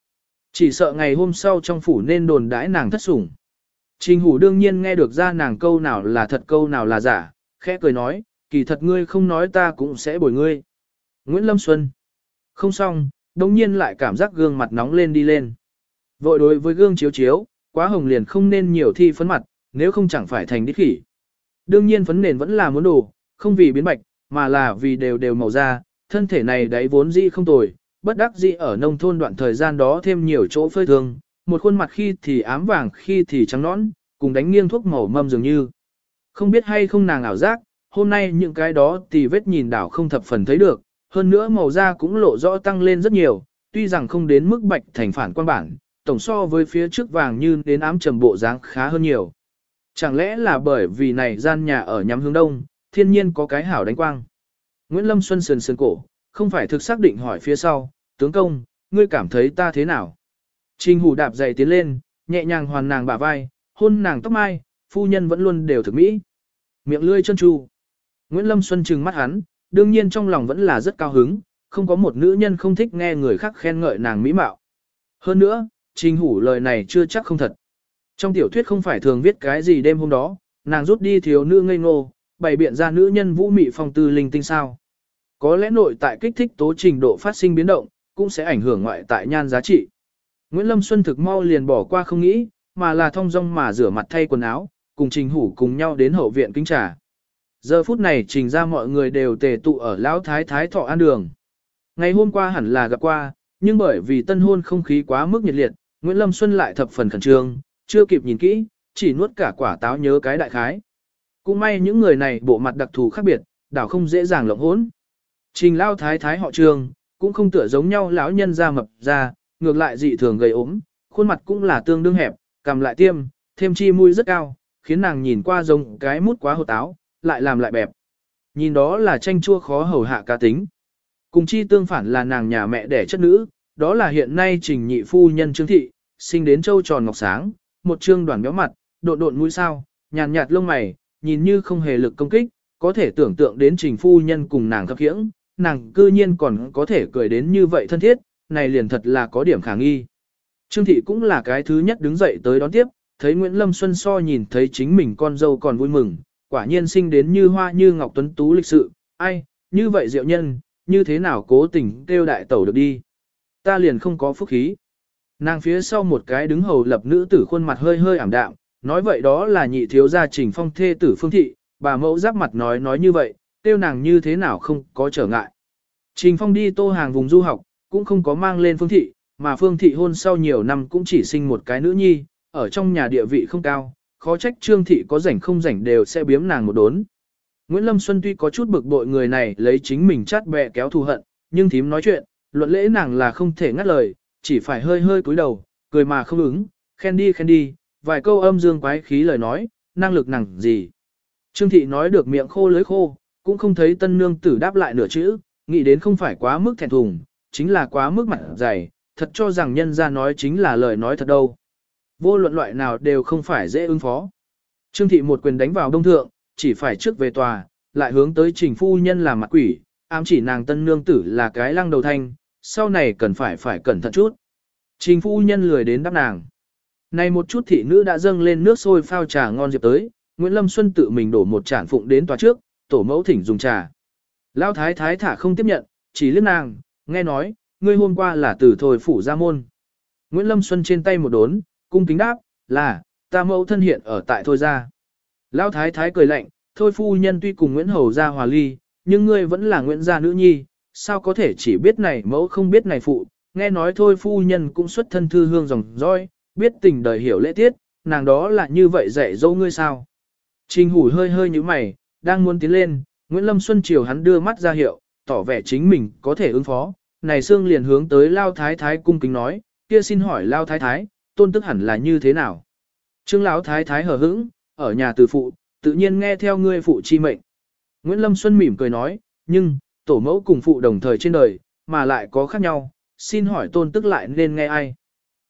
Chỉ sợ ngày hôm sau trong phủ nên đồn đãi nàng thất sủng. Trình hủ đương nhiên nghe được ra nàng câu nào là thật câu nào là giả, khẽ cười nói, kỳ thật ngươi không nói ta cũng sẽ bồi ngươi. Nguyễn Lâm Xuân. Không xong, đồng nhiên lại cảm giác gương mặt nóng lên đi lên. Vội đối với gương chiếu chiếu, quá hồng liền không nên nhiều thi phấn mặt, nếu không chẳng phải thành đích khỉ. Đương nhiên phấn nền vẫn là muốn đủ, không vì biến bạch, mà là vì đều đều màu da, thân thể này đấy vốn dĩ không tồi, bất đắc dĩ ở nông thôn đoạn thời gian đó thêm nhiều chỗ phơi thương, một khuôn mặt khi thì ám vàng khi thì trắng nõn, cùng đánh nghiêng thuốc màu mâm dường như. Không biết hay không nàng ảo giác, hôm nay những cái đó thì vết nhìn đảo không thập phần thấy được, hơn nữa màu da cũng lộ rõ tăng lên rất nhiều, tuy rằng không đến mức bạch thành phản quan bản, tổng so với phía trước vàng như đến ám trầm bộ dáng khá hơn nhiều. Chẳng lẽ là bởi vì này gian nhà ở nhắm hướng đông, thiên nhiên có cái hảo đánh quang. Nguyễn Lâm Xuân sườn sườn cổ, không phải thực xác định hỏi phía sau, tướng công, ngươi cảm thấy ta thế nào? Trình hủ đạp dày tiến lên, nhẹ nhàng hoàn nàng bả vai, hôn nàng tóc mai, phu nhân vẫn luôn đều thực mỹ. Miệng lươi chân tru. Nguyễn Lâm Xuân trừng mắt hắn, đương nhiên trong lòng vẫn là rất cao hứng, không có một nữ nhân không thích nghe người khác khen ngợi nàng mỹ mạo. Hơn nữa, trình hủ lời này chưa chắc không thật. Trong tiểu thuyết không phải thường viết cái gì đêm hôm đó, nàng rút đi thiếu nữ ngây ngô, bày biện ra nữ nhân vũ mị phong tư linh tinh sao. Có lẽ nội tại kích thích tố trình độ phát sinh biến động, cũng sẽ ảnh hưởng ngoại tại nhan giá trị. Nguyễn Lâm Xuân thực mau liền bỏ qua không nghĩ, mà là thong dong mà rửa mặt thay quần áo, cùng Trình Hủ cùng nhau đến hậu viện kính trà. Giờ phút này trình ra mọi người đều tề tụ ở Lão Thái Thái Thọ An Đường. Ngày hôm qua hẳn là gặp qua, nhưng bởi vì tân hôn không khí quá mức nhiệt liệt, Nguyễn Lâm Xuân lại thập phần khẩn trương, chưa kịp nhìn kỹ, chỉ nuốt cả quả táo nhớ cái đại khái. Cũng may những người này bộ mặt đặc thù khác biệt, đảo không dễ dàng lộng hỗn. Trình lao thái thái họ trường, cũng không tựa giống nhau lão nhân ra mập ra, ngược lại dị thường gầy ốm, khuôn mặt cũng là tương đương hẹp, cầm lại tiêm, thêm chi mũi rất cao, khiến nàng nhìn qua giống cái mút quá hột táo, lại làm lại bẹp. Nhìn đó là tranh chua khó hầu hạ cá tính. Cùng chi tương phản là nàng nhà mẹ đẻ chất nữ, đó là hiện nay trình nhị phu nhân trương thị, sinh đến châu tròn ngọc sáng, một trương đoàn béo mặt, độn độn mũi sao, nhàn nhạt lông mày, nhìn như không hề lực công kích, có thể tưởng tượng đến trình phu nhân cùng nàng khập khiễng, nàng cư nhiên còn có thể cười đến như vậy thân thiết, này liền thật là có điểm khả nghi. Trương thị cũng là cái thứ nhất đứng dậy tới đón tiếp, thấy Nguyễn Lâm Xuân so nhìn thấy chính mình con dâu còn vui mừng, quả nhiên sinh đến như hoa như ngọc tuấn tú lịch sự, ai, như vậy diệu nhân, như thế nào cố tình kêu đại tẩu được đi. Ta liền không có phúc khí. Nàng phía sau một cái đứng hầu lập nữ tử khuôn mặt hơi hơi ảm đạm, nói vậy đó là nhị thiếu gia trình phong thê tử phương thị, bà mẫu giáp mặt nói nói như vậy, tiêu nàng như thế nào không có trở ngại. Trình phong đi tô hàng vùng du học, cũng không có mang lên phương thị, mà phương thị hôn sau nhiều năm cũng chỉ sinh một cái nữ nhi, ở trong nhà địa vị không cao, khó trách trương thị có rảnh không rảnh đều sẽ biếm nàng một đốn. Nguyễn Lâm Xuân tuy có chút bực bội người này lấy chính mình chát bẹ kéo thù hận, nhưng thím nói chuyện, luận lễ nàng là không thể ngắt lời, chỉ phải hơi hơi cúi đầu, cười mà không ứng, khen đi khen đi, vài câu âm dương quái khí lời nói, năng lực nàng gì. Trương thị nói được miệng khô lưới khô, cũng không thấy tân nương tử đáp lại nửa chữ, nghĩ đến không phải quá mức thẹn thùng, chính là quá mức mặt dày, thật cho rằng nhân ra nói chính là lời nói thật đâu. Vô luận loại nào đều không phải dễ ứng phó. Trương thị một quyền đánh vào đông thượng, chỉ phải trước về tòa, lại hướng tới trình phu nhân làm mặt quỷ, ám chỉ nàng tân nương tử là cái lăng đầu thanh, sau này cần phải phải cẩn thận chút. Trình phu nhân lười đến đáp nàng. Này một chút thị nữ đã dâng lên nước sôi phao trà ngon diệp tới, Nguyễn Lâm Xuân tự mình đổ một chản phụng đến tòa trước, tổ mẫu thỉnh dùng trà. Lão thái thái thả không tiếp nhận, chỉ liếc nàng, nghe nói, ngươi hôm qua là từ thôi phủ ra môn. Nguyễn Lâm Xuân trên tay một đốn, cung kính đáp, là, ta mẫu thân hiện ở tại thôi ra. Lão thái thái cười lạnh, thôi phu nhân tuy cùng Nguyễn Hầu ra hòa ly, nhưng ngươi vẫn là Nguyễn gia nữ nhi, sao có thể chỉ biết này mẫu không biết này phụ, nghe nói thôi phu nhân cũng xuất thân thư hương dòng roi, biết tình đời hiểu lễ tiết, nàng đó là như vậy dạy dỗ ngươi sao. Trình hủ hơi hơi như mày, đang muốn tiến lên, Nguyễn Lâm Xuân triều hắn đưa mắt ra hiệu, tỏ vẻ chính mình có thể ứng phó, này xương liền hướng tới Lao Thái Thái cung kính nói, kia xin hỏi Lao Thái Thái, tôn tức hẳn là như thế nào? Trương Lão Thái Thái hờ hững, ở nhà từ phụ, tự nhiên nghe theo ngươi phụ chi mệnh. Nguyễn Lâm Xuân mỉm cười nói, nhưng, tổ mẫu cùng phụ đồng thời trên đời, mà lại có khác nhau, xin hỏi tôn tức lại nên nghe ai.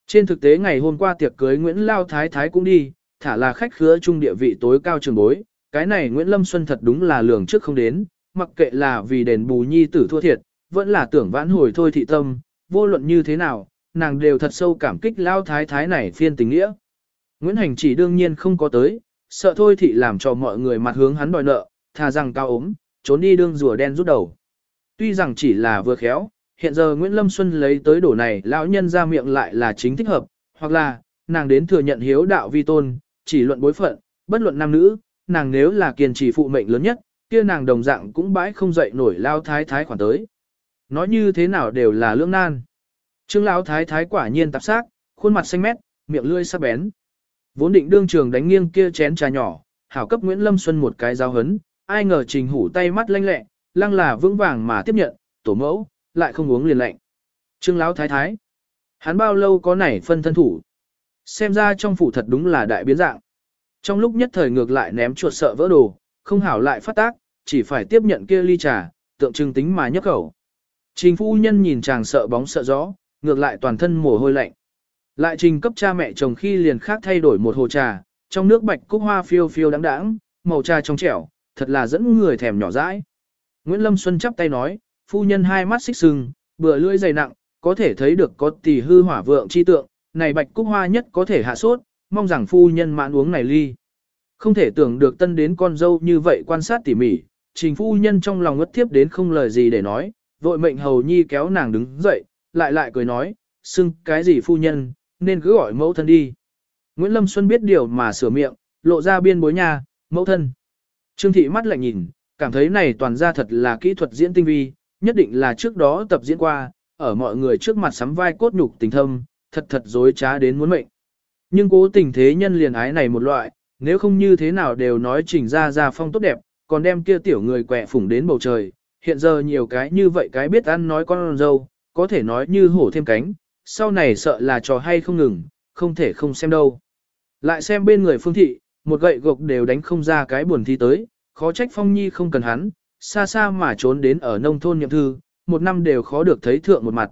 Trên thực tế ngày hôm qua tiệc cưới Nguyễn Lao Thái Thái cũng đi, thả là khách khứa trung địa vị tối cao trường bối, cái này Nguyễn Lâm Xuân thật đúng là lường trước không đến, mặc kệ là vì đền bù nhi tử thua thiệt, vẫn là tưởng vãn hồi thôi thị tâm, vô luận như thế nào, nàng đều thật sâu cảm kích Lao Thái Thái này phiên tình nghĩa. Nguyễn Hành chỉ đương nhiên không có tới, sợ thôi thị làm cho mọi người mặt hướng hắn đòi nợ, thà rằng cao ốm, trốn đi đương rùa đen rút đầu. Tuy rằng chỉ là vừa khéo, hiện giờ Nguyễn Lâm Xuân lấy tới đổ này lão nhân ra miệng lại là chính thích hợp, hoặc là, nàng đến thừa nhận hiếu đạo vi tôn, chỉ luận bối phận, bất luận nam nữ, nàng nếu là kiên trì phụ mệnh lớn nhất, kia nàng đồng dạng cũng bãi không dậy nổi lao thái thái khoản tới. Nói như thế nào đều là lưỡng nan. Trương lão thái thái quả nhiên tạp xác, khuôn mặt xanh mét, miệng lưỡi sắc bén. Vốn định đương trường đánh nghiêng kia chén trà nhỏ, hảo cấp Nguyễn Lâm Xuân một cái giáo hấn, ai ngờ trình hủ tay mắt lanh lẹ, lăng là vững vàng mà tiếp nhận, tổ mẫu, lại không uống liền lạnh. Trương lão thái thái, hắn bao lâu có nảy phân thân thủ. Xem ra trong phủ thật đúng là đại biến dạng. Trong lúc nhất thời ngược lại ném chuột sợ vỡ đồ, không hảo lại phát tác, chỉ phải tiếp nhận kia ly trà, tượng trưng tính mà nhấp khẩu. Trình phu nhân nhìn chàng sợ bóng sợ gió, ngược lại toàn thân mồ hôi lạnh. Lại trình cấp cha mẹ chồng khi liền khác thay đổi một hồ trà, trong nước bạch cúc hoa phiêu phiêu đáng đáng, màu trà trong trẻo, thật là dẫn người thèm nhỏ dãi. Nguyễn Lâm Xuân chắp tay nói, phu nhân hai mắt xích sưng, bừa lưỡi dày nặng, có thể thấy được có tỷ hư hỏa vượng chi tượng, này bạch cúc hoa nhất có thể hạ sốt, mong rằng phu nhân mãn uống này ly. Không thể tưởng được tân đến con dâu như vậy quan sát tỉ mỉ, trình phu nhân trong lòng ngất tiếp đến không lời gì để nói, vội mệnh hầu nhi kéo nàng đứng dậy, lại lại cười nói, xưng cái gì phu nhân, nên cứ gọi mẫu thân đi. Nguyễn Lâm Xuân biết điều mà sửa miệng, lộ ra biên bối nhà, mẫu thân. Trương thị mắt lạnh nhìn, cảm thấy này toàn ra thật là kỹ thuật diễn tinh vi, nhất định là trước đó tập diễn qua, ở mọi người trước mặt sắm vai cốt nhục tình thâm, thật thật dối trá đến muốn mệnh. Nhưng cố tình thế nhân liền ái này một loại, nếu không như thế nào đều nói trình ra ra phong tốt đẹp, còn đem kia tiểu người quẹ phủng đến bầu trời, hiện giờ nhiều cái như vậy cái biết ăn nói con dâu, có thể nói như hổ thêm cánh, sau này sợ là trò hay không ngừng, không thể không xem đâu. Lại xem bên người phương thị, một gậy gộc đều đánh không ra cái buồn thi tới, khó trách phong nhi không cần hắn, xa xa mà trốn đến ở nông thôn nhậm thư, một năm đều khó được thấy thượng một mặt.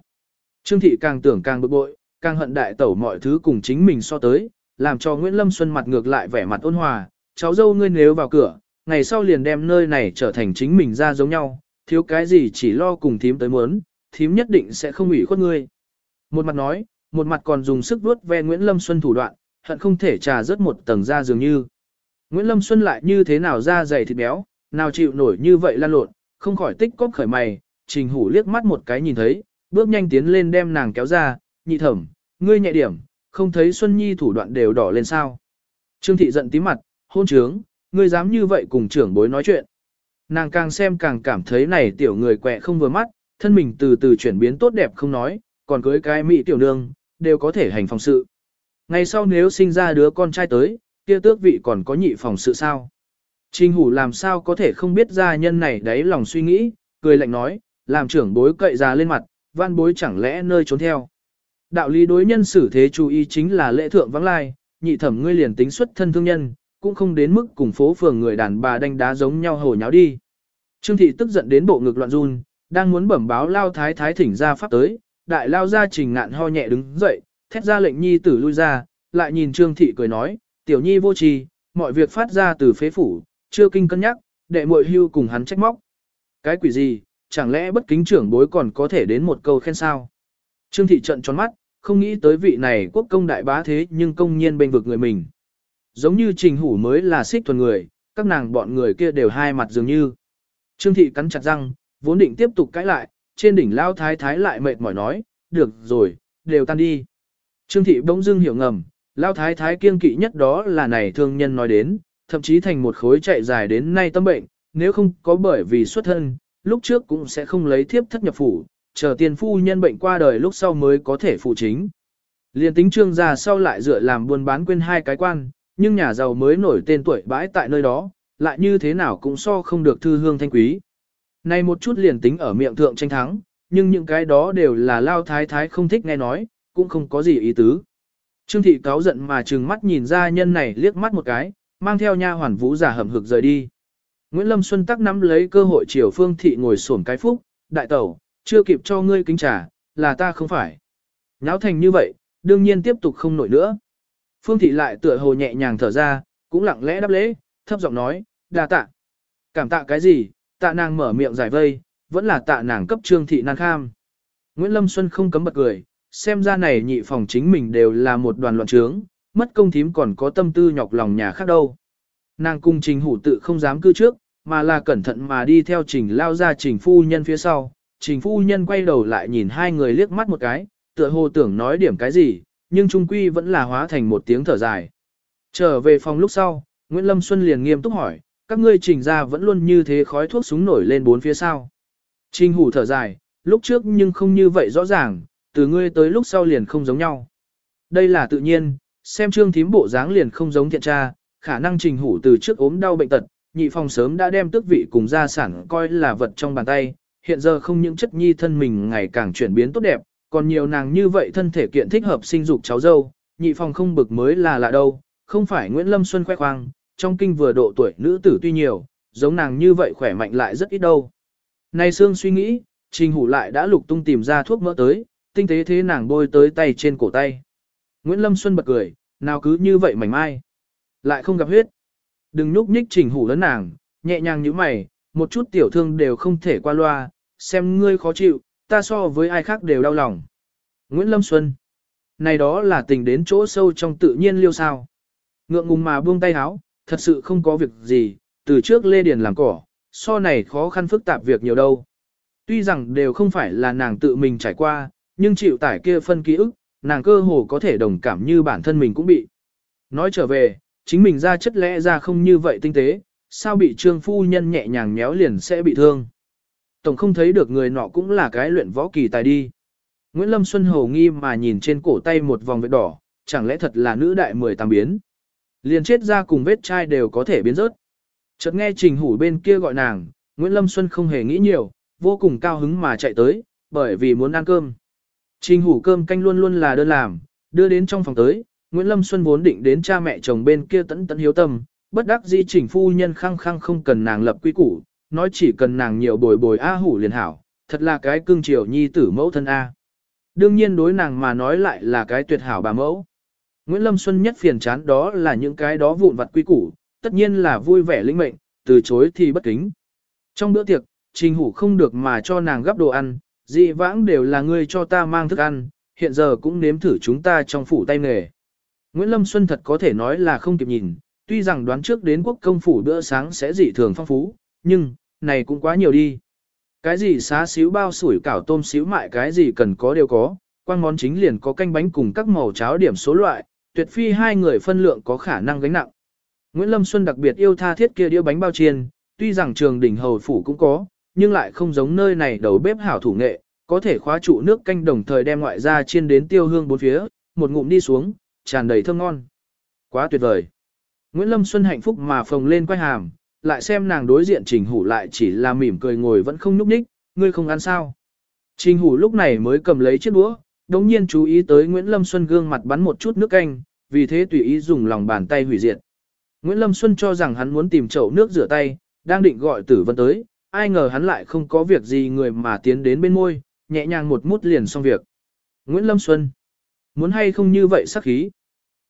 Trương thị càng tưởng càng bực bội, càng hận đại tẩu mọi thứ cùng chính mình so tới, làm cho Nguyễn Lâm Xuân mặt ngược lại vẻ mặt ôn hòa, cháu dâu ngươi nếu vào cửa, ngày sau liền đem nơi này trở thành chính mình ra giống nhau, thiếu cái gì chỉ lo cùng thím tới muốn, thím nhất định sẽ không ủy khuất ngươi. Một mặt nói, một mặt còn dùng sức vuốt ve Nguyễn Lâm Xuân thủ đoạn, hận không thể trà rớt một tầng da dường như. Nguyễn Lâm Xuân lại như thế nào da dày thịt béo, nào chịu nổi như vậy lan lộn, không khỏi tích cóp khởi mày, trình hủ liếc mắt một cái nhìn thấy, bước nhanh tiến lên đem nàng kéo ra, nhị thẩm, ngươi nhẹ điểm, không thấy Xuân Nhi thủ đoạn đều đỏ lên sao. Trương thị giận tí mặt, hôn trướng, ngươi dám như vậy cùng trưởng bối nói chuyện. Nàng càng xem càng cảm thấy này tiểu người quẹ không vừa mắt, thân mình từ từ chuyển biến tốt đẹp không nói, còn cưới cái mỹ tiểu nương, đều có thể hành phòng sự. Ngày sau nếu sinh ra đứa con trai tới, kia tước vị còn có nhị phòng sự sao. Trình hủ làm sao có thể không biết gia nhân này đáy lòng suy nghĩ, cười lạnh nói, làm trưởng bối cậy ra lên mặt, văn bối chẳng lẽ nơi trốn theo. Đạo lý đối nhân xử thế chú ý chính là lễ thượng vắng lai, nhị thẩm ngươi liền tính xuất thân thương nhân, cũng không đến mức cùng phố phường người đàn bà đánh đá giống nhau hồ nháo đi. Trương thị tức giận đến bộ ngực loạn run, đang muốn bẩm báo lao thái thái thỉnh ra pháp tới, đại lao ra trình ngạn ho nhẹ đứng dậy, thét ra lệnh nhi tử lui ra, lại nhìn trương thị cười nói, tiểu nhi vô trì, mọi việc phát ra từ phế phủ, chưa kinh cân nhắc, đệ muội hưu cùng hắn trách móc. Cái quỷ gì, chẳng lẽ bất kính trưởng bối còn có thể đến một câu khen sao? Trương thị trận tròn mắt, không nghĩ tới vị này quốc công đại bá thế nhưng công nhiên bên vực người mình. Giống như trình hủ mới là xích thuần người, các nàng bọn người kia đều hai mặt dường như. Trương thị cắn chặt răng, vốn định tiếp tục cãi lại, trên đỉnh lao thái thái lại mệt mỏi nói, được rồi, đều tan đi. Trương thị bỗng dưng hiểu ngầm, lao thái thái kiên kỵ nhất đó là này thương nhân nói đến, thậm chí thành một khối chạy dài đến nay tâm bệnh, nếu không có bởi vì xuất thân, lúc trước cũng sẽ không lấy thiếp thất nhập phủ, chờ tiền phu nhân bệnh qua đời lúc sau mới có thể phụ chính. Liên tính trương gia sau lại dựa làm buôn bán quên hai cái quan, nhưng nhà giàu mới nổi tên tuổi bãi tại nơi đó, lại như thế nào cũng so không được thư hương thanh quý. Này một chút liền tính ở miệng thượng tranh thắng, nhưng những cái đó đều là lao thái thái không thích nghe nói, cũng không có gì ý tứ. Trương thị cáo giận mà trừng mắt nhìn ra nhân này liếc mắt một cái, mang theo nha hoàn vũ giả hầm hực rời đi. Nguyễn Lâm Xuân tắc nắm lấy cơ hội chiều phương thị ngồi xổm cái phúc, đại tẩu, chưa kịp cho ngươi kính trả, là ta không phải. Nháo thành như vậy, đương nhiên tiếp tục không nổi nữa. Phương thị lại tựa hồ nhẹ nhàng thở ra, cũng lặng lẽ đáp lễ, thấp giọng nói, đa tạ. Cảm tạ cái gì, tạ nàng mở miệng giải vây, vẫn là tạ nàng cấp trương thị nan kham. Nguyễn Lâm Xuân không cấm bật cười, xem ra này nhị phòng chính mình đều là một đoàn loạn trướng, mất công thím còn có tâm tư nhọc lòng nhà khác đâu. Nàng cung trình hủ tự không dám cư trước, mà là cẩn thận mà đi theo trình lao ra trình phu nhân phía sau. Trình phu nhân quay đầu lại nhìn hai người liếc mắt một cái, tựa hồ tưởng nói điểm cái gì, nhưng trung quy vẫn là hóa thành một tiếng thở dài. Trở về phòng lúc sau, Nguyễn Lâm Xuân liền nghiêm túc hỏi, các ngươi trình ra vẫn luôn như thế khói thuốc súng nổi lên bốn phía sau. Trình hủ thở dài, lúc trước nhưng không như vậy rõ ràng, từ ngươi tới lúc sau liền không giống nhau. Đây là tự nhiên, xem trương thím bộ dáng liền không giống thiện tra, khả năng trình hủ từ trước ốm đau bệnh tật, nhị phòng sớm đã đem tước vị cùng gia sản coi là vật trong bàn tay, hiện giờ không những chất nhi thân mình ngày càng chuyển biến tốt đẹp, còn nhiều nàng như vậy thân thể kiện thích hợp sinh dục cháu dâu, nhị phòng không bực mới là lạ đâu, không phải Nguyễn Lâm Xuân khoe khoang, trong kinh vừa độ tuổi nữ tử tuy nhiều, giống nàng như vậy khỏe mạnh lại rất ít đâu. nay Sương suy nghĩ, Trình Hủ lại đã lục tung tìm ra thuốc mỡ tới, tinh tế thế nàng bôi tới tay trên cổ tay. Nguyễn Lâm Xuân bật cười, nào cứ như vậy mảnh mai. Lại không gặp huyết. Đừng nhúc nhích Trình Hủ lớn nàng, nhẹ nhàng như mày, một chút tiểu thương đều không thể qua loa, xem ngươi khó chịu, ta so với ai khác đều đau lòng. Nguyễn Lâm Xuân. Này đó là tình đến chỗ sâu trong tự nhiên liêu sao. Ngượng ngùng mà buông tay háo, thật sự không có việc gì, từ trước Lê Điền làm cỏ, so này khó khăn phức tạp việc nhiều đâu. Tuy rằng đều không phải là nàng tự mình trải qua, nhưng chịu tải kia phân ký ức, nàng cơ hồ có thể đồng cảm như bản thân mình cũng bị. Nói trở về, chính mình ra chất lẽ ra không như vậy tinh tế, sao bị trương phu nhân nhẹ nhàng méo liền sẽ bị thương. Tổng không thấy được người nọ cũng là cái luyện võ kỳ tài đi. Nguyễn Lâm Xuân hầu nghi mà nhìn trên cổ tay một vòng vết đỏ, chẳng lẽ thật là nữ đại mười tam biến. Liền chết ra cùng vết chai đều có thể biến rớt. Chợt nghe Trình Hủ bên kia gọi nàng, Nguyễn Lâm Xuân không hề nghĩ nhiều, vô cùng cao hứng mà chạy tới, bởi vì muốn ăn cơm. Trình Hủ cơm canh luôn luôn là đơn làm, đưa đến trong phòng tới, Nguyễn Lâm Xuân vốn định đến cha mẹ chồng bên kia tận tận hiếu tâm, bất đắc dĩ Trình phu nhân khăng khăng không cần nàng lập quy củ, nói chỉ cần nàng nhiều bồi bồi A Hủ liền hảo, thật là cái cương triều nhi tử mẫu thân A. Đương nhiên đối nàng mà nói lại là cái tuyệt hảo bà mẫu. Nguyễn Lâm Xuân nhất phiền chán đó là những cái đó vụn vặt quy củ, tất nhiên là vui vẻ linh mệnh, từ chối thì bất kính. Trong bữa tiệc, Trình Hủ không được mà cho nàng gắp đồ ăn, dị vãng đều là ngươi cho ta mang thức ăn, hiện giờ cũng nếm thử chúng ta trong phủ tay nghề. Nguyễn Lâm Xuân thật có thể nói là không kịp nhìn, tuy rằng đoán trước đến quốc công phủ bữa sáng sẽ dị thường phong phú, nhưng, này cũng quá nhiều đi. Cái gì xá xíu bao sủi cảo tôm xíu mại cái gì cần có đều có, quang món chính liền có canh bánh cùng các màu cháo điểm số loại, tuyệt phi hai người phân lượng có khả năng gánh nặng. Nguyễn Lâm Xuân đặc biệt yêu tha thiết kia đĩa bánh bao chiên, tuy rằng trường đỉnh hầu phủ cũng có, nhưng lại không giống nơi này đầu bếp hảo thủ nghệ, có thể khóa trụ nước canh đồng thời đem ngoại ra chiên đến tiêu hương bốn phía, một ngụm đi xuống, tràn đầy thơm ngon. Quá tuyệt vời. Nguyễn Lâm Xuân hạnh phúc mà phồng lên quay hàm, lại xem nàng đối diện Trình Hủ lại chỉ là mỉm cười ngồi vẫn không nhúc nhích, ngươi không ăn sao. Trình Hủ lúc này mới cầm lấy chiếc đũa, đống nhiên chú ý tới Nguyễn Lâm Xuân gương mặt bắn một chút nước canh, vì thế tùy ý dùng lòng bàn tay hủy diệt. Nguyễn Lâm Xuân cho rằng hắn muốn tìm chậu nước rửa tay, đang định gọi tử vân tới, ai ngờ hắn lại không có việc gì người mà tiến đến bên môi, nhẹ nhàng một mút liền xong việc. Nguyễn Lâm Xuân, muốn hay không như vậy sắc khí.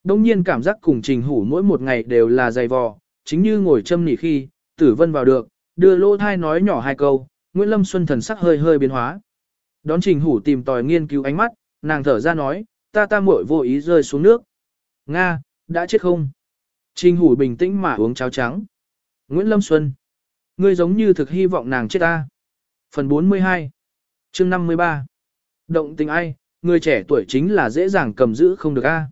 Đông nhiên cảm giác cùng trình hủ mỗi một ngày đều là dày vò, chính như ngồi châm nỉ khi, tử vân vào được, đưa lô thai nói nhỏ hai câu, Nguyễn Lâm Xuân thần sắc hơi hơi biến hóa. Đón trình hủ tìm tòi nghiên cứu ánh mắt, nàng thở ra nói, ta ta muội vô ý rơi xuống nước. Nga, đã chết không? Trình hủ bình tĩnh mà uống cháo trắng. Nguyễn Lâm Xuân. Ngươi giống như thực hy vọng nàng chết ta. Phần 42. chương 53. Động tình ai, người trẻ tuổi chính là dễ dàng cầm giữ không được a.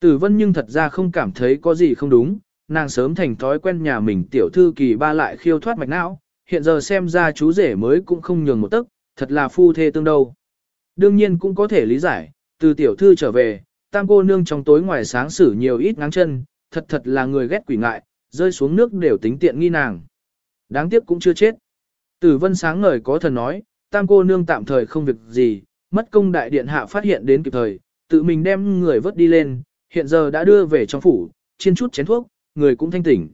Tử vân nhưng thật ra không cảm thấy có gì không đúng, nàng sớm thành thói quen nhà mình tiểu thư kỳ ba lại khiêu thoát mạch não, hiện giờ xem ra chú rể mới cũng không nhường một tấc, thật là phu thê tương đâu. Đương nhiên cũng có thể lý giải, từ tiểu thư trở về, tam cô nương trong tối ngoài sáng xử nhiều ít ngáng chân, thật thật là người ghét quỷ ngại, rơi xuống nước đều tính tiện nghi nàng. Đáng tiếc cũng chưa chết. Tử vân sáng ngời có thần nói, tam cô nương tạm thời không việc gì, mất công đại điện hạ phát hiện đến kịp thời, tự mình đem người vớt đi lên, hiện giờ đã đưa về trong phủ, chiên chút chén thuốc, người cũng thanh tỉnh.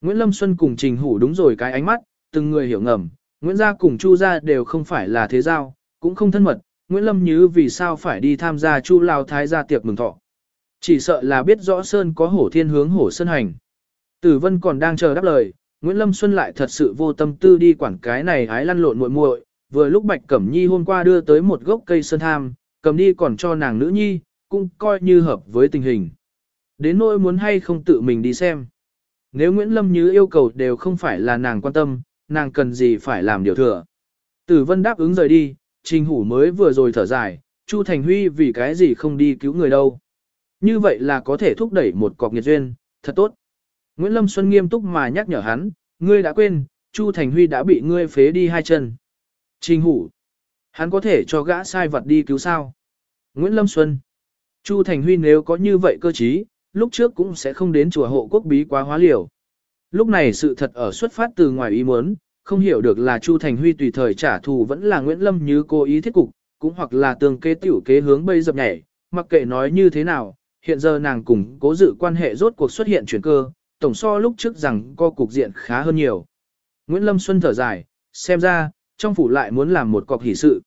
Nguyễn Lâm Xuân cùng Trình Hủ đúng rồi cái ánh mắt, từng người hiểu ngầm, Nguyễn gia cùng Chu gia đều không phải là thế giao, cũng không thân mật, Nguyễn Lâm Như vì sao phải đi tham gia Chu Lao Thái gia tiệc mừng thọ. Chỉ sợ là biết rõ Sơn có hổ thiên hướng hổ sơn hành. Tử Vân còn đang chờ đáp lời, Nguyễn Lâm Xuân lại thật sự vô tâm tư đi quản cái này hái lăn lộn muội muội. Vừa lúc Bạch Cẩm Nhi hôm qua đưa tới một gốc cây sơn tham, cầm đi còn cho nàng nữ nhi, cũng coi như hợp với tình hình. Đến nỗi muốn hay không tự mình đi xem. Nếu Nguyễn Lâm Như yêu cầu đều không phải là nàng quan tâm, nàng cần gì phải làm điều thừa. Tử Vân đáp ứng rời đi, Trình Hủ mới vừa rồi thở dài, Chu Thành Huy vì cái gì không đi cứu người đâu. Như vậy là có thể thúc đẩy một cọc nghiệt duyên, thật tốt. Nguyễn Lâm Xuân nghiêm túc mà nhắc nhở hắn, ngươi đã quên, Chu Thành Huy đã bị ngươi phế đi hai chân. Trình hủ. Hắn có thể cho gã sai vật đi cứu sao. Nguyễn Lâm Xuân. Chu Thành Huy nếu có như vậy cơ trí, lúc trước cũng sẽ không đến chùa hộ quốc bí quá hóa liều. Lúc này sự thật ở xuất phát từ ngoài ý muốn, không hiểu được là Chu Thành Huy tùy thời trả thù vẫn là Nguyễn Lâm như cố ý thiết cục, cũng hoặc là tường kế tiểu kế hướng bây dập nhảy, mặc kệ nói như thế nào, hiện giờ nàng cùng cố dự quan hệ rốt cuộc xuất hiện chuyển cơ, tổng so lúc trước rằng co cục diện khá hơn nhiều. Nguyễn Lâm Xuân thở dài, xem ra, trong phủ lại muốn làm một cọc hỷ sự.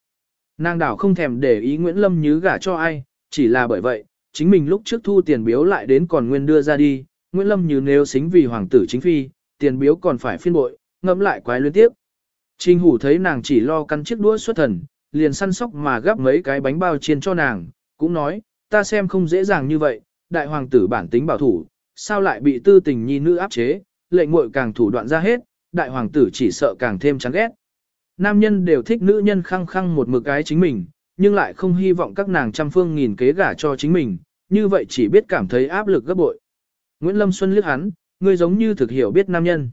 Nàng đảo không thèm để ý Nguyễn Lâm như gả cho ai, chỉ là bởi vậy, chính mình lúc trước thu tiền biếu lại đến còn nguyên đưa ra đi, Nguyễn Lâm như nếu xính vì hoàng tử chính phi, tiền biếu còn phải phiên bội, ngẫm lại quái luyến tiếp. Trình hủ thấy nàng chỉ lo căn chiếc đũa xuất thần, liền săn sóc mà gắp mấy cái bánh bao chiên cho nàng, cũng nói, ta xem không dễ dàng như vậy, đại hoàng tử bản tính bảo thủ, sao lại bị tư tình nhi nữ áp chế, lệnh muội càng thủ đoạn ra hết, đại hoàng tử chỉ sợ càng thêm chán ghét. Nam nhân đều thích nữ nhân khăng khăng một mực cái chính mình, nhưng lại không hy vọng các nàng trăm phương nghìn kế gả cho chính mình, như vậy chỉ biết cảm thấy áp lực gấp bội. Nguyễn Lâm Xuân liếc hắn, ngươi giống như thực hiểu biết nam nhân.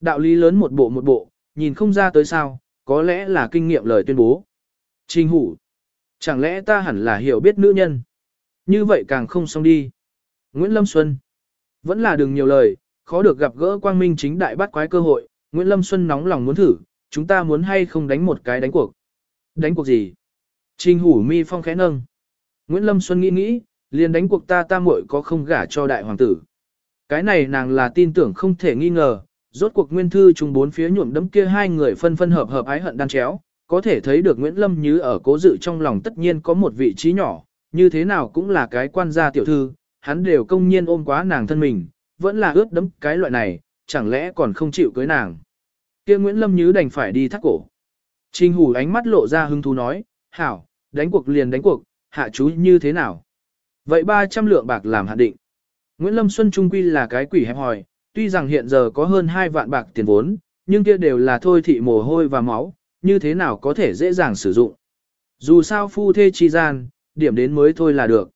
Đạo lý lớn một bộ một bộ, nhìn không ra tới sao, có lẽ là kinh nghiệm lời tuyên bố. Trình hủ. Chẳng lẽ ta hẳn là hiểu biết nữ nhân? Như vậy càng không xong đi. Nguyễn Lâm Xuân. Vẫn là đừng nhiều lời, khó được gặp gỡ quang minh chính đại bắt quái cơ hội, Nguyễn Lâm Xuân nóng lòng muốn thử, chúng ta muốn hay không đánh một cái đánh cuộc. Đánh cuộc gì? Trình hủ mi phong khẽ nâng. Nguyễn Lâm Xuân nghĩ nghĩ, liền đánh cuộc ta ta muội có không gả cho đại hoàng tử. Cái này nàng là tin tưởng không thể nghi ngờ, rốt cuộc nguyên thư chung bốn phía nhuộm đấm kia hai người phân phân hợp hợp ái hận đan chéo, có thể thấy được Nguyễn Lâm như ở cố dự trong lòng tất nhiên có một vị trí nhỏ, như thế nào cũng là cái quan gia tiểu thư, hắn đều công nhiên ôm quá nàng thân mình, vẫn là ướt đấm cái loại này, chẳng lẽ còn không chịu cưới nàng. kia Nguyễn Lâm Như đành phải đi thắt cổ. Trình hủ ánh mắt lộ ra hứng thú nói, hảo, đánh cuộc liền đánh cuộc, hạ chú như thế nào? Vậy 300 lượng bạc làm hạn định. Nguyễn Lâm Xuân Trung Quy là cái quỷ hẹp hòi, tuy rằng hiện giờ có hơn 2 vạn bạc tiền vốn, nhưng kia đều là thôi thị mồ hôi và máu, như thế nào có thể dễ dàng sử dụng. Dù sao phu thê chi gian, điểm đến mới thôi là được.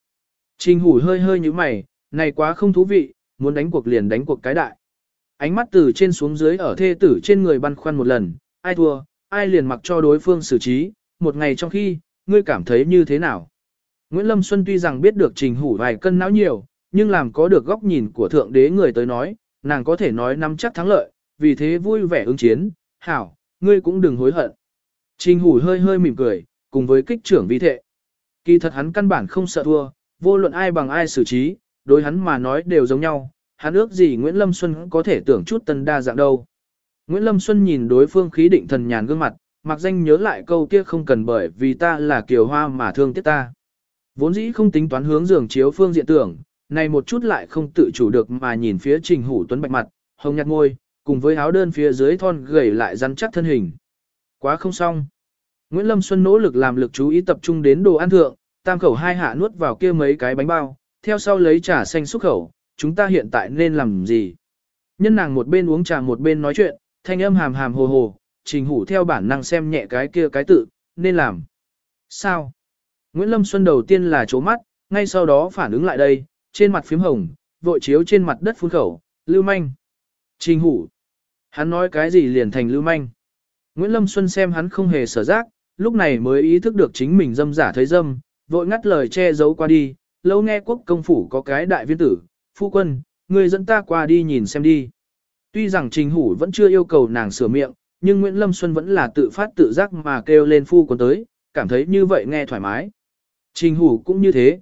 Trình hủ hơi hơi như mày, này quá không thú vị, muốn đánh cuộc liền đánh cuộc cái đại. Ánh mắt từ trên xuống dưới ở thê tử trên người băn khoăn một lần, ai thua, ai liền mặc cho đối phương xử trí, một ngày trong khi, ngươi cảm thấy như thế nào? Nguyễn Lâm Xuân tuy rằng biết được trình hủ vài cân não nhiều, nhưng làm có được góc nhìn của thượng đế người tới nói, nàng có thể nói nắm chắc thắng lợi, vì thế vui vẻ ứng chiến, hảo, ngươi cũng đừng hối hận. Trình hủ hơi hơi mỉm cười, cùng với kích trưởng vi thệ. Kỳ thật hắn căn bản không sợ thua, vô luận ai bằng ai xử trí, đối hắn mà nói đều giống nhau, hắn ước gì Nguyễn Lâm Xuân có thể tưởng chút tân đa dạng đâu. Nguyễn Lâm Xuân nhìn đối phương khí định thần nhàn gương mặt, mặc danh nhớ lại câu kia không cần bởi vì ta là kiều hoa mà thương tiếc ta. Vốn dĩ không tính toán hướng giường chiếu phương diện tưởng, này một chút lại không tự chủ được mà nhìn phía trình hủ tuấn bạch mặt, hồng nhạt ngôi, cùng với áo đơn phía dưới thon gầy lại rắn chắc thân hình. Quá không xong. Nguyễn Lâm Xuân nỗ lực làm lực chú ý tập trung đến đồ ăn thượng, tam khẩu hai hạ nuốt vào kia mấy cái bánh bao, theo sau lấy trà xanh xúc khẩu, chúng ta hiện tại nên làm gì? Nhân nàng một bên uống trà một bên nói chuyện, thanh âm hàm hàm hồ hồ, trình hủ theo bản năng xem nhẹ cái kia cái tự, nên làm. Sao? Nguyễn Lâm Xuân đầu tiên là chố mắt, ngay sau đó phản ứng lại đây, trên mặt phím hồng, vội chiếu trên mặt đất phun khẩu, lưu manh. Trình hủ. Hắn nói cái gì liền thành lưu manh. Nguyễn Lâm Xuân xem hắn không hề sở giác, lúc này mới ý thức được chính mình dâm giả thấy dâm, vội ngắt lời che giấu qua đi, lâu nghe quốc công phủ có cái đại viên tử, phu quân, người dẫn ta qua đi nhìn xem đi. Tuy rằng trình hủ vẫn chưa yêu cầu nàng sửa miệng, nhưng Nguyễn Lâm Xuân vẫn là tự phát tự giác mà kêu lên phu quân tới, cảm thấy như vậy nghe thoải mái. Trình hủ cũng như thế.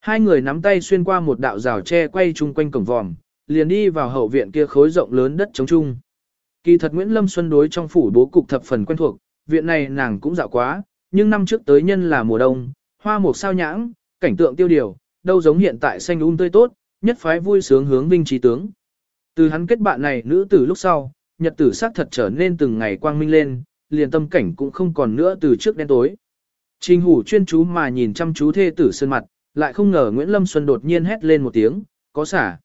Hai người nắm tay xuyên qua một đạo rào tre quay chung quanh cổng vòm, liền đi vào hậu viện kia khối rộng lớn đất trống chung. Kỳ thật Nguyễn Lâm Xuân đối trong phủ bố cục thập phần quen thuộc, viện này nàng cũng dạo quá, nhưng năm trước tới nhân là mùa đông, hoa mục sao nhãng, cảnh tượng tiêu điều, đâu giống hiện tại xanh um tươi tốt, nhất phái vui sướng hướng vinh trí tướng. Từ hắn kết bạn này nữ tử lúc sau, nhật tử sắc thật trở nên từng ngày quang minh lên, liền tâm cảnh cũng không còn nữa từ trước đen tối. Trình hủ chuyên chú mà nhìn chăm chú thê tử sơn mặt, lại không ngờ Nguyễn Lâm Xuân đột nhiên hét lên một tiếng, có xả.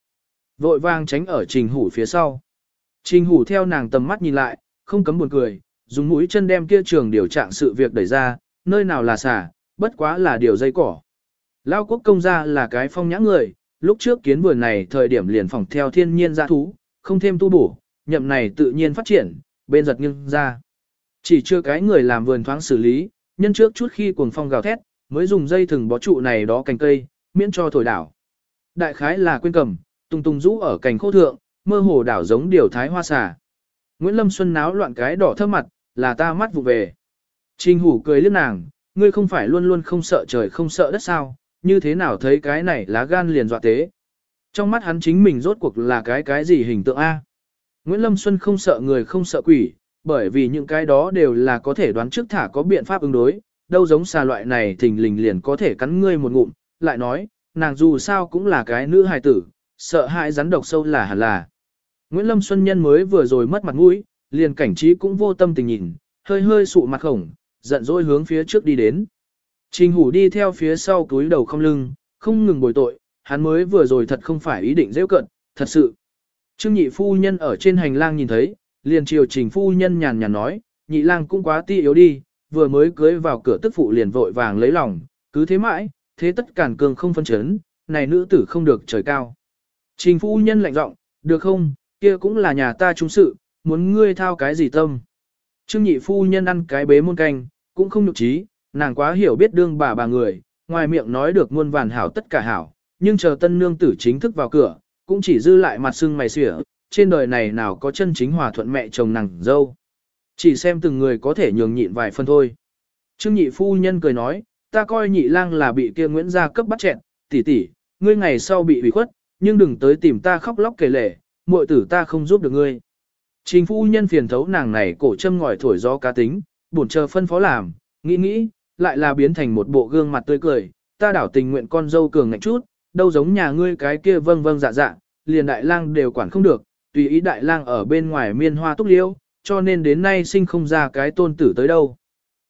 Vội vang tránh ở trình hủ phía sau. Trình hủ theo nàng tầm mắt nhìn lại, không cấm buồn cười, dùng mũi chân đem kia trường điều trạng sự việc đẩy ra, nơi nào là xả, bất quá là điều dây cỏ. Lao quốc công gia là cái phong nhã người, lúc trước kiến vườn này thời điểm liền phòng theo thiên nhiên gia thú, không thêm tu bổ, nhậm này tự nhiên phát triển, bên giật nghiêng ra. Chỉ chưa cái người làm vườn thoáng xử lý, nhân trước chút khi cuồng phong gào thét, mới dùng dây thừng bó trụ này đó cành cây, miễn cho thổi đảo. Đại khái là quên cầm, tung tung rũ ở cành khô thượng, mơ hồ đảo giống điều thái hoa xà. Nguyễn Lâm Xuân náo loạn cái đỏ thơm mặt, là ta mắt vụ về. Trình hủ cười liếc nàng, ngươi không phải luôn luôn không sợ trời không sợ đất sao, như thế nào thấy cái này lá gan liền dọa tế. Trong mắt hắn chính mình rốt cuộc là cái cái gì hình tượng A. Nguyễn Lâm Xuân không sợ người không sợ quỷ, bởi vì những cái đó đều là có thể đoán trước thả có biện pháp ứng đối, đâu giống xà loại này thình lình liền có thể cắn ngươi một ngụm, lại nói, nàng dù sao cũng là cái nữ hài tử, sợ hãi rắn độc sâu là hẳn là. Nguyễn Lâm Xuân Nhân mới vừa rồi mất mặt mũi, liền cảnh trí cũng vô tâm tình nhìn, hơi hơi sụ mặt khổng, giận dỗi hướng phía trước đi đến. Trình hủ đi theo phía sau túi đầu không lưng, không ngừng bồi tội, hắn mới vừa rồi thật không phải ý định dễ cận, thật sự. Trương nhị phu nhân ở trên hành lang nhìn thấy, liền chiều trình phu nhân nhàn nhàn nói, nhị lang cũng quá ti yếu đi, vừa mới cưới vào cửa tức phụ liền vội vàng lấy lòng, cứ thế mãi, thế tất cản cường không phân chấn, này nữ tử không được trời cao. Trình phu nhân lạnh giọng, được không, kia cũng là nhà ta trung sự, muốn ngươi thao cái gì tâm. Trương nhị phu nhân ăn cái bế muôn canh, cũng không nhục trí, nàng quá hiểu biết đương bà bà người, ngoài miệng nói được muôn vàn hảo tất cả hảo, nhưng chờ tân nương tử chính thức vào cửa, cũng chỉ dư lại mặt sưng mày xỉa, trên đời này nào có chân chính hòa thuận mẹ chồng nàng dâu. Chỉ xem từng người có thể nhường nhịn vài phân thôi. Trương nhị phu nhân cười nói, ta coi nhị lang là bị kia Nguyễn gia cấp bắt chẹn, tỷ tỷ, ngươi ngày sau bị ủy khuất, nhưng đừng tới tìm ta khóc lóc kể lể, muội tử ta không giúp được ngươi. Trình phu nhân phiền thấu nàng này cổ châm ngòi thổi gió cá tính, buồn chờ phân phó làm, nghĩ nghĩ, lại là biến thành một bộ gương mặt tươi cười, ta đảo tình nguyện con dâu cường ngạnh chút, đâu giống nhà ngươi cái kia vâng vâng dạ dạ, liền đại lang đều quản không được, tùy ý đại lang ở bên ngoài miên hoa túc liêu, cho nên đến nay sinh không ra cái tôn tử tới đâu.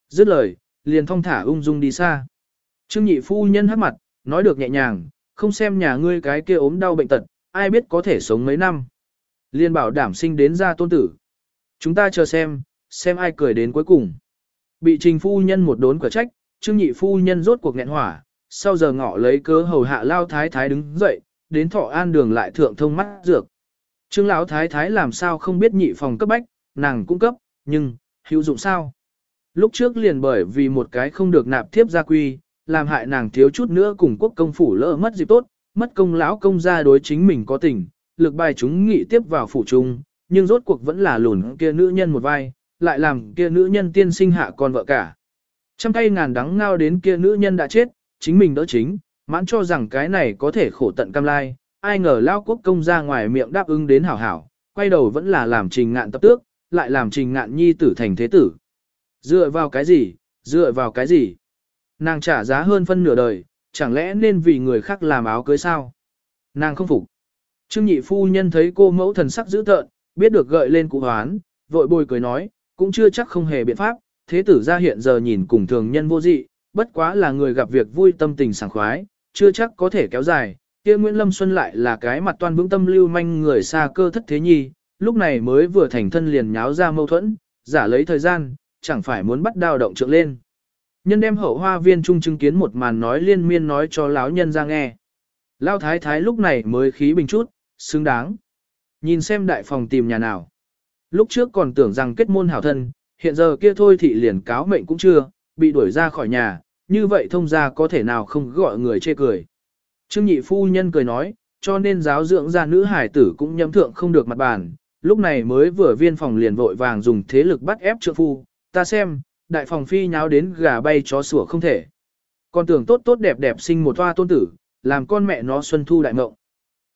Dứt lời, liền thong thả ung dung đi xa. Trương nhị phu nhân hắc mặt, nói được nhẹ nhàng, không xem nhà ngươi cái kia ốm đau bệnh tật, ai biết có thể sống mấy năm. Liên bảo đảm sinh đến ra tôn tử. Chúng ta chờ xem, xem ai cười đến cuối cùng. Bị trình phu nhân một đốn quả trách, trương nhị phu nhân rốt cuộc nghẹn hỏa, sau giờ ngọ lấy cớ hầu hạ lao thái thái đứng dậy, đến thọ an đường lại thượng thông mắt dược. Trương lão thái thái làm sao không biết nhị phòng cấp bách, nàng cũng cấp, nhưng, hữu dụng sao? Lúc trước liền bởi vì một cái không được nạp tiếp gia quy, làm hại nàng thiếu chút nữa cùng quốc công phủ lỡ mất dịp tốt, mất công lão công gia đối chính mình có tình, lực bài chúng nghị tiếp vào phủ trung, nhưng rốt cuộc vẫn là lùn kia nữ nhân một vai, lại làm kia nữ nhân tiên sinh hạ con vợ cả. Trăm tay ngàn đắng ngao đến kia nữ nhân đã chết, chính mình đỡ chính, mãn cho rằng cái này có thể khổ tận cam lai, ai ngờ lao quốc công ra ngoài miệng đáp ứng đến hảo hảo, quay đầu vẫn là làm trình ngạn tập tước, lại làm trình ngạn nhi tử thành thế tử. Dựa vào cái gì, dựa vào cái gì? Nàng trả giá hơn phân nửa đời, chẳng lẽ nên vì người khác làm áo cưới sao? Nàng không phục. Trương nhị phu nhân thấy cô mẫu thần sắc dữ tợn, biết được gợi lên cụ hoán, vội bồi cười nói, cũng chưa chắc không hề biện pháp, thế tử ra hiện giờ nhìn cùng thường nhân vô dị, bất quá là người gặp việc vui tâm tình sảng khoái, chưa chắc có thể kéo dài, kia Nguyễn Lâm Xuân lại là cái mặt toan vững tâm lưu manh người xa cơ thất thế nhi, lúc này mới vừa thành thân liền nháo ra mâu thuẫn, giả lấy thời gian, chẳng phải muốn bắt đao động trượng lên. Nhân đem hậu hoa viên trung chứng kiến một màn nói liên miên nói cho lão nhân ra nghe. Lão thái thái lúc này mới khí bình chút, xứng đáng. Nhìn xem đại phòng tìm nhà nào. Lúc trước còn tưởng rằng kết môn hảo thân, hiện giờ kia thôi thì liền cáo mệnh cũng chưa, bị đuổi ra khỏi nhà, như vậy thông ra có thể nào không gọi người chê cười. Trương nhị phu nhân cười nói, cho nên giáo dưỡng ra nữ hải tử cũng nhâm thượng không được mặt bàn, lúc này mới vừa viên phòng liền vội vàng dùng thế lực bắt ép trượng phu, ta xem, đại phòng phi nháo đến gà bay chó sủa không thể. Con tưởng tốt tốt đẹp đẹp sinh một toa tôn tử, làm con mẹ nó xuân thu đại ngộng.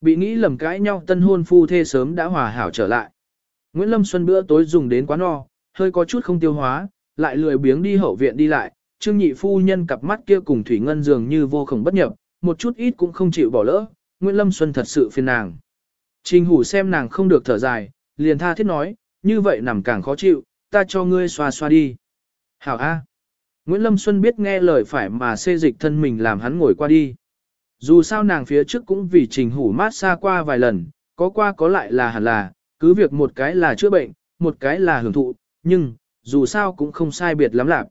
Bị nghĩ lầm cãi nhau tân hôn phu thê sớm đã hòa hảo trở lại. Nguyễn Lâm Xuân bữa tối dùng đến quá no, hơi có chút không tiêu hóa, lại lười biếng đi hậu viện đi lại, Trương nhị phu nhân cặp mắt kia cùng Thủy Ngân dường như vô khổng bất nhập, một chút ít cũng không chịu bỏ lỡ, Nguyễn Lâm Xuân thật sự phiền nàng. Trình hủ xem nàng không được thở dài, liền tha thiết nói, như vậy nằm càng khó chịu, ta cho ngươi xoa xoa đi. Hảo A. Nguyễn Lâm Xuân biết nghe lời phải mà xê dịch thân mình làm hắn ngồi qua đi. Dù sao nàng phía trước cũng vì trình hủ mát xa qua vài lần, có qua có lại là hẳn là, cứ việc một cái là chữa bệnh, một cái là hưởng thụ, nhưng, dù sao cũng không sai biệt lắm lạc.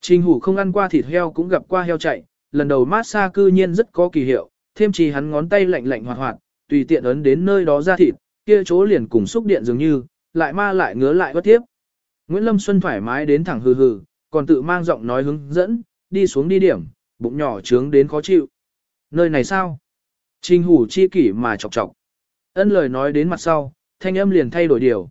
Trình hủ không ăn qua thịt heo cũng gặp qua heo chạy, lần đầu mát xa cư nhiên rất có kỳ hiệu, thêm chỉ hắn ngón tay lạnh lạnh hoạt hoạt, tùy tiện ấn đến nơi đó ra thịt, kia chỗ liền cùng xúc điện dường như, lại ma lại ngứa lại bất tiếp. Nguyễn Lâm Xuân thoải mái đến thẳng hừ hừ, còn tự mang giọng nói hướng dẫn, đi xuống đi điểm, bụng nhỏ trướng đến khó chịu. Nơi này sao? Trình hủ chi kỷ mà chọc chọc. Ân lời nói đến mặt sau, thanh âm liền thay đổi điều.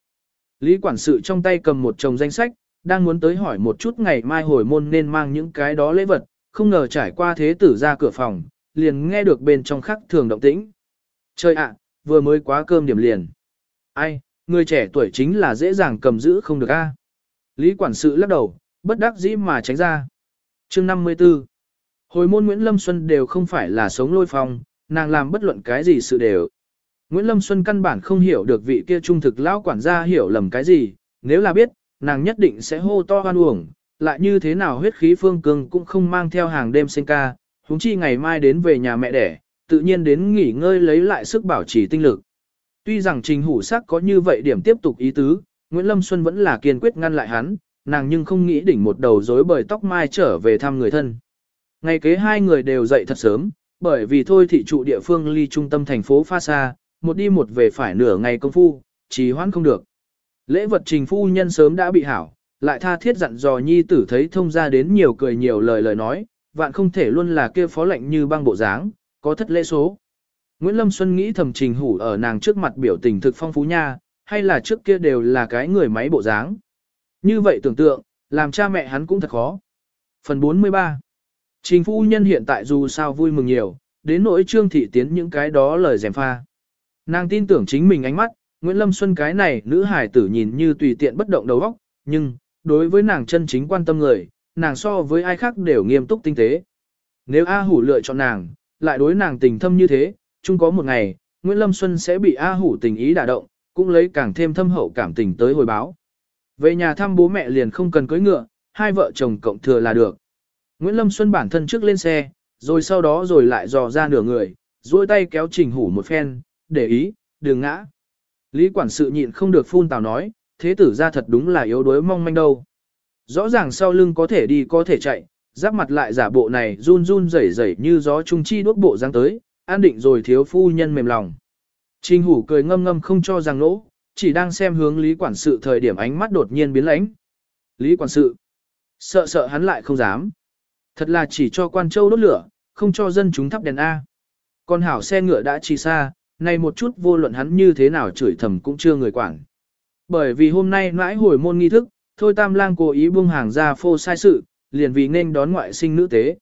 Lý quản sự trong tay cầm một chồng danh sách, đang muốn tới hỏi một chút ngày mai hồi môn nên mang những cái đó lễ vật, không ngờ trải qua thế tử ra cửa phòng, liền nghe được bên trong khắc thường động tĩnh. Trời ạ, vừa mới quá cơm điểm liền. Ai, người trẻ tuổi chính là dễ dàng cầm giữ không được a. Lý quản sự lắc đầu, bất đắc dĩ mà tránh ra. Chương 54 Hồi môn Nguyễn Lâm Xuân đều không phải là sống lôi phong, nàng làm bất luận cái gì sự đều. Nguyễn Lâm Xuân căn bản không hiểu được vị kia trung thực lão quản gia hiểu lầm cái gì, nếu là biết, nàng nhất định sẽ hô to hoan uổng, lại như thế nào huyết khí phương cương cũng không mang theo hàng đêm sinh ca, huống chi ngày mai đến về nhà mẹ đẻ, tự nhiên đến nghỉ ngơi lấy lại sức bảo trì tinh lực. Tuy rằng trình hủ sắc có như vậy điểm tiếp tục ý tứ, Nguyễn Lâm Xuân vẫn là kiên quyết ngăn lại hắn, nàng nhưng không nghĩ đỉnh một đầu rối bời tóc mai trở về thăm người thân. Ngày kế hai người đều dậy thật sớm, bởi vì thôi thị trụ địa phương ly trung tâm thành phố pha xa, một đi một về phải nửa ngày công phu, trì hoãn không được. Lễ vật trình phu nhân sớm đã bị hảo, lại tha thiết dặn dò nhi tử thấy thông ra đến nhiều cười nhiều lời lời nói, vạn không thể luôn là kia phó lệnh như băng bộ dáng, có thất lễ số. Nguyễn Lâm Xuân nghĩ thầm trình hủ ở nàng trước mặt biểu tình thực phong phú nha, hay là trước kia đều là cái người máy bộ dáng. Như vậy tưởng tượng, làm cha mẹ hắn cũng thật khó. Phần 43 Trình phu nhân hiện tại dù sao vui mừng nhiều, đến nỗi trương thị tiến những cái đó lời dèm pha. Nàng tin tưởng chính mình ánh mắt, Nguyễn Lâm Xuân cái này nữ hải tử nhìn như tùy tiện bất động đầu óc, nhưng, đối với nàng chân chính quan tâm người, nàng so với ai khác đều nghiêm túc tinh tế. Nếu A Hủ lựa chọn nàng, lại đối nàng tình thâm như thế, chung có một ngày, Nguyễn Lâm Xuân sẽ bị A Hủ tình ý đả động, cũng lấy càng thêm thâm hậu cảm tình tới hồi báo. Về nhà thăm bố mẹ liền không cần cưới ngựa, hai vợ chồng cộng thừa là được. Nguyễn Lâm Xuân bản thân trước lên xe, rồi sau đó rồi lại dò ra nửa người, duỗi tay kéo Trình Hủ một phen, để ý, đừng ngã. Lý quản sự nhịn không được phun tào nói, thế tử ra thật đúng là yếu đuối mong manh đâu. Rõ ràng sau lưng có thể đi có thể chạy, giáp mặt lại giả bộ này run run rẩy rẩy như gió trung chi đuốc bộ dáng tới, an định rồi thiếu phu nhân mềm lòng. Trình hủ cười ngâm ngâm không cho rằng nỗ, chỉ đang xem hướng Lý Quản sự thời điểm ánh mắt đột nhiên biến lãnh. Lý Quản sự, sợ sợ hắn lại không dám. Thật là chỉ cho quan châu đốt lửa, không cho dân chúng thắp đèn A. Con hảo xe ngựa đã chi xa, nay một chút vô luận hắn như thế nào chửi thầm cũng chưa người quản. Bởi vì hôm nay mãi hồi môn nghi thức, thôi tam lang cố ý buông hàng ra phô sai sự, liền vì nên đón ngoại sinh nữ tế.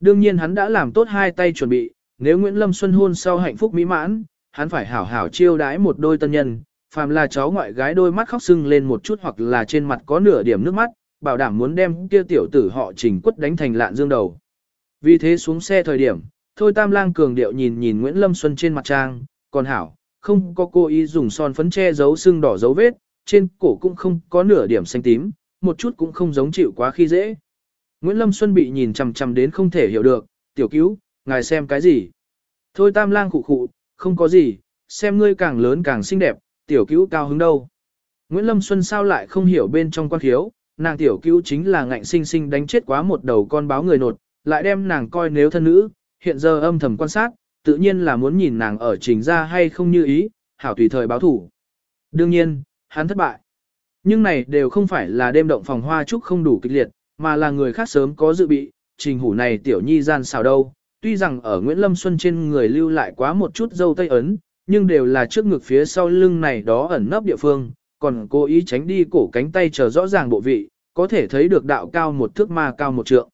Đương nhiên hắn đã làm tốt hai tay chuẩn bị, nếu Nguyễn Lâm Xuân hôn sau hạnh phúc mỹ mãn, hắn phải hảo hảo chiêu đái một đôi tân nhân, phàm là cháu ngoại gái đôi mắt khóc sưng lên một chút hoặc là trên mặt có nửa điểm nước mắt, bảo đảm muốn đem kia tiểu tử họ trình quất đánh thành lạn dương đầu. Vì thế xuống xe thời điểm, thôi tam lang cường điệu nhìn nhìn Nguyễn Lâm Xuân trên mặt trang, còn hảo, không có cô ý dùng son phấn che giấu sưng đỏ dấu vết, trên cổ cũng không có nửa điểm xanh tím, một chút cũng không giống chịu quá khi dễ. Nguyễn Lâm Xuân bị nhìn chằm chằm đến không thể hiểu được, tiểu cứu, ngài xem cái gì? Thôi tam lang khụ khụ, không có gì, xem ngươi càng lớn càng xinh đẹp, tiểu cứu cao hứng đâu. Nguyễn Lâm Xuân sao lại không hiểu bên trong quan thiếu, nàng tiểu cứu chính là ngạnh sinh sinh đánh chết quá một đầu con báo người nột, lại đem nàng coi nếu thân nữ, hiện giờ âm thầm quan sát, tự nhiên là muốn nhìn nàng ở trình ra hay không như ý, hảo tùy thời báo thủ. Đương nhiên, hắn thất bại. Nhưng này đều không phải là đêm động phòng hoa trúc không đủ kịch liệt, mà là người khác sớm có dự bị, trình hủ này tiểu nhi gian xào đâu. Tuy rằng ở Nguyễn Lâm Xuân trên người lưu lại quá một chút dâu tây ấn, nhưng đều là trước ngực phía sau lưng này đó ẩn nấp địa phương, còn cố ý tránh đi cổ cánh tay chờ rõ ràng bộ vị, có thể thấy được đạo cao một thước ma cao một trượng.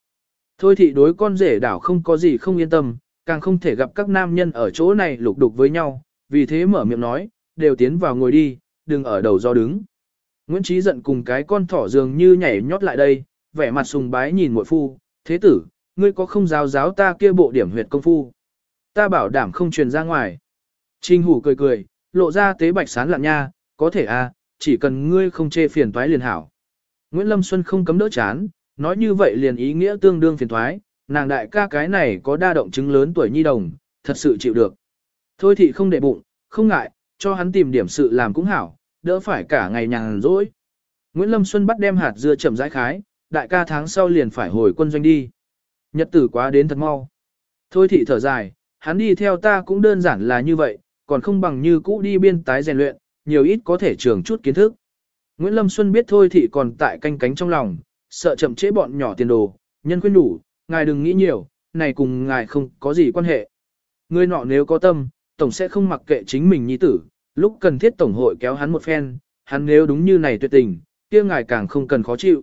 Thôi thì đối con rể đảo không có gì không yên tâm, càng không thể gặp các nam nhân ở chỗ này lục đục với nhau, vì thế mở miệng nói, đều tiến vào ngồi đi, đừng ở đầu do đứng. Nguyễn Trí giận cùng cái con thỏ dường như nhảy nhót lại đây, vẻ mặt sùng bái nhìn muội phu, thế tử, ngươi có không giáo giáo ta kia bộ điểm huyệt công phu. Ta bảo đảm không truyền ra ngoài. Trình hủ cười cười, lộ ra tế bạch sán lạn nha, có thể à, chỉ cần ngươi không chê phiền toái liền hảo. Nguyễn Lâm Xuân không cấm đỡ chán, nói như vậy liền ý nghĩa tương đương phiền toái, nàng đại ca cái này có đa động chứng lớn tuổi nhi đồng, thật sự chịu được. Thôi thì không để bụng, không ngại, cho hắn tìm điểm sự làm cũng hảo, đỡ phải cả ngày nhàn rỗi. Nguyễn Lâm Xuân bắt đem hạt dưa chậm rãi khái, đại ca tháng sau liền phải hồi quân doanh đi. Nhật tử quá đến thật mau. Thôi thị thở dài, hắn đi theo ta cũng đơn giản là như vậy, còn không bằng như cũ đi biên tái rèn luyện, nhiều ít có thể trường chút kiến thức. Nguyễn Lâm Xuân biết thôi thị còn tại canh cánh trong lòng, sợ chậm trễ bọn nhỏ tiền đồ, nhân khuyên đủ, ngài đừng nghĩ nhiều, này cùng ngài không có gì quan hệ. Người nọ nếu có tâm, tổng sẽ không mặc kệ chính mình nhi tử, lúc cần thiết tổng hội kéo hắn một phen, hắn nếu đúng như này tuyệt tình, kia ngài càng không cần khó chịu.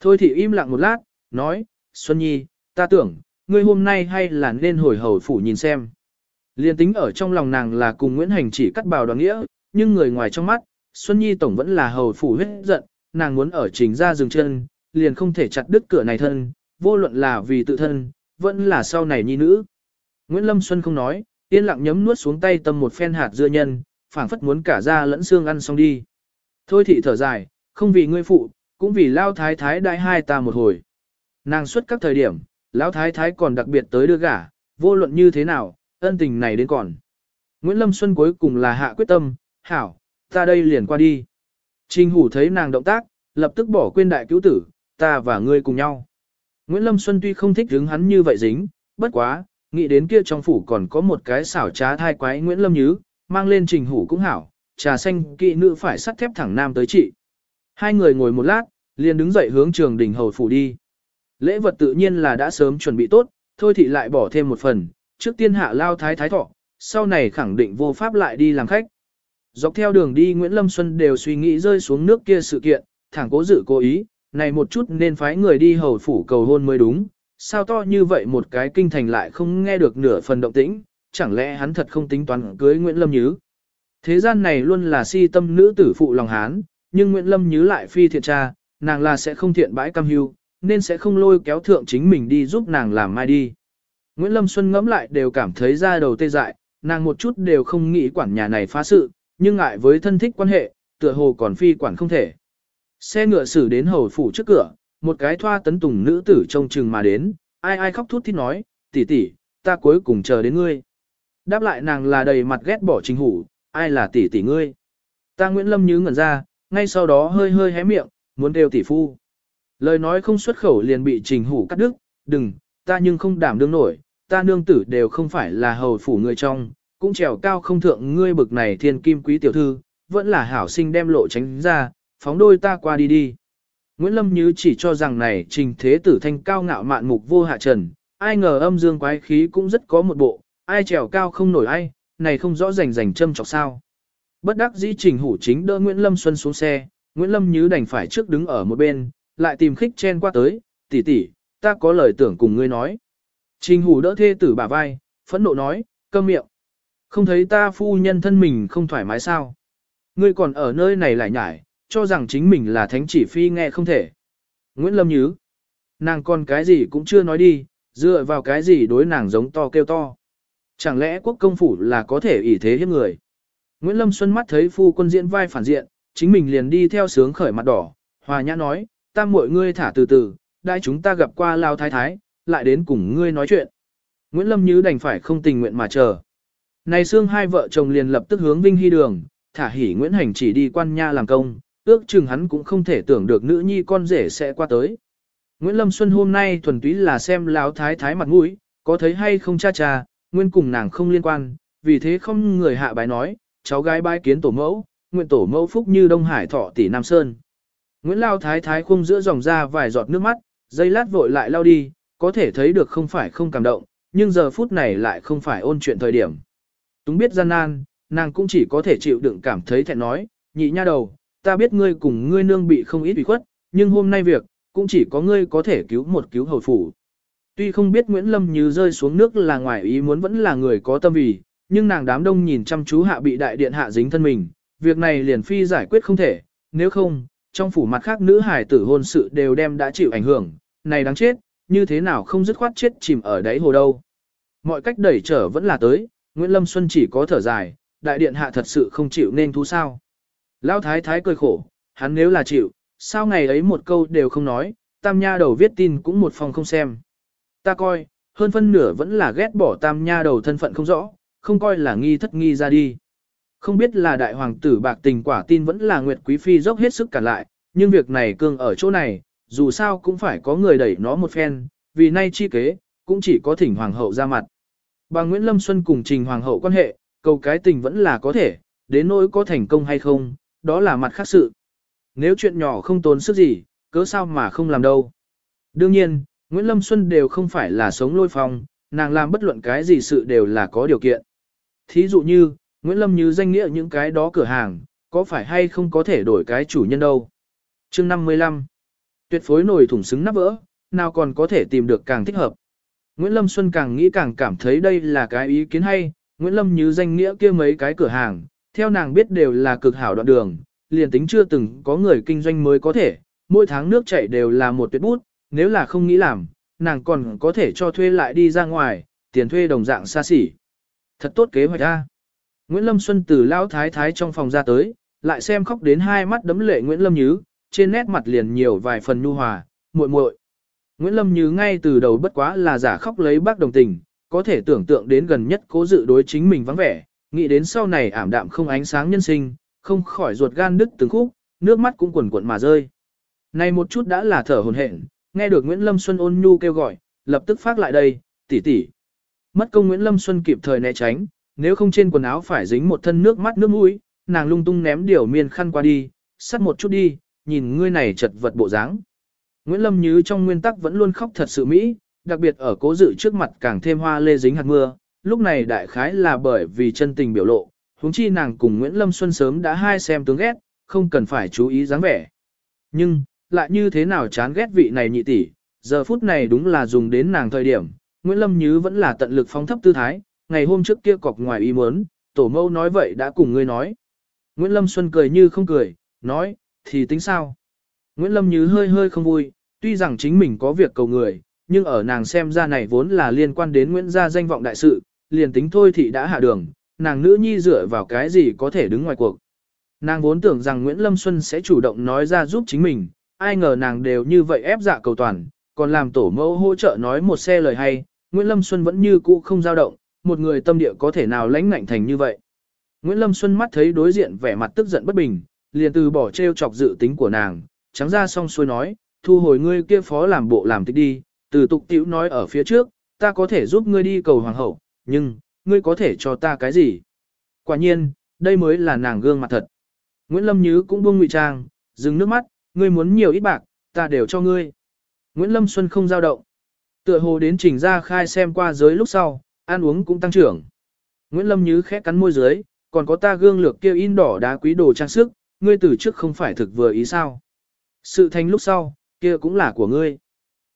Thôi thì im lặng một lát, nói, Xuân Nhi, ta tưởng, ngươi hôm nay hay là nên hồi hầu phủ nhìn xem. Liên tính ở trong lòng nàng là cùng Nguyễn Hành chỉ cắt bào đoàn nghĩa, nhưng người ngoài trong mắt, Xuân Nhi tổng vẫn là hầu phủ huyết giận, nàng muốn ở chính ra dừng chân, liền không thể chặt đứt cửa này thân, vô luận là vì tự thân, vẫn là sau này nhi nữ. Nguyễn Lâm Xuân không nói, yên lặng nhấm nuốt xuống tay tâm một phen hạt dưa nhân, phảng phất muốn cả da lẫn xương ăn xong đi. Thôi thị thở dài, không vì ngươi phụ, cũng vì lao thái thái đại hai ta một hồi. Nàng xuất các thời điểm, lão thái thái còn đặc biệt tới đưa gả, vô luận như thế nào, ân tình này đến còn. Nguyễn Lâm Xuân cuối cùng là hạ quyết tâm, hảo, ta đây liền qua đi. Trình hủ thấy nàng động tác, lập tức bỏ quên đại cứu tử, ta và ngươi cùng nhau. Nguyễn Lâm Xuân tuy không thích đứng hắn như vậy dính, bất quá, nghĩ đến kia trong phủ còn có một cái xảo trá thai quái Nguyễn Lâm Nhứ, mang lên trình hủ cũng hảo, trà xanh kỵ nữ phải sắt thép thẳng nam tới trị. Hai người ngồi một lát, liền đứng dậy hướng trường đình hầu phủ đi. Lễ vật tự nhiên là đã sớm chuẩn bị tốt, thôi thì lại bỏ thêm một phần, trước tiên hạ lao thái thái thọ, sau này khẳng định vô pháp lại đi làm khách. Dọc theo đường đi Nguyễn Lâm Xuân đều suy nghĩ rơi xuống nước kia sự kiện, thẳng cố dự cố ý, này một chút nên phái người đi hầu phủ cầu hôn mới đúng, sao to như vậy một cái kinh thành lại không nghe được nửa phần động tĩnh, chẳng lẽ hắn thật không tính toán cưới Nguyễn Lâm Nhứ. Thế gian này luôn là si tâm nữ tử phụ lòng hán, nhưng Nguyễn Lâm nhớ lại phi thiện tra, nàng là sẽ không thiện bãi cam hưu, nên sẽ không lôi kéo thượng chính mình đi giúp nàng làm mai đi. Nguyễn Lâm Xuân ngẫm lại đều cảm thấy ra đầu tê dại, nàng một chút đều không nghĩ quản nhà này phá sự, nhưng ngại với thân thích quan hệ, tựa hồ còn phi quản không thể. Xe ngựa xử đến hầu phủ trước cửa, một cái thoa tấn tùng nữ tử trông chừng mà đến, ai ai khóc thút thít nói, tỷ tỷ, ta cuối cùng chờ đến ngươi. Đáp lại nàng là đầy mặt ghét bỏ trình hủ, ai là tỷ tỷ ngươi. Ta Nguyễn Lâm nhớ ngẩn ra, ngay sau đó hơi hơi hé miệng, muốn đều tỷ phu. Lời nói không xuất khẩu liền bị trình hủ cắt đứt, đừng, ta nhưng không đảm đương nổi, ta nương tử đều không phải là hầu phủ người trong, cũng trèo cao không thượng ngươi bực này thiên kim quý tiểu thư, vẫn là hảo sinh đem lộ tránh ra, phóng đôi ta qua đi đi. Nguyễn Lâm Như chỉ cho rằng này trình thế tử thanh cao ngạo mạn mục vô hạ trần, ai ngờ âm dương quái khí cũng rất có một bộ, ai trèo cao không nổi ai, này không rõ rành rành châm chọc sao. Bất đắc dĩ trình hủ chính đỡ Nguyễn Lâm Xuân xuống xe, Nguyễn Lâm Như đành phải trước đứng ở một bên, lại tìm khích chen qua tới, tỷ tỷ, ta có lời tưởng cùng ngươi nói. Trình hủ đỡ thê tử bả vai, phẫn nộ nói, câm miệng. Không thấy ta phu nhân thân mình không thoải mái sao. Ngươi còn ở nơi này lại nhải, cho rằng chính mình là thánh chỉ phi nghe không thể. Nguyễn Lâm Nhứ, nàng còn cái gì cũng chưa nói đi, dựa vào cái gì đối nàng giống to kêu to. Chẳng lẽ quốc công phủ là có thể ỷ thế hiếp người. Nguyễn Lâm Xuân mắt thấy phu quân diễn vai phản diện, chính mình liền đi theo sướng khởi mặt đỏ, hòa nhã nói, ta muội ngươi thả từ từ, đại chúng ta gặp qua lao thái thái, lại đến cùng ngươi nói chuyện. Nguyễn Lâm Như đành phải không tình nguyện mà chờ. Này xương hai vợ chồng liền lập tức hướng Vinh Hy đường, thả hỉ Nguyễn Hành chỉ đi quan nha làm công, ước chừng hắn cũng không thể tưởng được nữ nhi con rể sẽ qua tới. Nguyễn Lâm Xuân hôm nay thuần túy là xem láo thái thái mặt mũi, có thấy hay không cha cha, nguyên cùng nàng không liên quan, vì thế không người hạ bái nói, cháu gái bái kiến tổ mẫu, nguyện tổ mẫu phúc như Đông Hải thọ tỷ Nam Sơn. Nguyễn Lao thái thái khung giữa dòng ra vài giọt nước mắt, dây lát vội lại lao đi, có thể thấy được không phải không cảm động, nhưng giờ phút này lại không phải ôn chuyện thời điểm. Túng biết gian nan, nàng cũng chỉ có thể chịu đựng cảm thấy thẹn nói, nhị nha đầu, ta biết ngươi cùng ngươi nương bị không ít ủy khuất, nhưng hôm nay việc, cũng chỉ có ngươi có thể cứu một cứu hầu phủ. Tuy không biết Nguyễn Lâm như rơi xuống nước là ngoài ý muốn vẫn là người có tâm vì, nhưng nàng đám đông nhìn chăm chú hạ bị đại điện hạ dính thân mình, việc này liền phi giải quyết không thể, nếu không, trong phủ mặt khác nữ hài tử hôn sự đều đem đã chịu ảnh hưởng, này đáng chết, như thế nào không dứt khoát chết chìm ở đáy hồ đâu. Mọi cách đẩy trở vẫn là tới, Nguyễn Lâm Xuân chỉ có thở dài, đại điện hạ thật sự không chịu nên thú sao. Lão thái thái cười khổ, hắn nếu là chịu, sao ngày ấy một câu đều không nói, tam nha đầu viết tin cũng một phòng không xem. Ta coi, hơn phân nửa vẫn là ghét bỏ tam nha đầu thân phận không rõ, không coi là nghi thất nghi ra đi. Không biết là đại hoàng tử bạc tình quả tin vẫn là Nguyệt Quý Phi dốc hết sức cả lại, nhưng việc này cương ở chỗ này, dù sao cũng phải có người đẩy nó một phen, vì nay chi kế, cũng chỉ có thỉnh hoàng hậu ra mặt. Bà Nguyễn Lâm Xuân cùng trình hoàng hậu quan hệ, cầu cái tình vẫn là có thể, đến nỗi có thành công hay không, đó là mặt khác sự. Nếu chuyện nhỏ không tốn sức gì, cớ sao mà không làm đâu. Đương nhiên, Nguyễn Lâm Xuân đều không phải là sống lôi phong, nàng làm bất luận cái gì sự đều là có điều kiện. Thí dụ như, Nguyễn Lâm như danh nghĩa những cái đó cửa hàng, có phải hay không có thể đổi cái chủ nhân đâu. chương 55. Tuyệt phối nổi thủng xứng nắp vỡ, nào còn có thể tìm được càng thích hợp. Nguyễn Lâm Xuân càng nghĩ càng cảm thấy đây là cái ý kiến hay, Nguyễn Lâm như danh nghĩa kia mấy cái cửa hàng, theo nàng biết đều là cực hảo đoạn đường, liền tính chưa từng có người kinh doanh mới có thể, mỗi tháng nước chảy đều là một tuyệt bút, nếu là không nghĩ làm, nàng còn có thể cho thuê lại đi ra ngoài, tiền thuê đồng dạng xa xỉ. Thật tốt kế hoạch a. Nguyễn Lâm Xuân từ lão thái thái trong phòng ra tới, lại xem khóc đến hai mắt đấm lệ Nguyễn Lâm Nhứ, trên nét mặt liền nhiều vài phần nhu hòa, muội muội. Nguyễn Lâm Như ngay từ đầu bất quá là giả khóc lấy bác đồng tình, có thể tưởng tượng đến gần nhất cố dự đối chính mình vắng vẻ, nghĩ đến sau này ảm đạm không ánh sáng nhân sinh, không khỏi ruột gan đứt từng khúc, nước mắt cũng quần quần mà rơi. Này một chút đã là thở hồn hển, nghe được Nguyễn Lâm Xuân ôn nhu kêu gọi, lập tức phát lại đây, tỷ tỷ. Mất công Nguyễn Lâm Xuân kịp thời né tránh, nếu không trên quần áo phải dính một thân nước mắt nước mũi, nàng lung tung ném điều miên khăn qua đi, sắt một chút đi, nhìn ngươi này chật vật bộ dáng. Nguyễn Lâm Như trong nguyên tắc vẫn luôn khóc thật sự mỹ, đặc biệt ở cố dự trước mặt càng thêm hoa lê dính hạt mưa, lúc này đại khái là bởi vì chân tình biểu lộ, huống chi nàng cùng Nguyễn Lâm Xuân sớm đã hai xem tướng ghét, không cần phải chú ý dáng vẻ. Nhưng, lại như thế nào chán ghét vị này nhị tỷ, giờ phút này đúng là dùng đến nàng thời điểm, Nguyễn Lâm Như vẫn là tận lực phóng thấp tư thái, ngày hôm trước kia cọc ngoài ý muốn, tổ mâu nói vậy đã cùng ngươi nói. Nguyễn Lâm Xuân cười như không cười, nói, thì tính sao? Nguyễn Lâm Như hơi hơi không vui, tuy rằng chính mình có việc cầu người, nhưng ở nàng xem ra này vốn là liên quan đến Nguyễn gia danh vọng đại sự, liền tính thôi thì đã hạ đường, nàng nữ nhi dựa vào cái gì có thể đứng ngoài cuộc. Nàng vốn tưởng rằng Nguyễn Lâm Xuân sẽ chủ động nói ra giúp chính mình, ai ngờ nàng đều như vậy ép dạ cầu toàn, còn làm tổ mẫu hỗ trợ nói một xe lời hay, Nguyễn Lâm Xuân vẫn như cũ không dao động, một người tâm địa có thể nào lãnh ngạnh thành như vậy. Nguyễn Lâm Xuân mắt thấy đối diện vẻ mặt tức giận bất bình, liền từ bỏ trêu chọc dự tính của nàng, trắng ra xong xuôi nói, thu hồi ngươi kia phó làm bộ làm tích đi, Từ tục tiểu nói ở phía trước, ta có thể giúp ngươi đi cầu hoàng hậu, nhưng, ngươi có thể cho ta cái gì? Quả nhiên, đây mới là nàng gương mặt thật. Nguyễn Lâm Nhứ cũng buông ngụy trang, dừng nước mắt, ngươi muốn nhiều ít bạc, ta đều cho ngươi. Nguyễn Lâm Xuân không giao động. Tựa hồ đến trình ra khai xem qua giới lúc sau, ăn uống cũng tăng trưởng. Nguyễn Lâm Nhứ khẽ cắn môi dưới, còn có ta gương lược kia in đỏ đá quý đồ trang sức, ngươi từ trước không phải thực vừa ý sao. Sự thành lúc sau, kia cũng là của ngươi.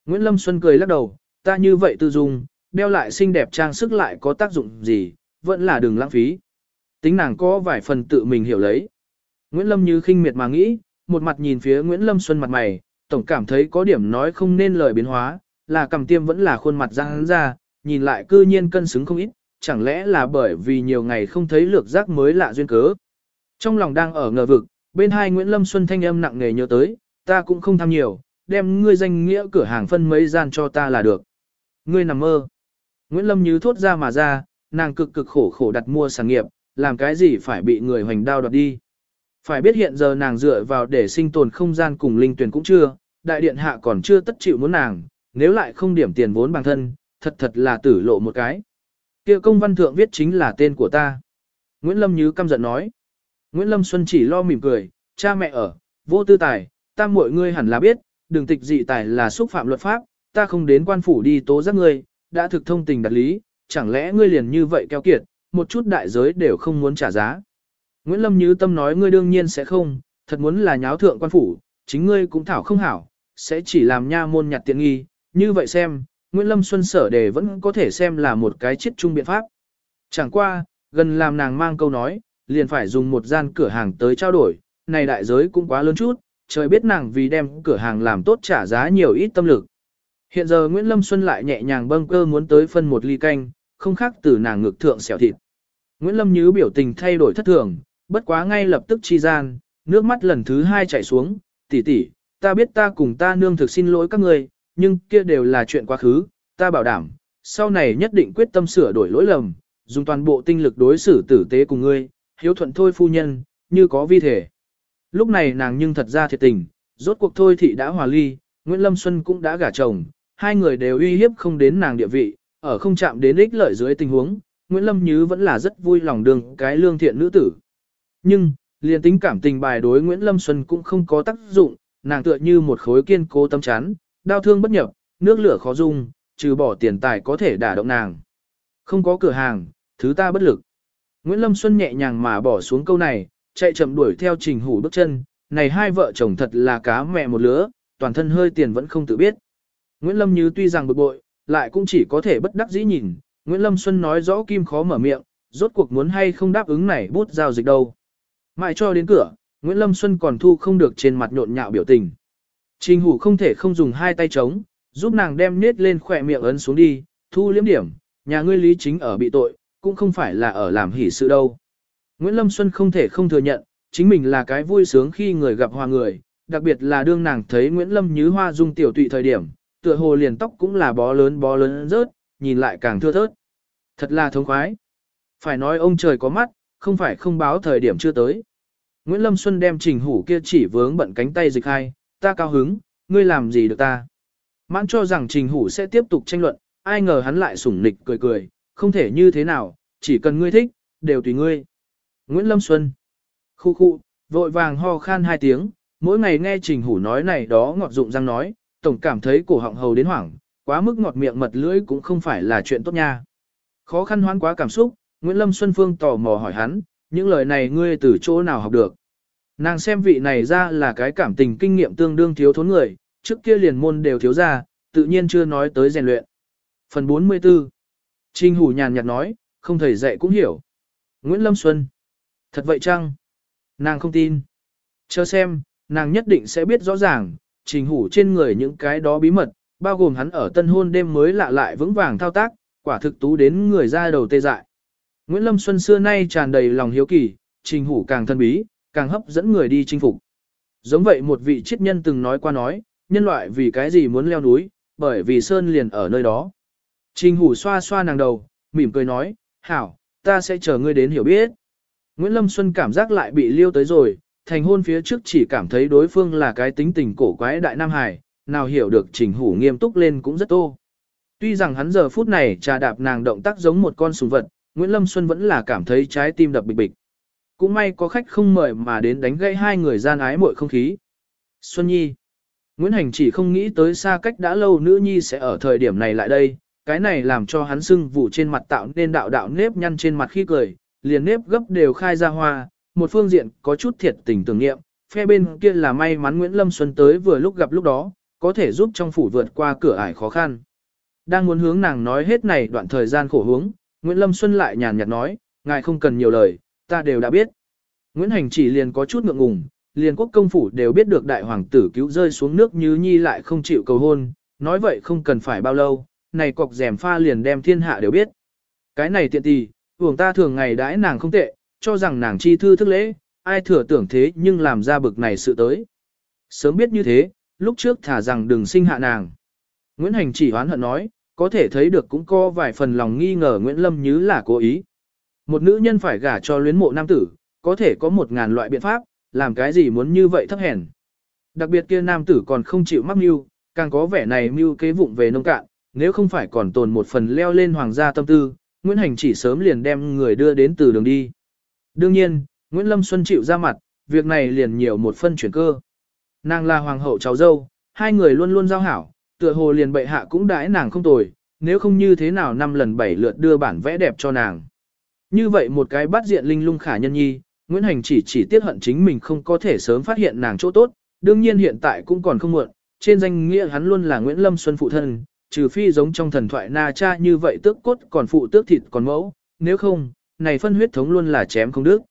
Nguyễn Lâm Xuân cười lắc đầu, ta như vậy tư dùng, đeo lại xinh đẹp trang sức lại có tác dụng gì, vẫn là đừng lãng phí. Tính nàng có vài phần tự mình hiểu lấy. Nguyễn Lâm như khinh miệt mà nghĩ, một mặt nhìn phía Nguyễn Lâm Xuân mặt mày, tổng cảm thấy có điểm nói không nên lời biến hóa, là cầm tiêm vẫn là khuôn mặt răng ra, nhìn lại cư nhiên cân xứng không ít, chẳng lẽ là bởi vì nhiều ngày không thấy lược giác mới lạ duyên cớ. Trong lòng đang ở ngờ vực, bên hai Nguyễn Lâm Xuân thanh âm nặng nề nhớ tới, ta cũng không tham nhiều, đem ngươi danh nghĩa cửa hàng phân mấy gian cho ta là được. Ngươi nằm mơ. Nguyễn Lâm Như thốt ra mà ra, nàng cực cực khổ khổ đặt mua sản nghiệp, làm cái gì phải bị người hoành đao đoạt đi. Phải biết hiện giờ nàng dựa vào để sinh tồn không gian cùng linh tuyển cũng chưa, đại điện hạ còn chưa tất chịu muốn nàng, nếu lại không điểm tiền vốn bản thân, thật thật là tử lộ một cái. kia công văn thượng viết chính là tên của ta. Nguyễn Lâm Như căm giận nói. Nguyễn Lâm Xuân chỉ lo mỉm cười, cha mẹ ở, vô tư tài, ta mọi ngươi hẳn là biết, đừng tịch dị tài là xúc phạm luật pháp, ta không đến quan phủ đi tố giác ngươi, đã thực thông tình đặt lý, chẳng lẽ ngươi liền như vậy keo kiệt, một chút đại giới đều không muốn trả giá. Nguyễn Lâm Như Tâm nói ngươi đương nhiên sẽ không, thật muốn là nháo thượng quan phủ, chính ngươi cũng thảo không hảo, sẽ chỉ làm nha môn nhặt tiện nghi, như vậy xem, Nguyễn Lâm Xuân sở đề vẫn có thể xem là một cái chiết chung biện pháp. Chẳng qua, gần làm nàng mang câu nói, liền phải dùng một gian cửa hàng tới trao đổi, này đại giới cũng quá lớn chút, trời biết nàng vì đem cửa hàng làm tốt trả giá nhiều ít tâm lực. Hiện giờ Nguyễn Lâm Xuân lại nhẹ nhàng bâng cơ muốn tới phân một ly canh, không khác từ nàng ngực thượng xẻo thịt. Nguyễn Lâm Nhứ biểu tình thay đổi thất thường, bất quá ngay lập tức chi gian, nước mắt lần thứ hai chảy xuống, tỷ tỷ, ta biết ta cùng ta nương thực xin lỗi các người, nhưng kia đều là chuyện quá khứ, ta bảo đảm, sau này nhất định quyết tâm sửa đổi lỗi lầm, dùng toàn bộ tinh lực đối xử tử tế cùng ngươi, hiếu thuận thôi phu nhân, như có vi thể. Lúc này nàng nhưng thật ra thiệt tình, rốt cuộc thôi thị đã hòa ly, Nguyễn Lâm Xuân cũng đã gả chồng, hai người đều uy hiếp không đến nàng địa vị, ở không chạm đến ích lợi dưới tình huống, Nguyễn Lâm Như vẫn là rất vui lòng đường cái lương thiện nữ tử. Nhưng, liền tính cảm tình bài đối Nguyễn Lâm Xuân cũng không có tác dụng, nàng tựa như một khối kiên cố tâm chán, đau thương bất nhập, nước lửa khó dung, trừ bỏ tiền tài có thể đả động nàng. Không có cửa hàng, thứ ta bất lực. Nguyễn Lâm Xuân nhẹ nhàng mà bỏ xuống câu này, chạy chậm đuổi theo trình hủ bước chân, này hai vợ chồng thật là cá mẹ một lứa, toàn thân hơi tiền vẫn không tự biết. Nguyễn Lâm Như tuy rằng bực bội, lại cũng chỉ có thể bất đắc dĩ nhìn, Nguyễn Lâm Xuân nói rõ kim khó mở miệng, rốt cuộc muốn hay không đáp ứng này bút giao dịch đâu. Mãi cho đến cửa, Nguyễn Lâm Xuân còn thu không được trên mặt nhộn nhạo biểu tình. Trình hủ không thể không dùng hai tay chống, giúp nàng đem nết lên khỏe miệng ấn xuống đi, thu liếm điểm, nhà ngươi lý chính ở bị tội, cũng không phải là ở làm hỷ sự đâu. Nguyễn Lâm Xuân không thể không thừa nhận, chính mình là cái vui sướng khi người gặp hòa người, đặc biệt là đương nàng thấy Nguyễn Lâm Như Hoa dung tiểu tụy thời điểm, tựa hồ liền tóc cũng là bó lớn bó lớn rớt, nhìn lại càng thưa thớt. Thật là thống khoái. Phải nói ông trời có mắt, không phải không báo thời điểm chưa tới. Nguyễn Lâm Xuân đem trình hủ kia chỉ vướng bận cánh tay dịch hai, ta cao hứng, ngươi làm gì được ta. Mãn cho rằng trình hủ sẽ tiếp tục tranh luận, ai ngờ hắn lại sủng nịch cười cười, không thể như thế nào, chỉ cần ngươi thích, đều tùy ngươi. Nguyễn Lâm Xuân. Khu khu, vội vàng ho khan hai tiếng, mỗi ngày nghe trình hủ nói này đó ngọt dụng răng nói, tổng cảm thấy cổ họng hầu đến hoảng, quá mức ngọt miệng mật lưỡi cũng không phải là chuyện tốt nha. Khó khăn hoán quá cảm xúc, Nguyễn Lâm Xuân Phương tò mò hỏi hắn, những lời này ngươi từ chỗ nào học được. Nàng xem vị này ra là cái cảm tình kinh nghiệm tương đương thiếu thốn người, trước kia liền môn đều thiếu ra, tự nhiên chưa nói tới rèn luyện. Phần 44 Trinh Hủ nhàn nhạt nói, không thầy dạy cũng hiểu. Nguyễn Lâm Xuân Thật vậy chăng? Nàng không tin. Chờ xem, nàng nhất định sẽ biết rõ ràng, trình hủ trên người những cái đó bí mật, bao gồm hắn ở tân hôn đêm mới lạ lại vững vàng thao tác, quả thực tú đến người ra đầu tê dại. Nguyễn Lâm Xuân xưa nay tràn đầy lòng hiếu kỳ, trình hủ càng thân bí, càng hấp dẫn người đi chinh phục. Giống vậy một vị triết nhân từng nói qua nói, nhân loại vì cái gì muốn leo núi, bởi vì sơn liền ở nơi đó. Trình hủ xoa xoa nàng đầu, mỉm cười nói, hảo, ta sẽ chờ ngươi đến hiểu biết. Nguyễn Lâm Xuân cảm giác lại bị liêu tới rồi, thành hôn phía trước chỉ cảm thấy đối phương là cái tính tình cổ quái đại Nam Hải, nào hiểu được trình hủ nghiêm túc lên cũng rất tô. Tuy rằng hắn giờ phút này trà đạp nàng động tác giống một con sùng vật, Nguyễn Lâm Xuân vẫn là cảm thấy trái tim đập bịch bịch. Cũng may có khách không mời mà đến đánh gây hai người gian ái muội không khí. Xuân Nhi. Nguyễn Hành chỉ không nghĩ tới xa cách đã lâu nữ nhi sẽ ở thời điểm này lại đây, cái này làm cho hắn sưng vụ trên mặt tạo nên đạo đạo nếp nhăn trên mặt khi cười, liền nếp gấp đều khai ra hoa, một phương diện có chút thiệt tình tưởng niệm, phe bên kia là may mắn Nguyễn Lâm Xuân tới vừa lúc gặp lúc đó, có thể giúp trong phủ vượt qua cửa ải khó khăn. Đang muốn hướng nàng nói hết này đoạn thời gian khổ hướng, Nguyễn Lâm Xuân lại nhàn nhạt nói, ngài không cần nhiều lời, ta đều đã biết. Nguyễn Hành chỉ liền có chút ngượng ngùng, liền quốc công phủ đều biết được đại hoàng tử cứu rơi xuống nước như nhi lại không chịu cầu hôn, nói vậy không cần phải bao lâu, này cọc rèm pha liền đem thiên hạ đều biết. Cái này tiện tì, vùng ta thường ngày đãi nàng không tệ, cho rằng nàng chi thư thức lễ, ai thừa tưởng thế nhưng làm ra bực này sự tới. Sớm biết như thế, lúc trước thả rằng đừng sinh hạ nàng. Nguyễn Hành chỉ hoán hận nói, có thể thấy được cũng có vài phần lòng nghi ngờ Nguyễn Lâm Như là cố ý. Một nữ nhân phải gả cho luyến mộ nam tử, có thể có một ngàn loại biện pháp, làm cái gì muốn như vậy thấp hèn. Đặc biệt kia nam tử còn không chịu mắc mưu, càng có vẻ này mưu kế vụng về nông cạn, nếu không phải còn tồn một phần leo lên hoàng gia tâm tư, Nguyễn Hành chỉ sớm liền đem người đưa đến từ đường đi. Đương nhiên, Nguyễn Lâm Xuân chịu ra mặt, việc này liền nhiều một phân chuyển cơ. Nàng là hoàng hậu cháu dâu, hai người luôn luôn giao hảo, tựa hồ liền bệ hạ cũng đãi nàng không tồi, nếu không như thế nào năm lần bảy lượt đưa bản vẽ đẹp cho nàng. Như vậy một cái bắt diện linh lung khả nhân nhi, Nguyễn Hành chỉ chỉ tiếc hận chính mình không có thể sớm phát hiện nàng chỗ tốt, đương nhiên hiện tại cũng còn không muộn, trên danh nghĩa hắn luôn là Nguyễn Lâm Xuân phụ thân, trừ phi giống trong thần thoại Na Cha như vậy tước cốt còn phụ tước thịt còn mẫu, nếu không, này phân huyết thống luôn là chém không đứt.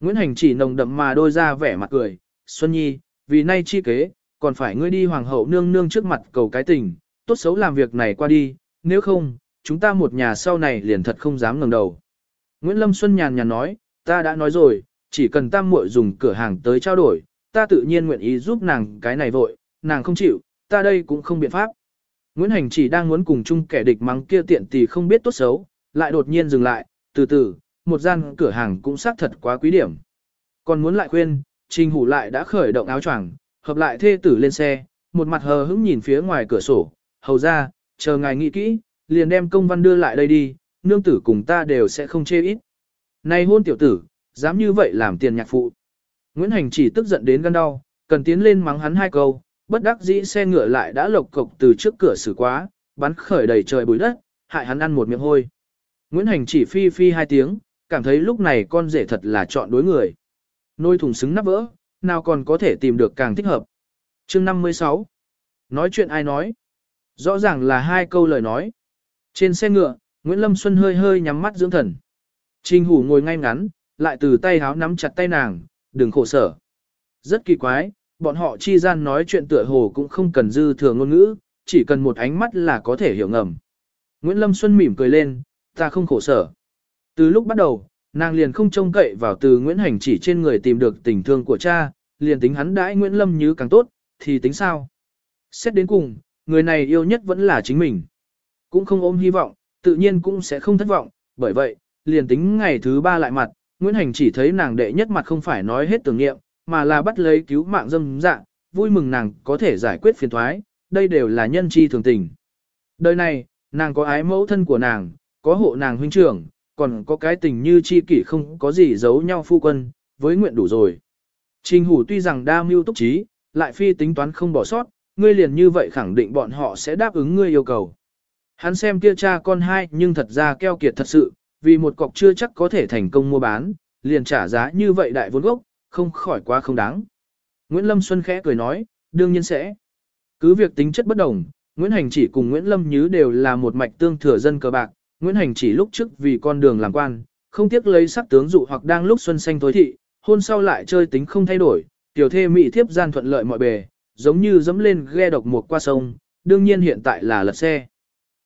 Nguyễn Hành chỉ nồng đậm mà đôi ra vẻ mặt cười, Xuân Nhi, vì nay chi kế, còn phải ngươi đi hoàng hậu nương nương trước mặt cầu cái tình, tốt xấu làm việc này qua đi, nếu không, chúng ta một nhà sau này liền thật không dám ngẩng đầu. Nguyễn Lâm Xuân nhàn nhàn nói, ta đã nói rồi, chỉ cần tam muội dùng cửa hàng tới trao đổi, ta tự nhiên nguyện ý giúp nàng cái này vội, nàng không chịu, ta đây cũng không biện pháp. Nguyễn Hành chỉ đang muốn cùng chung kẻ địch mắng kia tiện thì không biết tốt xấu, lại đột nhiên dừng lại, từ từ, một gian cửa hàng cũng xác thật quá quý điểm. Còn muốn lại khuyên, Trình Hủ lại đã khởi động áo choàng, hợp lại thê tử lên xe, một mặt hờ hững nhìn phía ngoài cửa sổ, hầu ra, chờ ngài nghĩ kỹ, liền đem công văn đưa lại đây đi, nương tử cùng ta đều sẽ không chê ít. Này hôn tiểu tử, dám như vậy làm tiền nhạc phụ. Nguyễn Hành chỉ tức giận đến gan đau, cần tiến lên mắng hắn hai câu, bất đắc dĩ xe ngựa lại đã lộc cộc từ trước cửa xử quá, bắn khởi đầy trời bụi đất, hại hắn ăn một miệng hôi. Nguyễn Hành chỉ phi phi hai tiếng, cảm thấy lúc này con rể thật là chọn đối người. Nôi thùng xứng nắp vỡ, nào còn có thể tìm được càng thích hợp. Chương 56 Nói chuyện ai nói? Rõ ràng là hai câu lời nói. Trên xe ngựa, Nguyễn Lâm Xuân hơi hơi nhắm mắt dưỡng thần. Trình Hủ ngồi ngay ngắn, lại từ tay háo nắm chặt tay nàng, đừng khổ sở. Rất kỳ quái, bọn họ chi gian nói chuyện tựa hồ cũng không cần dư thừa ngôn ngữ, chỉ cần một ánh mắt là có thể hiểu ngầm. Nguyễn Lâm Xuân mỉm cười lên, ta không khổ sở. Từ lúc bắt đầu, nàng liền không trông cậy vào từ Nguyễn Hành chỉ trên người tìm được tình thương của cha, liền tính hắn đãi Nguyễn Lâm như càng tốt, thì tính sao? Xét đến cùng, người này yêu nhất vẫn là chính mình. Cũng không ôm hy vọng, tự nhiên cũng sẽ không thất vọng, bởi vậy, liền tính ngày thứ ba lại mặt, Nguyễn Hành chỉ thấy nàng đệ nhất mặt không phải nói hết tưởng nghiệm, mà là bắt lấy cứu mạng dâm dạng, vui mừng nàng có thể giải quyết phiền thoái, đây đều là nhân chi thường tình. Đời này, nàng có ái mẫu thân của nàng, có hộ nàng huynh trưởng, còn có cái tình như chi kỷ không có gì giấu nhau phu quân, với nguyện đủ rồi. Trình hủ tuy rằng đa mưu túc trí, lại phi tính toán không bỏ sót, ngươi liền như vậy khẳng định bọn họ sẽ đáp ứng ngươi yêu cầu. Hắn xem kia cha con hai nhưng thật ra keo kiệt thật sự, vì một cọc chưa chắc có thể thành công mua bán, liền trả giá như vậy đại vốn gốc, không khỏi quá không đáng. Nguyễn Lâm Xuân khẽ cười nói, đương nhiên sẽ. Cứ việc tính chất bất đồng, Nguyễn Hành chỉ cùng Nguyễn Lâm Nhứ đều là một mạch tương thừa dân cờ bạc, Nguyễn Hành chỉ lúc trước vì con đường làm quan, không tiếc lấy sắc tướng dụ hoặc đang lúc xuân xanh tối thị, hôn sau lại chơi tính không thay đổi, tiểu thê mỹ thiếp gian thuận lợi mọi bề, giống như dẫm lên ghe độc một qua sông, đương nhiên hiện tại là lật xe.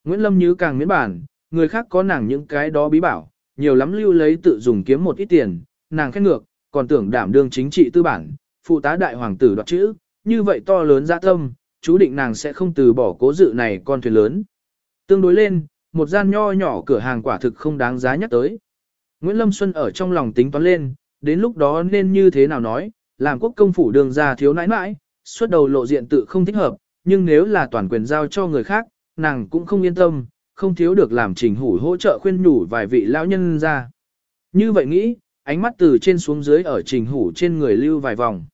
Nguyễn Lâm Như càng miễn bản, người khác có nàng những cái đó bí bảo, nhiều lắm lưu lấy tự dùng kiếm một ít tiền, nàng khét ngược, còn tưởng đảm đương chính trị tư bản, phụ tá đại hoàng tử đoạt chữ, như vậy to lớn dạ tâm, chú định nàng sẽ không từ bỏ cố dự này con thuyền lớn. Tương đối lên, một gian nho nhỏ cửa hàng quả thực không đáng giá nhắc tới. Nguyễn Lâm Xuân ở trong lòng tính toán lên, đến lúc đó nên như thế nào nói, làm quốc công phủ đường ra thiếu nãi nãi, xuất đầu lộ diện tự không thích hợp, nhưng nếu là toàn quyền giao cho người khác, nàng cũng không yên tâm, không thiếu được làm trình hủ hỗ trợ khuyên nhủ vài vị lão nhân ra. Như vậy nghĩ, ánh mắt từ trên xuống dưới ở trình hủ trên người lưu vài vòng.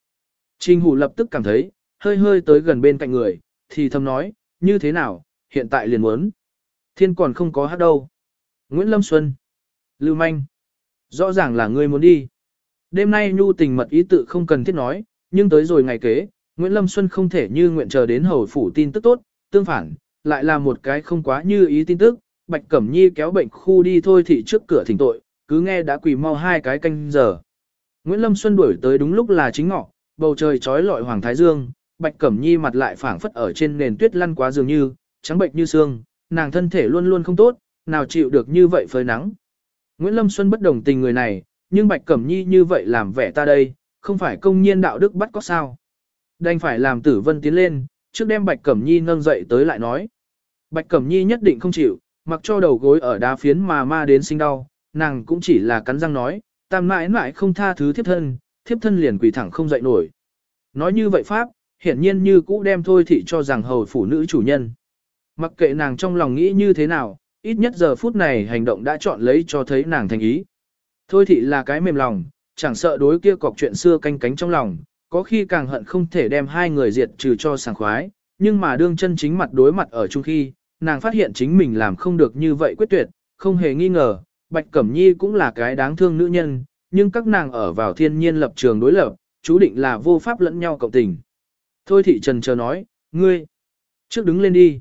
Trình hủ lập tức cảm thấy, hơi hơi tới gần bên cạnh người, thì thầm nói, như thế nào, hiện tại liền muốn. Thiên còn không có hát đâu. Nguyễn Lâm Xuân. Lưu Manh. Rõ ràng là ngươi muốn đi. Đêm nay nhu tình mật ý tự không cần thiết nói, nhưng tới rồi ngày kế, Nguyễn Lâm Xuân không thể như nguyện chờ đến hầu phủ tin tức tốt, tương phản, lại là một cái không quá như ý tin tức, Bạch Cẩm Nhi kéo bệnh khu đi thôi thì trước cửa thỉnh tội, cứ nghe đã quỳ mau hai cái canh giờ. Nguyễn Lâm Xuân đuổi tới đúng lúc là chính ngọ, bầu trời trói lọi hoàng thái dương, Bạch Cẩm Nhi mặt lại phảng phất ở trên nền tuyết lăn quá dường như, trắng bệnh như xương, nàng thân thể luôn luôn không tốt, nào chịu được như vậy phơi nắng. Nguyễn Lâm Xuân bất đồng tình người này, nhưng Bạch Cẩm Nhi như vậy làm vẻ ta đây, không phải công nhiên đạo đức bắt có sao. Đành phải làm tử vân tiến lên, trước đem Bạch Cẩm Nhi nâng dậy tới lại nói. Bạch Cẩm Nhi nhất định không chịu, mặc cho đầu gối ở đá phiến mà ma đến sinh đau, nàng cũng chỉ là cắn răng nói, tam mãi mãi không tha thứ thiếp thân, thiếp thân liền quỳ thẳng không dậy nổi. Nói như vậy Pháp, hiển nhiên như cũ đem thôi thị cho rằng hầu phụ nữ chủ nhân. Mặc kệ nàng trong lòng nghĩ như thế nào, ít nhất giờ phút này hành động đã chọn lấy cho thấy nàng thành ý. Thôi thị là cái mềm lòng, chẳng sợ đối kia cọc chuyện xưa canh cánh trong lòng, có khi càng hận không thể đem hai người diệt trừ cho sảng khoái, nhưng mà đương chân chính mặt đối mặt ở chung khi, nàng phát hiện chính mình làm không được như vậy quyết tuyệt, không hề nghi ngờ, Bạch Cẩm Nhi cũng là cái đáng thương nữ nhân, nhưng các nàng ở vào thiên nhiên lập trường đối lập, chú định là vô pháp lẫn nhau cộng tình. Thôi thị trần chờ nói, ngươi, trước đứng lên đi.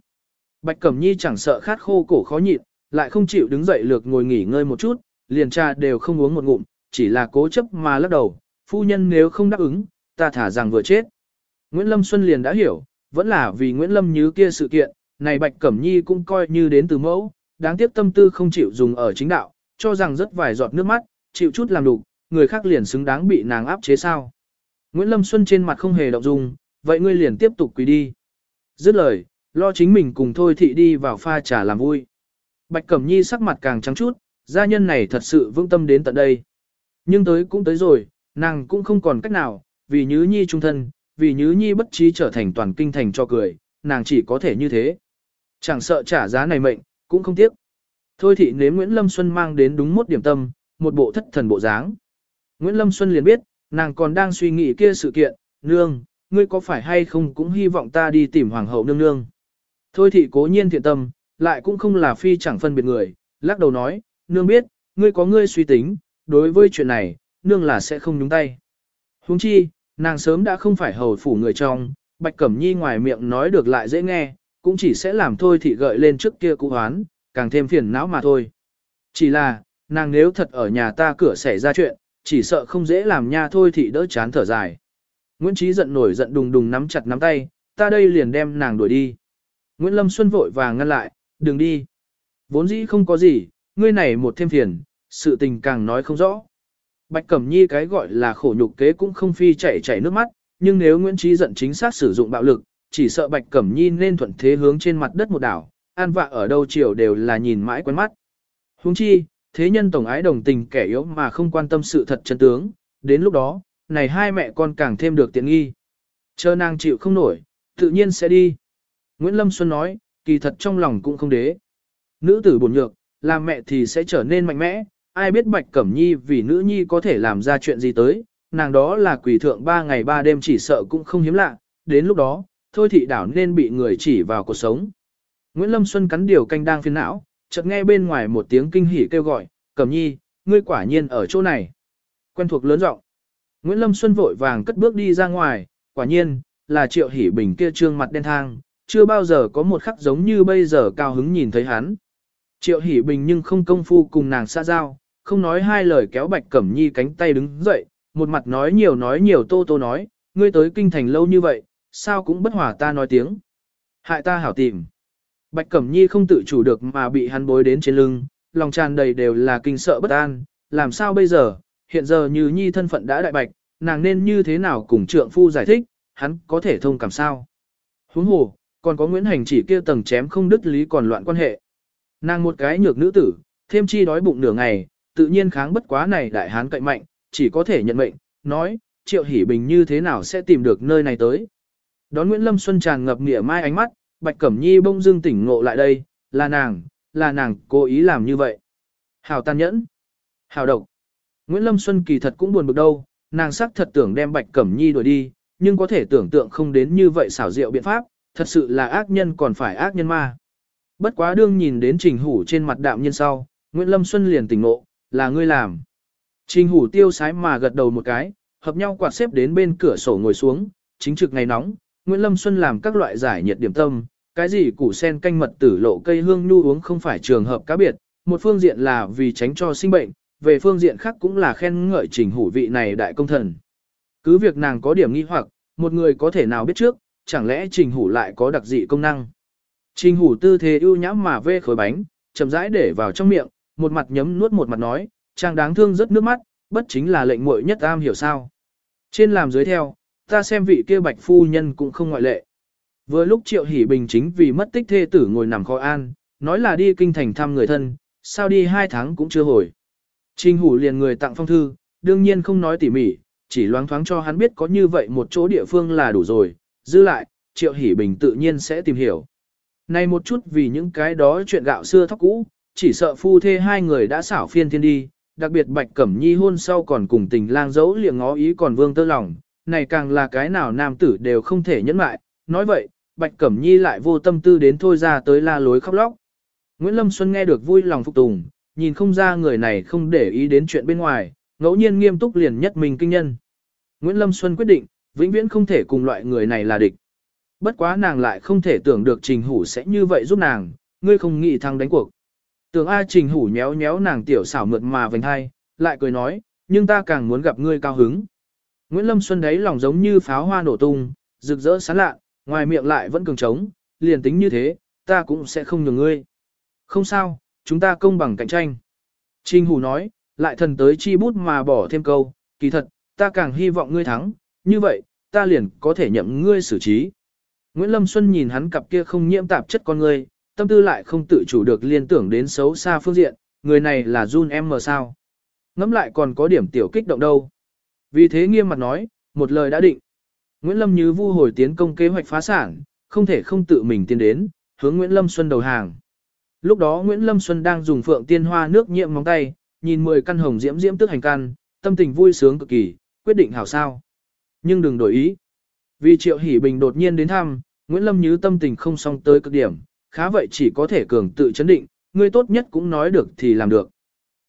Bạch Cẩm Nhi chẳng sợ khát khô cổ khó nhịn, lại không chịu đứng dậy lược ngồi nghỉ ngơi một chút, liền trà đều không uống một ngụm, chỉ là cố chấp mà lắc đầu, phu nhân nếu không đáp ứng, ta thả rằng vừa chết. Nguyễn Lâm Xuân liền đã hiểu, vẫn là vì Nguyễn Lâm như kia sự kiện, này Bạch Cẩm Nhi cũng coi như đến từ mẫu, đáng tiếc tâm tư không chịu dùng ở chính đạo, cho rằng rất vài giọt nước mắt, chịu chút làm đục, người khác liền xứng đáng bị nàng áp chế sao. Nguyễn Lâm Xuân trên mặt không hề động dung, vậy ngươi liền tiếp tục quỳ đi. Dứt lời, lo chính mình cùng thôi thị đi vào pha trà làm vui. Bạch Cẩm Nhi sắc mặt càng trắng chút, gia nhân này thật sự vững tâm đến tận đây. Nhưng tới cũng tới rồi, nàng cũng không còn cách nào, vì Nhứ Nhi trung thân, vì Nhứ Nhi bất trí trở thành toàn kinh thành cho cười, nàng chỉ có thể như thế. Chẳng sợ trả giá này mệnh, cũng không tiếc. Thôi thị nếm Nguyễn Lâm Xuân mang đến đúng một điểm tâm, một bộ thất thần bộ dáng. Nguyễn Lâm Xuân liền biết, nàng còn đang suy nghĩ kia sự kiện, nương, ngươi có phải hay không cũng hy vọng ta đi tìm hoàng hậu nương nương. Thôi thị cố nhiên thiện tâm, lại cũng không là phi chẳng phân biệt người, lắc đầu nói, nương biết, ngươi có ngươi suy tính, đối với chuyện này, nương là sẽ không nhúng tay. Huống chi, nàng sớm đã không phải hầu phủ người trong, Bạch Cẩm Nhi ngoài miệng nói được lại dễ nghe, cũng chỉ sẽ làm thôi thì gợi lên trước kia cũ hoán, càng thêm phiền não mà thôi. Chỉ là, nàng nếu thật ở nhà ta cửa xảy ra chuyện, chỉ sợ không dễ làm nha thôi thị đỡ chán thở dài. Nguyễn Trí giận nổi giận đùng đùng nắm chặt nắm tay, ta đây liền đem nàng đuổi đi. Nguyễn Lâm Xuân vội vàng ngăn lại, đừng đi. Vốn dĩ không có gì, ngươi này một thêm phiền, sự tình càng nói không rõ. Bạch Cẩm Nhi cái gọi là khổ nhục kế cũng không phi chảy chảy nước mắt, nhưng nếu Nguyễn Trí giận chính xác sử dụng bạo lực, chỉ sợ Bạch Cẩm Nhi nên thuận thế hướng trên mặt đất một đảo, an vạ ở đâu chiều đều là nhìn mãi quen mắt. Huống chi, thế nhân tổng ái đồng tình kẻ yếu mà không quan tâm sự thật chân tướng, đến lúc đó, này hai mẹ con càng thêm được tiện nghi. Chờ nàng chịu không nổi, tự nhiên sẽ đi. Nguyễn Lâm Xuân nói, kỳ thật trong lòng cũng không đế. Nữ tử buồn nhược, làm mẹ thì sẽ trở nên mạnh mẽ, ai biết Bạch Cẩm Nhi vì nữ nhi có thể làm ra chuyện gì tới, nàng đó là quỷ thượng ba ngày ba đêm chỉ sợ cũng không hiếm lạ, đến lúc đó, thôi thị đảo nên bị người chỉ vào cuộc sống. Nguyễn Lâm Xuân cắn điều canh đang phiền não, chợt nghe bên ngoài một tiếng kinh hỉ kêu gọi, Cẩm Nhi, ngươi quả nhiên ở chỗ này. Quen thuộc lớn giọng. Nguyễn Lâm Xuân vội vàng cất bước đi ra ngoài, quả nhiên, là Triệu Hỷ Bình kia trương mặt đen thang, chưa bao giờ có một khắc giống như bây giờ cao hứng nhìn thấy hắn. Triệu Hỷ Bình nhưng không công phu cùng nàng xa giao, không nói hai lời kéo Bạch Cẩm Nhi cánh tay đứng dậy, một mặt nói nhiều nói nhiều tô tô nói, ngươi tới kinh thành lâu như vậy, sao cũng bất hòa ta nói tiếng. Hại ta hảo tìm. Bạch Cẩm Nhi không tự chủ được mà bị hắn bối đến trên lưng, lòng tràn đầy đều là kinh sợ bất an, làm sao bây giờ, hiện giờ như Nhi thân phận đã đại bạch, nàng nên như thế nào cùng trượng phu giải thích, hắn có thể thông cảm sao. Huống hồ, còn có Nguyễn Hành chỉ kia tầng chém không đứt lý còn loạn quan hệ. Nàng một cái nhược nữ tử, thêm chi đói bụng nửa ngày, tự nhiên kháng bất quá này đại hán cậy mạnh, chỉ có thể nhận mệnh, nói, triệu hỷ bình như thế nào sẽ tìm được nơi này tới. Đón Nguyễn Lâm Xuân tràn ngập nghĩa mai ánh mắt, Bạch Cẩm Nhi bông dưng tỉnh ngộ lại đây, là nàng, là nàng cố ý làm như vậy. Hảo tàn nhẫn, hảo độc. Nguyễn Lâm Xuân kỳ thật cũng buồn bực đâu, nàng sắc thật tưởng đem Bạch Cẩm Nhi đuổi đi, nhưng có thể tưởng tượng không đến như vậy xảo diệu biện pháp, thật sự là ác nhân còn phải ác nhân ma. Bất quá đương nhìn đến Trình Hủ trên mặt đạm nhân sau, Nguyễn Lâm Xuân liền tỉnh ngộ, là ngươi làm. Trình Hủ tiêu sái mà gật đầu một cái, hợp nhau quạt xếp đến bên cửa sổ ngồi xuống, chính trực ngày nóng, Nguyễn Lâm Xuân làm các loại giải nhiệt điểm tâm, cái gì củ sen canh mật tử lộ cây hương nhu uống không phải trường hợp cá biệt, một phương diện là vì tránh cho sinh bệnh, về phương diện khác cũng là khen ngợi trình hủ vị này đại công thần. Cứ việc nàng có điểm nghi hoặc, một người có thể nào biết trước, chẳng lẽ trình hủ lại có đặc dị công năng. Trình hủ tư thế ưu nhãm mà vê khối bánh, chậm rãi để vào trong miệng, một mặt nhấm nuốt một mặt nói, chàng đáng thương rất nước mắt, bất chính là lệnh muội nhất am hiểu sao. Trên làm dưới theo, ta xem vị kia bạch phu nhân cũng không ngoại lệ. Vừa lúc Triệu Hỷ Bình chính vì mất tích thê tử ngồi nằm khó an, nói là đi kinh thành thăm người thân, sao đi hai tháng cũng chưa hồi. Trình Hủ liền người tặng phong thư, đương nhiên không nói tỉ mỉ, chỉ loáng thoáng cho hắn biết có như vậy một chỗ địa phương là đủ rồi, dư lại, Triệu Hỷ Bình tự nhiên sẽ tìm hiểu. Này một chút vì những cái đó chuyện gạo xưa thóc cũ, chỉ sợ phu thê hai người đã xảo phiên thiên đi, đặc biệt Bạch Cẩm Nhi hôn sau còn cùng tình lang dấu liệng ngó ý còn vương tơ lòng, này càng là cái nào nam tử đều không thể nhẫn mại, nói vậy, Bạch Cẩm Nhi lại vô tâm tư đến thôi ra tới la lối khóc lóc. Nguyễn Lâm Xuân nghe được vui lòng phục tùng, nhìn không ra người này không để ý đến chuyện bên ngoài, ngẫu nhiên nghiêm túc liền nhất mình kinh nhân. Nguyễn Lâm Xuân quyết định, vĩnh viễn không thể cùng loại người này là địch. Bất quá nàng lại không thể tưởng được Trình Hủ sẽ như vậy giúp nàng, ngươi không nghĩ thăng đánh cuộc. Tưởng A Trình Hủ nhéo nhéo nàng tiểu xảo mượt mà vành hai, lại cười nói, nhưng ta càng muốn gặp ngươi cao hứng. Nguyễn Lâm Xuân đấy lòng giống như pháo hoa nổ tung, rực rỡ sáng lạ, ngoài miệng lại vẫn cường trống, liền tính như thế, ta cũng sẽ không nhường ngươi. Không sao, chúng ta công bằng cạnh tranh. Trình Hủ nói, lại thần tới chi bút mà bỏ thêm câu, kỳ thật, ta càng hy vọng ngươi thắng, như vậy, ta liền có thể nhậm ngươi xử trí. Nguyễn Lâm Xuân nhìn hắn cặp kia không nhiễm tạp chất con ngươi, tâm tư lại không tự chủ được liên tưởng đến xấu xa phương diện, người này là Jun em mờ sao. ngẫm lại còn có điểm tiểu kích động đâu. Vì thế nghiêm mặt nói, một lời đã định. Nguyễn Lâm như vu hồi tiến công kế hoạch phá sản, không thể không tự mình tiến đến, hướng Nguyễn Lâm Xuân đầu hàng. Lúc đó Nguyễn Lâm Xuân đang dùng phượng tiên hoa nước nhiệm móng tay, nhìn 10 căn hồng diễm diễm tức hành căn, tâm tình vui sướng cực kỳ, quyết định hảo sao. Nhưng đừng đổi ý. Vì Triệu Hỷ Bình đột nhiên đến thăm, Nguyễn Lâm Như tâm tình không song tới cực điểm, khá vậy chỉ có thể cường tự chấn định, người tốt nhất cũng nói được thì làm được.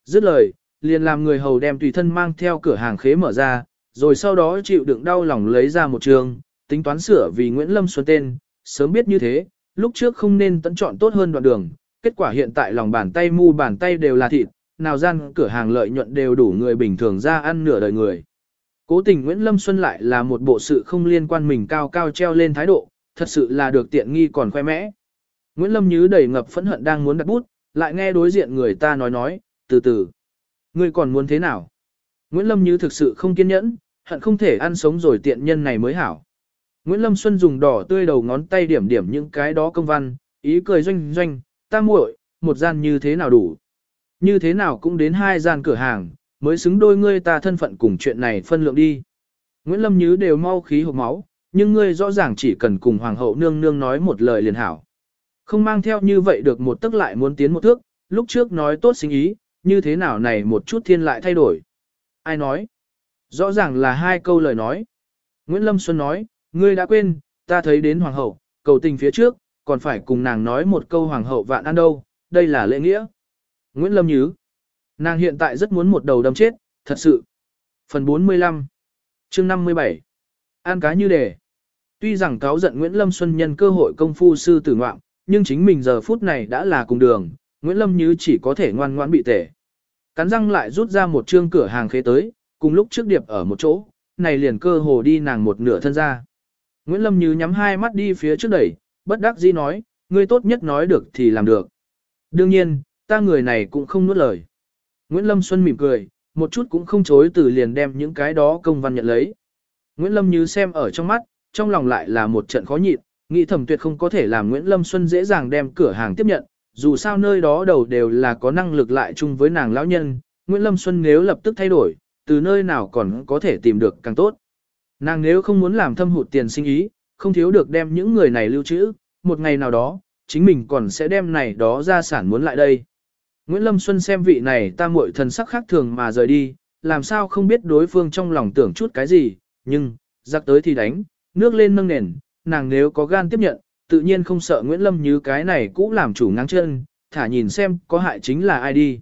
Dứt lời, liền làm người hầu đem tùy thân mang theo cửa hàng khế mở ra, rồi sau đó chịu đựng đau lòng lấy ra một trường, tính toán sửa vì Nguyễn Lâm Xuân tên, sớm biết như thế, lúc trước không nên tận chọn tốt hơn đoạn đường, kết quả hiện tại lòng bàn tay mu bàn tay đều là thịt, nào gian cửa hàng lợi nhuận đều đủ người bình thường ra ăn nửa đời người. Cố tình Nguyễn Lâm Xuân lại là một bộ sự không liên quan mình cao cao treo lên thái độ, thật sự là được tiện nghi còn khoe mẽ. Nguyễn Lâm Như đầy ngập phẫn hận đang muốn đặt bút, lại nghe đối diện người ta nói nói, từ từ. Ngươi còn muốn thế nào? Nguyễn Lâm Như thực sự không kiên nhẫn, hận không thể ăn sống rồi tiện nhân này mới hảo. Nguyễn Lâm Xuân dùng đỏ tươi đầu ngón tay điểm điểm những cái đó công văn, ý cười doanh doanh, ta muội, một gian như thế nào đủ. Như thế nào cũng đến hai gian cửa hàng, mới xứng đôi ngươi ta thân phận cùng chuyện này phân lượng đi. Nguyễn Lâm Như đều mau khí hộp máu, nhưng ngươi rõ ràng chỉ cần cùng Hoàng hậu nương nương nói một lời liền hảo. Không mang theo như vậy được một tức lại muốn tiến một thước, lúc trước nói tốt sinh ý, như thế nào này một chút thiên lại thay đổi. Ai nói? Rõ ràng là hai câu lời nói. Nguyễn Lâm Xuân nói, ngươi đã quên, ta thấy đến Hoàng hậu, cầu tình phía trước, còn phải cùng nàng nói một câu Hoàng hậu vạn ăn đâu, đây là lễ nghĩa. Nguyễn Lâm Nhứ. Nàng hiện tại rất muốn một đầu đâm chết, thật sự. Phần 45 chương 57 An cá như đề Tuy rằng cáo giận Nguyễn Lâm Xuân nhân cơ hội công phu sư tử ngoạm, nhưng chính mình giờ phút này đã là cùng đường, Nguyễn Lâm Như chỉ có thể ngoan ngoãn bị tể. Cắn răng lại rút ra một trương cửa hàng khế tới, cùng lúc trước điệp ở một chỗ, này liền cơ hồ đi nàng một nửa thân ra. Nguyễn Lâm Như nhắm hai mắt đi phía trước đẩy, bất đắc dĩ nói, ngươi tốt nhất nói được thì làm được. Đương nhiên, ta người này cũng không nuốt lời. Nguyễn Lâm Xuân mỉm cười, một chút cũng không chối từ liền đem những cái đó công văn nhận lấy. Nguyễn Lâm Như xem ở trong mắt, trong lòng lại là một trận khó nhịn, nghĩ thẩm tuyệt không có thể làm Nguyễn Lâm Xuân dễ dàng đem cửa hàng tiếp nhận, dù sao nơi đó đầu đều là có năng lực lại chung với nàng lão nhân, Nguyễn Lâm Xuân nếu lập tức thay đổi, từ nơi nào còn có thể tìm được càng tốt. Nàng nếu không muốn làm thâm hụt tiền sinh ý, không thiếu được đem những người này lưu trữ, một ngày nào đó, chính mình còn sẽ đem này đó ra sản muốn lại đây. Nguyễn Lâm Xuân xem vị này ta muội thần sắc khác thường mà rời đi, làm sao không biết đối phương trong lòng tưởng chút cái gì, nhưng, giặc tới thì đánh, nước lên nâng nền, nàng nếu có gan tiếp nhận, tự nhiên không sợ Nguyễn Lâm như cái này cũ làm chủ ngang chân, thả nhìn xem có hại chính là ai đi.